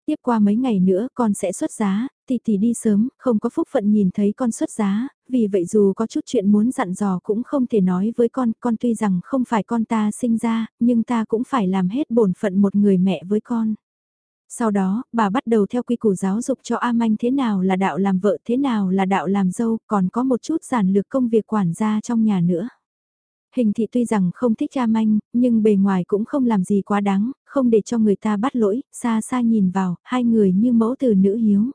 Tiếp qua mấy ngày nữa con sẽ xuất giá, tỷ tỷ đi sớm, không có phúc phận nhìn thấy con xuất giá, vì vậy dù có chút chuyện muốn dặn dò cũng không thể nói với con, con tuy rằng không phải con ta sinh ra, nhưng ta cũng phải làm hết bổn phận một người mẹ với con. Sau đó, bà bắt đầu theo quy củ giáo dục cho A Manh thế nào là đạo làm vợ, thế nào là đạo làm dâu, còn có một chút giản lược công việc quản gia trong nhà nữa. Hình thị tuy rằng không thích A Manh, nhưng bề ngoài cũng không làm gì quá đáng, không để cho người ta bắt lỗi, xa xa nhìn vào, hai người như mẫu từ nữ hiếu.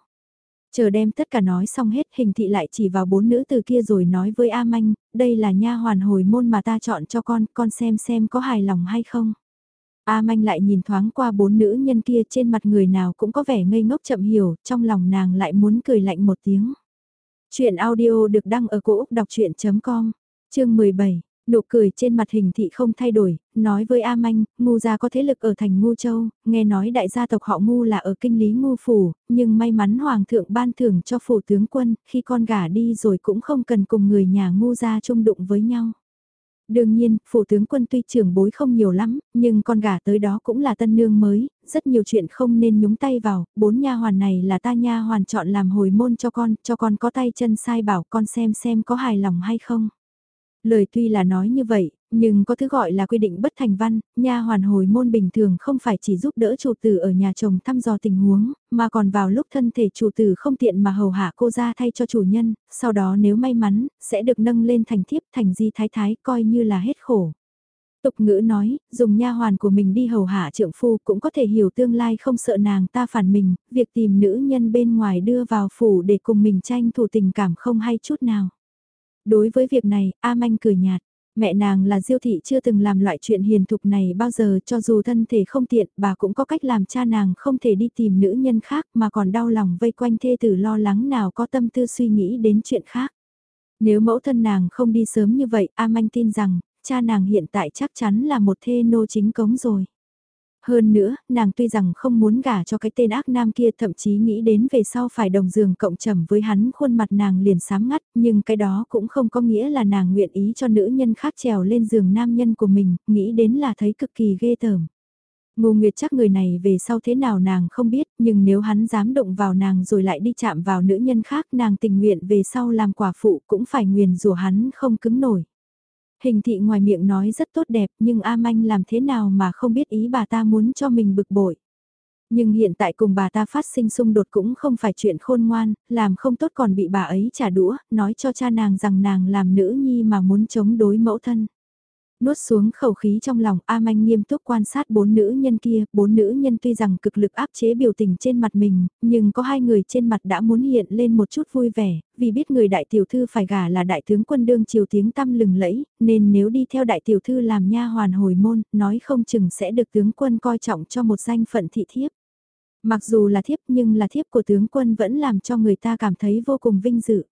Chờ đem tất cả nói xong hết hình thị lại chỉ vào bốn nữ từ kia rồi nói với A Manh, đây là nha hoàn hồi môn mà ta chọn cho con, con xem xem có hài lòng hay không. A Manh lại nhìn thoáng qua bốn nữ nhân kia trên mặt người nào cũng có vẻ ngây ngốc chậm hiểu, trong lòng nàng lại muốn cười lạnh một tiếng. Chuyện audio được đăng ở cổ Úc đọc chuyện.com, chương 17. Nụ cười trên mặt hình thị không thay đổi, nói với A Manh, ngu gia có thế lực ở thành ngu châu, nghe nói đại gia tộc họ ngu là ở kinh lý ngu phủ, nhưng may mắn hoàng thượng ban thưởng cho phủ tướng quân, khi con gả đi rồi cũng không cần cùng người nhà ngu gia chung đụng với nhau. Đương nhiên, phủ tướng quân tuy trưởng bối không nhiều lắm, nhưng con gả tới đó cũng là tân nương mới, rất nhiều chuyện không nên nhúng tay vào, bốn nha hoàn này là ta nha hoàn chọn làm hồi môn cho con, cho con có tay chân sai bảo con xem xem có hài lòng hay không. Lời tuy là nói như vậy, nhưng có thứ gọi là quy định bất thành văn, nha hoàn hồi môn bình thường không phải chỉ giúp đỡ chủ tử ở nhà chồng thăm dò tình huống, mà còn vào lúc thân thể chủ tử không tiện mà hầu hạ cô ra thay cho chủ nhân, sau đó nếu may mắn, sẽ được nâng lên thành thiếp thành di thái thái coi như là hết khổ. Tục ngữ nói, dùng nha hoàn của mình đi hầu hạ trượng phu cũng có thể hiểu tương lai không sợ nàng ta phản mình, việc tìm nữ nhân bên ngoài đưa vào phủ để cùng mình tranh thủ tình cảm không hay chút nào. Đối với việc này, A Manh cười nhạt. Mẹ nàng là diêu thị chưa từng làm loại chuyện hiền thục này bao giờ cho dù thân thể không tiện bà cũng có cách làm cha nàng không thể đi tìm nữ nhân khác mà còn đau lòng vây quanh thê tử lo lắng nào có tâm tư suy nghĩ đến chuyện khác. Nếu mẫu thân nàng không đi sớm như vậy A Manh tin rằng cha nàng hiện tại chắc chắn là một thê nô chính cống rồi. Hơn nữa, nàng tuy rằng không muốn gả cho cái tên ác nam kia thậm chí nghĩ đến về sau phải đồng giường cộng trầm với hắn khuôn mặt nàng liền sám ngắt, nhưng cái đó cũng không có nghĩa là nàng nguyện ý cho nữ nhân khác trèo lên giường nam nhân của mình, nghĩ đến là thấy cực kỳ ghê tởm. Ngô Nguyệt chắc người này về sau thế nào nàng không biết, nhưng nếu hắn dám động vào nàng rồi lại đi chạm vào nữ nhân khác nàng tình nguyện về sau làm quả phụ cũng phải nguyền rủa hắn không cứng nổi. Hình thị ngoài miệng nói rất tốt đẹp nhưng A Manh làm thế nào mà không biết ý bà ta muốn cho mình bực bội. Nhưng hiện tại cùng bà ta phát sinh xung đột cũng không phải chuyện khôn ngoan, làm không tốt còn bị bà ấy trả đũa, nói cho cha nàng rằng nàng làm nữ nhi mà muốn chống đối mẫu thân. Nuốt xuống khẩu khí trong lòng A Manh nghiêm túc quan sát bốn nữ nhân kia, bốn nữ nhân tuy rằng cực lực áp chế biểu tình trên mặt mình, nhưng có hai người trên mặt đã muốn hiện lên một chút vui vẻ, vì biết người đại tiểu thư phải gả là đại tướng quân đương triều tiếng tăm lừng lẫy, nên nếu đi theo đại tiểu thư làm nha hoàn hồi môn, nói không chừng sẽ được tướng quân coi trọng cho một danh phận thị thiếp. Mặc dù là thiếp nhưng là thiếp của tướng quân vẫn làm cho người ta cảm thấy vô cùng vinh dự.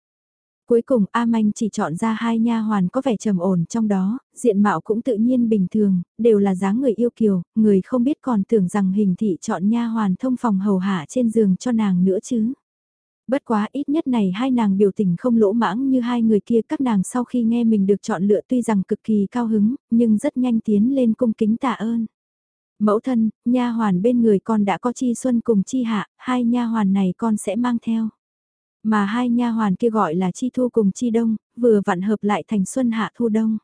Cuối cùng A Manh chỉ chọn ra hai nha hoàn có vẻ trầm ổn trong đó, diện mạo cũng tự nhiên bình thường, đều là dáng người yêu kiều, người không biết còn tưởng rằng hình thị chọn nha hoàn thông phòng hầu hạ trên giường cho nàng nữa chứ. Bất quá ít nhất này hai nàng biểu tình không lỗ mãng như hai người kia các nàng sau khi nghe mình được chọn lựa tuy rằng cực kỳ cao hứng, nhưng rất nhanh tiến lên cung kính tạ ơn. Mẫu thân, nha hoàn bên người con đã có chi xuân cùng chi hạ, hai nha hoàn này con sẽ mang theo. Mà hai nha hoàn kia gọi là Chi Thu cùng Chi Đông, vừa vặn hợp lại thành Xuân Hạ Thu Đông.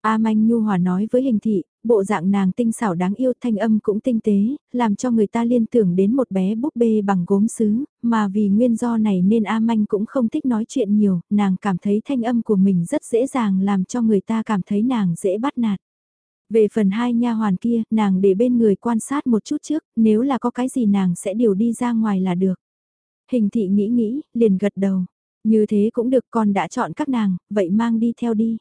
A Manh Nhu Hòa nói với hình thị, bộ dạng nàng tinh xảo đáng yêu thanh âm cũng tinh tế, làm cho người ta liên tưởng đến một bé búp bê bằng gốm sứ, mà vì nguyên do này nên A Manh cũng không thích nói chuyện nhiều, nàng cảm thấy thanh âm của mình rất dễ dàng làm cho người ta cảm thấy nàng dễ bắt nạt. Về phần hai nha hoàn kia, nàng để bên người quan sát một chút trước, nếu là có cái gì nàng sẽ điều đi ra ngoài là được. Hình thị nghĩ nghĩ, liền gật đầu. Như thế cũng được con đã chọn các nàng, vậy mang đi theo đi.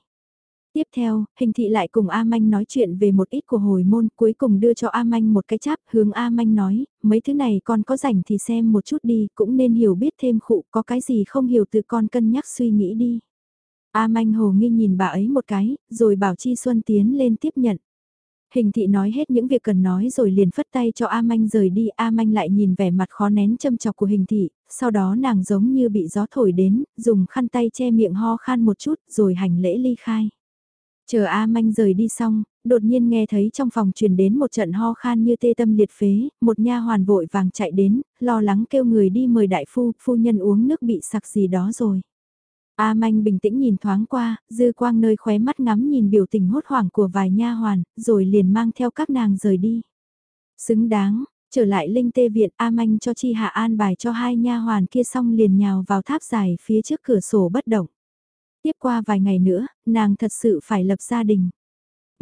Tiếp theo, hình thị lại cùng A Manh nói chuyện về một ít của hồi môn, cuối cùng đưa cho A Manh một cái cháp, hướng A Manh nói, mấy thứ này con có rảnh thì xem một chút đi, cũng nên hiểu biết thêm khụ, có cái gì không hiểu từ con cân nhắc suy nghĩ đi. A Manh hồ nghi nhìn bà ấy một cái, rồi bảo Chi Xuân tiến lên tiếp nhận. Hình thị nói hết những việc cần nói rồi liền phất tay cho A Manh rời đi. A Manh lại nhìn vẻ mặt khó nén châm chọc của hình thị, sau đó nàng giống như bị gió thổi đến, dùng khăn tay che miệng ho khan một chút rồi hành lễ ly khai. Chờ A Manh rời đi xong, đột nhiên nghe thấy trong phòng truyền đến một trận ho khan như tê tâm liệt phế, một nha hoàn vội vàng chạy đến, lo lắng kêu người đi mời đại phu, phu nhân uống nước bị sặc gì đó rồi. A Manh bình tĩnh nhìn thoáng qua, dư quang nơi khóe mắt ngắm nhìn biểu tình hốt hoảng của vài nha hoàn, rồi liền mang theo các nàng rời đi. Xứng đáng, trở lại linh tê viện A Manh cho chi hạ an bài cho hai nha hoàn kia xong liền nhào vào tháp dài phía trước cửa sổ bất động. Tiếp qua vài ngày nữa, nàng thật sự phải lập gia đình.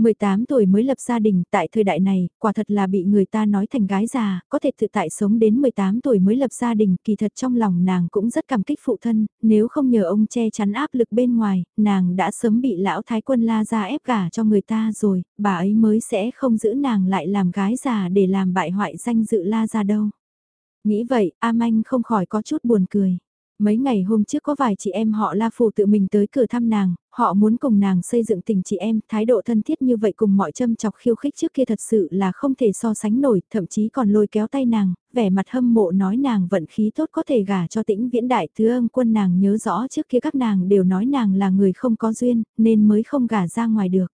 18 tuổi mới lập gia đình tại thời đại này, quả thật là bị người ta nói thành gái già, có thể tự tại sống đến 18 tuổi mới lập gia đình, kỳ thật trong lòng nàng cũng rất cảm kích phụ thân, nếu không nhờ ông che chắn áp lực bên ngoài, nàng đã sớm bị lão thái quân la ra ép gả cho người ta rồi, bà ấy mới sẽ không giữ nàng lại làm gái già để làm bại hoại danh dự la ra đâu. Nghĩ vậy, A Manh không khỏi có chút buồn cười. Mấy ngày hôm trước có vài chị em họ La Phù tự mình tới cửa thăm nàng, họ muốn cùng nàng xây dựng tình chị em, thái độ thân thiết như vậy cùng mọi châm chọc khiêu khích trước kia thật sự là không thể so sánh nổi, thậm chí còn lôi kéo tay nàng, vẻ mặt hâm mộ nói nàng vận khí tốt có thể gả cho tĩnh viễn đại thứ ương quân nàng nhớ rõ trước kia các nàng đều nói nàng là người không có duyên, nên mới không gả ra ngoài được.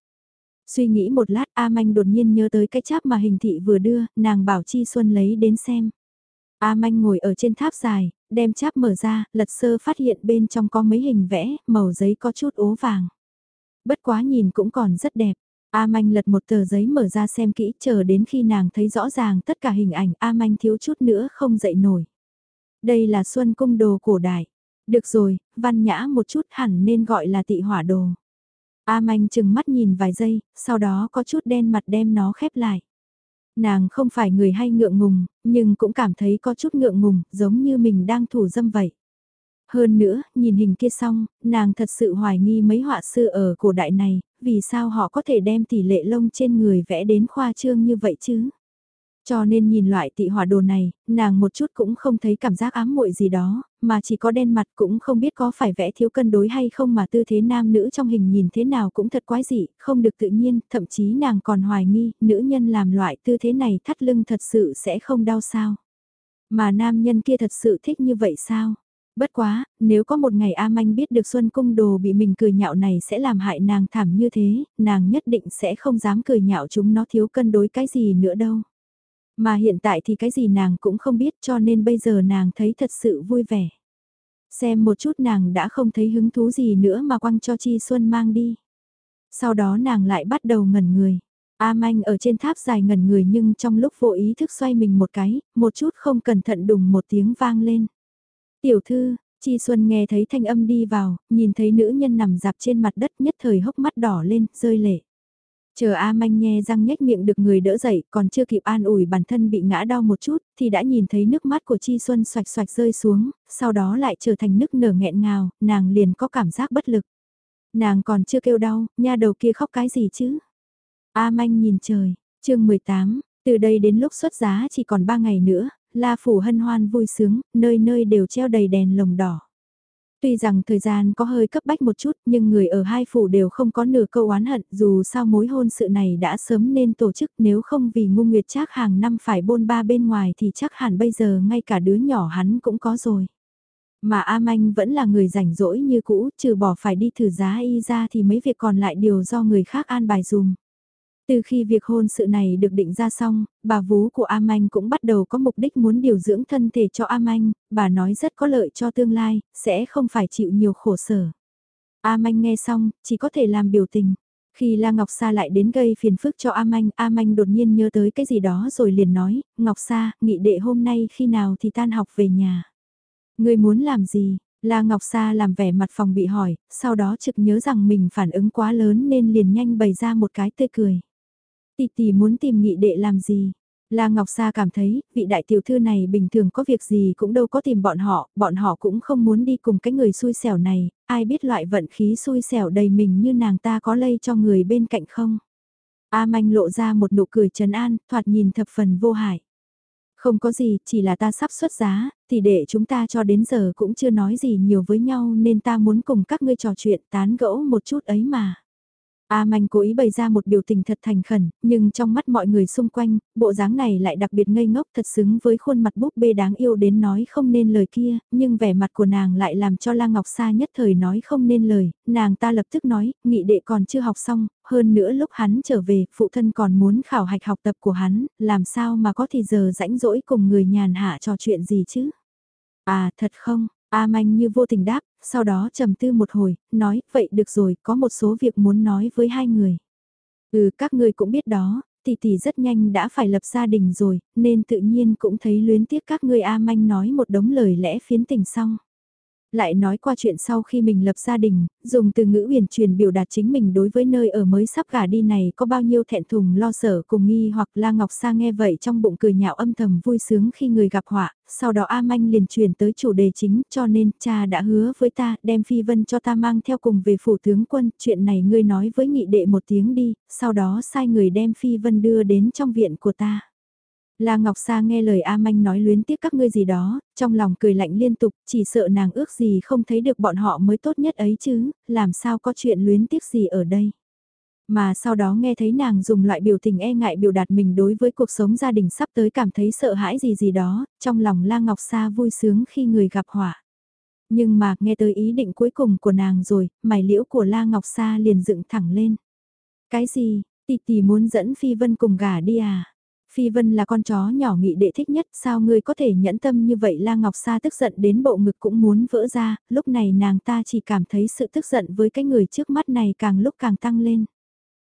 Suy nghĩ một lát A Manh đột nhiên nhớ tới cái cháp mà hình thị vừa đưa, nàng bảo Chi Xuân lấy đến xem. A Manh ngồi ở trên tháp dài, đem cháp mở ra, lật sơ phát hiện bên trong có mấy hình vẽ, màu giấy có chút ố vàng. Bất quá nhìn cũng còn rất đẹp. A Manh lật một tờ giấy mở ra xem kỹ chờ đến khi nàng thấy rõ ràng tất cả hình ảnh A Manh thiếu chút nữa không dậy nổi. Đây là xuân cung đồ cổ đại. Được rồi, văn nhã một chút hẳn nên gọi là tị hỏa đồ. A Manh chừng mắt nhìn vài giây, sau đó có chút đen mặt đem nó khép lại. Nàng không phải người hay ngượng ngùng, nhưng cũng cảm thấy có chút ngượng ngùng, giống như mình đang thủ dâm vậy. Hơn nữa, nhìn hình kia xong, nàng thật sự hoài nghi mấy họa sư ở cổ đại này, vì sao họ có thể đem tỷ lệ lông trên người vẽ đến khoa trương như vậy chứ? Cho nên nhìn loại tị hỏa đồ này, nàng một chút cũng không thấy cảm giác ám muội gì đó, mà chỉ có đen mặt cũng không biết có phải vẽ thiếu cân đối hay không mà tư thế nam nữ trong hình nhìn thế nào cũng thật quái dị, không được tự nhiên, thậm chí nàng còn hoài nghi, nữ nhân làm loại tư thế này thắt lưng thật sự sẽ không đau sao. Mà nam nhân kia thật sự thích như vậy sao? Bất quá, nếu có một ngày A Manh biết được Xuân Cung Đồ bị mình cười nhạo này sẽ làm hại nàng thảm như thế, nàng nhất định sẽ không dám cười nhạo chúng nó thiếu cân đối cái gì nữa đâu. Mà hiện tại thì cái gì nàng cũng không biết cho nên bây giờ nàng thấy thật sự vui vẻ. Xem một chút nàng đã không thấy hứng thú gì nữa mà quăng cho Chi Xuân mang đi. Sau đó nàng lại bắt đầu ngẩn người. A Manh ở trên tháp dài ngẩn người nhưng trong lúc vô ý thức xoay mình một cái, một chút không cẩn thận đùng một tiếng vang lên. Tiểu thư, Chi Xuân nghe thấy thanh âm đi vào, nhìn thấy nữ nhân nằm dạp trên mặt đất nhất thời hốc mắt đỏ lên, rơi lệ. Chờ A Manh nghe răng nhếch miệng được người đỡ dậy, còn chưa kịp an ủi bản thân bị ngã đau một chút, thì đã nhìn thấy nước mắt của Chi Xuân xoạch xoạch rơi xuống, sau đó lại trở thành nước nở nghẹn ngào, nàng liền có cảm giác bất lực. Nàng còn chưa kêu đau, nha đầu kia khóc cái gì chứ? A Manh nhìn trời, chương 18, từ đây đến lúc xuất giá chỉ còn 3 ngày nữa, La Phủ hân hoan vui sướng, nơi nơi đều treo đầy đèn lồng đỏ. Tuy rằng thời gian có hơi cấp bách một chút, nhưng người ở hai phủ đều không có nửa câu oán hận, dù sao mối hôn sự này đã sớm nên tổ chức, nếu không vì ngu nguyệt chắc hàng năm phải bôn ba bên ngoài thì chắc hẳn bây giờ ngay cả đứa nhỏ hắn cũng có rồi. Mà A Manh vẫn là người rảnh rỗi như cũ, trừ bỏ phải đi thử giá y ra thì mấy việc còn lại đều do người khác an bài dùm. Từ khi việc hôn sự này được định ra xong, bà vú của A Manh cũng bắt đầu có mục đích muốn điều dưỡng thân thể cho A Manh, bà nói rất có lợi cho tương lai, sẽ không phải chịu nhiều khổ sở. A Manh nghe xong, chỉ có thể làm biểu tình. Khi La Ngọc Sa lại đến gây phiền phức cho A Manh, A Manh đột nhiên nhớ tới cái gì đó rồi liền nói, Ngọc Sa, nghị đệ hôm nay khi nào thì tan học về nhà. Người muốn làm gì? La Ngọc Sa làm vẻ mặt phòng bị hỏi, sau đó trực nhớ rằng mình phản ứng quá lớn nên liền nhanh bày ra một cái tươi cười. Tỷ tỷ muốn tìm nghị đệ làm gì? La Ngọc Sa cảm thấy, vị đại tiểu thư này bình thường có việc gì cũng đâu có tìm bọn họ, bọn họ cũng không muốn đi cùng cái người xui xẻo này, ai biết loại vận khí xui xẻo đầy mình như nàng ta có lây cho người bên cạnh không? A Manh lộ ra một nụ cười trấn an, thoạt nhìn thập phần vô hại. Không có gì, chỉ là ta sắp xuất giá, thì để chúng ta cho đến giờ cũng chưa nói gì nhiều với nhau nên ta muốn cùng các ngươi trò chuyện tán gẫu một chút ấy mà. A Manh cố ý bày ra một biểu tình thật thành khẩn, nhưng trong mắt mọi người xung quanh, bộ dáng này lại đặc biệt ngây ngốc thật xứng với khuôn mặt búp bê đáng yêu đến nói không nên lời kia, nhưng vẻ mặt của nàng lại làm cho La Ngọc Sa nhất thời nói không nên lời, nàng ta lập tức nói, nghị đệ còn chưa học xong, hơn nữa lúc hắn trở về, phụ thân còn muốn khảo hạch học tập của hắn, làm sao mà có thì giờ rãnh rỗi cùng người nhàn hạ trò chuyện gì chứ? À, thật không? A Manh như vô tình đáp, sau đó trầm tư một hồi, nói, vậy được rồi, có một số việc muốn nói với hai người. Ừ, các người cũng biết đó, tỷ tỷ rất nhanh đã phải lập gia đình rồi, nên tự nhiên cũng thấy luyến tiếc các ngươi A Manh nói một đống lời lẽ phiến tình xong. Lại nói qua chuyện sau khi mình lập gia đình, dùng từ ngữ huyền truyền biểu đạt chính mình đối với nơi ở mới sắp gả đi này có bao nhiêu thẹn thùng lo sợ cùng nghi hoặc La Ngọc Sa nghe vậy trong bụng cười nhạo âm thầm vui sướng khi người gặp họa, sau đó A Manh liền truyền tới chủ đề chính cho nên cha đã hứa với ta đem Phi Vân cho ta mang theo cùng về phủ tướng quân, chuyện này ngươi nói với nghị đệ một tiếng đi, sau đó sai người đem Phi Vân đưa đến trong viện của ta. La Ngọc Sa nghe lời A Manh nói luyến tiếc các ngươi gì đó, trong lòng cười lạnh liên tục, chỉ sợ nàng ước gì không thấy được bọn họ mới tốt nhất ấy chứ, làm sao có chuyện luyến tiếc gì ở đây. Mà sau đó nghe thấy nàng dùng loại biểu tình e ngại biểu đạt mình đối với cuộc sống gia đình sắp tới cảm thấy sợ hãi gì gì đó, trong lòng La Ngọc Sa vui sướng khi người gặp họa. Nhưng mà nghe tới ý định cuối cùng của nàng rồi, mày liễu của La Ngọc Sa liền dựng thẳng lên. Cái gì, tỷ tỷ muốn dẫn Phi Vân cùng gả đi à? Phi Vân là con chó nhỏ nghị đệ thích nhất, sao ngươi có thể nhẫn tâm như vậy? La Ngọc Sa tức giận đến bộ ngực cũng muốn vỡ ra, lúc này nàng ta chỉ cảm thấy sự tức giận với cái người trước mắt này càng lúc càng tăng lên.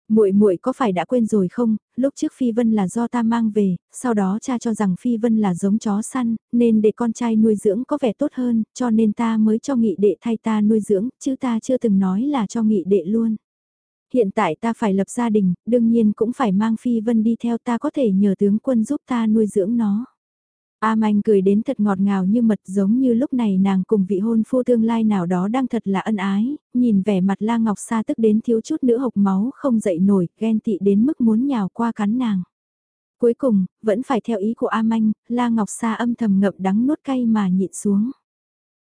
Muội muội có phải đã quên rồi không, lúc trước Phi Vân là do ta mang về, sau đó cha cho rằng Phi Vân là giống chó săn, nên để con trai nuôi dưỡng có vẻ tốt hơn, cho nên ta mới cho nghị đệ thay ta nuôi dưỡng, chứ ta chưa từng nói là cho nghị đệ luôn hiện tại ta phải lập gia đình, đương nhiên cũng phải mang Phi Vân đi theo ta có thể nhờ tướng quân giúp ta nuôi dưỡng nó. A Manh cười đến thật ngọt ngào như mật giống như lúc này nàng cùng vị hôn phu tương lai nào đó đang thật là ân ái, nhìn vẻ mặt La Ngọc Sa tức đến thiếu chút nữa hộc máu không dậy nổi, ghen tị đến mức muốn nhào qua cắn nàng. Cuối cùng, vẫn phải theo ý của A Manh, La Ngọc Sa âm thầm ngậm đắng nuốt cay mà nhịn xuống.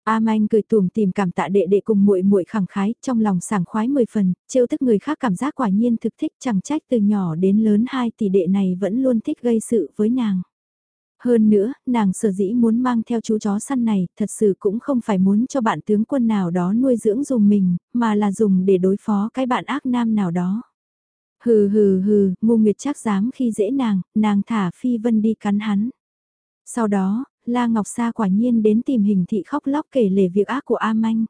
A Manh cười tủm tìm cảm tạ đệ đệ cùng muội muội khẳng khái, trong lòng sảng khoái mười phần, trêu tức người khác cảm giác quả nhiên thực thích chẳng trách từ nhỏ đến lớn hai tỷ đệ này vẫn luôn thích gây sự với nàng. Hơn nữa, nàng sở dĩ muốn mang theo chú chó săn này, thật sự cũng không phải muốn cho bạn tướng quân nào đó nuôi dưỡng dùng mình, mà là dùng để đối phó cái bạn ác nam nào đó. Hừ hừ hừ, ngu nguyệt chắc dám khi dễ nàng, nàng thả phi vân đi cắn hắn. Sau đó, La Ngọc Sa quả nhiên đến tìm hình thị khóc lóc kể lể việc ác của A Manh.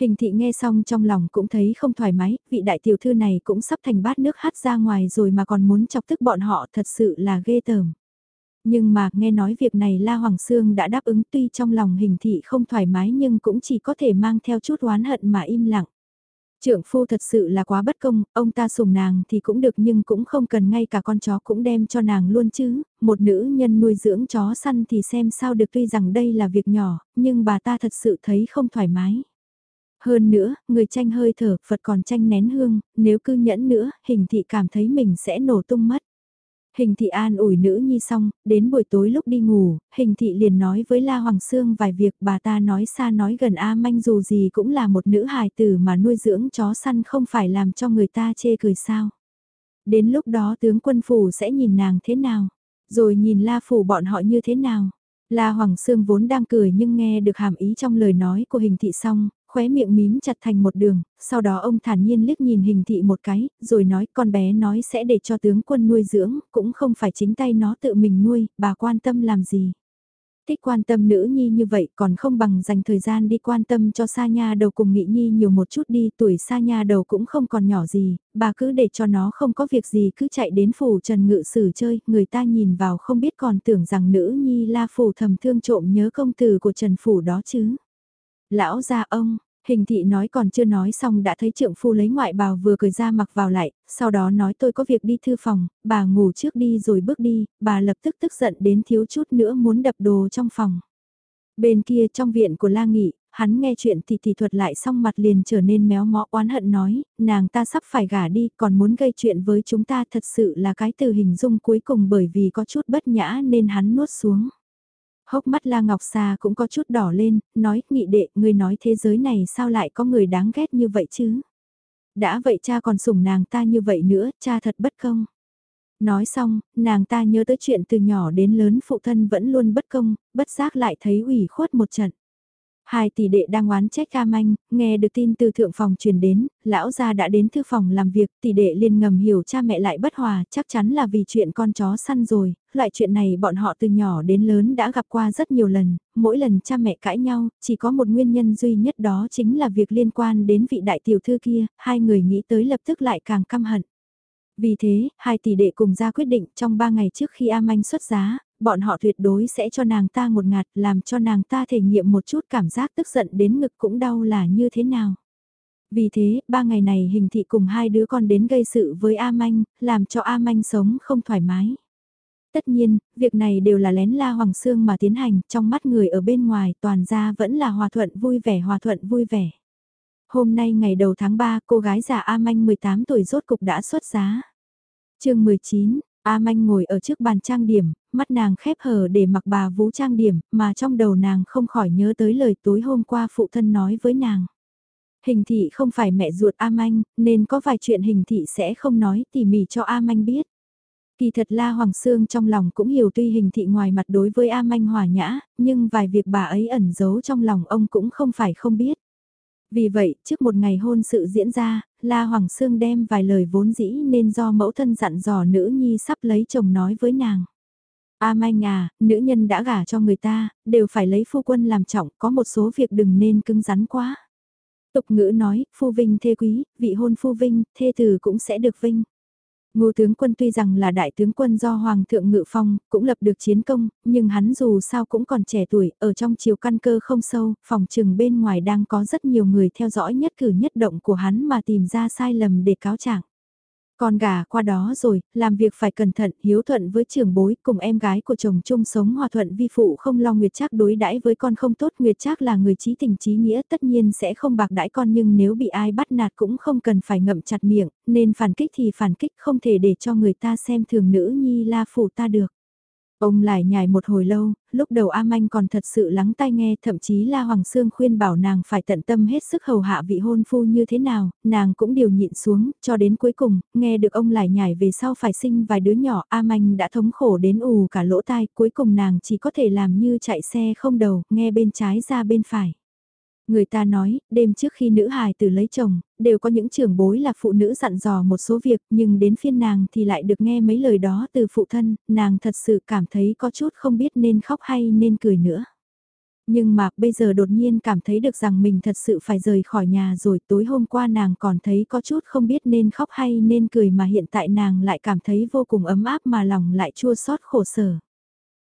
Hình thị nghe xong trong lòng cũng thấy không thoải mái, vị đại tiểu thư này cũng sắp thành bát nước hát ra ngoài rồi mà còn muốn chọc tức bọn họ thật sự là ghê tởm. Nhưng mà nghe nói việc này La Hoàng Sương đã đáp ứng tuy trong lòng hình thị không thoải mái nhưng cũng chỉ có thể mang theo chút oán hận mà im lặng. Trưởng phu thật sự là quá bất công, ông ta sủng nàng thì cũng được nhưng cũng không cần ngay cả con chó cũng đem cho nàng luôn chứ, một nữ nhân nuôi dưỡng chó săn thì xem sao được tuy rằng đây là việc nhỏ, nhưng bà ta thật sự thấy không thoải mái. Hơn nữa, người tranh hơi thở, Phật còn tranh nén hương, nếu cứ nhẫn nữa, hình thị cảm thấy mình sẽ nổ tung mất. Hình thị an ủi nữ nhi xong, đến buổi tối lúc đi ngủ, hình thị liền nói với La Hoàng Sương vài việc bà ta nói xa nói gần A Manh dù gì cũng là một nữ hài tử mà nuôi dưỡng chó săn không phải làm cho người ta chê cười sao. Đến lúc đó tướng quân phủ sẽ nhìn nàng thế nào, rồi nhìn La phủ bọn họ như thế nào. La Hoàng Sương vốn đang cười nhưng nghe được hàm ý trong lời nói của hình thị xong, khóe miệng mím chặt thành một đường, sau đó ông thản nhiên liếc nhìn hình thị một cái, rồi nói con bé nói sẽ để cho tướng quân nuôi dưỡng, cũng không phải chính tay nó tự mình nuôi, bà quan tâm làm gì. Thích quan tâm nữ nhi như vậy còn không bằng dành thời gian đi quan tâm cho Sa Nha đầu cùng Nghị Nhi nhiều một chút đi, tuổi Sa Nha đầu cũng không còn nhỏ gì, bà cứ để cho nó không có việc gì cứ chạy đến phủ Trần Ngự Sử chơi, người ta nhìn vào không biết còn tưởng rằng nữ nhi la phủ thầm thương trộm nhớ công tử của Trần Phủ đó chứ. Lão gia ông, Hình thị nói còn chưa nói xong đã thấy trượng phu lấy ngoại bào vừa cười ra mặc vào lại, sau đó nói tôi có việc đi thư phòng, bà ngủ trước đi rồi bước đi, bà lập tức tức giận đến thiếu chút nữa muốn đập đồ trong phòng. Bên kia trong viện của La Nghị, hắn nghe chuyện thì thì thuật lại xong mặt liền trở nên méo mó oán hận nói, nàng ta sắp phải gả đi còn muốn gây chuyện với chúng ta thật sự là cái từ hình dung cuối cùng bởi vì có chút bất nhã nên hắn nuốt xuống. Hốc mắt La Ngọc Sa cũng có chút đỏ lên, nói, nghị đệ, người nói thế giới này sao lại có người đáng ghét như vậy chứ? Đã vậy cha còn sủng nàng ta như vậy nữa, cha thật bất công. Nói xong, nàng ta nhớ tới chuyện từ nhỏ đến lớn phụ thân vẫn luôn bất công, bất giác lại thấy ủy khuất một trận. Hai tỷ đệ đang oán trách ca manh, nghe được tin từ thượng phòng truyền đến, lão gia đã đến thư phòng làm việc, tỷ đệ liền ngầm hiểu cha mẹ lại bất hòa, chắc chắn là vì chuyện con chó săn rồi, loại chuyện này bọn họ từ nhỏ đến lớn đã gặp qua rất nhiều lần, mỗi lần cha mẹ cãi nhau, chỉ có một nguyên nhân duy nhất đó chính là việc liên quan đến vị đại tiểu thư kia, hai người nghĩ tới lập tức lại càng căm hận. Vì thế, hai tỷ đệ cùng ra quyết định trong ba ngày trước khi A Manh xuất giá, bọn họ tuyệt đối sẽ cho nàng ta một ngạt làm cho nàng ta thể nghiệm một chút cảm giác tức giận đến ngực cũng đau là như thế nào. Vì thế, ba ngày này hình thị cùng hai đứa con đến gây sự với A Manh, làm cho A Manh sống không thoải mái. Tất nhiên, việc này đều là lén la hoàng xương mà tiến hành, trong mắt người ở bên ngoài toàn ra vẫn là hòa thuận vui vẻ hòa thuận vui vẻ. Hôm nay ngày đầu tháng 3, cô gái già A Manh 18 tuổi rốt cục đã xuất giá. chương 19, A Manh ngồi ở trước bàn trang điểm, mắt nàng khép hờ để mặc bà vũ trang điểm, mà trong đầu nàng không khỏi nhớ tới lời tối hôm qua phụ thân nói với nàng. Hình thị không phải mẹ ruột A Manh, nên có vài chuyện hình thị sẽ không nói tỉ mỉ cho A Manh biết. Kỳ thật La Hoàng Sương trong lòng cũng hiểu tuy hình thị ngoài mặt đối với A Manh hòa nhã, nhưng vài việc bà ấy ẩn giấu trong lòng ông cũng không phải không biết. Vì vậy, trước một ngày hôn sự diễn ra, La Hoàng Sương đem vài lời vốn dĩ nên do mẫu thân dặn dò nữ nhi sắp lấy chồng nói với nàng. A Manh à, nữ nhân đã gả cho người ta, đều phải lấy phu quân làm trọng, có một số việc đừng nên cứng rắn quá. Tục ngữ nói, phu vinh thê quý, vị hôn phu vinh, thê tử cũng sẽ được vinh. Ngô tướng quân tuy rằng là đại tướng quân do Hoàng thượng Ngự Phong, cũng lập được chiến công, nhưng hắn dù sao cũng còn trẻ tuổi, ở trong chiều căn cơ không sâu, phòng trừng bên ngoài đang có rất nhiều người theo dõi nhất cử nhất động của hắn mà tìm ra sai lầm để cáo trạng. Con gà qua đó rồi, làm việc phải cẩn thận, hiếu thuận với trưởng bối, cùng em gái của chồng chung sống hòa thuận vi phụ không lo Nguyệt Trác đối đãi với con không tốt, Nguyệt Trác là người trí tình trí nghĩa, tất nhiên sẽ không bạc đãi con nhưng nếu bị ai bắt nạt cũng không cần phải ngậm chặt miệng, nên phản kích thì phản kích không thể để cho người ta xem thường nữ nhi la phủ ta được. Ông lại nhài một hồi lâu, lúc đầu A Manh còn thật sự lắng tai nghe, thậm chí La Hoàng Sương khuyên bảo nàng phải tận tâm hết sức hầu hạ vị hôn phu như thế nào, nàng cũng điều nhịn xuống, cho đến cuối cùng, nghe được ông lại nhài về sau phải sinh vài đứa nhỏ, A Manh đã thống khổ đến ù cả lỗ tai, cuối cùng nàng chỉ có thể làm như chạy xe không đầu, nghe bên trái ra bên phải. Người ta nói, đêm trước khi nữ hài tử lấy chồng, đều có những trưởng bối là phụ nữ dặn dò một số việc, nhưng đến phiên nàng thì lại được nghe mấy lời đó từ phụ thân, nàng thật sự cảm thấy có chút không biết nên khóc hay nên cười nữa. Nhưng mà bây giờ đột nhiên cảm thấy được rằng mình thật sự phải rời khỏi nhà rồi tối hôm qua nàng còn thấy có chút không biết nên khóc hay nên cười mà hiện tại nàng lại cảm thấy vô cùng ấm áp mà lòng lại chua xót khổ sở.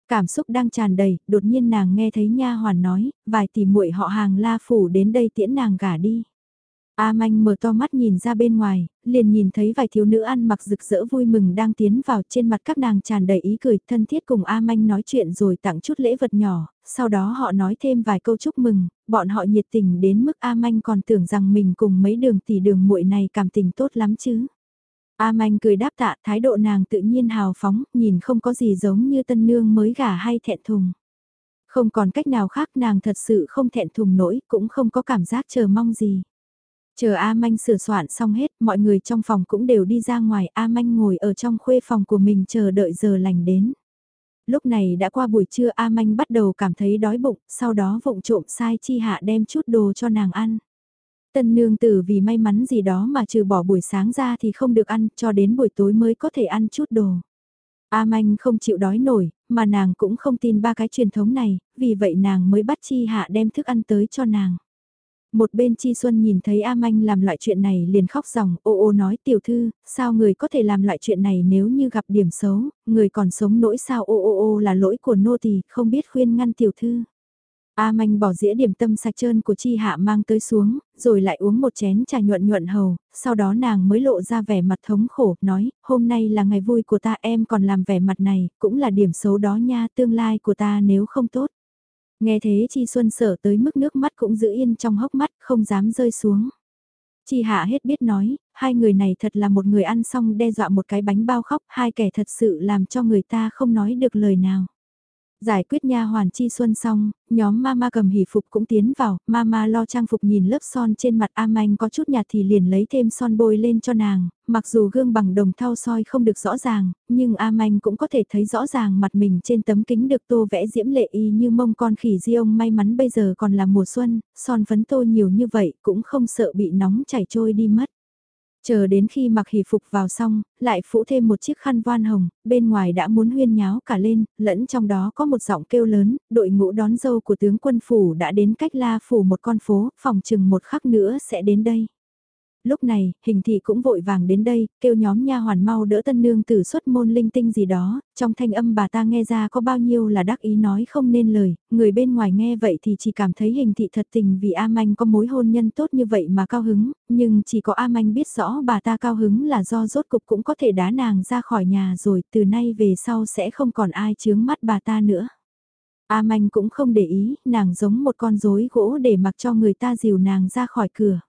Cảm xúc đang tràn đầy, đột nhiên nàng nghe thấy nha hoàn nói, vài tỷ muội họ hàng la phủ đến đây tiễn nàng gả đi. A manh mở to mắt nhìn ra bên ngoài, liền nhìn thấy vài thiếu nữ ăn mặc rực rỡ vui mừng đang tiến vào trên mặt các nàng tràn đầy ý cười thân thiết cùng A manh nói chuyện rồi tặng chút lễ vật nhỏ, sau đó họ nói thêm vài câu chúc mừng, bọn họ nhiệt tình đến mức A manh còn tưởng rằng mình cùng mấy đường tỷ đường muội này cảm tình tốt lắm chứ. A Manh cười đáp tạ thái độ nàng tự nhiên hào phóng, nhìn không có gì giống như tân nương mới gả hay thẹn thùng. Không còn cách nào khác nàng thật sự không thẹn thùng nổi, cũng không có cảm giác chờ mong gì. Chờ A Manh sửa soạn xong hết, mọi người trong phòng cũng đều đi ra ngoài, A Manh ngồi ở trong khuê phòng của mình chờ đợi giờ lành đến. Lúc này đã qua buổi trưa A Manh bắt đầu cảm thấy đói bụng, sau đó vụng trộm sai chi hạ đem chút đồ cho nàng ăn. Tân nương tử vì may mắn gì đó mà trừ bỏ buổi sáng ra thì không được ăn, cho đến buổi tối mới có thể ăn chút đồ. A Manh không chịu đói nổi, mà nàng cũng không tin ba cái truyền thống này, vì vậy nàng mới bắt Chi Hạ đem thức ăn tới cho nàng. Một bên Chi Xuân nhìn thấy A Manh làm loại chuyện này liền khóc ròng, ô ô nói tiểu thư, sao người có thể làm loại chuyện này nếu như gặp điểm xấu, người còn sống nỗi sao ô ô ô là lỗi của nô tỳ không biết khuyên ngăn tiểu thư. A Manh bỏ dĩa điểm tâm sạch trơn của Chi Hạ mang tới xuống, rồi lại uống một chén trà nhuận nhuận hầu, sau đó nàng mới lộ ra vẻ mặt thống khổ, nói, hôm nay là ngày vui của ta em còn làm vẻ mặt này, cũng là điểm xấu đó nha, tương lai của ta nếu không tốt. Nghe thế Chi Xuân sợ tới mức nước mắt cũng giữ yên trong hốc mắt, không dám rơi xuống. Chi Hạ hết biết nói, hai người này thật là một người ăn xong đe dọa một cái bánh bao khóc, hai kẻ thật sự làm cho người ta không nói được lời nào. Giải quyết nha hoàn chi xuân xong, nhóm mama cầm hỷ phục cũng tiến vào, mama lo trang phục nhìn lớp son trên mặt am anh có chút nhạt thì liền lấy thêm son bôi lên cho nàng, mặc dù gương bằng đồng thau soi không được rõ ràng, nhưng am anh cũng có thể thấy rõ ràng mặt mình trên tấm kính được tô vẽ diễm lệ y như mông con khỉ di ông may mắn bây giờ còn là mùa xuân, son phấn tô nhiều như vậy cũng không sợ bị nóng chảy trôi đi mất. Chờ đến khi mặc hỷ phục vào xong, lại phủ thêm một chiếc khăn voan hồng, bên ngoài đã muốn huyên nháo cả lên, lẫn trong đó có một giọng kêu lớn, đội ngũ đón dâu của tướng quân phủ đã đến cách la phủ một con phố, phòng chừng một khắc nữa sẽ đến đây. Lúc này, hình thị cũng vội vàng đến đây, kêu nhóm nha hoàn mau đỡ tân nương tử xuất môn linh tinh gì đó, trong thanh âm bà ta nghe ra có bao nhiêu là đắc ý nói không nên lời, người bên ngoài nghe vậy thì chỉ cảm thấy hình thị thật tình vì A Manh có mối hôn nhân tốt như vậy mà cao hứng, nhưng chỉ có A Manh biết rõ bà ta cao hứng là do rốt cục cũng có thể đá nàng ra khỏi nhà rồi, từ nay về sau sẽ không còn ai chướng mắt bà ta nữa. A Manh cũng không để ý, nàng giống một con rối gỗ để mặc cho người ta dìu nàng ra khỏi cửa.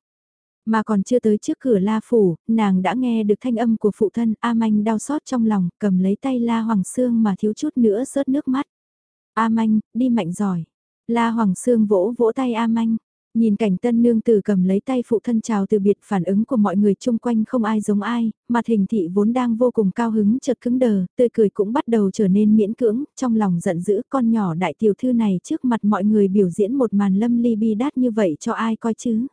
Mà còn chưa tới trước cửa La Phủ, nàng đã nghe được thanh âm của phụ thân A Manh đau xót trong lòng, cầm lấy tay La Hoàng Sương mà thiếu chút nữa rớt nước mắt. A Manh, đi mạnh giỏi. La Hoàng Sương vỗ vỗ tay A Manh. Nhìn cảnh tân nương tử cầm lấy tay phụ thân chào từ biệt phản ứng của mọi người chung quanh không ai giống ai, mặt hình thị vốn đang vô cùng cao hứng chợt cứng đờ, tươi cười cũng bắt đầu trở nên miễn cưỡng, trong lòng giận dữ con nhỏ đại tiểu thư này trước mặt mọi người biểu diễn một màn lâm ly bi đát như vậy cho ai coi chứ.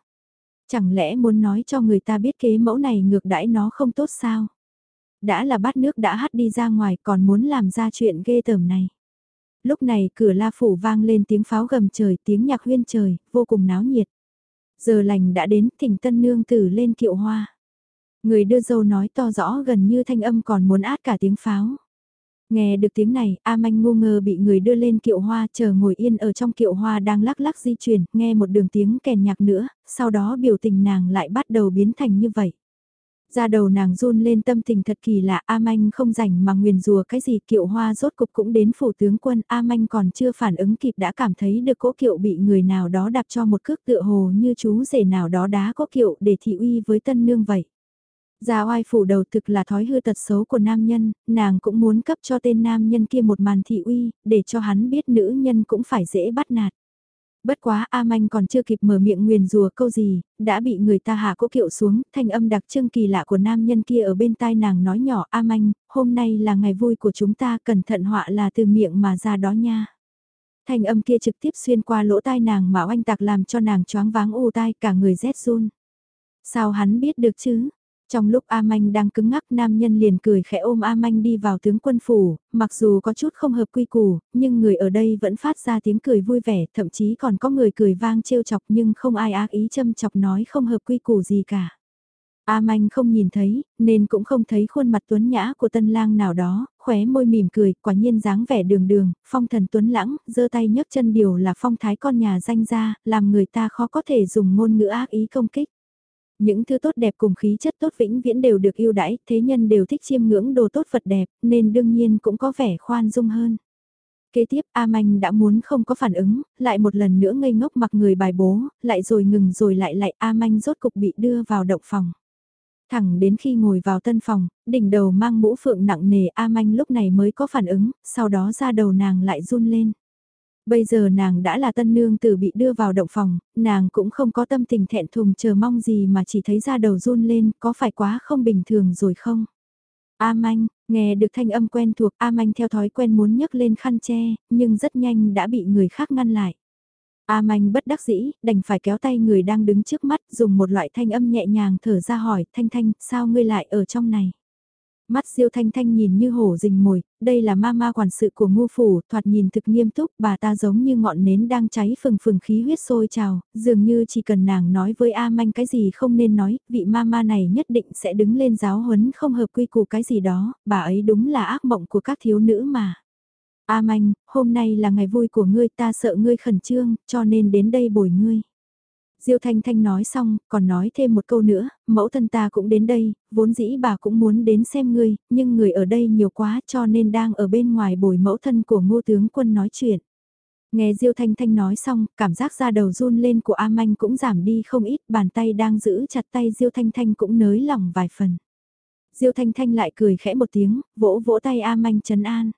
Chẳng lẽ muốn nói cho người ta biết kế mẫu này ngược đãi nó không tốt sao? Đã là bát nước đã hắt đi ra ngoài còn muốn làm ra chuyện ghê tởm này. Lúc này cửa la phủ vang lên tiếng pháo gầm trời tiếng nhạc huyên trời, vô cùng náo nhiệt. Giờ lành đã đến thỉnh tân nương tử lên kiệu hoa. Người đưa dâu nói to rõ gần như thanh âm còn muốn át cả tiếng pháo. Nghe được tiếng này, A Manh ngu ngơ bị người đưa lên kiệu hoa chờ ngồi yên ở trong kiệu hoa đang lắc lắc di chuyển, nghe một đường tiếng kèn nhạc nữa, sau đó biểu tình nàng lại bắt đầu biến thành như vậy. Ra đầu nàng run lên tâm tình thật kỳ lạ A Manh không rảnh mà nguyền rùa cái gì kiệu hoa rốt cục cũng đến phủ tướng quân A Manh còn chưa phản ứng kịp đã cảm thấy được cỗ kiệu bị người nào đó đạp cho một cước tựa hồ như chú rể nào đó đá cỗ kiệu để thị uy với tân nương vậy. Gia oai phủ đầu thực là thói hư tật xấu của nam nhân, nàng cũng muốn cấp cho tên nam nhân kia một màn thị uy, để cho hắn biết nữ nhân cũng phải dễ bắt nạt. Bất quá A Manh còn chưa kịp mở miệng nguyền rùa câu gì, đã bị người ta hạ cỗ kiệu xuống, thanh âm đặc trưng kỳ lạ của nam nhân kia ở bên tai nàng nói nhỏ A Manh, hôm nay là ngày vui của chúng ta cẩn thận họa là từ miệng mà ra đó nha. Thanh âm kia trực tiếp xuyên qua lỗ tai nàng mà oanh tạc làm cho nàng choáng váng u tai cả người rét run. Sao hắn biết được chứ? Trong lúc A Manh đang cứng ngắc nam nhân liền cười khẽ ôm A Manh đi vào tướng quân phủ, mặc dù có chút không hợp quy củ, nhưng người ở đây vẫn phát ra tiếng cười vui vẻ, thậm chí còn có người cười vang trêu chọc nhưng không ai ác ý châm chọc nói không hợp quy củ gì cả. A Manh không nhìn thấy, nên cũng không thấy khuôn mặt tuấn nhã của tân lang nào đó, khóe môi mỉm cười, quả nhiên dáng vẻ đường đường, phong thần tuấn lãng, giơ tay nhấc chân điều là phong thái con nhà danh gia, làm người ta khó có thể dùng ngôn ngữ ác ý công kích. Những thứ tốt đẹp cùng khí chất tốt vĩnh viễn đều được yêu đãi, thế nhân đều thích chiêm ngưỡng đồ tốt vật đẹp, nên đương nhiên cũng có vẻ khoan dung hơn. Kế tiếp A Manh đã muốn không có phản ứng, lại một lần nữa ngây ngốc mặc người bài bố, lại rồi ngừng rồi lại lại A Manh rốt cục bị đưa vào động phòng. Thẳng đến khi ngồi vào tân phòng, đỉnh đầu mang mũ phượng nặng nề A Manh lúc này mới có phản ứng, sau đó ra đầu nàng lại run lên. Bây giờ nàng đã là tân nương tử bị đưa vào động phòng, nàng cũng không có tâm tình thẹn thùng chờ mong gì mà chỉ thấy da đầu run lên, có phải quá không bình thường rồi không? A Manh, nghe được thanh âm quen thuộc A Manh theo thói quen muốn nhấc lên khăn che, nhưng rất nhanh đã bị người khác ngăn lại. A Manh bất đắc dĩ, đành phải kéo tay người đang đứng trước mắt, dùng một loại thanh âm nhẹ nhàng thở ra hỏi, Thanh Thanh, sao ngươi lại ở trong này? Mắt Diêu Thanh Thanh nhìn như hổ rình mồi, đây là ma ma quản sự của ngu phủ, thoạt nhìn thực nghiêm túc, bà ta giống như ngọn nến đang cháy phừng phừng khí huyết sôi trào, dường như chỉ cần nàng nói với A Manh cái gì không nên nói, vị ma ma này nhất định sẽ đứng lên giáo huấn không hợp quy củ cái gì đó, bà ấy đúng là ác mộng của các thiếu nữ mà. A Manh, hôm nay là ngày vui của ngươi ta sợ ngươi khẩn trương, cho nên đến đây bồi ngươi. Diêu Thanh Thanh nói xong, còn nói thêm một câu nữa, mẫu thân ta cũng đến đây, vốn dĩ bà cũng muốn đến xem ngươi, nhưng người ở đây nhiều quá cho nên đang ở bên ngoài bồi mẫu thân của ngô tướng quân nói chuyện. Nghe Diêu Thanh Thanh nói xong, cảm giác da đầu run lên của A Manh cũng giảm đi không ít, bàn tay đang giữ chặt tay Diêu Thanh Thanh cũng nới lỏng vài phần. Diêu Thanh Thanh lại cười khẽ một tiếng, vỗ vỗ tay A Manh trấn an.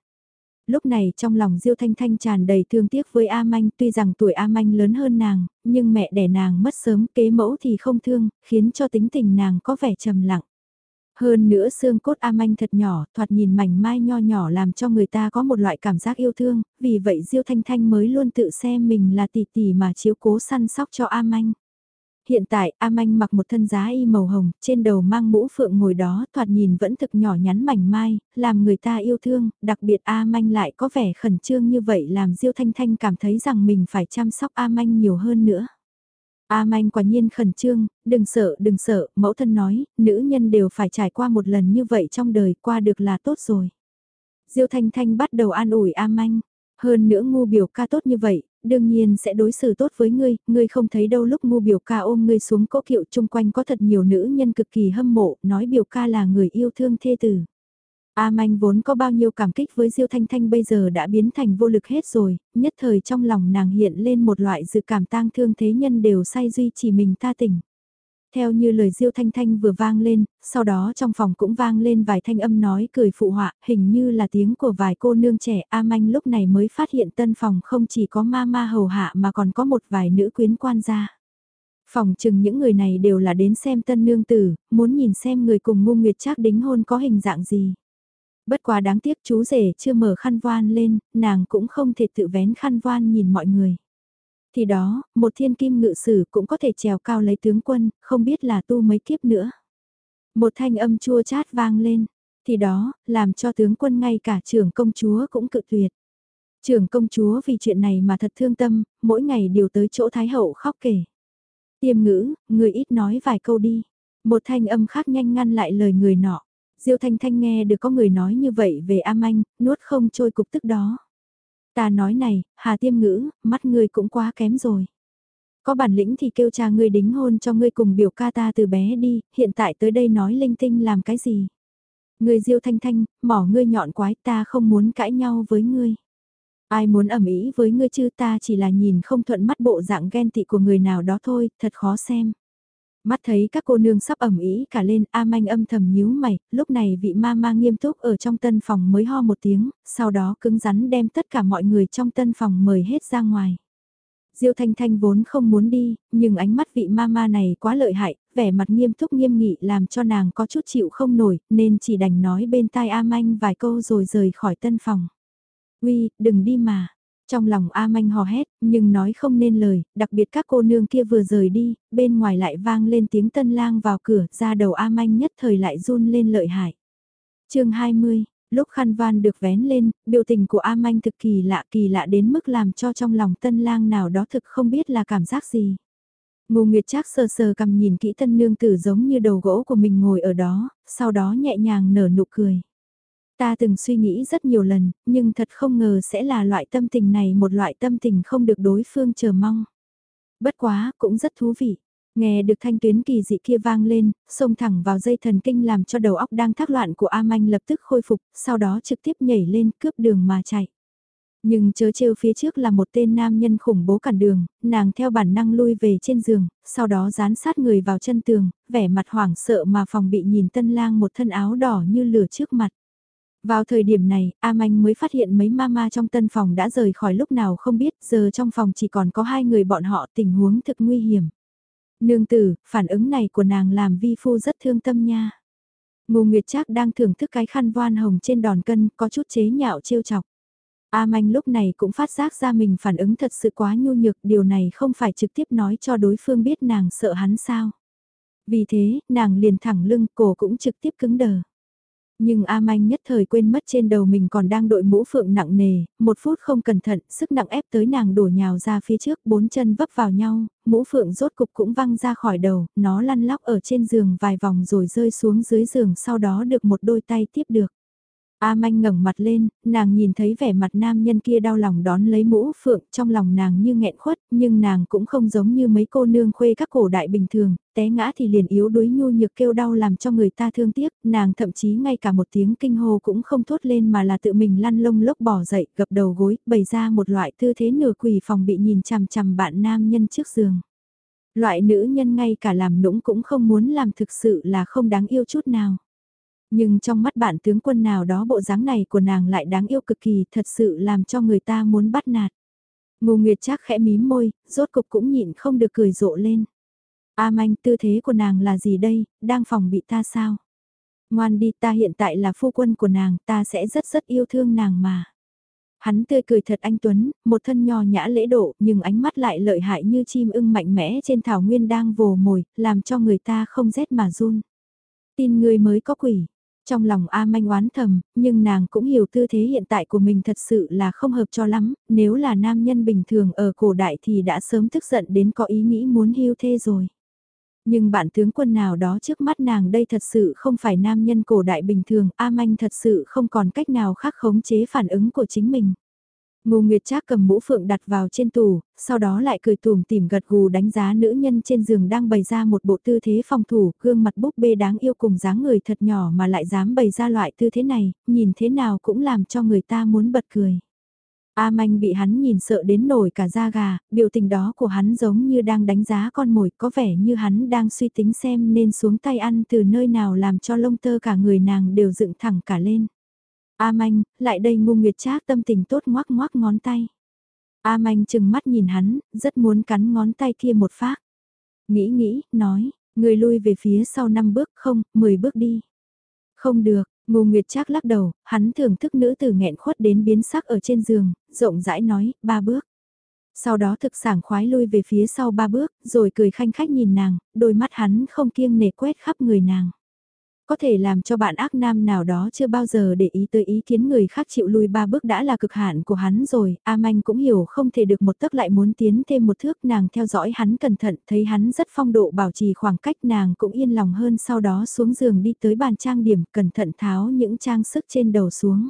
Lúc này trong lòng Diêu Thanh Thanh tràn đầy thương tiếc với A Manh, tuy rằng tuổi A Manh lớn hơn nàng, nhưng mẹ đẻ nàng mất sớm, kế mẫu thì không thương, khiến cho tính tình nàng có vẻ trầm lặng. Hơn nữa xương cốt A Manh thật nhỏ, thoạt nhìn mảnh mai nho nhỏ làm cho người ta có một loại cảm giác yêu thương, vì vậy Diêu Thanh Thanh mới luôn tự xem mình là tỷ tỷ mà chiếu cố săn sóc cho A Manh. Hiện tại, A Manh mặc một thân giá y màu hồng, trên đầu mang mũ phượng ngồi đó, thoạt nhìn vẫn thực nhỏ nhắn mảnh mai, làm người ta yêu thương, đặc biệt A Manh lại có vẻ khẩn trương như vậy làm Diêu Thanh Thanh cảm thấy rằng mình phải chăm sóc A Manh nhiều hơn nữa. A Manh quả nhiên khẩn trương, đừng sợ, đừng sợ, mẫu thân nói, nữ nhân đều phải trải qua một lần như vậy trong đời, qua được là tốt rồi. Diêu Thanh Thanh bắt đầu an ủi A Manh, hơn nữa ngu biểu ca tốt như vậy, đương nhiên sẽ đối xử tốt với ngươi, ngươi không thấy đâu lúc ngu biểu ca ôm ngươi xuống cỗ kiệu chung quanh có thật nhiều nữ nhân cực kỳ hâm mộ, nói biểu ca là người yêu thương thê tử. A Manh vốn có bao nhiêu cảm kích với Diêu Thanh Thanh bây giờ đã biến thành vô lực hết rồi, nhất thời trong lòng nàng hiện lên một loại dự cảm tang thương thế nhân đều say duy chỉ mình ta tỉnh. Theo như lời Diêu Thanh Thanh vừa vang lên, sau đó trong phòng cũng vang lên vài thanh âm nói cười phụ họa, hình như là tiếng của vài cô nương trẻ A Manh lúc này mới phát hiện tân phòng không chỉ có ma ma hầu hạ mà còn có một vài nữ quyến quan gia. Phòng chừng những người này đều là đến xem tân nương tử, muốn nhìn xem người cùng ngu nguyệt trác đính hôn có hình dạng gì. Bất quá đáng tiếc chú rể chưa mở khăn voan lên, nàng cũng không thể tự vén khăn voan nhìn mọi người. Thì đó, một thiên kim ngự sử cũng có thể trèo cao lấy tướng quân, không biết là tu mấy kiếp nữa. Một thanh âm chua chát vang lên, thì đó, làm cho tướng quân ngay cả trưởng công chúa cũng cự tuyệt. Trưởng công chúa vì chuyện này mà thật thương tâm, mỗi ngày đều tới chỗ Thái Hậu khóc kể. Tiêm ngữ, người ít nói vài câu đi. Một thanh âm khác nhanh ngăn lại lời người nọ. Diêu Thanh Thanh nghe được có người nói như vậy về Am Anh, nuốt không trôi cục tức đó. Ta nói này, Hà Tiêm Ngữ, mắt ngươi cũng quá kém rồi. Có bản lĩnh thì kêu cha ngươi đính hôn cho ngươi cùng biểu ca ta từ bé đi, hiện tại tới đây nói linh tinh làm cái gì. Ngươi diêu thanh thanh, mỏ ngươi nhọn quái ta không muốn cãi nhau với ngươi. Ai muốn ẩm ý với ngươi chứ ta chỉ là nhìn không thuận mắt bộ dạng ghen tị của người nào đó thôi, thật khó xem. Mắt thấy các cô nương sắp ẩm ý cả lên, A Manh âm thầm nhíu mày, lúc này vị ma ma nghiêm túc ở trong tân phòng mới ho một tiếng, sau đó cứng rắn đem tất cả mọi người trong tân phòng mời hết ra ngoài. Diêu Thanh Thanh vốn không muốn đi, nhưng ánh mắt vị ma ma này quá lợi hại, vẻ mặt nghiêm túc nghiêm nghị làm cho nàng có chút chịu không nổi, nên chỉ đành nói bên tai A Manh vài câu rồi rời khỏi tân phòng. Uy, đừng đi mà. Trong lòng A Manh hò hét, nhưng nói không nên lời, đặc biệt các cô nương kia vừa rời đi, bên ngoài lại vang lên tiếng tân lang vào cửa, ra đầu A Manh nhất thời lại run lên lợi hại. chương 20, lúc khăn van được vén lên, biểu tình của A Manh thực kỳ lạ kỳ lạ đến mức làm cho trong lòng tân lang nào đó thực không biết là cảm giác gì. Ngô Nguyệt Trác sờ sờ cầm nhìn kỹ tân nương tử giống như đầu gỗ của mình ngồi ở đó, sau đó nhẹ nhàng nở nụ cười. Ta từng suy nghĩ rất nhiều lần, nhưng thật không ngờ sẽ là loại tâm tình này một loại tâm tình không được đối phương chờ mong. Bất quá, cũng rất thú vị. Nghe được thanh tuyến kỳ dị kia vang lên, xông thẳng vào dây thần kinh làm cho đầu óc đang thác loạn của A Manh lập tức khôi phục, sau đó trực tiếp nhảy lên cướp đường mà chạy. Nhưng chớ trêu phía trước là một tên nam nhân khủng bố cản đường, nàng theo bản năng lui về trên giường, sau đó dán sát người vào chân tường, vẻ mặt hoảng sợ mà phòng bị nhìn tân lang một thân áo đỏ như lửa trước mặt. Vào thời điểm này, A Manh mới phát hiện mấy mama trong tân phòng đã rời khỏi lúc nào không biết, giờ trong phòng chỉ còn có hai người bọn họ tình huống thực nguy hiểm. Nương tử, phản ứng này của nàng làm vi phu rất thương tâm nha. Ngô Nguyệt Trác đang thưởng thức cái khăn voan hồng trên đòn cân, có chút chế nhạo trêu chọc. A Manh lúc này cũng phát giác ra mình phản ứng thật sự quá nhu nhược, điều này không phải trực tiếp nói cho đối phương biết nàng sợ hắn sao. Vì thế, nàng liền thẳng lưng, cổ cũng trực tiếp cứng đờ. Nhưng A Manh nhất thời quên mất trên đầu mình còn đang đội mũ phượng nặng nề, một phút không cẩn thận, sức nặng ép tới nàng đổ nhào ra phía trước, bốn chân vấp vào nhau, mũ phượng rốt cục cũng văng ra khỏi đầu, nó lăn lóc ở trên giường vài vòng rồi rơi xuống dưới giường sau đó được một đôi tay tiếp được. A manh ngẩng mặt lên, nàng nhìn thấy vẻ mặt nam nhân kia đau lòng đón lấy mũ phượng trong lòng nàng như nghẹn khuất, nhưng nàng cũng không giống như mấy cô nương khuê các cổ đại bình thường, té ngã thì liền yếu đuối nhu nhược kêu đau làm cho người ta thương tiếc, nàng thậm chí ngay cả một tiếng kinh hô cũng không thốt lên mà là tự mình lăn lông lốc bỏ dậy, gập đầu gối, bày ra một loại tư thế nửa quỳ phòng bị nhìn chằm chằm bạn nam nhân trước giường. Loại nữ nhân ngay cả làm nũng cũng không muốn làm thực sự là không đáng yêu chút nào. Nhưng trong mắt bạn tướng quân nào đó bộ dáng này của nàng lại đáng yêu cực kỳ thật sự làm cho người ta muốn bắt nạt. Ngô Nguyệt Trác khẽ mím môi, rốt cục cũng nhịn không được cười rộ lên. A manh tư thế của nàng là gì đây, đang phòng bị ta sao? Ngoan đi ta hiện tại là phu quân của nàng, ta sẽ rất rất yêu thương nàng mà. Hắn tươi cười thật anh Tuấn, một thân nho nhã lễ độ nhưng ánh mắt lại lợi hại như chim ưng mạnh mẽ trên thảo nguyên đang vồ mồi, làm cho người ta không rét mà run. Tin người mới có quỷ, trong lòng A manh oán thầm, nhưng nàng cũng hiểu tư thế hiện tại của mình thật sự là không hợp cho lắm, nếu là nam nhân bình thường ở cổ đại thì đã sớm tức giận đến có ý nghĩ muốn hưu thê rồi. Nhưng bạn tướng quân nào đó trước mắt nàng đây thật sự không phải nam nhân cổ đại bình thường, A manh thật sự không còn cách nào khác khống chế phản ứng của chính mình. Ngô Nguyệt Trác cầm mũ phượng đặt vào trên tủ, sau đó lại cười tùm tìm gật gù đánh giá nữ nhân trên giường đang bày ra một bộ tư thế phòng thủ, gương mặt búp bê đáng yêu cùng dáng người thật nhỏ mà lại dám bày ra loại tư thế này, nhìn thế nào cũng làm cho người ta muốn bật cười. A Manh bị hắn nhìn sợ đến nổi cả da gà, biểu tình đó của hắn giống như đang đánh giá con mồi, có vẻ như hắn đang suy tính xem nên xuống tay ăn từ nơi nào làm cho lông tơ cả người nàng đều dựng thẳng cả lên. A Manh, lại đây ngu nguyệt trác tâm tình tốt ngoác ngoác ngón tay. A Manh chừng mắt nhìn hắn, rất muốn cắn ngón tay kia một phát. Nghĩ nghĩ, nói, người lui về phía sau 5 bước không, 10 bước đi. Không được, Ngô Nguyệt Trác lắc đầu, hắn thưởng thức nữ tử nghẹn khuất đến biến sắc ở trên giường, rộng rãi nói, ba bước. Sau đó thực sảng khoái lui về phía sau ba bước, rồi cười khanh khách nhìn nàng, đôi mắt hắn không kiêng nể quét khắp người nàng có thể làm cho bạn ác nam nào đó chưa bao giờ để ý tới ý kiến người khác chịu lui ba bước đã là cực hạn của hắn rồi, A Manh cũng hiểu không thể được một tấc lại muốn tiến thêm một thước nàng theo dõi hắn cẩn thận thấy hắn rất phong độ bảo trì khoảng cách nàng cũng yên lòng hơn sau đó xuống giường đi tới bàn trang điểm cẩn thận tháo những trang sức trên đầu xuống.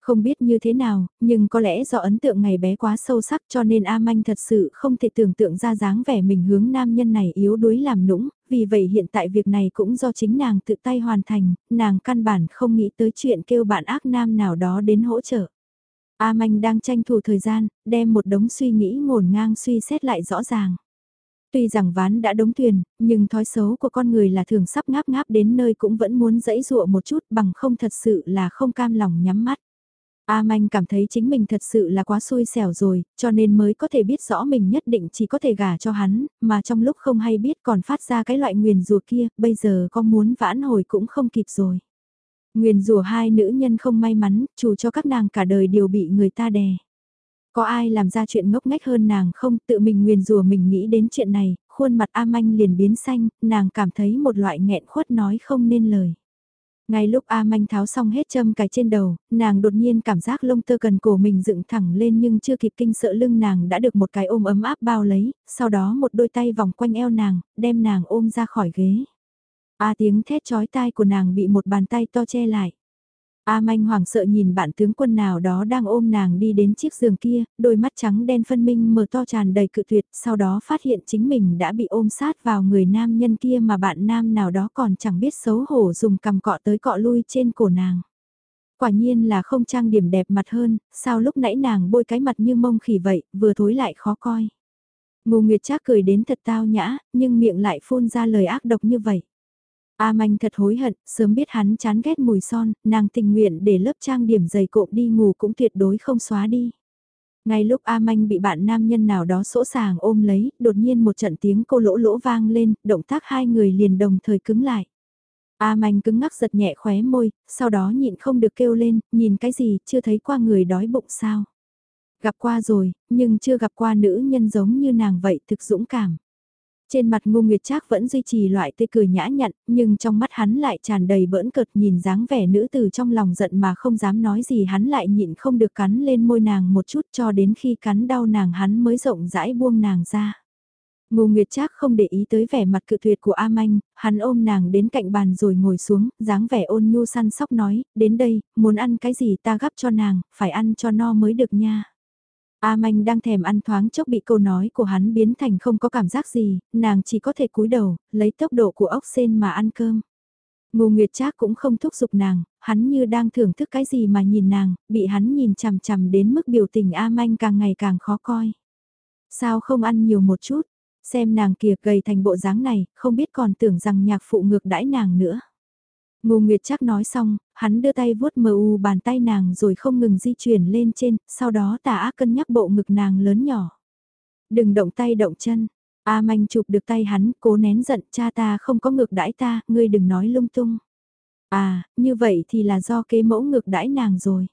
Không biết như thế nào, nhưng có lẽ do ấn tượng ngày bé quá sâu sắc cho nên A Manh thật sự không thể tưởng tượng ra dáng vẻ mình hướng nam nhân này yếu đuối làm nũng, vì vậy hiện tại việc này cũng do chính nàng tự tay hoàn thành, nàng căn bản không nghĩ tới chuyện kêu bạn ác nam nào đó đến hỗ trợ. A Manh đang tranh thủ thời gian, đem một đống suy nghĩ ngổn ngang suy xét lại rõ ràng. Tuy rằng ván đã đóng thuyền, nhưng thói xấu của con người là thường sắp ngáp ngáp đến nơi cũng vẫn muốn dẫy dụa một chút bằng không thật sự là không cam lòng nhắm mắt. A Manh cảm thấy chính mình thật sự là quá xui xẻo rồi, cho nên mới có thể biết rõ mình nhất định chỉ có thể gả cho hắn, mà trong lúc không hay biết còn phát ra cái loại nguyền rùa kia, bây giờ có muốn vãn hồi cũng không kịp rồi. Nguyền rùa hai nữ nhân không may mắn, chủ cho các nàng cả đời đều bị người ta đè. Có ai làm ra chuyện ngốc nghếch hơn nàng không, tự mình nguyền rùa mình nghĩ đến chuyện này, khuôn mặt A Manh liền biến xanh, nàng cảm thấy một loại nghẹn khuất nói không nên lời. Ngay lúc A Manh tháo xong hết châm cài trên đầu, nàng đột nhiên cảm giác lông tơ cần cổ mình dựng thẳng lên nhưng chưa kịp kinh sợ lưng nàng đã được một cái ôm ấm áp bao lấy, sau đó một đôi tay vòng quanh eo nàng, đem nàng ôm ra khỏi ghế. A tiếng thét chói tai của nàng bị một bàn tay to che lại. A manh hoảng sợ nhìn bạn tướng quân nào đó đang ôm nàng đi đến chiếc giường kia, đôi mắt trắng đen phân minh mở to tràn đầy cự tuyệt, sau đó phát hiện chính mình đã bị ôm sát vào người nam nhân kia mà bạn nam nào đó còn chẳng biết xấu hổ dùng cầm cọ tới cọ lui trên cổ nàng. Quả nhiên là không trang điểm đẹp mặt hơn, sao lúc nãy nàng bôi cái mặt như mông khỉ vậy, vừa thối lại khó coi. Ngô Nguyệt Trác cười đến thật tao nhã, nhưng miệng lại phun ra lời ác độc như vậy. A Manh thật hối hận, sớm biết hắn chán ghét mùi son, nàng tình nguyện để lớp trang điểm dày cộm đi ngủ cũng tuyệt đối không xóa đi. Ngay lúc A Manh bị bạn nam nhân nào đó sỗ sàng ôm lấy, đột nhiên một trận tiếng cô lỗ lỗ vang lên, động tác hai người liền đồng thời cứng lại. A Manh cứng ngắc giật nhẹ khóe môi, sau đó nhịn không được kêu lên, nhìn cái gì, chưa thấy qua người đói bụng sao. Gặp qua rồi, nhưng chưa gặp qua nữ nhân giống như nàng vậy thực dũng cảm. Trên mặt Ngô Nguyệt Trác vẫn duy trì loại tươi cười nhã nhặn, nhưng trong mắt hắn lại tràn đầy bỡn cợt nhìn dáng vẻ nữ tử trong lòng giận mà không dám nói gì hắn lại nhịn không được cắn lên môi nàng một chút cho đến khi cắn đau nàng hắn mới rộng rãi buông nàng ra. Ngô Nguyệt Trác không để ý tới vẻ mặt cự tuyệt của A Manh, hắn ôm nàng đến cạnh bàn rồi ngồi xuống, dáng vẻ ôn nhu săn sóc nói, đến đây, muốn ăn cái gì ta gắp cho nàng, phải ăn cho no mới được nha. A Manh đang thèm ăn thoáng chốc bị câu nói của hắn biến thành không có cảm giác gì, nàng chỉ có thể cúi đầu, lấy tốc độ của ốc sen mà ăn cơm. Ngô Nguyệt Trác cũng không thúc giục nàng, hắn như đang thưởng thức cái gì mà nhìn nàng, bị hắn nhìn chằm chằm đến mức biểu tình A Manh càng ngày càng khó coi. Sao không ăn nhiều một chút, xem nàng kìa gầy thành bộ dáng này, không biết còn tưởng rằng nhạc phụ ngược đãi nàng nữa. Ngô Nguyệt chắc nói xong, hắn đưa tay vuốt mờ u bàn tay nàng rồi không ngừng di chuyển lên trên, sau đó tà ác cân nhắc bộ ngực nàng lớn nhỏ. Đừng động tay động chân, A manh chụp được tay hắn, cố nén giận, cha ta không có ngược đãi ta, ngươi đừng nói lung tung. À, như vậy thì là do kế mẫu ngược đãi nàng rồi.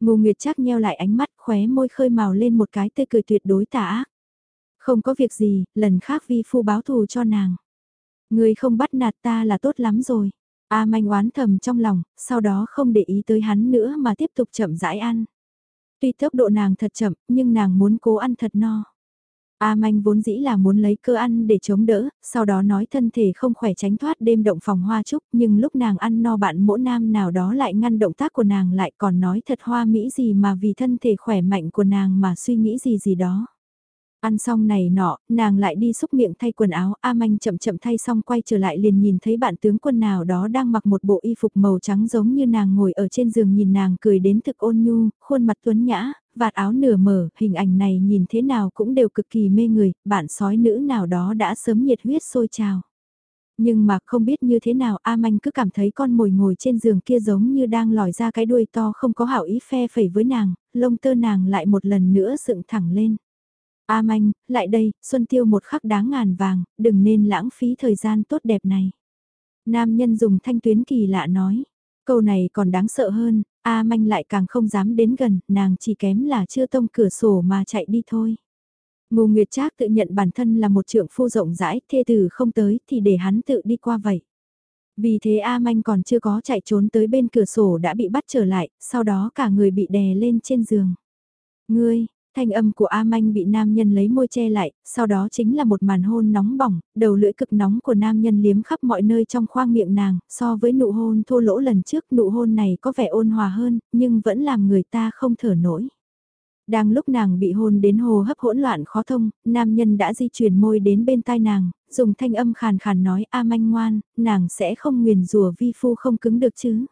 Ngô Nguyệt chắc nheo lại ánh mắt khóe môi khơi màu lên một cái tươi cười tuyệt đối tà ác. Không có việc gì, lần khác vi phu báo thù cho nàng. Ngươi không bắt nạt ta là tốt lắm rồi. A manh oán thầm trong lòng, sau đó không để ý tới hắn nữa mà tiếp tục chậm rãi ăn. Tuy tốc độ nàng thật chậm, nhưng nàng muốn cố ăn thật no. A manh vốn dĩ là muốn lấy cơ ăn để chống đỡ, sau đó nói thân thể không khỏe tránh thoát đêm động phòng hoa trúc, nhưng lúc nàng ăn no bạn mỗi nam nào đó lại ngăn động tác của nàng lại còn nói thật hoa mỹ gì mà vì thân thể khỏe mạnh của nàng mà suy nghĩ gì gì đó. Ăn xong này nọ, nàng lại đi xúc miệng thay quần áo, A Manh chậm chậm thay xong quay trở lại liền nhìn thấy bạn tướng quân nào đó đang mặc một bộ y phục màu trắng giống như nàng ngồi ở trên giường nhìn nàng cười đến thực ôn nhu, khuôn mặt tuấn nhã, vạt áo nửa mở, hình ảnh này nhìn thế nào cũng đều cực kỳ mê người, bạn sói nữ nào đó đã sớm nhiệt huyết sôi trào. Nhưng mà không biết như thế nào A Manh cứ cảm thấy con mồi ngồi trên giường kia giống như đang lòi ra cái đuôi to không có hảo ý phe phẩy với nàng, lông tơ nàng lại một lần nữa dựng thẳng lên. A manh, lại đây, Xuân Tiêu một khắc đáng ngàn vàng, đừng nên lãng phí thời gian tốt đẹp này. Nam nhân dùng thanh tuyến kỳ lạ nói. Câu này còn đáng sợ hơn, A manh lại càng không dám đến gần, nàng chỉ kém là chưa tông cửa sổ mà chạy đi thôi. Ngô Nguyệt Trác tự nhận bản thân là một trượng phu rộng rãi, thê tử không tới thì để hắn tự đi qua vậy. Vì thế A Manh còn chưa có chạy trốn tới bên cửa sổ đã bị bắt trở lại, sau đó cả người bị đè lên trên giường. Ngươi, Thanh âm của A Manh bị nam nhân lấy môi che lại, sau đó chính là một màn hôn nóng bỏng, đầu lưỡi cực nóng của nam nhân liếm khắp mọi nơi trong khoang miệng nàng, so với nụ hôn thô lỗ lần trước nụ hôn này có vẻ ôn hòa hơn, nhưng vẫn làm người ta không thở nổi. Đang lúc nàng bị hôn đến hồ hấp hỗn loạn khó thông, nam nhân đã di chuyển môi đến bên tai nàng, dùng thanh âm khàn khàn nói A Manh ngoan, nàng sẽ không nguyền rùa vi phu không cứng được chứ.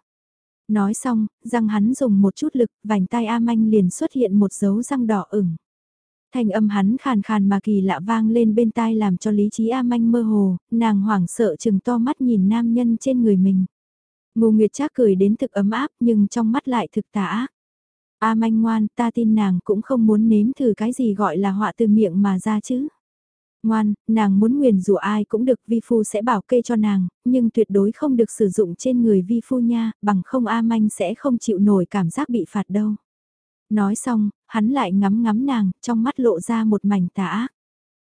Nói xong, răng hắn dùng một chút lực, vành tai A Manh liền xuất hiện một dấu răng đỏ ửng. Thanh âm hắn khàn khàn mà kỳ lạ vang lên bên tai làm cho lý trí A Manh mơ hồ, nàng hoảng sợ chừng to mắt nhìn nam nhân trên người mình. Ngô Nguyệt Trác cười đến thực ấm áp nhưng trong mắt lại thực tà ác. A Manh ngoan, ta tin nàng cũng không muốn nếm thử cái gì gọi là họa từ miệng mà ra chứ. Ngoan, nàng muốn nguyền rủa ai cũng được vi phu sẽ bảo kê cho nàng, nhưng tuyệt đối không được sử dụng trên người vi phu nha, bằng không A Manh sẽ không chịu nổi cảm giác bị phạt đâu. Nói xong, hắn lại ngắm ngắm nàng, trong mắt lộ ra một mảnh tà ác.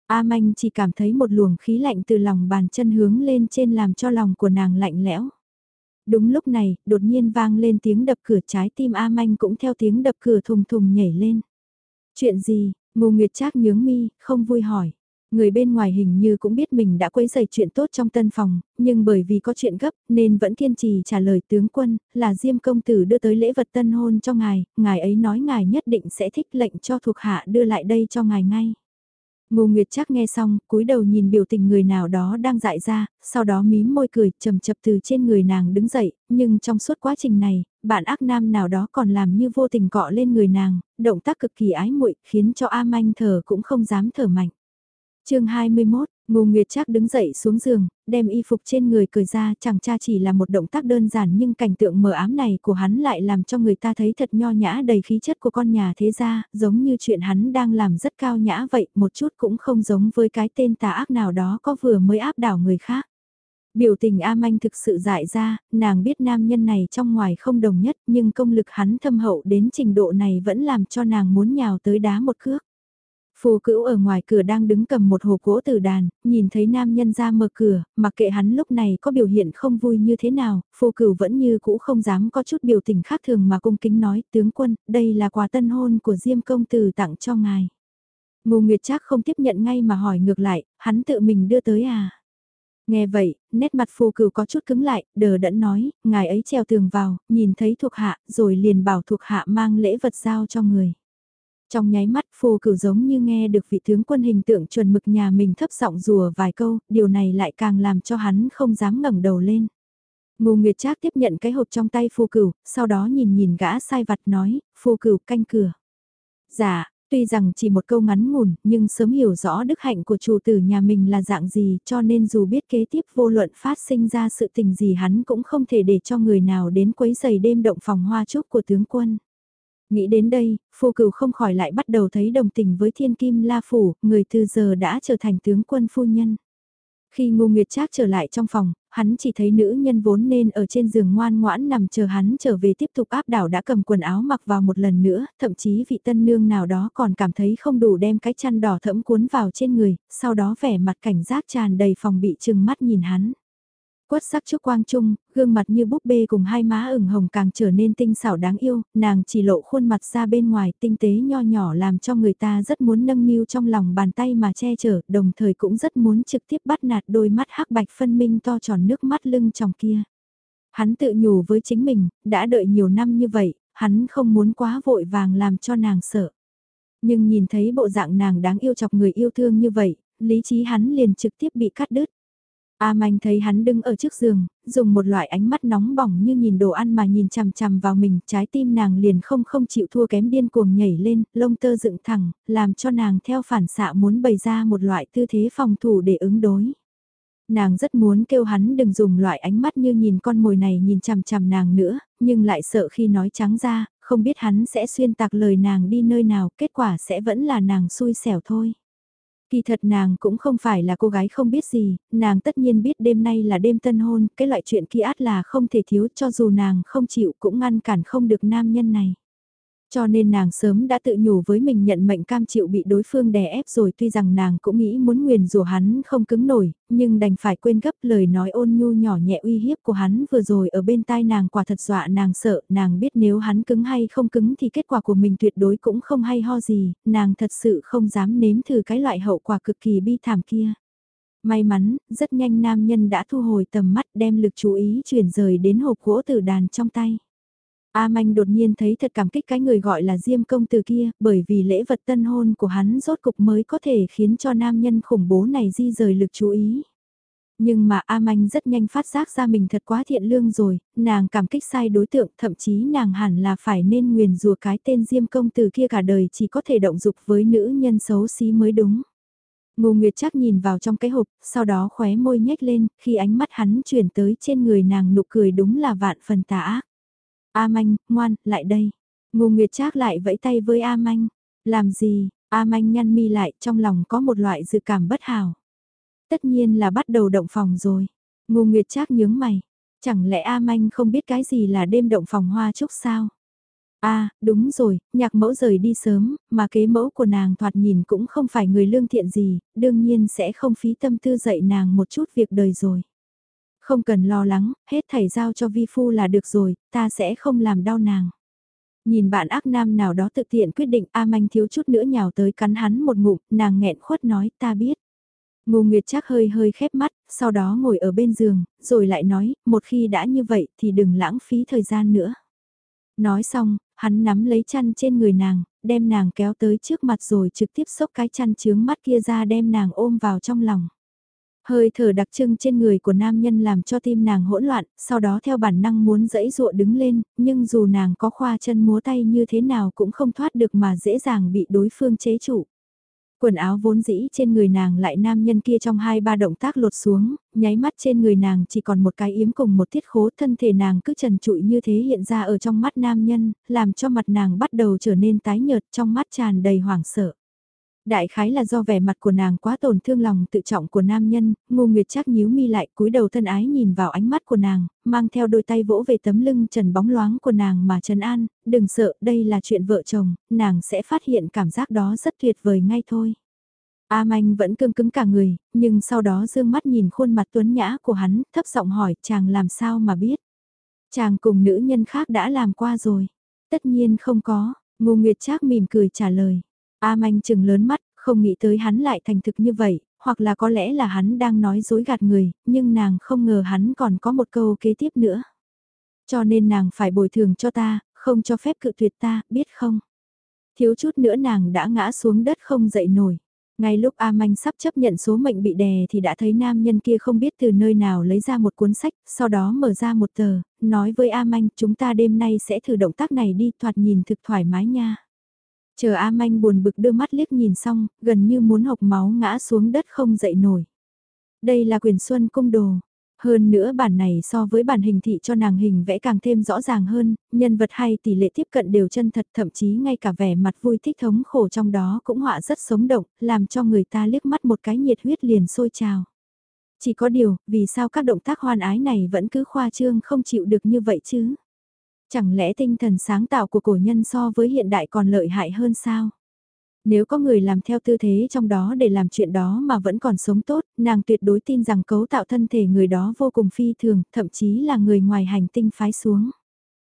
A Manh chỉ cảm thấy một luồng khí lạnh từ lòng bàn chân hướng lên trên làm cho lòng của nàng lạnh lẽo. Đúng lúc này, đột nhiên vang lên tiếng đập cửa trái tim A Manh cũng theo tiếng đập cửa thùng thùng nhảy lên. Chuyện gì, Ngô Nguyệt Trác nhướng mi, không vui hỏi. Người bên ngoài hình như cũng biết mình đã quấy rầy chuyện tốt trong tân phòng, nhưng bởi vì có chuyện gấp nên vẫn kiên trì trả lời tướng quân, là Diêm công tử đưa tới lễ vật tân hôn cho ngài, ngài ấy nói ngài nhất định sẽ thích lệnh cho thuộc hạ đưa lại đây cho ngài ngay. Ngô Nguyệt chắc nghe xong, cúi đầu nhìn biểu tình người nào đó đang dại ra, sau đó mím môi cười, chầm chập từ trên người nàng đứng dậy, nhưng trong suốt quá trình này, bạn ác nam nào đó còn làm như vô tình cọ lên người nàng, động tác cực kỳ ái muội, khiến cho A Manh thở cũng không dám thở mạnh chương 21, Ngô Nguyệt Trác đứng dậy xuống giường, đem y phục trên người cởi ra, chẳng cha chỉ là một động tác đơn giản nhưng cảnh tượng mờ ám này của hắn lại làm cho người ta thấy thật nho nhã đầy khí chất của con nhà thế gia, giống như chuyện hắn đang làm rất cao nhã vậy, một chút cũng không giống với cái tên tà ác nào đó có vừa mới áp đảo người khác. Biểu tình A Manh thực sự dại ra, nàng biết nam nhân này trong ngoài không đồng nhất nhưng công lực hắn thâm hậu đến trình độ này vẫn làm cho nàng muốn nhào tới đá một cước. Phù cữu ở ngoài cửa đang đứng cầm một hồ cỗ từ đàn, nhìn thấy nam nhân ra mở cửa, mặc kệ hắn lúc này có biểu hiện không vui như thế nào, phù cửu vẫn như cũ không dám có chút biểu tình khác thường mà cung kính nói, tướng quân, đây là quà tân hôn của Diêm công tử tặng cho ngài. Ngô Nguyệt Trác không tiếp nhận ngay mà hỏi ngược lại, hắn tự mình đưa tới à? Nghe vậy, nét mặt phù cửu có chút cứng lại, đờ đẫn nói, ngài ấy treo tường vào, nhìn thấy thuộc hạ, rồi liền bảo thuộc hạ mang lễ vật giao cho người. Trong nháy mắt phù cửu giống như nghe được vị tướng quân hình tượng chuẩn mực nhà mình thấp giọng rùa vài câu, điều này lại càng làm cho hắn không dám ngẩng đầu lên. Ngô Nguyệt Trác tiếp nhận cái hộp trong tay phù cửu, sau đó nhìn nhìn gã sai vặt nói, phù cửu canh cửa. Dạ, tuy rằng chỉ một câu ngắn ngủn, nhưng sớm hiểu rõ đức hạnh của chủ tử nhà mình là dạng gì, cho nên dù biết kế tiếp vô luận phát sinh ra sự tình gì hắn cũng không thể để cho người nào đến quấy giày đêm động phòng hoa chúc của tướng quân. Nghĩ đến đây, phu cửu không khỏi lại bắt đầu thấy đồng tình với thiên kim la phủ, người từ giờ đã trở thành tướng quân phu nhân. Khi Ngô Nguyệt Trác trở lại trong phòng, hắn chỉ thấy nữ nhân vốn nên ở trên giường ngoan ngoãn nằm chờ hắn trở về tiếp tục áp đảo đã cầm quần áo mặc vào một lần nữa, thậm chí vị tân nương nào đó còn cảm thấy không đủ đem cái chăn đỏ thẫm cuốn vào trên người, sau đó vẻ mặt cảnh giác tràn đầy phòng bị chừng mắt nhìn hắn. Quất sắc trước quang trung, gương mặt như búp bê cùng hai má ửng hồng càng trở nên tinh xảo đáng yêu, nàng chỉ lộ khuôn mặt ra bên ngoài tinh tế nho nhỏ làm cho người ta rất muốn nâng niu trong lòng bàn tay mà che chở, đồng thời cũng rất muốn trực tiếp bắt nạt đôi mắt hắc bạch phân minh to tròn nước mắt lưng tròng kia. Hắn tự nhủ với chính mình, đã đợi nhiều năm như vậy, hắn không muốn quá vội vàng làm cho nàng sợ. Nhưng nhìn thấy bộ dạng nàng đáng yêu chọc người yêu thương như vậy, lý trí hắn liền trực tiếp bị cắt đứt. A Manh thấy hắn đứng ở trước giường, dùng một loại ánh mắt nóng bỏng như nhìn đồ ăn mà nhìn chằm chằm vào mình, trái tim nàng liền không không chịu thua kém điên cuồng nhảy lên, lông tơ dựng thẳng, làm cho nàng theo phản xạ muốn bày ra một loại tư thế phòng thủ để ứng đối. Nàng rất muốn kêu hắn đừng dùng loại ánh mắt như nhìn con mồi này nhìn chằm chằm nàng nữa, nhưng lại sợ khi nói trắng ra, không biết hắn sẽ xuyên tạc lời nàng đi nơi nào, kết quả sẽ vẫn là nàng xui xẻo thôi. Kỳ thật nàng cũng không phải là cô gái không biết gì, nàng tất nhiên biết đêm nay là đêm tân hôn, cái loại chuyện kia át là không thể thiếu cho dù nàng không chịu cũng ngăn cản không được nam nhân này. Cho nên nàng sớm đã tự nhủ với mình nhận mệnh cam chịu bị đối phương đè ép rồi tuy rằng nàng cũng nghĩ muốn nguyền rủa hắn không cứng nổi, nhưng đành phải quên gấp lời nói ôn nhu nhỏ nhẹ uy hiếp của hắn vừa rồi ở bên tai nàng quả thật dọa nàng sợ, nàng biết nếu hắn cứng hay không cứng thì kết quả của mình tuyệt đối cũng không hay ho gì, nàng thật sự không dám nếm thử cái loại hậu quả cực kỳ bi thảm kia. May mắn, rất nhanh nam nhân đã thu hồi tầm mắt đem lực chú ý chuyển rời đến hộp gỗ tử đàn trong tay. A Manh đột nhiên thấy thật cảm kích cái người gọi là Diêm công từ kia, bởi vì lễ vật tân hôn của hắn rốt cục mới có thể khiến cho nam nhân khủng bố này di rời lực chú ý. Nhưng mà A Manh rất nhanh phát giác ra mình thật quá thiện lương rồi, nàng cảm kích sai đối tượng, thậm chí nàng hẳn là phải nên nguyền rùa cái tên Diêm công từ kia cả đời chỉ có thể động dục với nữ nhân xấu xí mới đúng. Ngô Nguyệt chắc nhìn vào trong cái hộp, sau đó khóe môi nhếch lên, khi ánh mắt hắn chuyển tới trên người nàng nụ cười đúng là vạn phần tà ác. A Manh, ngoan, lại đây. Ngô Nguyệt Trác lại vẫy tay với A Manh. Làm gì? A Manh nhăn mi lại, trong lòng có một loại dự cảm bất hảo. Tất nhiên là bắt đầu động phòng rồi. Ngô Nguyệt Trác nhướng mày. Chẳng lẽ A Manh không biết cái gì là đêm động phòng hoa chúc sao? a à, đúng rồi, nhạc mẫu rời đi sớm, mà kế mẫu của nàng thoạt nhìn cũng không phải người lương thiện gì, đương nhiên sẽ không phí tâm tư dạy nàng một chút việc đời rồi. Không cần lo lắng, hết thầy giao cho vi phu là được rồi, ta sẽ không làm đau nàng. Nhìn bạn ác nam nào đó tự tiện quyết định A Manh thiếu chút nữa nhào tới cắn hắn một ngụm, nàng nghẹn khuất nói ta biết. Ngô Nguyệt chắc hơi hơi khép mắt, sau đó ngồi ở bên giường, rồi lại nói, một khi đã như vậy thì đừng lãng phí thời gian nữa. Nói xong, hắn nắm lấy chăn trên người nàng, đem nàng kéo tới trước mặt rồi trực tiếp xốc cái chăn chướng mắt kia ra đem nàng ôm vào trong lòng. Hơi thở đặc trưng trên người của nam nhân làm cho tim nàng hỗn loạn, sau đó theo bản năng muốn dẫy dụa đứng lên, nhưng dù nàng có khoa chân múa tay như thế nào cũng không thoát được mà dễ dàng bị đối phương chế trụ. Quần áo vốn dĩ trên người nàng lại nam nhân kia trong hai ba động tác lột xuống, nháy mắt trên người nàng chỉ còn một cái yếm cùng một tiết khố thân thể nàng cứ trần trụi như thế hiện ra ở trong mắt nam nhân, làm cho mặt nàng bắt đầu trở nên tái nhợt trong mắt tràn đầy hoảng sợ. Đại khái là do vẻ mặt của nàng quá tổn thương lòng tự trọng của nam nhân, ngô nguyệt chắc nhíu mi lại cúi đầu thân ái nhìn vào ánh mắt của nàng, mang theo đôi tay vỗ về tấm lưng trần bóng loáng của nàng mà trần an, đừng sợ, đây là chuyện vợ chồng, nàng sẽ phát hiện cảm giác đó rất tuyệt vời ngay thôi. A Manh vẫn cương cứng cả người, nhưng sau đó dương mắt nhìn khuôn mặt tuấn nhã của hắn, thấp giọng hỏi chàng làm sao mà biết. Chàng cùng nữ nhân khác đã làm qua rồi. Tất nhiên không có, Ngô Nguyệt Trác mỉm cười trả lời. A manh chừng lớn mắt, không nghĩ tới hắn lại thành thực như vậy, hoặc là có lẽ là hắn đang nói dối gạt người, nhưng nàng không ngờ hắn còn có một câu kế tiếp nữa. Cho nên nàng phải bồi thường cho ta, không cho phép cự tuyệt ta, biết không? Thiếu chút nữa nàng đã ngã xuống đất không dậy nổi. Ngay lúc A Manh sắp chấp nhận số mệnh bị đè thì đã thấy nam nhân kia không biết từ nơi nào lấy ra một cuốn sách, sau đó mở ra một tờ, nói với A Manh chúng ta đêm nay sẽ thử động tác này đi thoạt nhìn thực thoải mái nha. Chờ A Manh buồn bực đưa mắt liếc nhìn xong, gần như muốn hộc máu ngã xuống đất không dậy nổi. Đây là quyền xuân cung đồ. Hơn nữa bản này so với bản hình thị cho nàng hình vẽ càng thêm rõ ràng hơn, nhân vật hay tỷ lệ tiếp cận đều chân thật thậm chí ngay cả vẻ mặt vui thích thống khổ trong đó cũng họa rất sống động, làm cho người ta liếc mắt một cái nhiệt huyết liền sôi trào. Chỉ có điều, vì sao các động tác hoan ái này vẫn cứ khoa trương không chịu được như vậy chứ? Chẳng lẽ tinh thần sáng tạo của cổ nhân so với hiện đại còn lợi hại hơn sao? Nếu có người làm theo tư thế trong đó để làm chuyện đó mà vẫn còn sống tốt, nàng tuyệt đối tin rằng cấu tạo thân thể người đó vô cùng phi thường, thậm chí là người ngoài hành tinh phái xuống.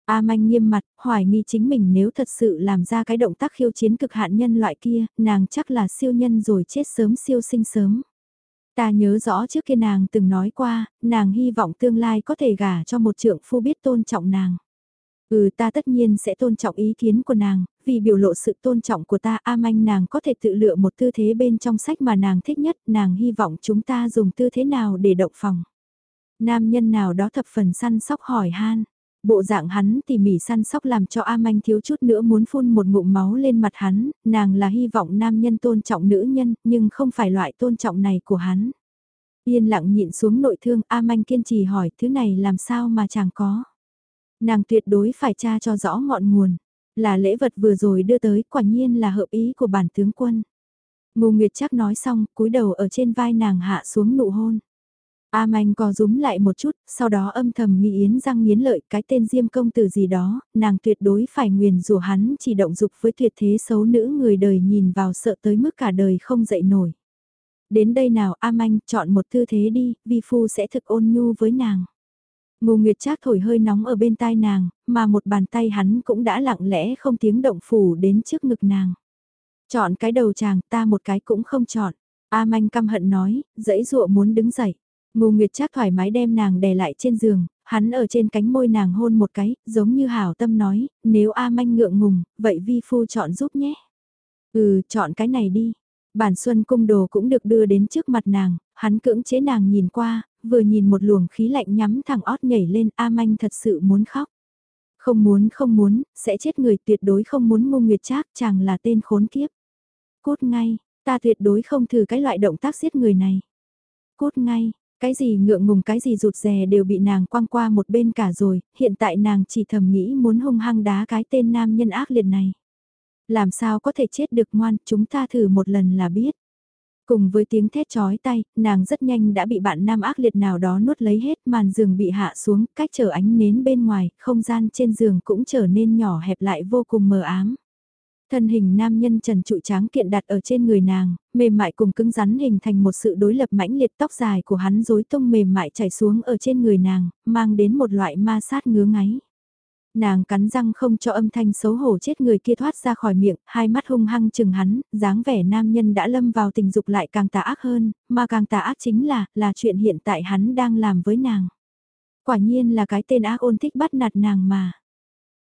A manh nghiêm mặt, hoài nghi chính mình nếu thật sự làm ra cái động tác khiêu chiến cực hạn nhân loại kia, nàng chắc là siêu nhân rồi chết sớm siêu sinh sớm. Ta nhớ rõ trước kia nàng từng nói qua, nàng hy vọng tương lai có thể gả cho một trượng phu biết tôn trọng nàng. Ừ ta tất nhiên sẽ tôn trọng ý kiến của nàng, vì biểu lộ sự tôn trọng của ta A manh nàng có thể tự lựa một tư thế bên trong sách mà nàng thích nhất, nàng hy vọng chúng ta dùng tư thế nào để động phòng. Nam nhân nào đó thập phần săn sóc hỏi han. Bộ dạng hắn tỉ mỉ săn sóc làm cho A Manh thiếu chút nữa muốn phun một ngụm máu lên mặt hắn, nàng là hy vọng nam nhân tôn trọng nữ nhân, nhưng không phải loại tôn trọng này của hắn. Yên lặng nhịn xuống nội thương, A Manh kiên trì hỏi thứ này làm sao mà chẳng có. Nàng tuyệt đối phải tra cho rõ ngọn nguồn. Là lễ vật vừa rồi đưa tới quả nhiên là hợp ý của bản tướng quân. Ngô Nguyệt chắc nói xong, cúi đầu ở trên vai nàng hạ xuống nụ hôn. A Manh co rúm lại một chút, sau đó âm thầm nghĩ yến răng nghiến lợi cái tên diêm công tử gì đó, nàng tuyệt đối phải nguyền rủa hắn chỉ động dục với tuyệt thế xấu nữ người đời nhìn vào sợ tới mức cả đời không dậy nổi. Đến đây nào A Manh chọn một tư thế đi, vi phu sẽ thực ôn nhu với nàng. Ngô Nguyệt Trác thổi hơi nóng ở bên tai nàng, mà một bàn tay hắn cũng đã lặng lẽ không tiếng động phủ đến trước ngực nàng. Chọn cái đầu chàng, ta một cái cũng không chọn. A Manh căm hận nói, dãy dụa muốn đứng dậy. Ngô Nguyệt Trác thoải mái đem nàng đè lại trên giường, hắn ở trên cánh môi nàng hôn một cái, giống như hảo tâm nói, nếu A Manh ngượng ngùng, vậy vi phu chọn giúp nhé. Ừ, chọn cái này đi. Bản xuân cung đồ cũng được đưa đến trước mặt nàng, hắn cưỡng chế nàng nhìn qua, vừa nhìn một luồng khí lạnh nhắm thẳng ót nhảy lên A Manh thật sự muốn khóc. Không muốn không muốn, sẽ chết người tuyệt đối không muốn ngô nguyệt trác chàng là tên khốn kiếp. Cốt ngay, ta tuyệt đối không thử cái loại động tác giết người này. Cốt ngay, cái gì ngượng ngùng cái gì rụt rè đều bị nàng quăng qua một bên cả rồi, hiện tại nàng chỉ thầm nghĩ muốn hung hăng đá cái tên nam nhân ác liệt này. Làm sao có thể chết được ngoan, chúng ta thử một lần là biết. Cùng với tiếng thét chói tay, nàng rất nhanh đã bị bạn nam ác liệt nào đó nuốt lấy hết màn giường bị hạ xuống, cách trở ánh nến bên ngoài, không gian trên giường cũng trở nên nhỏ hẹp lại vô cùng mờ ám. Thân hình nam nhân trần trụi tráng kiện đặt ở trên người nàng, mềm mại cùng cứng rắn hình thành một sự đối lập mãnh liệt tóc dài của hắn rối tung mềm mại chảy xuống ở trên người nàng, mang đến một loại ma sát ngứa ngáy. Nàng cắn răng không cho âm thanh xấu hổ chết người kia thoát ra khỏi miệng, hai mắt hung hăng chừng hắn, dáng vẻ nam nhân đã lâm vào tình dục lại càng tà ác hơn, mà càng tà ác chính là, là chuyện hiện tại hắn đang làm với nàng. Quả nhiên là cái tên ác ôn thích bắt nạt nàng mà.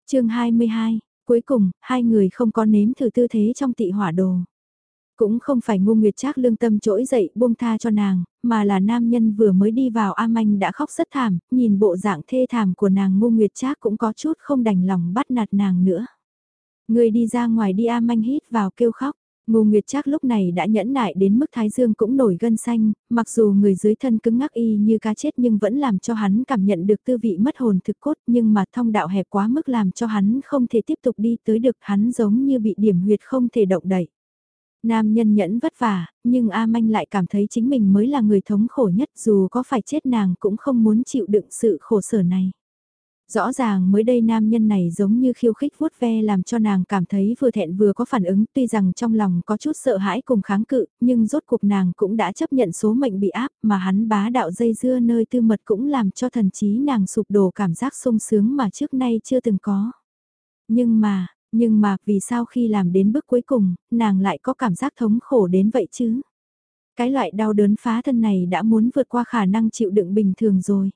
chương 22, cuối cùng, hai người không có nếm thử tư thế trong tị hỏa đồ. Cũng không phải ngu nguyệt trác lương tâm trỗi dậy buông tha cho nàng, mà là nam nhân vừa mới đi vào A Manh đã khóc rất thảm, nhìn bộ dạng thê thảm của nàng ngu nguyệt trác cũng có chút không đành lòng bắt nạt nàng nữa. Người đi ra ngoài đi A Manh hít vào kêu khóc. Ngô Nguyệt Trác lúc này đã nhẫn nại đến mức thái dương cũng nổi gân xanh, mặc dù người dưới thân cứng ngắc y như cá chết nhưng vẫn làm cho hắn cảm nhận được tư vị mất hồn thực cốt nhưng mà thông đạo hẹp quá mức làm cho hắn không thể tiếp tục đi tới được hắn giống như bị điểm huyệt không thể động đậy. Nam nhân nhẫn vất vả, nhưng A Manh lại cảm thấy chính mình mới là người thống khổ nhất dù có phải chết nàng cũng không muốn chịu đựng sự khổ sở này. Rõ ràng mới đây nam nhân này giống như khiêu khích vuốt ve làm cho nàng cảm thấy vừa thẹn vừa có phản ứng tuy rằng trong lòng có chút sợ hãi cùng kháng cự, nhưng rốt cuộc nàng cũng đã chấp nhận số mệnh bị áp mà hắn bá đạo dây dưa nơi tư mật cũng làm cho thần trí nàng sụp đổ cảm giác sung sướng mà trước nay chưa từng có. Nhưng mà, nhưng mà vì sao khi làm đến bước cuối cùng, nàng lại có cảm giác thống khổ đến vậy chứ? Cái loại đau đớn phá thân này đã muốn vượt qua khả năng chịu đựng bình thường rồi.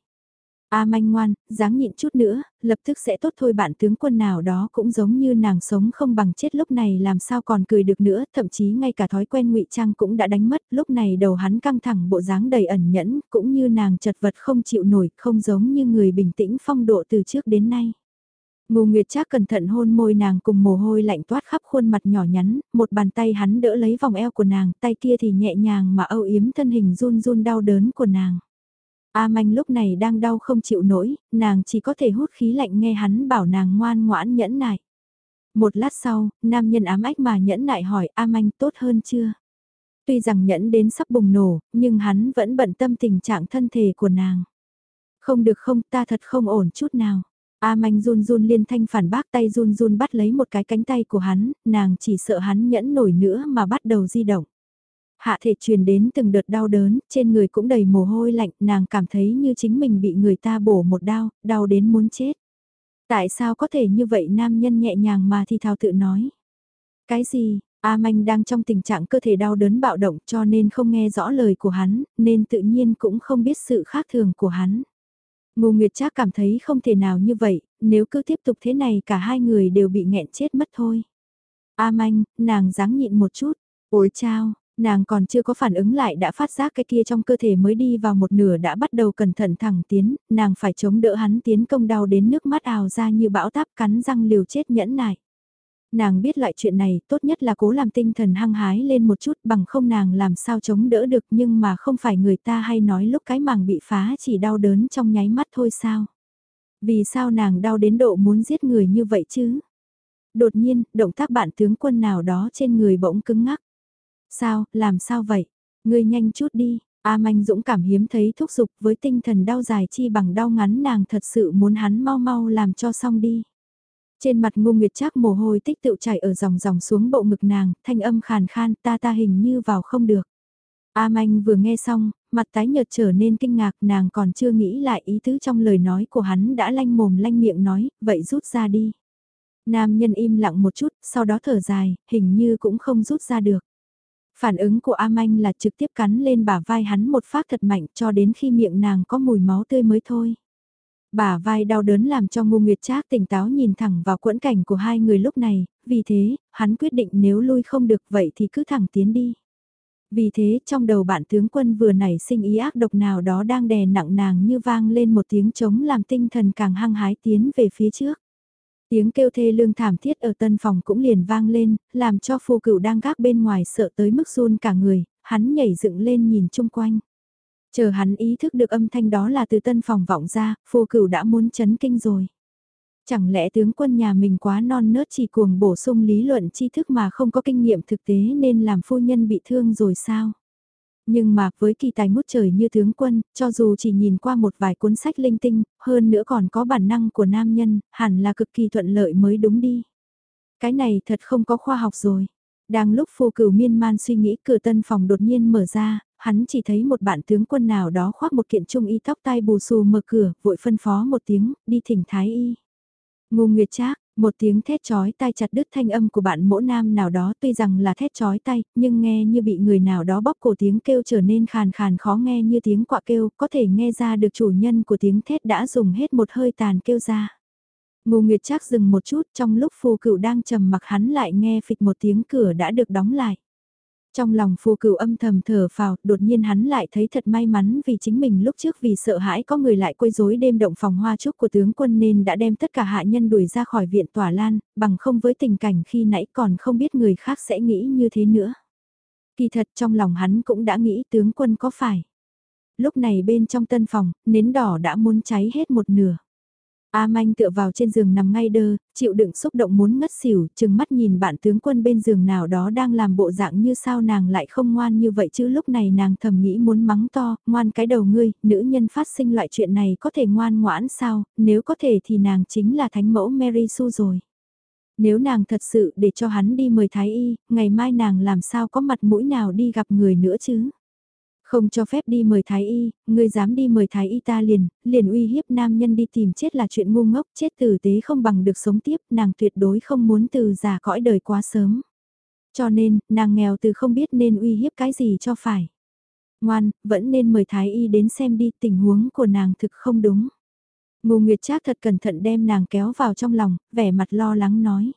A manh ngoan, dáng nhịn chút nữa, lập tức sẽ tốt thôi bạn tướng quân nào đó cũng giống như nàng sống không bằng chết lúc này làm sao còn cười được nữa, thậm chí ngay cả thói quen ngụy trang cũng đã đánh mất, lúc này đầu hắn căng thẳng bộ dáng đầy ẩn nhẫn, cũng như nàng chật vật không chịu nổi, không giống như người bình tĩnh phong độ từ trước đến nay. Ngô Nguyệt Trác cẩn thận hôn môi nàng cùng mồ hôi lạnh toát khắp khuôn mặt nhỏ nhắn, một bàn tay hắn đỡ lấy vòng eo của nàng, tay kia thì nhẹ nhàng mà âu yếm thân hình run run đau đớn của nàng. A Manh lúc này đang đau không chịu nổi, nàng chỉ có thể hút khí lạnh nghe hắn bảo nàng ngoan ngoãn nhẫn nại. Một lát sau, nam nhân ám ách mà nhẫn nại hỏi A Manh tốt hơn chưa? Tuy rằng nhẫn đến sắp bùng nổ, nhưng hắn vẫn bận tâm tình trạng thân thể của nàng. Không được không, ta thật không ổn chút nào. A manh run run liên thanh phản bác tay run run bắt lấy một cái cánh tay của hắn, nàng chỉ sợ hắn nhẫn nổi nữa mà bắt đầu di động. Hạ thể truyền đến từng đợt đau đớn, trên người cũng đầy mồ hôi lạnh, nàng cảm thấy như chính mình bị người ta bổ một đau, đau đến muốn chết. Tại sao có thể như vậy nam nhân nhẹ nhàng mà thì thào tự nói. Cái gì, A Manh đang trong tình trạng cơ thể đau đớn bạo động cho nên không nghe rõ lời của hắn, nên tự nhiên cũng không biết sự khác thường của hắn. Ngô Nguyệt Trác cảm thấy không thể nào như vậy, nếu cứ tiếp tục thế này cả hai người đều bị nghẹn chết mất thôi. A Manh, nàng dáng nhịn một chút, ôi chao, nàng còn chưa có phản ứng lại đã phát giác cái kia trong cơ thể mới đi vào một nửa đã bắt đầu cẩn thận thẳng tiến, nàng phải chống đỡ hắn tiến công đau đến nước mắt ào ra như bão táp cắn răng liều chết nhẫn nại. Nàng biết loại chuyện này tốt nhất là cố làm tinh thần hăng hái lên một chút bằng không nàng làm sao chống đỡ được nhưng mà không phải người ta hay nói lúc cái màng bị phá chỉ đau đớn trong nháy mắt thôi sao. Vì sao nàng đau đến độ muốn giết người như vậy chứ? Đột nhiên, động tác bạn tướng quân nào đó trên người bỗng cứng ngắc. Sao, làm sao vậy? Ngươi nhanh chút đi, A Manh dũng cảm hiếm thấy thúc giục với tinh thần đau dài chi bằng đau ngắn nàng thật sự muốn hắn mau mau làm cho xong đi. Trên mặt ngu nguyệt chắc mồ hôi tích tựu chảy ở dòng dòng xuống bộ ngực nàng, thanh âm khàn khan ta ta hình như vào không được. A Manh vừa nghe xong, mặt tái nhợt trở nên kinh ngạc nàng còn chưa nghĩ lại ý tứ trong lời nói của hắn đã lanh mồm lanh miệng nói, vậy rút ra đi. Nam nhân im lặng một chút, sau đó thở dài, hình như cũng không rút ra được. Phản ứng của A Manh là trực tiếp cắn lên bả vai hắn một phát thật mạnh cho đến khi miệng nàng có mùi máu tươi mới thôi bà vai đau đớn làm cho Ngô Nguyệt Trác tỉnh táo nhìn thẳng vào quẫn cảnh của hai người lúc này, vì thế, hắn quyết định nếu lui không được vậy thì cứ thẳng tiến đi. Vì thế, trong đầu bạn tướng quân vừa nảy sinh ý ác độc nào đó đang đè nặng nàng như vang lên một tiếng trống làm tinh thần càng hăng hái tiến về phía trước. Tiếng kêu thê lương thảm thiết ở tân phòng cũng liền vang lên, làm cho phu cựu đang gác bên ngoài sợ tới mức run cả người, hắn nhảy dựng lên nhìn chung quanh. Chờ hắn ý thức được âm thanh đó là từ tân phòng vọng ra, phu cửu đã muốn chấn kinh rồi. Chẳng lẽ tướng quân nhà mình quá non nớt chỉ cuồng bổ sung lý luận tri thức mà không có kinh nghiệm thực tế nên làm phu nhân bị thương rồi sao? Nhưng mà với kỳ tài ngút trời như tướng quân, cho dù chỉ nhìn qua một vài cuốn sách linh tinh, hơn nữa còn có bản năng của nam nhân, hẳn là cực kỳ thuận lợi mới đúng đi. Cái này thật không có khoa học rồi. Đang lúc phu cửu miên man suy nghĩ cửa tân phòng đột nhiên mở ra, hắn chỉ thấy một bạn tướng quân nào đó khoác một kiện trung y tóc tai bù xù mở cửa, vội phân phó một tiếng, đi thỉnh thái y. Ngô Nguyệt Trác, một tiếng thét chói tai chặt đứt thanh âm của bạn mỗ nam nào đó tuy rằng là thét chói tai nhưng nghe như bị người nào đó bóp cổ tiếng kêu trở nên khàn khàn khó nghe như tiếng quạ kêu, có thể nghe ra được chủ nhân của tiếng thét đã dùng hết một hơi tàn kêu ra. Ngô Nguyệt Trác dừng một chút trong lúc phù cựu đang trầm mặc hắn lại nghe phịch một tiếng cửa đã được đóng lại. Trong lòng phù cửu âm thầm thở phào, đột nhiên hắn lại thấy thật may mắn vì chính mình lúc trước vì sợ hãi có người lại quấy rối đêm động phòng hoa trúc của tướng quân nên đã đem tất cả hạ nhân đuổi ra khỏi viện tỏa lan, bằng không với tình cảnh khi nãy còn không biết người khác sẽ nghĩ như thế nữa. Kỳ thật trong lòng hắn cũng đã nghĩ tướng quân có phải. Lúc này bên trong tân phòng, nến đỏ đã muốn cháy hết một nửa. A Manh tựa vào trên giường nằm ngay đơ, chịu đựng xúc động muốn ngất xỉu, chừng mắt nhìn bạn tướng quân bên giường nào đó đang làm bộ dạng như sao nàng lại không ngoan như vậy chứ lúc này nàng thầm nghĩ muốn mắng to, ngoan cái đầu ngươi, nữ nhân phát sinh loại chuyện này có thể ngoan ngoãn sao, nếu có thể thì nàng chính là thánh mẫu Mary Sue rồi. Nếu nàng thật sự để cho hắn đi mời thái y, ngày mai nàng làm sao có mặt mũi nào đi gặp người nữa chứ? Không cho phép đi mời thái y, ngươi dám đi mời thái y ta liền, liền uy hiếp nam nhân đi tìm chết là chuyện ngu ngốc, chết tử tế không bằng được sống tiếp, nàng tuyệt đối không muốn từ già cõi đời quá sớm. Cho nên, nàng nghèo từ không biết nên uy hiếp cái gì cho phải. Ngoan, vẫn nên mời thái y đến xem đi, tình huống của nàng thực không đúng. Ngô Nguyệt Trác thật cẩn thận đem nàng kéo vào trong lòng, vẻ mặt lo lắng nói.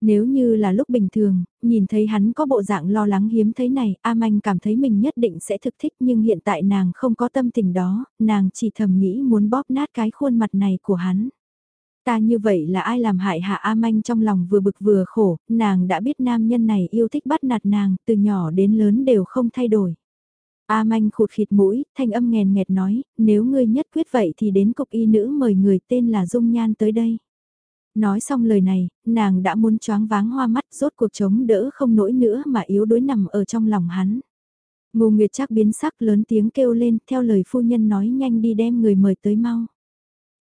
Nếu như là lúc bình thường, nhìn thấy hắn có bộ dạng lo lắng hiếm thấy này, A Manh cảm thấy mình nhất định sẽ thực thích nhưng hiện tại nàng không có tâm tình đó, nàng chỉ thầm nghĩ muốn bóp nát cái khuôn mặt này của hắn. Ta như vậy là ai làm hại hạ A Manh trong lòng vừa bực vừa khổ, nàng đã biết nam nhân này yêu thích bắt nạt nàng, từ nhỏ đến lớn đều không thay đổi. A Manh khụt khịt mũi, thanh âm nghèn nghẹt nói, nếu ngươi nhất quyết vậy thì đến cục y nữ mời người tên là Dung Nhan tới đây. Nói xong lời này, nàng đã muốn choáng váng hoa mắt rốt cuộc chống đỡ không nổi nữa mà yếu đuối nằm ở trong lòng hắn. Ngô Nguyệt chắc biến sắc lớn tiếng kêu lên theo lời phu nhân nói nhanh đi đem người mời tới mau.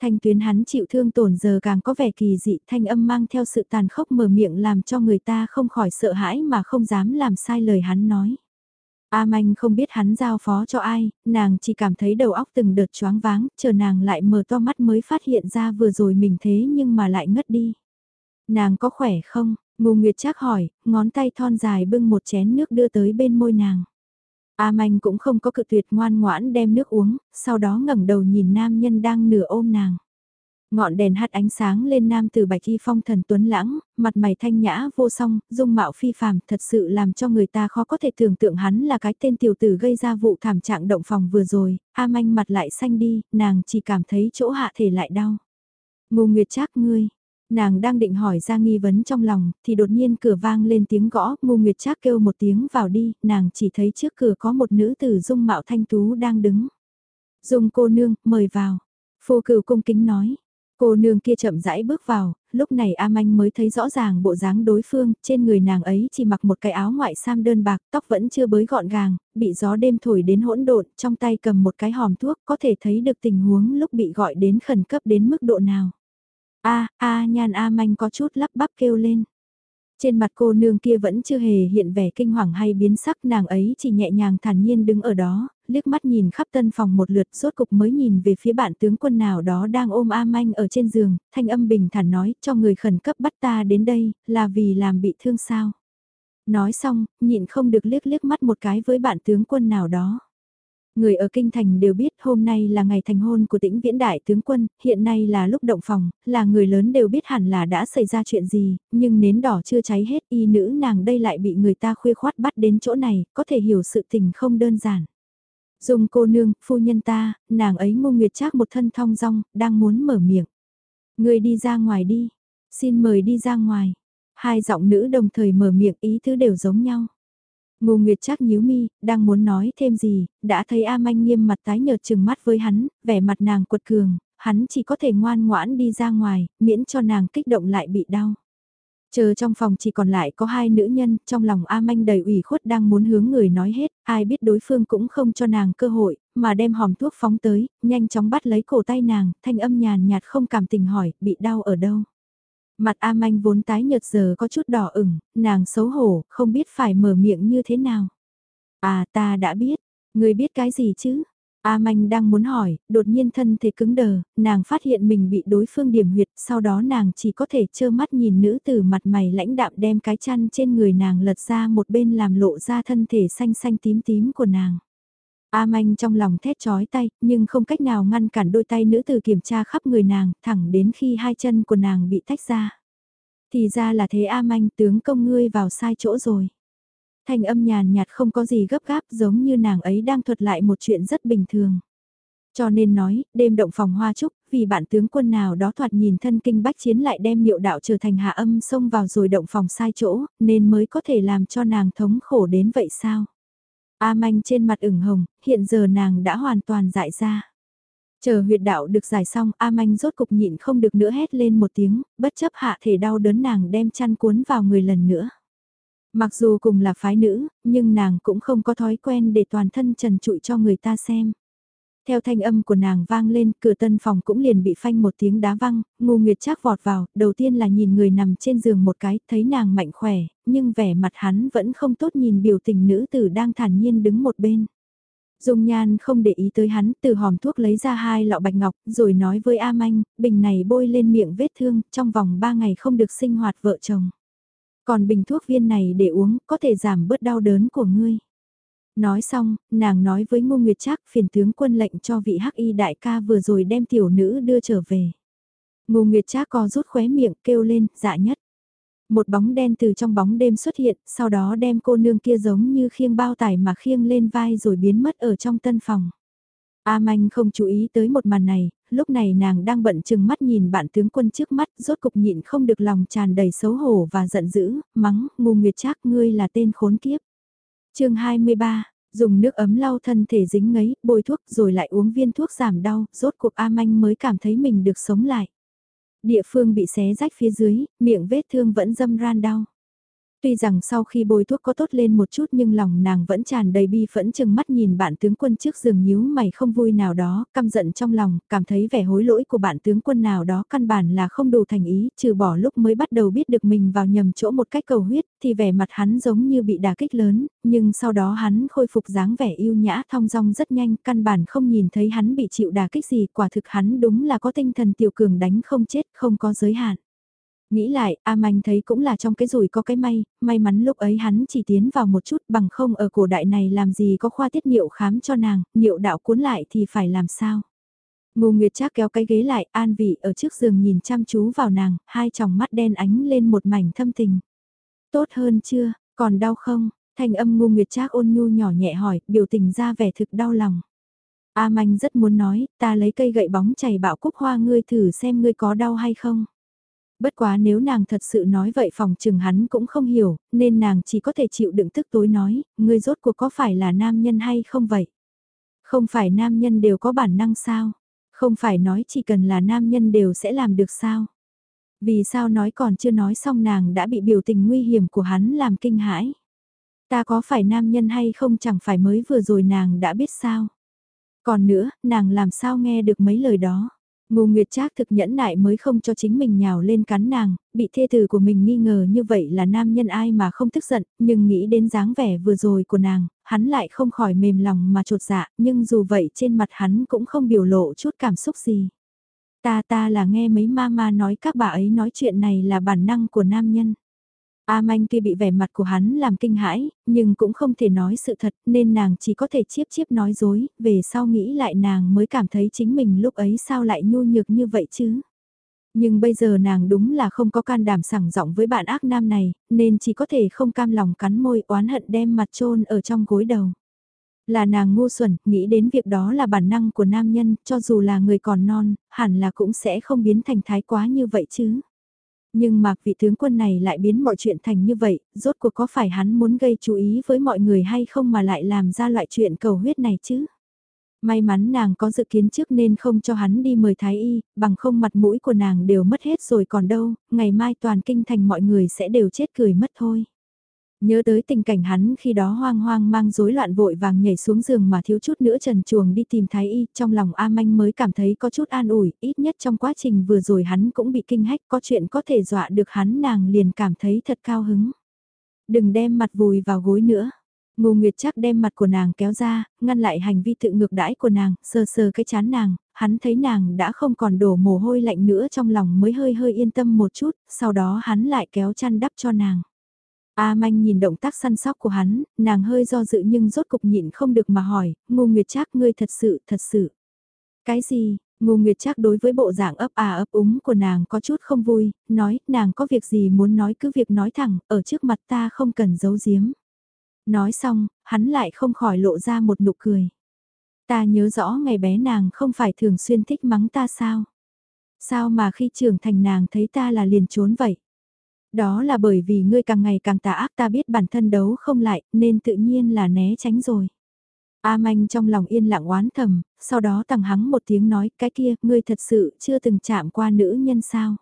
Thanh tuyến hắn chịu thương tổn giờ càng có vẻ kỳ dị thanh âm mang theo sự tàn khốc mở miệng làm cho người ta không khỏi sợ hãi mà không dám làm sai lời hắn nói. A Manh không biết hắn giao phó cho ai, nàng chỉ cảm thấy đầu óc từng đợt choáng váng, chờ nàng lại mở to mắt mới phát hiện ra vừa rồi mình thế nhưng mà lại ngất đi. Nàng có khỏe không? Ngô Nguyệt Trác hỏi, ngón tay thon dài bưng một chén nước đưa tới bên môi nàng. A Manh cũng không có cự tuyệt ngoan ngoãn đem nước uống, sau đó ngẩng đầu nhìn nam nhân đang nửa ôm nàng. Ngọn đèn hắt ánh sáng lên nam từ bạch y phong thần tuấn lãng, mặt mày thanh nhã vô song, dung mạo phi phàm, thật sự làm cho người ta khó có thể tưởng tượng hắn là cái tên tiểu tử gây ra vụ thảm trạng động phòng vừa rồi, A manh mặt lại xanh đi, nàng chỉ cảm thấy chỗ hạ thể lại đau. Ngô Nguyệt Trác ngươi, nàng đang định hỏi ra nghi vấn trong lòng, thì đột nhiên cửa vang lên tiếng gõ, Ngô Nguyệt Trác kêu một tiếng vào đi, nàng chỉ thấy trước cửa có một nữ tử dung mạo thanh tú đang đứng. Dung cô nương, mời vào. Phô cửu cung kính nói, Cô nương kia chậm rãi bước vào, lúc này A Manh mới thấy rõ ràng bộ dáng đối phương, trên người nàng ấy chỉ mặc một cái áo ngoại sam đơn bạc, tóc vẫn chưa bới gọn gàng, bị gió đêm thổi đến hỗn độn, trong tay cầm một cái hòm thuốc, có thể thấy được tình huống lúc bị gọi đến khẩn cấp đến mức độ nào. A, A nhan A Manh có chút lắp bắp kêu lên. Trên mặt cô nương kia vẫn chưa hề hiện vẻ kinh hoàng hay biến sắc nàng ấy chỉ nhẹ nhàng thản nhiên đứng ở đó, liếc mắt nhìn khắp tân phòng một lượt rốt cục mới nhìn về phía bạn tướng quân nào đó đang ôm A Manh ở trên giường, thanh âm bình thản nói cho người khẩn cấp bắt ta đến đây, là vì làm bị thương sao. Nói xong, nhịn không được liếc liếc mắt một cái với bạn tướng quân nào đó. Người ở Kinh Thành đều biết hôm nay là ngày thành hôn của tĩnh viễn đại tướng quân, hiện nay là lúc động phòng, là người lớn đều biết hẳn là đã xảy ra chuyện gì, nhưng nến đỏ chưa cháy hết y nữ nàng đây lại bị người ta khuya khoát bắt đến chỗ này, có thể hiểu sự tình không đơn giản. Dùng cô nương, phu nhân ta, nàng ấy ngô nguyệt trác một thân thong dong, đang muốn mở miệng. Người đi ra ngoài đi, xin mời đi ra ngoài. Hai giọng nữ đồng thời mở miệng ý thứ đều giống nhau. Ngô Nguyệt chắc nhíu mi, đang muốn nói thêm gì, đã thấy A Manh nghiêm mặt tái nhợt chừng mắt với hắn, vẻ mặt nàng quật cường, hắn chỉ có thể ngoan ngoãn đi ra ngoài, miễn cho nàng kích động lại bị đau. Chờ trong phòng chỉ còn lại có hai nữ nhân, trong lòng A Manh đầy ủy khuất đang muốn hướng người nói hết, ai biết đối phương cũng không cho nàng cơ hội, mà đem hòm thuốc phóng tới, nhanh chóng bắt lấy cổ tay nàng, thanh âm nhàn nhạt không cảm tình hỏi, bị đau ở đâu. Mặt A Manh vốn tái nhợt giờ có chút đỏ ửng, nàng xấu hổ, không biết phải mở miệng như thế nào. À ta đã biết, người biết cái gì chứ? A Manh đang muốn hỏi, đột nhiên thân thể cứng đờ, nàng phát hiện mình bị đối phương điểm huyệt, sau đó nàng chỉ có thể trơ mắt nhìn nữ tử mặt mày lãnh đạm đem cái chăn trên người nàng lật ra một bên làm lộ ra thân thể xanh xanh tím tím của nàng. A Manh trong lòng thét chói tay, nhưng không cách nào ngăn cản đôi tay nữ tử kiểm tra khắp người nàng, thẳng đến khi hai chân của nàng bị tách ra. Thì ra là thế A Manh tướng công ngươi vào sai chỗ rồi. Thanh âm nhàn nhạt không có gì gấp gáp giống như nàng ấy đang thuật lại một chuyện rất bình thường. Cho nên nói, đêm động phòng hoa trúc, vì bạn tướng quân nào đó thoạt nhìn thân kinh bách chiến lại đem niệu đạo trở thành hạ âm xông vào rồi động phòng sai chỗ, nên mới có thể làm cho nàng thống khổ đến vậy sao? A manh trên mặt ửng hồng, hiện giờ nàng đã hoàn toàn dại ra. Chờ huyệt đạo được giải xong, A manh rốt cục nhịn không được nữa hét lên một tiếng, bất chấp hạ thể đau đớn nàng đem chăn cuốn vào người lần nữa. Mặc dù cùng là phái nữ, nhưng nàng cũng không có thói quen để toàn thân trần trụi cho người ta xem. Theo thanh âm của nàng vang lên, cửa tân phòng cũng liền bị phanh một tiếng đá văng, ngu nguyệt chắc vọt vào, đầu tiên là nhìn người nằm trên giường một cái, thấy nàng mạnh khỏe, nhưng vẻ mặt hắn vẫn không tốt nhìn biểu tình nữ tử đang thản nhiên đứng một bên. Dung Nhan không để ý tới hắn, từ hòm thuốc lấy ra hai lọ bạch ngọc, rồi nói với A Manh, bình này bôi lên miệng vết thương, trong vòng ba ngày không được sinh hoạt vợ chồng. Còn bình thuốc viên này để uống, có thể giảm bớt đau đớn của ngươi. Nói xong, nàng nói với Ngô Nguyệt Trác phiền tướng quân lệnh cho vị hắc y đại ca vừa rồi đem tiểu nữ đưa trở về. Ngô Nguyệt Trác co rút khóe miệng kêu lên, dạ nhất. Một bóng đen từ trong bóng đêm xuất hiện, sau đó đem cô nương kia giống như khiêng bao tải mà khiêng lên vai rồi biến mất ở trong tân phòng. A Manh không chú ý tới một màn này, lúc này nàng đang bận chừng mắt nhìn bạn tướng quân trước mắt, rốt cục nhịn không được lòng tràn đầy xấu hổ và giận dữ, mắng, ngu nguyệt trác ngươi là tên khốn kiếp. chương 23, dùng nước ấm lau thân thể dính ngấy, bôi thuốc rồi lại uống viên thuốc giảm đau, rốt cuộc A Manh mới cảm thấy mình được sống lại. Địa phương bị xé rách phía dưới, miệng vết thương vẫn dâm ran đau. Tuy rằng sau khi bôi thuốc có tốt lên một chút nhưng lòng nàng vẫn tràn đầy bi phẫn chừng mắt nhìn bạn tướng quân trước giường nhíu mày không vui nào đó, căm giận trong lòng, cảm thấy vẻ hối lỗi của bạn tướng quân nào đó căn bản là không đủ thành ý, trừ bỏ lúc mới bắt đầu biết được mình vào nhầm chỗ một cách cầu huyết, thì vẻ mặt hắn giống như bị đả kích lớn, nhưng sau đó hắn khôi phục dáng vẻ yêu nhã thong dong rất nhanh, căn bản không nhìn thấy hắn bị chịu đả kích gì, quả thực hắn đúng là có tinh thần tiểu cường đánh không chết, không có giới hạn. Nghĩ lại, A Manh thấy cũng là trong cái rủi có cái may, may mắn lúc ấy hắn chỉ tiến vào một chút bằng không ở cổ đại này làm gì có khoa tiết niệu khám cho nàng, niệu đạo cuốn lại thì phải làm sao. Ngô Nguyệt Trác kéo cái ghế lại, an vị ở trước giường nhìn chăm chú vào nàng, hai tròng mắt đen ánh lên một mảnh thâm tình. Tốt hơn chưa, còn đau không? Thanh âm Ngô Nguyệt Trác ôn nhu nhỏ nhẹ hỏi, biểu tình ra vẻ thực đau lòng. A Manh rất muốn nói, ta lấy cây gậy bóng chảy bạo cúc hoa ngươi thử xem ngươi có đau hay không. Bất quá nếu nàng thật sự nói vậy phòng trừng hắn cũng không hiểu, nên nàng chỉ có thể chịu đựng tức tối nói, ngươi rốt cuộc có phải là nam nhân hay không vậy? Không phải nam nhân đều có bản năng sao? Không phải nói chỉ cần là nam nhân đều sẽ làm được sao? Vì sao nói còn chưa nói xong nàng đã bị biểu tình nguy hiểm của hắn làm kinh hãi? Ta có phải nam nhân hay không chẳng phải mới vừa rồi nàng đã biết sao? Còn nữa, nàng làm sao nghe được mấy lời đó? Ngô Nguyệt Trác thực nhẫn nại mới không cho chính mình nhào lên cắn nàng, bị thê tử của mình nghi ngờ như vậy là nam nhân ai mà không tức giận, nhưng nghĩ đến dáng vẻ vừa rồi của nàng, hắn lại không khỏi mềm lòng mà trột dạ, nhưng dù vậy trên mặt hắn cũng không biểu lộ chút cảm xúc gì. Ta ta là nghe mấy ma ma nói các bà ấy nói chuyện này là bản năng của nam nhân. A manh tuy bị vẻ mặt của hắn làm kinh hãi, nhưng cũng không thể nói sự thật nên nàng chỉ có thể chiếp chiếp nói dối, về sau nghĩ lại nàng mới cảm thấy chính mình lúc ấy sao lại nhu nhược như vậy chứ. Nhưng bây giờ nàng đúng là không có can đảm sẵn giọng với bạn ác nam này, nên chỉ có thể không cam lòng cắn môi oán hận đem mặt trôn ở trong gối đầu. Là nàng ngu xuẩn, nghĩ đến việc đó là bản năng của nam nhân, cho dù là người còn non, hẳn là cũng sẽ không biến thành thái quá như vậy chứ. Nhưng mà vị tướng quân này lại biến mọi chuyện thành như vậy, rốt cuộc có phải hắn muốn gây chú ý với mọi người hay không mà lại làm ra loại chuyện cầu huyết này chứ? May mắn nàng có dự kiến trước nên không cho hắn đi mời thái y, bằng không mặt mũi của nàng đều mất hết rồi còn đâu, ngày mai toàn kinh thành mọi người sẽ đều chết cười mất thôi. Nhớ tới tình cảnh hắn khi đó hoang hoang mang rối loạn vội vàng nhảy xuống giường mà thiếu chút nữa trần chuồng đi tìm thái y, trong lòng A Manh mới cảm thấy có chút an ủi, ít nhất trong quá trình vừa rồi hắn cũng bị kinh hách, có chuyện có thể dọa được hắn nàng liền cảm thấy thật cao hứng. Đừng đem mặt vùi vào gối nữa. Ngô Nguyệt chắc đem mặt của nàng kéo ra, ngăn lại hành vi tự ngược đãi của nàng, sờ sờ cái chán nàng, hắn thấy nàng đã không còn đổ mồ hôi lạnh nữa trong lòng mới hơi hơi yên tâm một chút, sau đó hắn lại kéo chăn đắp cho nàng. A Manh nhìn động tác săn sóc của hắn, nàng hơi do dự nhưng rốt cục nhịn không được mà hỏi, Ngô Nguyệt Trác ngươi thật sự, thật sự. Cái gì? Ngô Nguyệt Trác đối với bộ dạng ấp à ấp úng của nàng có chút không vui, nói, nàng có việc gì muốn nói cứ việc nói thẳng, ở trước mặt ta không cần giấu giếm. Nói xong, hắn lại không khỏi lộ ra một nụ cười. Ta nhớ rõ ngày bé nàng không phải thường xuyên thích mắng ta sao? Sao mà khi trưởng thành nàng thấy ta là liền trốn vậy? Đó là bởi vì ngươi càng ngày càng tà ác ta biết bản thân đấu không lại, nên tự nhiên là né tránh rồi. A manh trong lòng yên lặng oán thầm, sau đó tằng hắng một tiếng nói, cái kia, ngươi thật sự chưa từng chạm qua nữ nhân sao.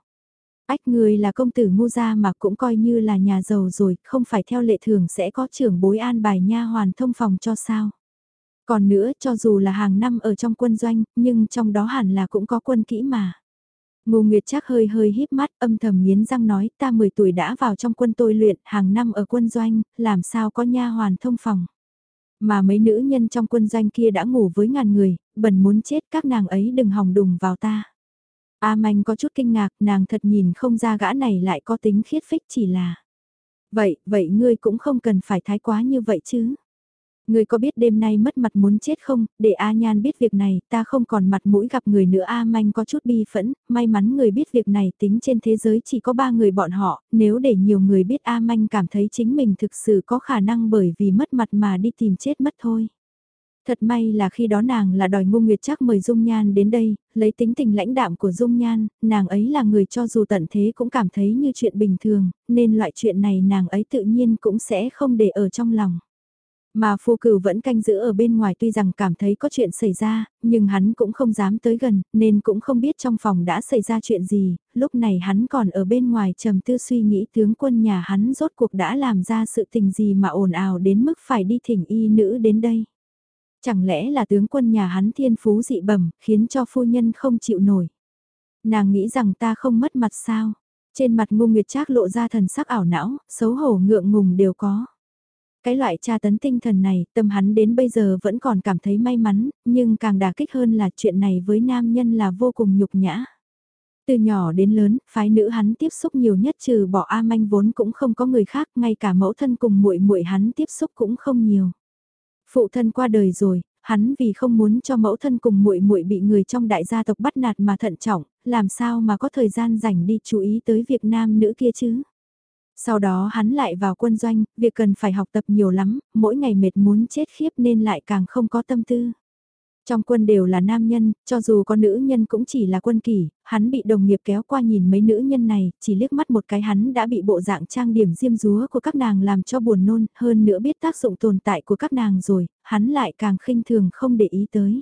Ách ngươi là công tử ngu gia mà cũng coi như là nhà giàu rồi, không phải theo lệ thường sẽ có trưởng bối an bài nha hoàn thông phòng cho sao. Còn nữa, cho dù là hàng năm ở trong quân doanh, nhưng trong đó hẳn là cũng có quân kỹ mà. Ngô Nguyệt chắc hơi hơi híp mắt âm thầm nghiến răng nói ta 10 tuổi đã vào trong quân tôi luyện hàng năm ở quân doanh, làm sao có nha hoàn thông phòng. Mà mấy nữ nhân trong quân doanh kia đã ngủ với ngàn người, bần muốn chết các nàng ấy đừng hòng đùng vào ta. A Manh có chút kinh ngạc, nàng thật nhìn không ra gã này lại có tính khiết phích chỉ là. Vậy, vậy ngươi cũng không cần phải thái quá như vậy chứ. Người có biết đêm nay mất mặt muốn chết không, để A Nhan biết việc này, ta không còn mặt mũi gặp người nữa A Manh có chút bi phẫn, may mắn người biết việc này tính trên thế giới chỉ có ba người bọn họ, nếu để nhiều người biết A Manh cảm thấy chính mình thực sự có khả năng bởi vì mất mặt mà đi tìm chết mất thôi. Thật may là khi đó nàng là đòi ngu nguyệt chắc mời Dung Nhan đến đây, lấy tính tình lãnh đạm của Dung Nhan, nàng ấy là người cho dù tận thế cũng cảm thấy như chuyện bình thường, nên loại chuyện này nàng ấy tự nhiên cũng sẽ không để ở trong lòng. Mà phu cửu vẫn canh giữ ở bên ngoài tuy rằng cảm thấy có chuyện xảy ra, nhưng hắn cũng không dám tới gần, nên cũng không biết trong phòng đã xảy ra chuyện gì, lúc này hắn còn ở bên ngoài trầm tư suy nghĩ tướng quân nhà hắn rốt cuộc đã làm ra sự tình gì mà ồn ào đến mức phải đi thỉnh y nữ đến đây. Chẳng lẽ là tướng quân nhà hắn thiên phú dị bẩm khiến cho phu nhân không chịu nổi. Nàng nghĩ rằng ta không mất mặt sao, trên mặt ngu nguyệt trác lộ ra thần sắc ảo não, xấu hổ ngượng ngùng đều có. Cái loại tra tấn tinh thần này, tâm hắn đến bây giờ vẫn còn cảm thấy may mắn, nhưng càng đà kích hơn là chuyện này với nam nhân là vô cùng nhục nhã. Từ nhỏ đến lớn, phái nữ hắn tiếp xúc nhiều nhất trừ bỏ A Manh vốn cũng không có người khác, ngay cả mẫu thân cùng muội muội hắn tiếp xúc cũng không nhiều. Phụ thân qua đời rồi, hắn vì không muốn cho mẫu thân cùng muội muội bị người trong đại gia tộc bắt nạt mà thận trọng, làm sao mà có thời gian rảnh đi chú ý tới việc nam nữ kia chứ? Sau đó hắn lại vào quân doanh, việc cần phải học tập nhiều lắm, mỗi ngày mệt muốn chết khiếp nên lại càng không có tâm tư. Trong quân đều là nam nhân, cho dù có nữ nhân cũng chỉ là quân kỷ, hắn bị đồng nghiệp kéo qua nhìn mấy nữ nhân này, chỉ liếc mắt một cái hắn đã bị bộ dạng trang điểm diêm dúa của các nàng làm cho buồn nôn, hơn nữa biết tác dụng tồn tại của các nàng rồi, hắn lại càng khinh thường không để ý tới.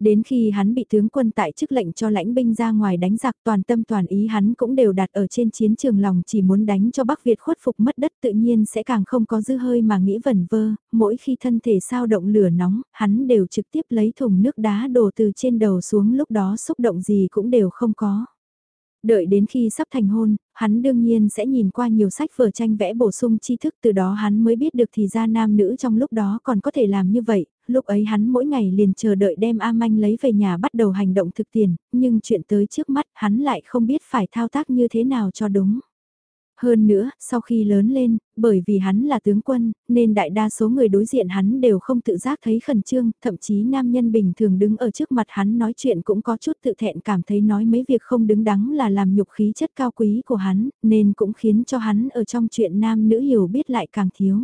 Đến khi hắn bị tướng quân tại chức lệnh cho lãnh binh ra ngoài đánh giặc toàn tâm toàn ý hắn cũng đều đặt ở trên chiến trường lòng chỉ muốn đánh cho Bắc Việt khuất phục mất đất tự nhiên sẽ càng không có dư hơi mà nghĩ vẩn vơ, mỗi khi thân thể sao động lửa nóng, hắn đều trực tiếp lấy thùng nước đá đổ từ trên đầu xuống lúc đó xúc động gì cũng đều không có. Đợi đến khi sắp thành hôn, hắn đương nhiên sẽ nhìn qua nhiều sách vở tranh vẽ bổ sung tri thức từ đó hắn mới biết được thì ra nam nữ trong lúc đó còn có thể làm như vậy, lúc ấy hắn mỗi ngày liền chờ đợi đem A Manh lấy về nhà bắt đầu hành động thực tiền, nhưng chuyện tới trước mắt hắn lại không biết phải thao tác như thế nào cho đúng. Hơn nữa, sau khi lớn lên, bởi vì hắn là tướng quân, nên đại đa số người đối diện hắn đều không tự giác thấy khẩn trương, thậm chí nam nhân bình thường đứng ở trước mặt hắn nói chuyện cũng có chút tự thẹn cảm thấy nói mấy việc không đứng đắn là làm nhục khí chất cao quý của hắn, nên cũng khiến cho hắn ở trong chuyện nam nữ hiểu biết lại càng thiếu.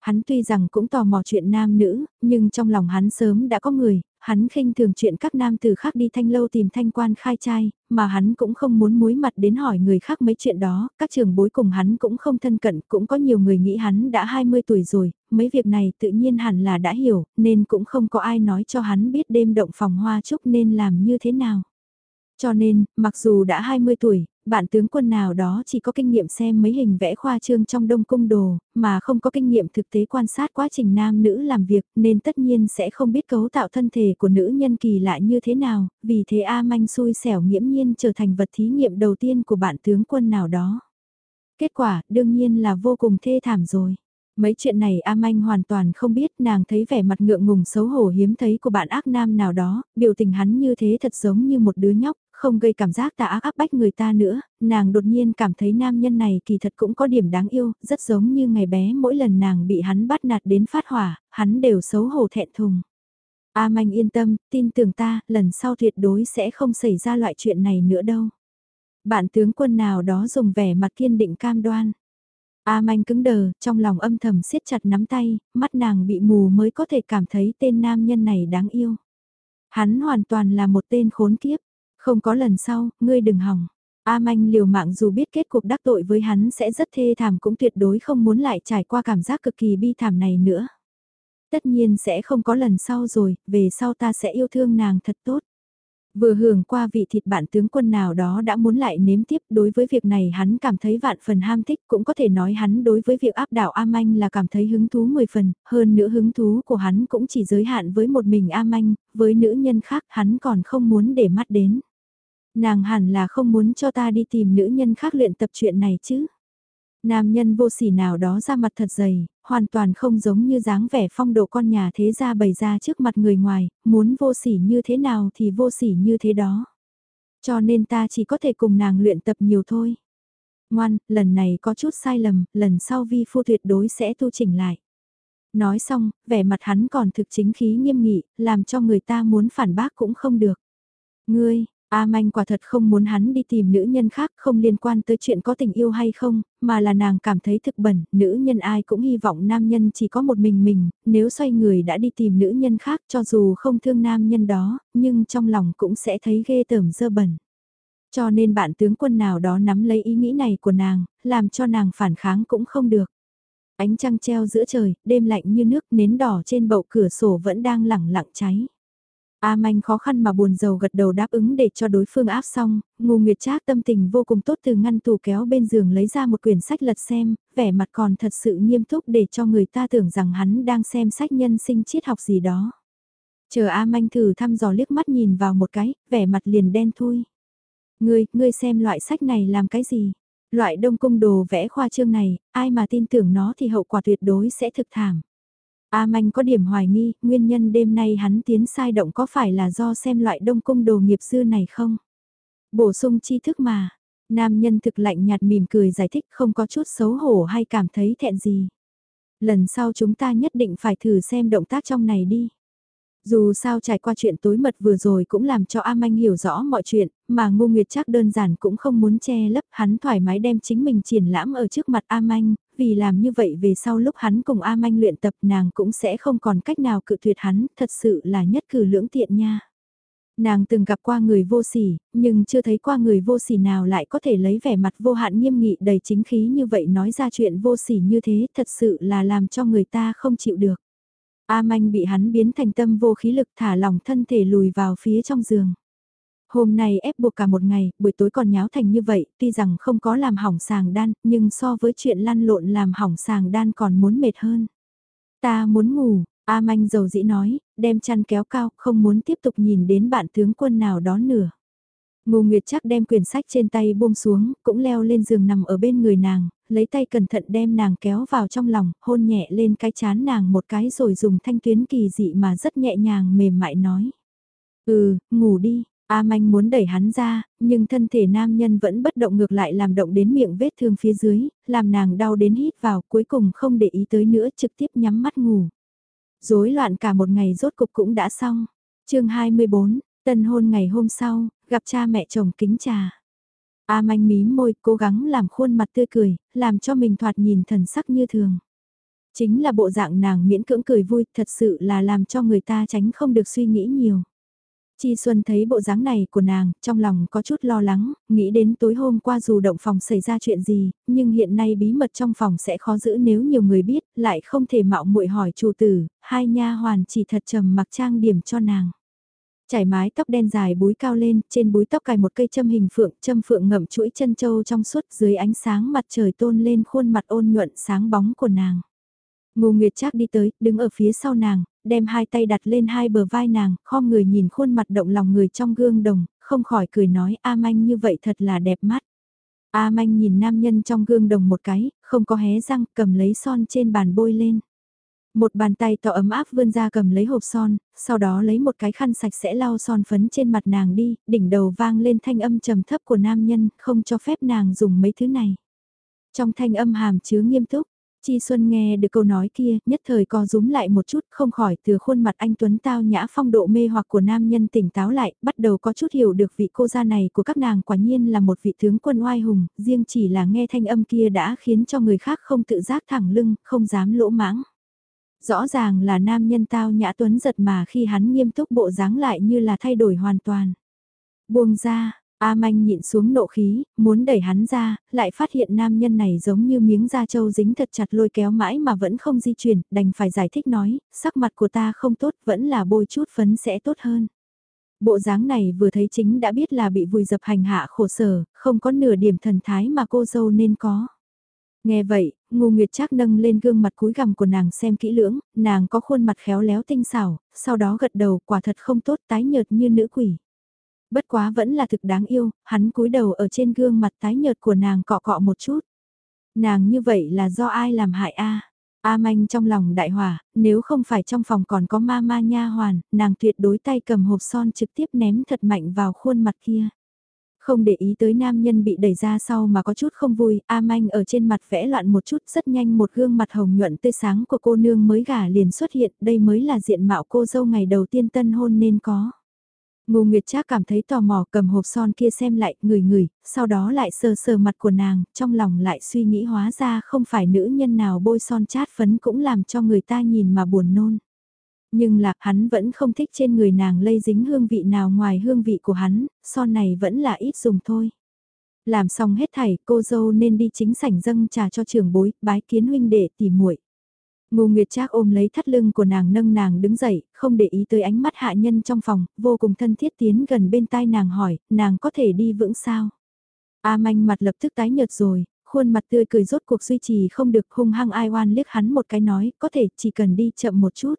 Hắn tuy rằng cũng tò mò chuyện nam nữ, nhưng trong lòng hắn sớm đã có người, hắn khinh thường chuyện các nam tử khác đi thanh lâu tìm thanh quan khai trai, mà hắn cũng không muốn muối mặt đến hỏi người khác mấy chuyện đó, các trường bối cùng hắn cũng không thân cận, cũng có nhiều người nghĩ hắn đã 20 tuổi rồi, mấy việc này tự nhiên hẳn là đã hiểu, nên cũng không có ai nói cho hắn biết đêm động phòng hoa chúc nên làm như thế nào. Cho nên, mặc dù đã 20 tuổi, bạn tướng quân nào đó chỉ có kinh nghiệm xem mấy hình vẽ khoa trương trong đông cung đồ, mà không có kinh nghiệm thực tế quan sát quá trình nam nữ làm việc, nên tất nhiên sẽ không biết cấu tạo thân thể của nữ nhân kỳ lạ như thế nào, vì thế A Manh xui xẻo nghiễm nhiên trở thành vật thí nghiệm đầu tiên của bạn tướng quân nào đó. Kết quả, đương nhiên là vô cùng thê thảm rồi. Mấy chuyện này A Manh hoàn toàn không biết nàng thấy vẻ mặt ngượng ngùng xấu hổ hiếm thấy của bạn ác nam nào đó, biểu tình hắn như thế thật giống như một đứa nhóc, không gây cảm giác tà ác áp bách người ta nữa, nàng đột nhiên cảm thấy nam nhân này kỳ thật cũng có điểm đáng yêu, rất giống như ngày bé mỗi lần nàng bị hắn bắt nạt đến phát hỏa, hắn đều xấu hổ thẹn thùng. A Manh yên tâm, tin tưởng ta, lần sau tuyệt đối sẽ không xảy ra loại chuyện này nữa đâu. Bạn tướng quân nào đó dùng vẻ mặt kiên định cam đoan. A Manh cứng đờ, trong lòng âm thầm siết chặt nắm tay, mắt nàng bị mù mới có thể cảm thấy tên nam nhân này đáng yêu. Hắn hoàn toàn là một tên khốn kiếp. Không có lần sau, ngươi đừng hỏng. A Manh liều mạng dù biết kết cục đắc tội với hắn sẽ rất thê thảm cũng tuyệt đối không muốn lại trải qua cảm giác cực kỳ bi thảm này nữa. Tất nhiên sẽ không có lần sau rồi, về sau ta sẽ yêu thương nàng thật tốt. Vừa hưởng qua vị thịt bạn tướng quân nào đó đã muốn lại nếm tiếp đối với việc này hắn cảm thấy vạn phần ham thích cũng có thể nói hắn đối với việc áp đảo A Manh là cảm thấy hứng thú 10 phần, hơn nữa hứng thú của hắn cũng chỉ giới hạn với một mình A Manh, với nữ nhân khác hắn còn không muốn để mắt đến. Nàng hẳn là không muốn cho ta đi tìm nữ nhân khác luyện tập chuyện này chứ. Nam nhân vô sỉ nào đó ra mặt thật dày, hoàn toàn không giống như dáng vẻ phong độ con nhà thế gia bày ra trước mặt người ngoài, muốn vô sỉ như thế nào thì vô sỉ như thế đó. Cho nên ta chỉ có thể cùng nàng luyện tập nhiều thôi. Ngoan, lần này có chút sai lầm, lần sau vi phu tuyệt đối sẽ tu chỉnh lại. Nói xong, vẻ mặt hắn còn thực chính khí nghiêm nghị, làm cho người ta muốn phản bác cũng không được. Ngươi, A Manh quả thật không muốn hắn đi tìm nữ nhân khác không liên quan tới chuyện có tình yêu hay không, mà là nàng cảm thấy thực bẩn, nữ nhân ai cũng hy vọng nam nhân chỉ có một mình mình, nếu xoay người đã đi tìm nữ nhân khác cho dù không thương nam nhân đó, nhưng trong lòng cũng sẽ thấy ghê tởm dơ bẩn. Cho nên bạn tướng quân nào đó nắm lấy ý nghĩ này của nàng, làm cho nàng phản kháng cũng không được. Ánh trăng treo giữa trời, đêm lạnh như nước nến đỏ trên bậu cửa sổ vẫn đang lẳng lặng cháy. A Manh khó khăn mà buồn rầu gật đầu đáp ứng để cho đối phương áp xong, Ngô Nguyệt Trác tâm tình vô cùng tốt từ ngăn tủ kéo bên giường lấy ra một quyển sách lật xem, vẻ mặt còn thật sự nghiêm túc để cho người ta tưởng rằng hắn đang xem sách nhân sinh triết học gì đó. Chờ A Manh thử thăm dò liếc mắt nhìn vào một cái, vẻ mặt liền đen thui. Ngươi, ngươi xem loại sách này làm cái gì? Loại đông cung đồ vẽ khoa trương này, ai mà tin tưởng nó thì hậu quả tuyệt đối sẽ thực thảm. A Manh có điểm hoài nghi, nguyên nhân đêm nay hắn tiến sai động có phải là do xem loại đông cung đồ nghiệp dư này không? Bổ sung tri thức mà. Nam nhân thực lạnh nhạt mỉm cười giải thích không có chút xấu hổ hay cảm thấy thẹn gì. Lần sau chúng ta nhất định phải thử xem động tác trong này đi. Dù sao trải qua chuyện tối mật vừa rồi cũng làm cho A Manh hiểu rõ mọi chuyện, mà Ngô Nguyệt chắc đơn giản cũng không muốn che lấp hắn thoải mái đem chính mình triển lãm ở trước mặt A Manh, vì làm như vậy về sau lúc hắn cùng A Manh luyện tập nàng cũng sẽ không còn cách nào cự tuyệt hắn, thật sự là nhất cử lưỡng tiện nha. Nàng từng gặp qua người vô sỉ, nhưng chưa thấy qua người vô sỉ nào lại có thể lấy vẻ mặt vô hạn nghiêm nghị đầy chính khí như vậy nói ra chuyện vô sỉ như thế thật sự là làm cho người ta không chịu được. A Manh bị hắn biến thành tâm vô khí lực thả lỏng thân thể lùi vào phía trong giường. Hôm nay ép buộc cả một ngày, buổi tối còn nháo thành như vậy, tuy rằng không có làm hỏng sàng đan, nhưng so với chuyện lăn lộn làm hỏng sàng đan còn muốn mệt hơn. Ta muốn ngủ, A Manh dầu dĩ nói, đem chăn kéo cao, không muốn tiếp tục nhìn đến bạn tướng quân nào đó nữa. Ngô Nguyệt chắc đem quyển sách trên tay buông xuống, cũng leo lên giường nằm ở bên người nàng, lấy tay cẩn thận đem nàng kéo vào trong lòng, hôn nhẹ lên cái chán nàng một cái rồi dùng thanh tuyến kỳ dị mà rất nhẹ nhàng mềm mại nói. Ừ, ngủ đi, A Manh muốn đẩy hắn ra, nhưng thân thể nam nhân vẫn bất động ngược lại làm động đến miệng vết thương phía dưới, làm nàng đau đến hít vào cuối cùng không để ý tới nữa trực tiếp nhắm mắt ngủ. Rối loạn cả một ngày rốt cục cũng đã xong. chương 24, tân hôn ngày hôm sau, gặp cha mẹ chồng kính trà. A manh mím môi cố gắng làm khuôn mặt tươi cười, làm cho mình thoạt nhìn thần sắc như thường. Chính là bộ dạng nàng miễn cưỡng cười vui thật sự là làm cho người ta tránh không được suy nghĩ nhiều. Chi Xuân thấy bộ dáng này của nàng, trong lòng có chút lo lắng, nghĩ đến tối hôm qua dù động phòng xảy ra chuyện gì, nhưng hiện nay bí mật trong phòng sẽ khó giữ nếu nhiều người biết, lại không thể mạo muội hỏi chủ tử, hai nha hoàn chỉ thật trầm mặc trang điểm cho nàng. Trải mái tóc đen dài búi cao lên, trên búi tóc cài một cây châm hình phượng, châm phượng ngậm chuỗi chân châu trong suốt dưới ánh sáng mặt trời tôn lên khuôn mặt ôn nhuận sáng bóng của nàng. Ngô Nguyệt Trác đi tới, đứng ở phía sau nàng, đem hai tay đặt lên hai bờ vai nàng, khom người nhìn khuôn mặt động lòng người trong gương đồng, không khỏi cười nói A Manh như vậy thật là đẹp mắt. A Manh nhìn nam nhân trong gương đồng một cái, không có hé răng, cầm lấy son trên bàn bôi lên. Một bàn tay to ấm áp vươn ra cầm lấy hộp son, sau đó lấy một cái khăn sạch sẽ lau son phấn trên mặt nàng đi, đỉnh đầu vang lên thanh âm trầm thấp của nam nhân, không cho phép nàng dùng mấy thứ này. Trong thanh âm hàm chứa nghiêm túc, Chi Xuân nghe được câu nói kia, nhất thời co rúm lại một chút, không khỏi từ khuôn mặt anh Tuấn tao nhã phong độ mê hoặc của nam nhân tỉnh táo lại, bắt đầu có chút hiểu được vị cô gia này của các nàng quả nhiên là một vị tướng quân oai hùng, riêng chỉ là nghe thanh âm kia đã khiến cho người khác không tự giác thẳng lưng, không dám lỗ mãng. Rõ ràng là nam nhân tao nhã Tuấn giật mà khi hắn nghiêm túc bộ dáng lại như là thay đổi hoàn toàn. Buông ra, A Manh nhịn xuống nộ khí, muốn đẩy hắn ra, lại phát hiện nam nhân này giống như miếng da trâu dính thật chặt lôi kéo mãi mà vẫn không di chuyển, đành phải giải thích nói, sắc mặt của ta không tốt, vẫn là bôi chút phấn sẽ tốt hơn. Bộ dáng này vừa thấy chính đã biết là bị vùi dập hành hạ khổ sở, không có nửa điểm thần thái mà cô dâu nên có. Nghe vậy, Ngô Nguyệt Trác nâng lên gương mặt cúi gằm của nàng xem kỹ lưỡng, nàng có khuôn mặt khéo léo tinh xảo, sau đó gật đầu quả thật không tốt tái nhợt như nữ quỷ bất quá vẫn là thực đáng yêu, hắn cúi đầu ở trên gương mặt tái nhợt của nàng cọ cọ một chút. Nàng như vậy là do ai làm hại a? A manh trong lòng đại hỏa, nếu không phải trong phòng còn có ma ma nha hoàn, nàng tuyệt đối tay cầm hộp son trực tiếp ném thật mạnh vào khuôn mặt kia. Không để ý tới nam nhân bị đẩy ra sau mà có chút không vui, A manh ở trên mặt vẽ loạn một chút rất nhanh một gương mặt hồng nhuận tươi sáng của cô nương mới gả liền xuất hiện, đây mới là diện mạo cô dâu ngày đầu tiên tân hôn nên có. Ngô Nguyệt Trác cảm thấy tò mò cầm hộp son kia xem lại, người người, sau đó lại sờ sờ mặt của nàng, trong lòng lại suy nghĩ hóa ra không phải nữ nhân nào bôi son chát phấn cũng làm cho người ta nhìn mà buồn nôn. Nhưng là hắn vẫn không thích trên người nàng lây dính hương vị nào ngoài hương vị của hắn, son này vẫn là ít dùng thôi. Làm xong hết thảy, cô dâu nên đi chính sảnh dâng trà cho trưởng bối, bái kiến huynh đệ tỉ muội. Ngô Nguyệt Trác ôm lấy thắt lưng của nàng nâng nàng đứng dậy, không để ý tới ánh mắt hạ nhân trong phòng, vô cùng thân thiết tiến gần bên tai nàng hỏi, nàng có thể đi vững sao? A manh mặt lập tức tái nhợt rồi, khuôn mặt tươi cười rốt cuộc duy trì không được hung hăng ai oan liếc hắn một cái nói, có thể chỉ cần đi chậm một chút.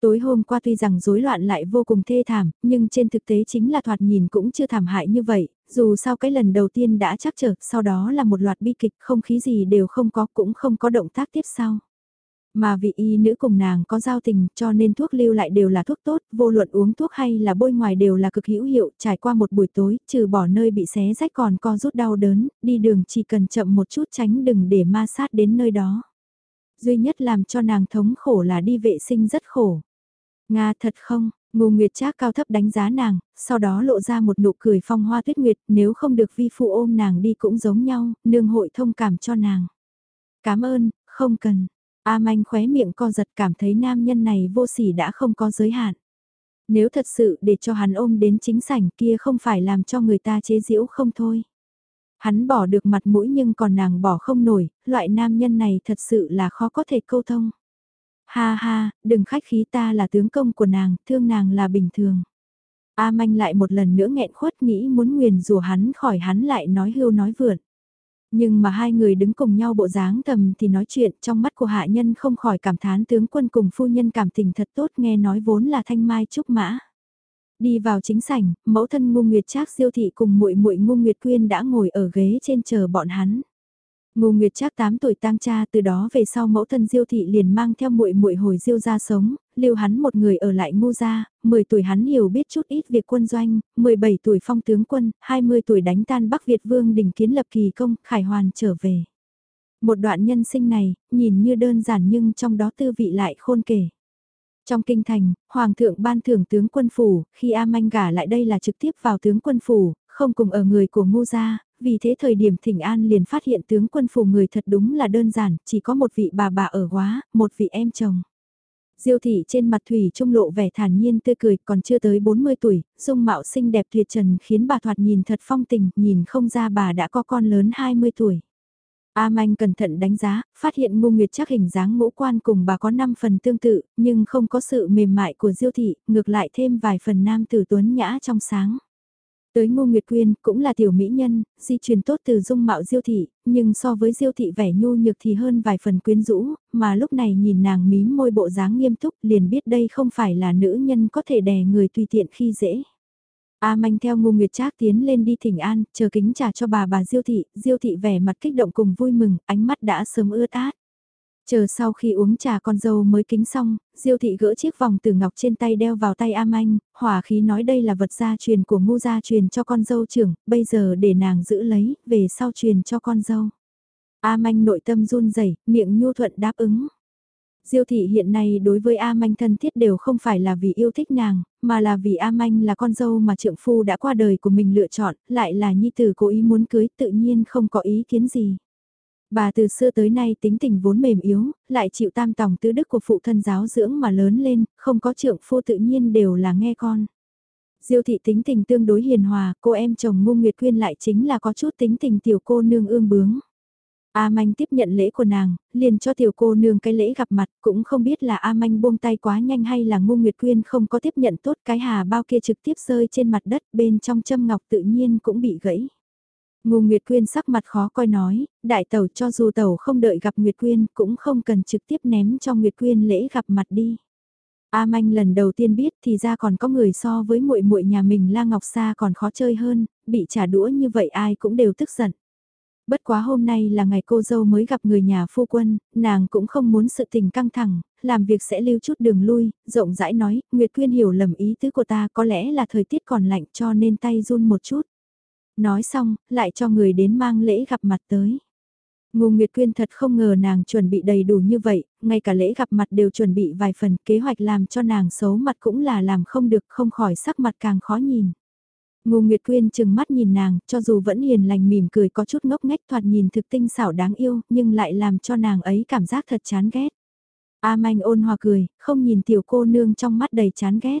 Tối hôm qua tuy rằng rối loạn lại vô cùng thê thảm, nhưng trên thực tế chính là thoạt nhìn cũng chưa thảm hại như vậy, dù sao cái lần đầu tiên đã chắc trở, sau đó là một loạt bi kịch không khí gì đều không có cũng không có động tác tiếp sau. Mà vị y nữ cùng nàng có giao tình cho nên thuốc lưu lại đều là thuốc tốt, vô luận uống thuốc hay là bôi ngoài đều là cực hữu hiệu, trải qua một buổi tối, trừ bỏ nơi bị xé rách còn co rút đau đớn, đi đường chỉ cần chậm một chút tránh đừng để ma sát đến nơi đó. Duy nhất làm cho nàng thống khổ là đi vệ sinh rất khổ. Nga thật không, Ngô Nguyệt Trác cao thấp đánh giá nàng, sau đó lộ ra một nụ cười phong hoa tuyết nguyệt, nếu không được vi phụ ôm nàng đi cũng giống nhau, nương hội thông cảm cho nàng. Cảm ơn, không cần, A manh khóe miệng co giật cảm thấy nam nhân này vô sỉ đã không có giới hạn. Nếu thật sự để cho hắn ôm đến chính sảnh kia không phải làm cho người ta chế giễu không thôi. Hắn bỏ được mặt mũi nhưng còn nàng bỏ không nổi, loại nam nhân này thật sự là khó có thể câu thông. Ha ha, đừng khách khí ta là tướng công của nàng, thương nàng là bình thường. A manh lại một lần nữa nghẹn khuất nghĩ muốn nguyền rủa hắn khỏi hắn lại nói hưu nói vượn. Nhưng mà hai người đứng cùng nhau bộ dáng thầm thì nói chuyện trong mắt của hạ nhân không khỏi cảm thán tướng quân cùng phu nhân cảm tình thật tốt nghe nói vốn là thanh mai trúc mã. Đi vào chính sảnh, mẫu thân Ngô nguyệt trác diêu thị cùng muội muội Ngô nguyệt quyên đã ngồi ở ghế trên chờ bọn hắn. Ngô Nguyệt Trác 8 tuổi tang cha từ đó về sau mẫu thân Diêu thị liền mang theo muội muội hồi Diêu gia sống, lưu hắn một người ở lại ngu gia, 10 tuổi hắn hiểu biết chút ít việc quân doanh, 17 tuổi phong tướng quân, 20 tuổi đánh tan Bắc Việt Vương đình kiến lập kỳ công, khải hoàn trở về. Một đoạn nhân sinh này, nhìn như đơn giản nhưng trong đó tư vị lại khôn kể. Trong kinh thành, Hoàng thượng ban thưởng tướng quân phủ, khi A Manh gả lại đây là trực tiếp vào tướng quân phủ, không cùng ở người của ngu gia, vì thế thời điểm thỉnh an liền phát hiện tướng quân phủ người thật đúng là đơn giản, chỉ có một vị bà bà ở quá, một vị em chồng. Diêu thị trên mặt thủy trung lộ vẻ thản nhiên tươi cười, còn chưa tới 40 tuổi, dung mạo xinh đẹp tuyệt trần khiến bà thoạt nhìn thật phong tình, nhìn không ra bà đã có con lớn 20 tuổi. A Manh cẩn thận đánh giá, phát hiện Ngô Nguyệt chắc hình dáng ngũ quan cùng bà có 5 phần tương tự, nhưng không có sự mềm mại của Diêu thị, ngược lại thêm vài phần nam tử tuấn nhã trong sáng. Tới Ngô Nguyệt Quyên cũng là tiểu mỹ nhân, di truyền tốt từ dung mạo diêu thị, nhưng so với diêu thị vẻ nhu nhược thì hơn vài phần quyến rũ, mà lúc này nhìn nàng mím môi bộ dáng nghiêm túc liền biết đây không phải là nữ nhân có thể đè người tùy tiện khi dễ. A manh theo Ngô Nguyệt Trác tiến lên đi thỉnh an, chờ kính trà cho bà bà Diêu thị, Diêu thị vẻ mặt kích động cùng vui mừng, ánh mắt đã sớm ướt át. Chờ sau khi uống trà con dâu mới kính xong, Diêu thị gỡ chiếc vòng từ ngọc trên tay đeo vào tay Am Anh, hỏa khí nói đây là vật gia truyền của ngu gia truyền cho con dâu trưởng, bây giờ để nàng giữ lấy, về sau truyền cho con dâu. Am Anh nội tâm run rẩy, miệng nhu thuận đáp ứng. Diêu thị hiện nay đối với A Manh thân thiết đều không phải là vì yêu thích nàng, mà là vì A Manh là con dâu mà trượng phu đã qua đời của mình lựa chọn, lại là nhi tử cố ý muốn cưới tự nhiên không có ý kiến gì. Bà từ xưa tới nay tính tình vốn mềm yếu, lại chịu tam tòng tứ đức của phụ thân giáo dưỡng mà lớn lên, không có trượng phu tự nhiên đều là nghe con. Diêu thị tính tình tương đối hiền hòa, cô em chồng ngu nguyệt quyên lại chính là có chút tính tình tiểu cô nương ương bướng. A Manh tiếp nhận lễ của nàng, liền cho tiểu cô nương cái lễ gặp mặt, cũng không biết là A Manh buông tay quá nhanh hay là ngu nguyệt quyên không có tiếp nhận tốt cái hà bao kia trực tiếp rơi trên mặt đất bên trong châm ngọc tự nhiên cũng bị gãy. Ngô Nguyệt Quyên sắc mặt khó coi nói, đại tẩu cho dù tẩu không đợi gặp Nguyệt Quyên cũng không cần trực tiếp ném cho Nguyệt Quyên lễ gặp mặt đi. A Manh lần đầu tiên biết thì ra còn có người so với muội muội nhà mình La Ngọc Sa còn khó chơi hơn, bị trả đũa như vậy ai cũng đều tức giận. Bất quá hôm nay là ngày cô dâu mới gặp người nhà phu quân, nàng cũng không muốn sự tình căng thẳng, làm việc sẽ lưu chút đường lui, rộng rãi nói, Nguyệt Quyên hiểu lầm ý tứ của ta có lẽ là thời tiết còn lạnh cho nên tay run một chút. Nói xong, lại cho người đến mang lễ gặp mặt tới. Ngô Nguyệt Quyên thật không ngờ nàng chuẩn bị đầy đủ như vậy, ngay cả lễ gặp mặt đều chuẩn bị vài phần kế hoạch làm cho nàng xấu mặt cũng là làm không được không khỏi sắc mặt càng khó nhìn. Ngô Nguyệt Quyên chừng mắt nhìn nàng, cho dù vẫn hiền lành mỉm cười có chút ngốc nghếch thoạt nhìn thực tinh xảo đáng yêu, nhưng lại làm cho nàng ấy cảm giác thật chán ghét. A Manh ôn hòa cười, không nhìn tiểu cô nương trong mắt đầy chán ghét.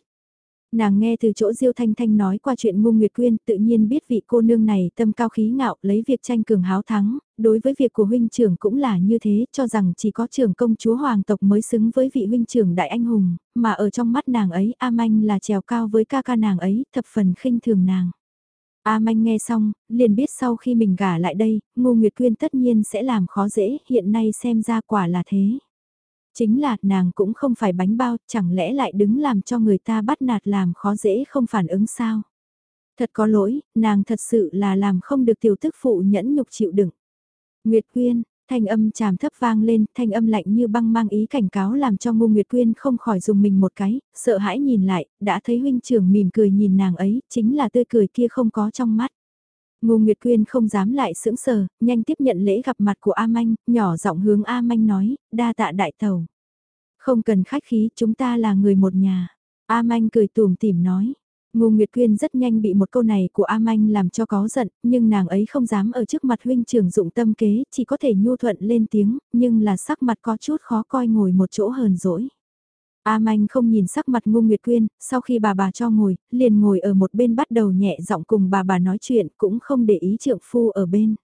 Nàng nghe từ chỗ Diêu Thanh Thanh nói qua chuyện Ngô Nguyệt Quyên tự nhiên biết vị cô nương này tâm cao khí ngạo lấy việc tranh cường háo thắng, đối với việc của huynh trưởng cũng là như thế, cho rằng chỉ có trưởng công chúa hoàng tộc mới xứng với vị huynh trưởng đại anh hùng, mà ở trong mắt nàng ấy A Manh là trèo cao với ca ca nàng ấy, thập phần khinh thường nàng. A Manh nghe xong, liền biết sau khi mình gả lại đây, Ngô Nguyệt Quyên tất nhiên sẽ làm khó dễ, hiện nay xem ra quả là thế. Chính là nàng cũng không phải bánh bao, chẳng lẽ lại đứng làm cho người ta bắt nạt làm khó dễ không phản ứng sao? Thật có lỗi, nàng thật sự là làm không được tiểu tức phụ nhẫn nhục chịu đựng. Nguyệt Quyên, thanh âm chàm thấp vang lên, thanh âm lạnh như băng mang ý cảnh cáo làm cho Ngô Nguyệt Quyên không khỏi dùng mình một cái, sợ hãi nhìn lại, đã thấy huynh trưởng mỉm cười nhìn nàng ấy, chính là tươi cười kia không có trong mắt. Ngô Nguyệt Quyên không dám lại sững sờ, nhanh tiếp nhận lễ gặp mặt của A Manh, nhỏ giọng hướng A Manh nói, đa tạ đại tàu. Không cần khách khí, chúng ta là người một nhà. A Manh cười tùm tìm nói. Ngô Nguyệt Quyên rất nhanh bị một câu này của A Manh làm cho có giận, nhưng nàng ấy không dám ở trước mặt huynh trưởng dụng tâm kế, chỉ có thể nhu thuận lên tiếng, nhưng là sắc mặt có chút khó coi ngồi một chỗ hờn dỗi. A Manh không nhìn sắc mặt Ngô Nguyệt Quyên, sau khi bà bà cho ngồi, liền ngồi ở một bên bắt đầu nhẹ giọng cùng bà bà nói chuyện cũng không để ý trượng phu ở bên.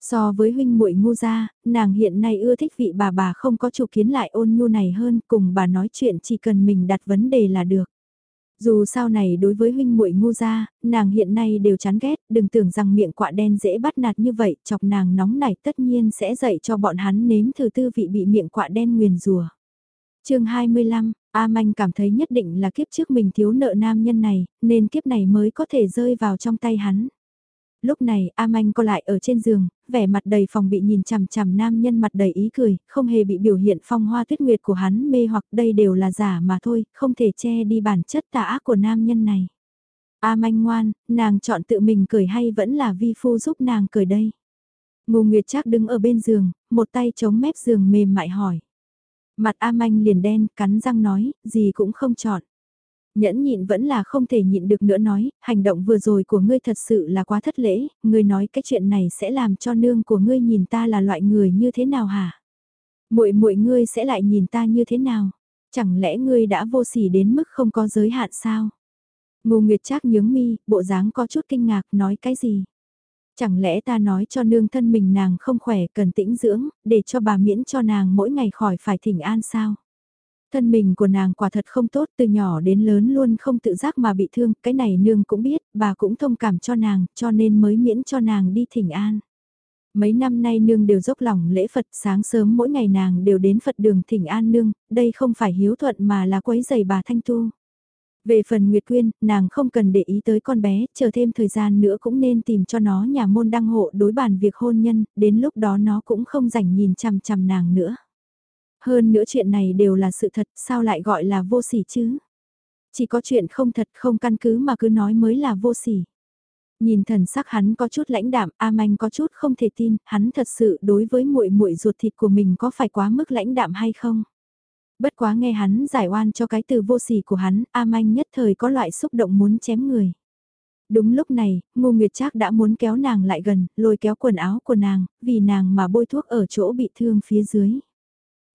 So với huynh muội ngu gia, nàng hiện nay ưa thích vị bà bà không có chủ kiến lại ôn nhu này hơn, cùng bà nói chuyện chỉ cần mình đặt vấn đề là được. Dù sau này đối với huynh muội ngu gia, nàng hiện nay đều chán ghét, đừng tưởng rằng miệng quạ đen dễ bắt nạt như vậy, chọc nàng nóng nảy tất nhiên sẽ dạy cho bọn hắn nếm thử tư vị bị miệng quạ đen nguyền rùa chương 25, A Manh cảm thấy nhất định là kiếp trước mình thiếu nợ nam nhân này, nên kiếp này mới có thể rơi vào trong tay hắn lúc này A Manh co lại ở trên giường, vẻ mặt đầy phòng bị nhìn chằm chằm nam nhân mặt đầy ý cười, không hề bị biểu hiện phong hoa tuyết nguyệt của hắn mê hoặc đây đều là giả mà thôi, không thể che đi bản chất tà ác của nam nhân này. A Manh ngoan, nàng chọn tự mình cười hay vẫn là vi phu giúp nàng cười đây? Ngô Nguyệt Trác đứng ở bên giường, một tay chống mép giường mềm mại hỏi. Mặt A Manh liền đen, cắn răng nói, gì cũng không chọn. Nhẫn nhịn vẫn là không thể nhịn được nữa nói, hành động vừa rồi của ngươi thật sự là quá thất lễ, ngươi nói cái chuyện này sẽ làm cho nương của ngươi nhìn ta là loại người như thế nào hả? Muội muội ngươi sẽ lại nhìn ta như thế nào? Chẳng lẽ ngươi đã vô sỉ đến mức không có giới hạn sao? Ngô Nguyệt Trác nhướng mi, bộ dáng có chút kinh ngạc, nói cái gì? Chẳng lẽ ta nói cho nương thân mình nàng không khỏe cần tĩnh dưỡng, để cho bà miễn cho nàng mỗi ngày khỏi phải thỉnh an sao? Thân mình của nàng quả thật không tốt từ nhỏ đến lớn luôn không tự giác mà bị thương, cái này nương cũng biết, bà cũng thông cảm cho nàng, cho nên mới miễn cho nàng đi thỉnh an. Mấy năm nay nương đều dốc lòng lễ Phật sáng sớm mỗi ngày nàng đều đến Phật đường thỉnh an nương, đây không phải hiếu thuận mà là quấy giày bà Thanh Tu. Về phần Nguyệt Quyên, nàng không cần để ý tới con bé, chờ thêm thời gian nữa cũng nên tìm cho nó nhà môn đăng hộ đối bàn việc hôn nhân, đến lúc đó nó cũng không rảnh nhìn chằm chằm nàng nữa. Hơn nữa chuyện này đều là sự thật, sao lại gọi là vô sỉ chứ? Chỉ có chuyện không thật không căn cứ mà cứ nói mới là vô sỉ. Nhìn thần sắc hắn có chút lãnh đạm, A Manh có chút không thể tin, hắn thật sự đối với muội muội ruột thịt của mình có phải quá mức lãnh đạm hay không? Bất quá nghe hắn giải oan cho cái từ vô sỉ của hắn, A Manh nhất thời có loại xúc động muốn chém người. Đúng lúc này, Ngô Nguyệt Trác đã muốn kéo nàng lại gần, lôi kéo quần áo của nàng, vì nàng mà bôi thuốc ở chỗ bị thương phía dưới.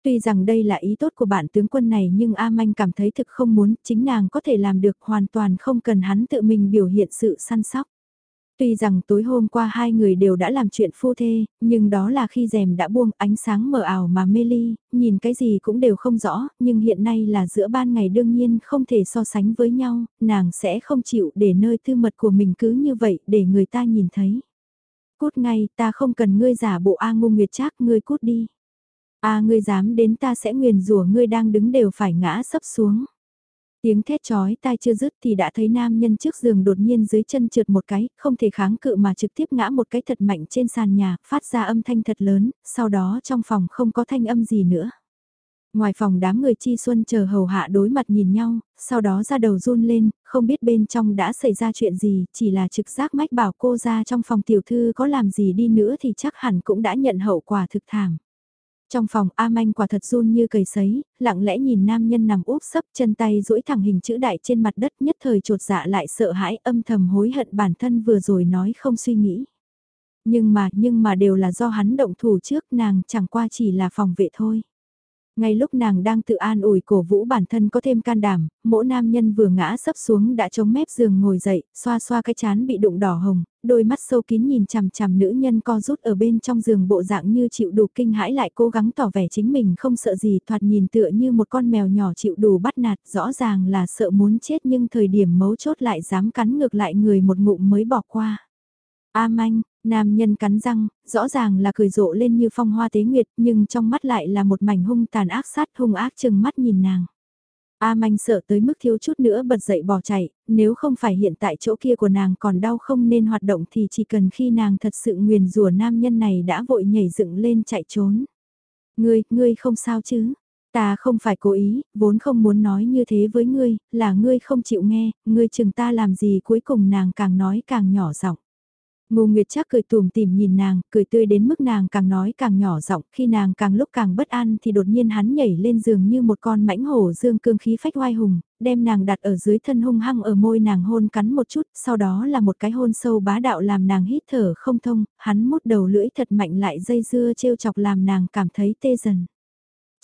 Tuy rằng đây là ý tốt của bạn tướng quân này nhưng A Manh cảm thấy thực không muốn, chính nàng có thể làm được hoàn toàn không cần hắn tự mình biểu hiện sự săn sóc. Tuy rằng tối hôm qua hai người đều đã làm chuyện phu thê, nhưng đó là khi rèm đã buông ánh sáng mờ ảo mà mê ly, nhìn cái gì cũng đều không rõ, nhưng hiện nay là giữa ban ngày đương nhiên không thể so sánh với nhau, nàng sẽ không chịu để nơi thư mật của mình cứ như vậy để người ta nhìn thấy. Cút ngay, ta không cần ngươi giả bộ A ngu nguyệt trác ngươi cút đi a ngươi dám đến ta sẽ nguyền rủa ngươi đang đứng đều phải ngã sấp xuống. Tiếng thét chói tai chưa dứt thì đã thấy nam nhân trước giường đột nhiên dưới chân trượt một cái, không thể kháng cự mà trực tiếp ngã một cái thật mạnh trên sàn nhà, phát ra âm thanh thật lớn, sau đó trong phòng không có thanh âm gì nữa. Ngoài phòng đám người chi xuân chờ hầu hạ đối mặt nhìn nhau, sau đó ra đầu run lên, không biết bên trong đã xảy ra chuyện gì, chỉ là trực giác mách bảo cô ra trong phòng tiểu thư có làm gì đi nữa thì chắc hẳn cũng đã nhận hậu quả thực thảm. Trong phòng A Manh quả thật run như cầy sấy, lặng lẽ nhìn nam nhân nằm úp sấp chân tay duỗi thẳng hình chữ đại trên mặt đất nhất thời trột dạ lại sợ hãi âm thầm hối hận bản thân vừa rồi nói không suy nghĩ. Nhưng mà, nhưng mà đều là do hắn động thủ trước nàng chẳng qua chỉ là phòng vệ thôi. Ngay lúc nàng đang tự an ủi cổ vũ bản thân có thêm can đảm, mỗ nam nhân vừa ngã sấp xuống đã chống mép giường ngồi dậy, xoa xoa cái chán bị đụng đỏ hồng, đôi mắt sâu kín nhìn chằm chằm nữ nhân co rút ở bên trong giường bộ dạng như chịu đủ kinh hãi lại cố gắng tỏ vẻ chính mình không sợ gì thoạt nhìn tựa như một con mèo nhỏ chịu đủ bắt nạt rõ ràng là sợ muốn chết nhưng thời điểm mấu chốt lại dám cắn ngược lại người một ngụm mới bỏ qua. A manh, Nam nhân cắn răng, rõ ràng là cười rộ lên như phong hoa tế nguyệt nhưng trong mắt lại là một mảnh hung tàn ác sát hung ác chừng mắt nhìn nàng. A manh sợ tới mức thiếu chút nữa bật dậy bỏ chạy, nếu không phải hiện tại chỗ kia của nàng còn đau không nên hoạt động thì chỉ cần khi nàng thật sự nguyền rủa nam nhân này đã vội nhảy dựng lên chạy trốn. Ngươi, ngươi không sao chứ? Ta không phải cố ý, vốn không muốn nói như thế với ngươi, là ngươi không chịu nghe, ngươi chừng ta làm gì cuối cùng nàng càng nói càng nhỏ giọng. Ngô Nguyệt chắc cười tùm tìm nhìn nàng, cười tươi đến mức nàng càng nói càng nhỏ giọng, khi nàng càng lúc càng bất an thì đột nhiên hắn nhảy lên giường như một con mãnh hổ dương cương khí phách oai hùng, đem nàng đặt ở dưới thân hung hăng ở môi nàng hôn cắn một chút, sau đó là một cái hôn sâu bá đạo làm nàng hít thở không thông, hắn mút đầu lưỡi thật mạnh lại dây dưa trêu chọc làm nàng cảm thấy tê dần.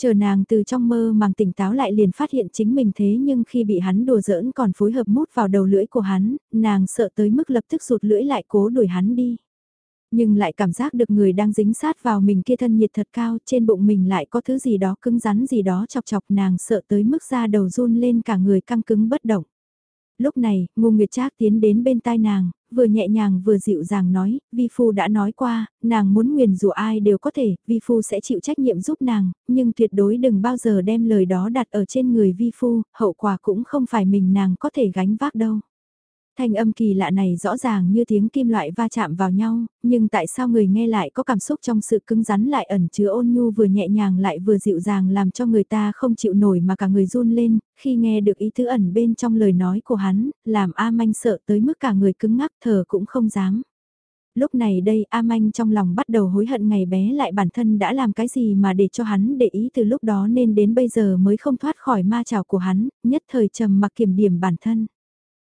Chờ nàng từ trong mơ màng tỉnh táo lại liền phát hiện chính mình thế nhưng khi bị hắn đùa giỡn còn phối hợp mút vào đầu lưỡi của hắn, nàng sợ tới mức lập tức rụt lưỡi lại cố đuổi hắn đi. Nhưng lại cảm giác được người đang dính sát vào mình kia thân nhiệt thật cao, trên bụng mình lại có thứ gì đó cứng rắn gì đó chọc chọc nàng sợ tới mức da đầu run lên cả người căng cứng bất động. Lúc này, Ngô Nguyệt Trác tiến đến bên tai nàng, vừa nhẹ nhàng vừa dịu dàng nói, Vi Phu đã nói qua, nàng muốn nguyền rủa ai đều có thể, Vi Phu sẽ chịu trách nhiệm giúp nàng, nhưng tuyệt đối đừng bao giờ đem lời đó đặt ở trên người Vi Phu, hậu quả cũng không phải mình nàng có thể gánh vác đâu. Thanh âm kỳ lạ này rõ ràng như tiếng kim loại va chạm vào nhau, nhưng tại sao người nghe lại có cảm xúc trong sự cứng rắn lại ẩn chứa ôn nhu vừa nhẹ nhàng lại vừa dịu dàng làm cho người ta không chịu nổi mà cả người run lên, khi nghe được ý tứ ẩn bên trong lời nói của hắn, làm A Manh sợ tới mức cả người cứng ngắc thở cũng không dám. Lúc này đây A Manh trong lòng bắt đầu hối hận ngày bé lại bản thân đã làm cái gì mà để cho hắn để ý từ lúc đó nên đến bây giờ mới không thoát khỏi ma trào của hắn, nhất thời trầm mặc kiểm điểm bản thân.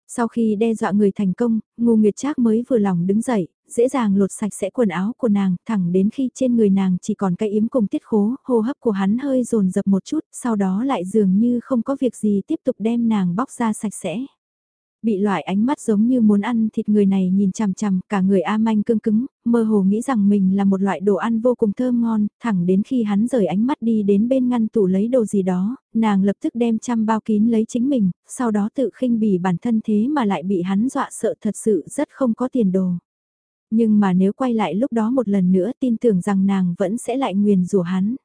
Sau khi đe dọa người thành công, Ngô Nguyệt Trác mới vừa lòng đứng dậy, dễ dàng lột sạch sẽ quần áo của nàng, thẳng đến khi trên người nàng chỉ còn cái yếm cùng tiết khố, hô hấp của hắn hơi dồn dập một chút, sau đó lại dường như không có việc gì tiếp tục đem nàng bóc ra sạch sẽ. Bị loại ánh mắt giống như muốn ăn thịt người này nhìn chằm chằm, cả người A manh cương cứng, mơ hồ nghĩ rằng mình là một loại đồ ăn vô cùng thơm ngon, thẳng đến khi hắn rời ánh mắt đi đến bên ngăn tủ lấy đồ gì đó, nàng lập tức đem chăm bao kín lấy chính mình, sau đó tự khinh bỉ bản thân thế mà lại bị hắn dọa sợ thật sự rất không có tiền đồ. Nhưng mà nếu quay lại lúc đó một lần nữa tin tưởng rằng nàng vẫn sẽ lại nguyền rủa hắn.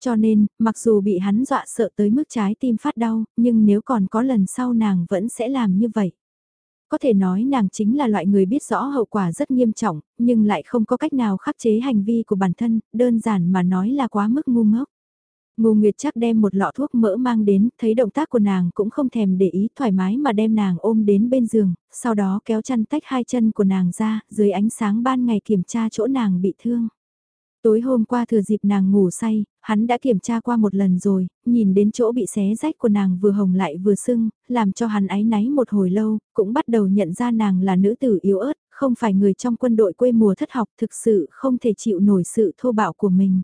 Cho nên, mặc dù bị hắn dọa sợ tới mức trái tim phát đau, nhưng nếu còn có lần sau nàng vẫn sẽ làm như vậy. Có thể nói nàng chính là loại người biết rõ hậu quả rất nghiêm trọng, nhưng lại không có cách nào khắc chế hành vi của bản thân, đơn giản mà nói là quá mức ngu ngốc. Ngô Nguyệt chắc đem một lọ thuốc mỡ mang đến, thấy động tác của nàng cũng không thèm để ý thoải mái mà đem nàng ôm đến bên giường, sau đó kéo chăn tách hai chân của nàng ra, dưới ánh sáng ban ngày kiểm tra chỗ nàng bị thương. Tối hôm qua thừa dịp nàng ngủ say, hắn đã kiểm tra qua một lần rồi, nhìn đến chỗ bị xé rách của nàng vừa hồng lại vừa sưng, làm cho hắn áy náy một hồi lâu, cũng bắt đầu nhận ra nàng là nữ tử yếu ớt, không phải người trong quân đội quê mùa thất học thực sự không thể chịu nổi sự thô bạo của mình.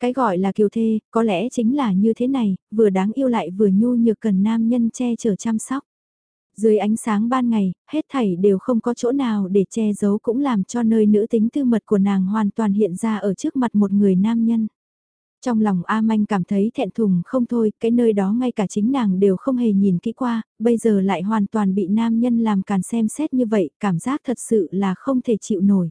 Cái gọi là kiều thê, có lẽ chính là như thế này, vừa đáng yêu lại vừa nhu nhược cần nam nhân che chở chăm sóc. Dưới ánh sáng ban ngày, hết thảy đều không có chỗ nào để che giấu cũng làm cho nơi nữ tính tư mật của nàng hoàn toàn hiện ra ở trước mặt một người nam nhân. Trong lòng A Manh cảm thấy thẹn thùng không thôi, cái nơi đó ngay cả chính nàng đều không hề nhìn kỹ qua, bây giờ lại hoàn toàn bị nam nhân làm càn xem xét như vậy, cảm giác thật sự là không thể chịu nổi.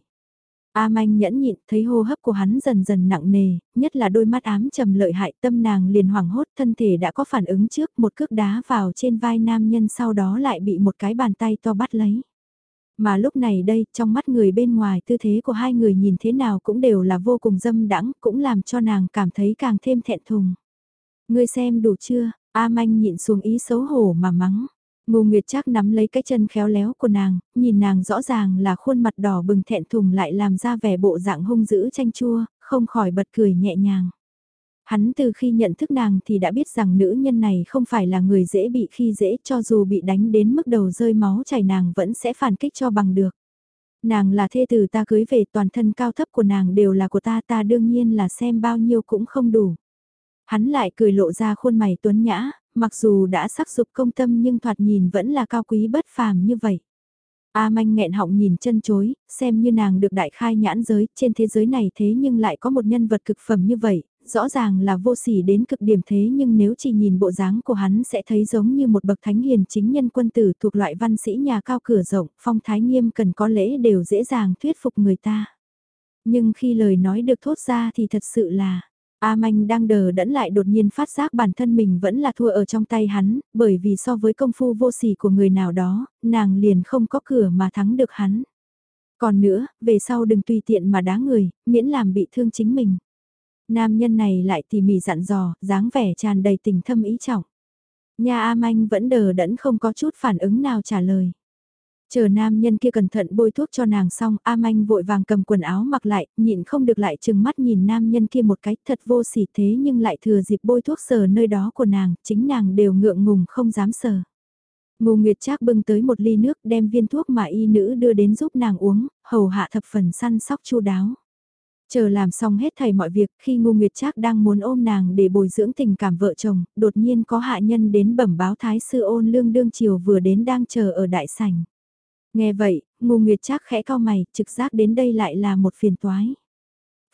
A manh nhẫn nhịn thấy hô hấp của hắn dần dần nặng nề, nhất là đôi mắt ám trầm lợi hại tâm nàng liền hoảng hốt thân thể đã có phản ứng trước một cước đá vào trên vai nam nhân sau đó lại bị một cái bàn tay to bắt lấy. Mà lúc này đây, trong mắt người bên ngoài tư thế của hai người nhìn thế nào cũng đều là vô cùng dâm đãng cũng làm cho nàng cảm thấy càng thêm thẹn thùng. Ngươi xem đủ chưa, A manh nhịn xuống ý xấu hổ mà mắng. Ngô Nguyệt Trác nắm lấy cái chân khéo léo của nàng, nhìn nàng rõ ràng là khuôn mặt đỏ bừng thẹn thùng lại làm ra vẻ bộ dạng hung dữ chanh chua, không khỏi bật cười nhẹ nhàng. Hắn từ khi nhận thức nàng thì đã biết rằng nữ nhân này không phải là người dễ bị khi dễ cho dù bị đánh đến mức đầu rơi máu chảy nàng vẫn sẽ phản kích cho bằng được. Nàng là thê tử ta cưới về toàn thân cao thấp của nàng đều là của ta ta đương nhiên là xem bao nhiêu cũng không đủ. Hắn lại cười lộ ra khuôn mày tuấn nhã, mặc dù đã sắc dục công tâm nhưng thoạt nhìn vẫn là cao quý bất phàm như vậy. A manh nghẹn họng nhìn chân chối, xem như nàng được đại khai nhãn giới, trên thế giới này thế nhưng lại có một nhân vật cực phẩm như vậy, rõ ràng là vô sỉ đến cực điểm thế nhưng nếu chỉ nhìn bộ dáng của hắn sẽ thấy giống như một bậc thánh hiền chính nhân quân tử thuộc loại văn sĩ nhà cao cửa rộng, phong thái nghiêm cần có lễ đều dễ dàng thuyết phục người ta. Nhưng khi lời nói được thốt ra thì thật sự là, A Manh đang đờ đẫn lại đột nhiên phát giác bản thân mình vẫn là thua ở trong tay hắn, bởi vì so với công phu vô sỉ của người nào đó, nàng liền không có cửa mà thắng được hắn. Còn nữa, về sau đừng tùy tiện mà đá người, miễn làm bị thương chính mình. Nam nhân này lại tỉ mỉ dặn dò, dáng vẻ tràn đầy tình thâm ý trọng. Nhà A Manh vẫn đờ đẫn không có chút phản ứng nào trả lời. Chờ nam nhân kia cẩn thận bôi thuốc cho nàng xong, A Manh vội vàng cầm quần áo mặc lại, nhịn không được lại chừng mắt nhìn nam nhân kia một cái thật vô sỉ thế nhưng lại thừa dịp bôi thuốc sờ nơi đó của nàng, chính nàng đều ngượng ngùng không dám sờ. Ngô Nguyệt Trác bưng tới một ly nước đem viên thuốc mà y nữ đưa đến giúp nàng uống, hầu hạ thập phần săn sóc chu đáo. Chờ làm xong hết thầy mọi việc khi Ngô Nguyệt Trác đang muốn ôm nàng để bồi dưỡng tình cảm vợ chồng, đột nhiên có hạ nhân đến bẩm báo thái sư ôn lương đương triều vừa đến đang chờ ở đại sảnh. Nghe vậy, Ngô Nguyệt Trác khẽ cao mày, trực giác đến đây lại là một phiền toái.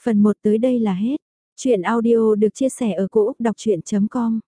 Phần 1 tới đây là hết. Chuyện audio được chia sẻ ở cỗ đọc chuyện.com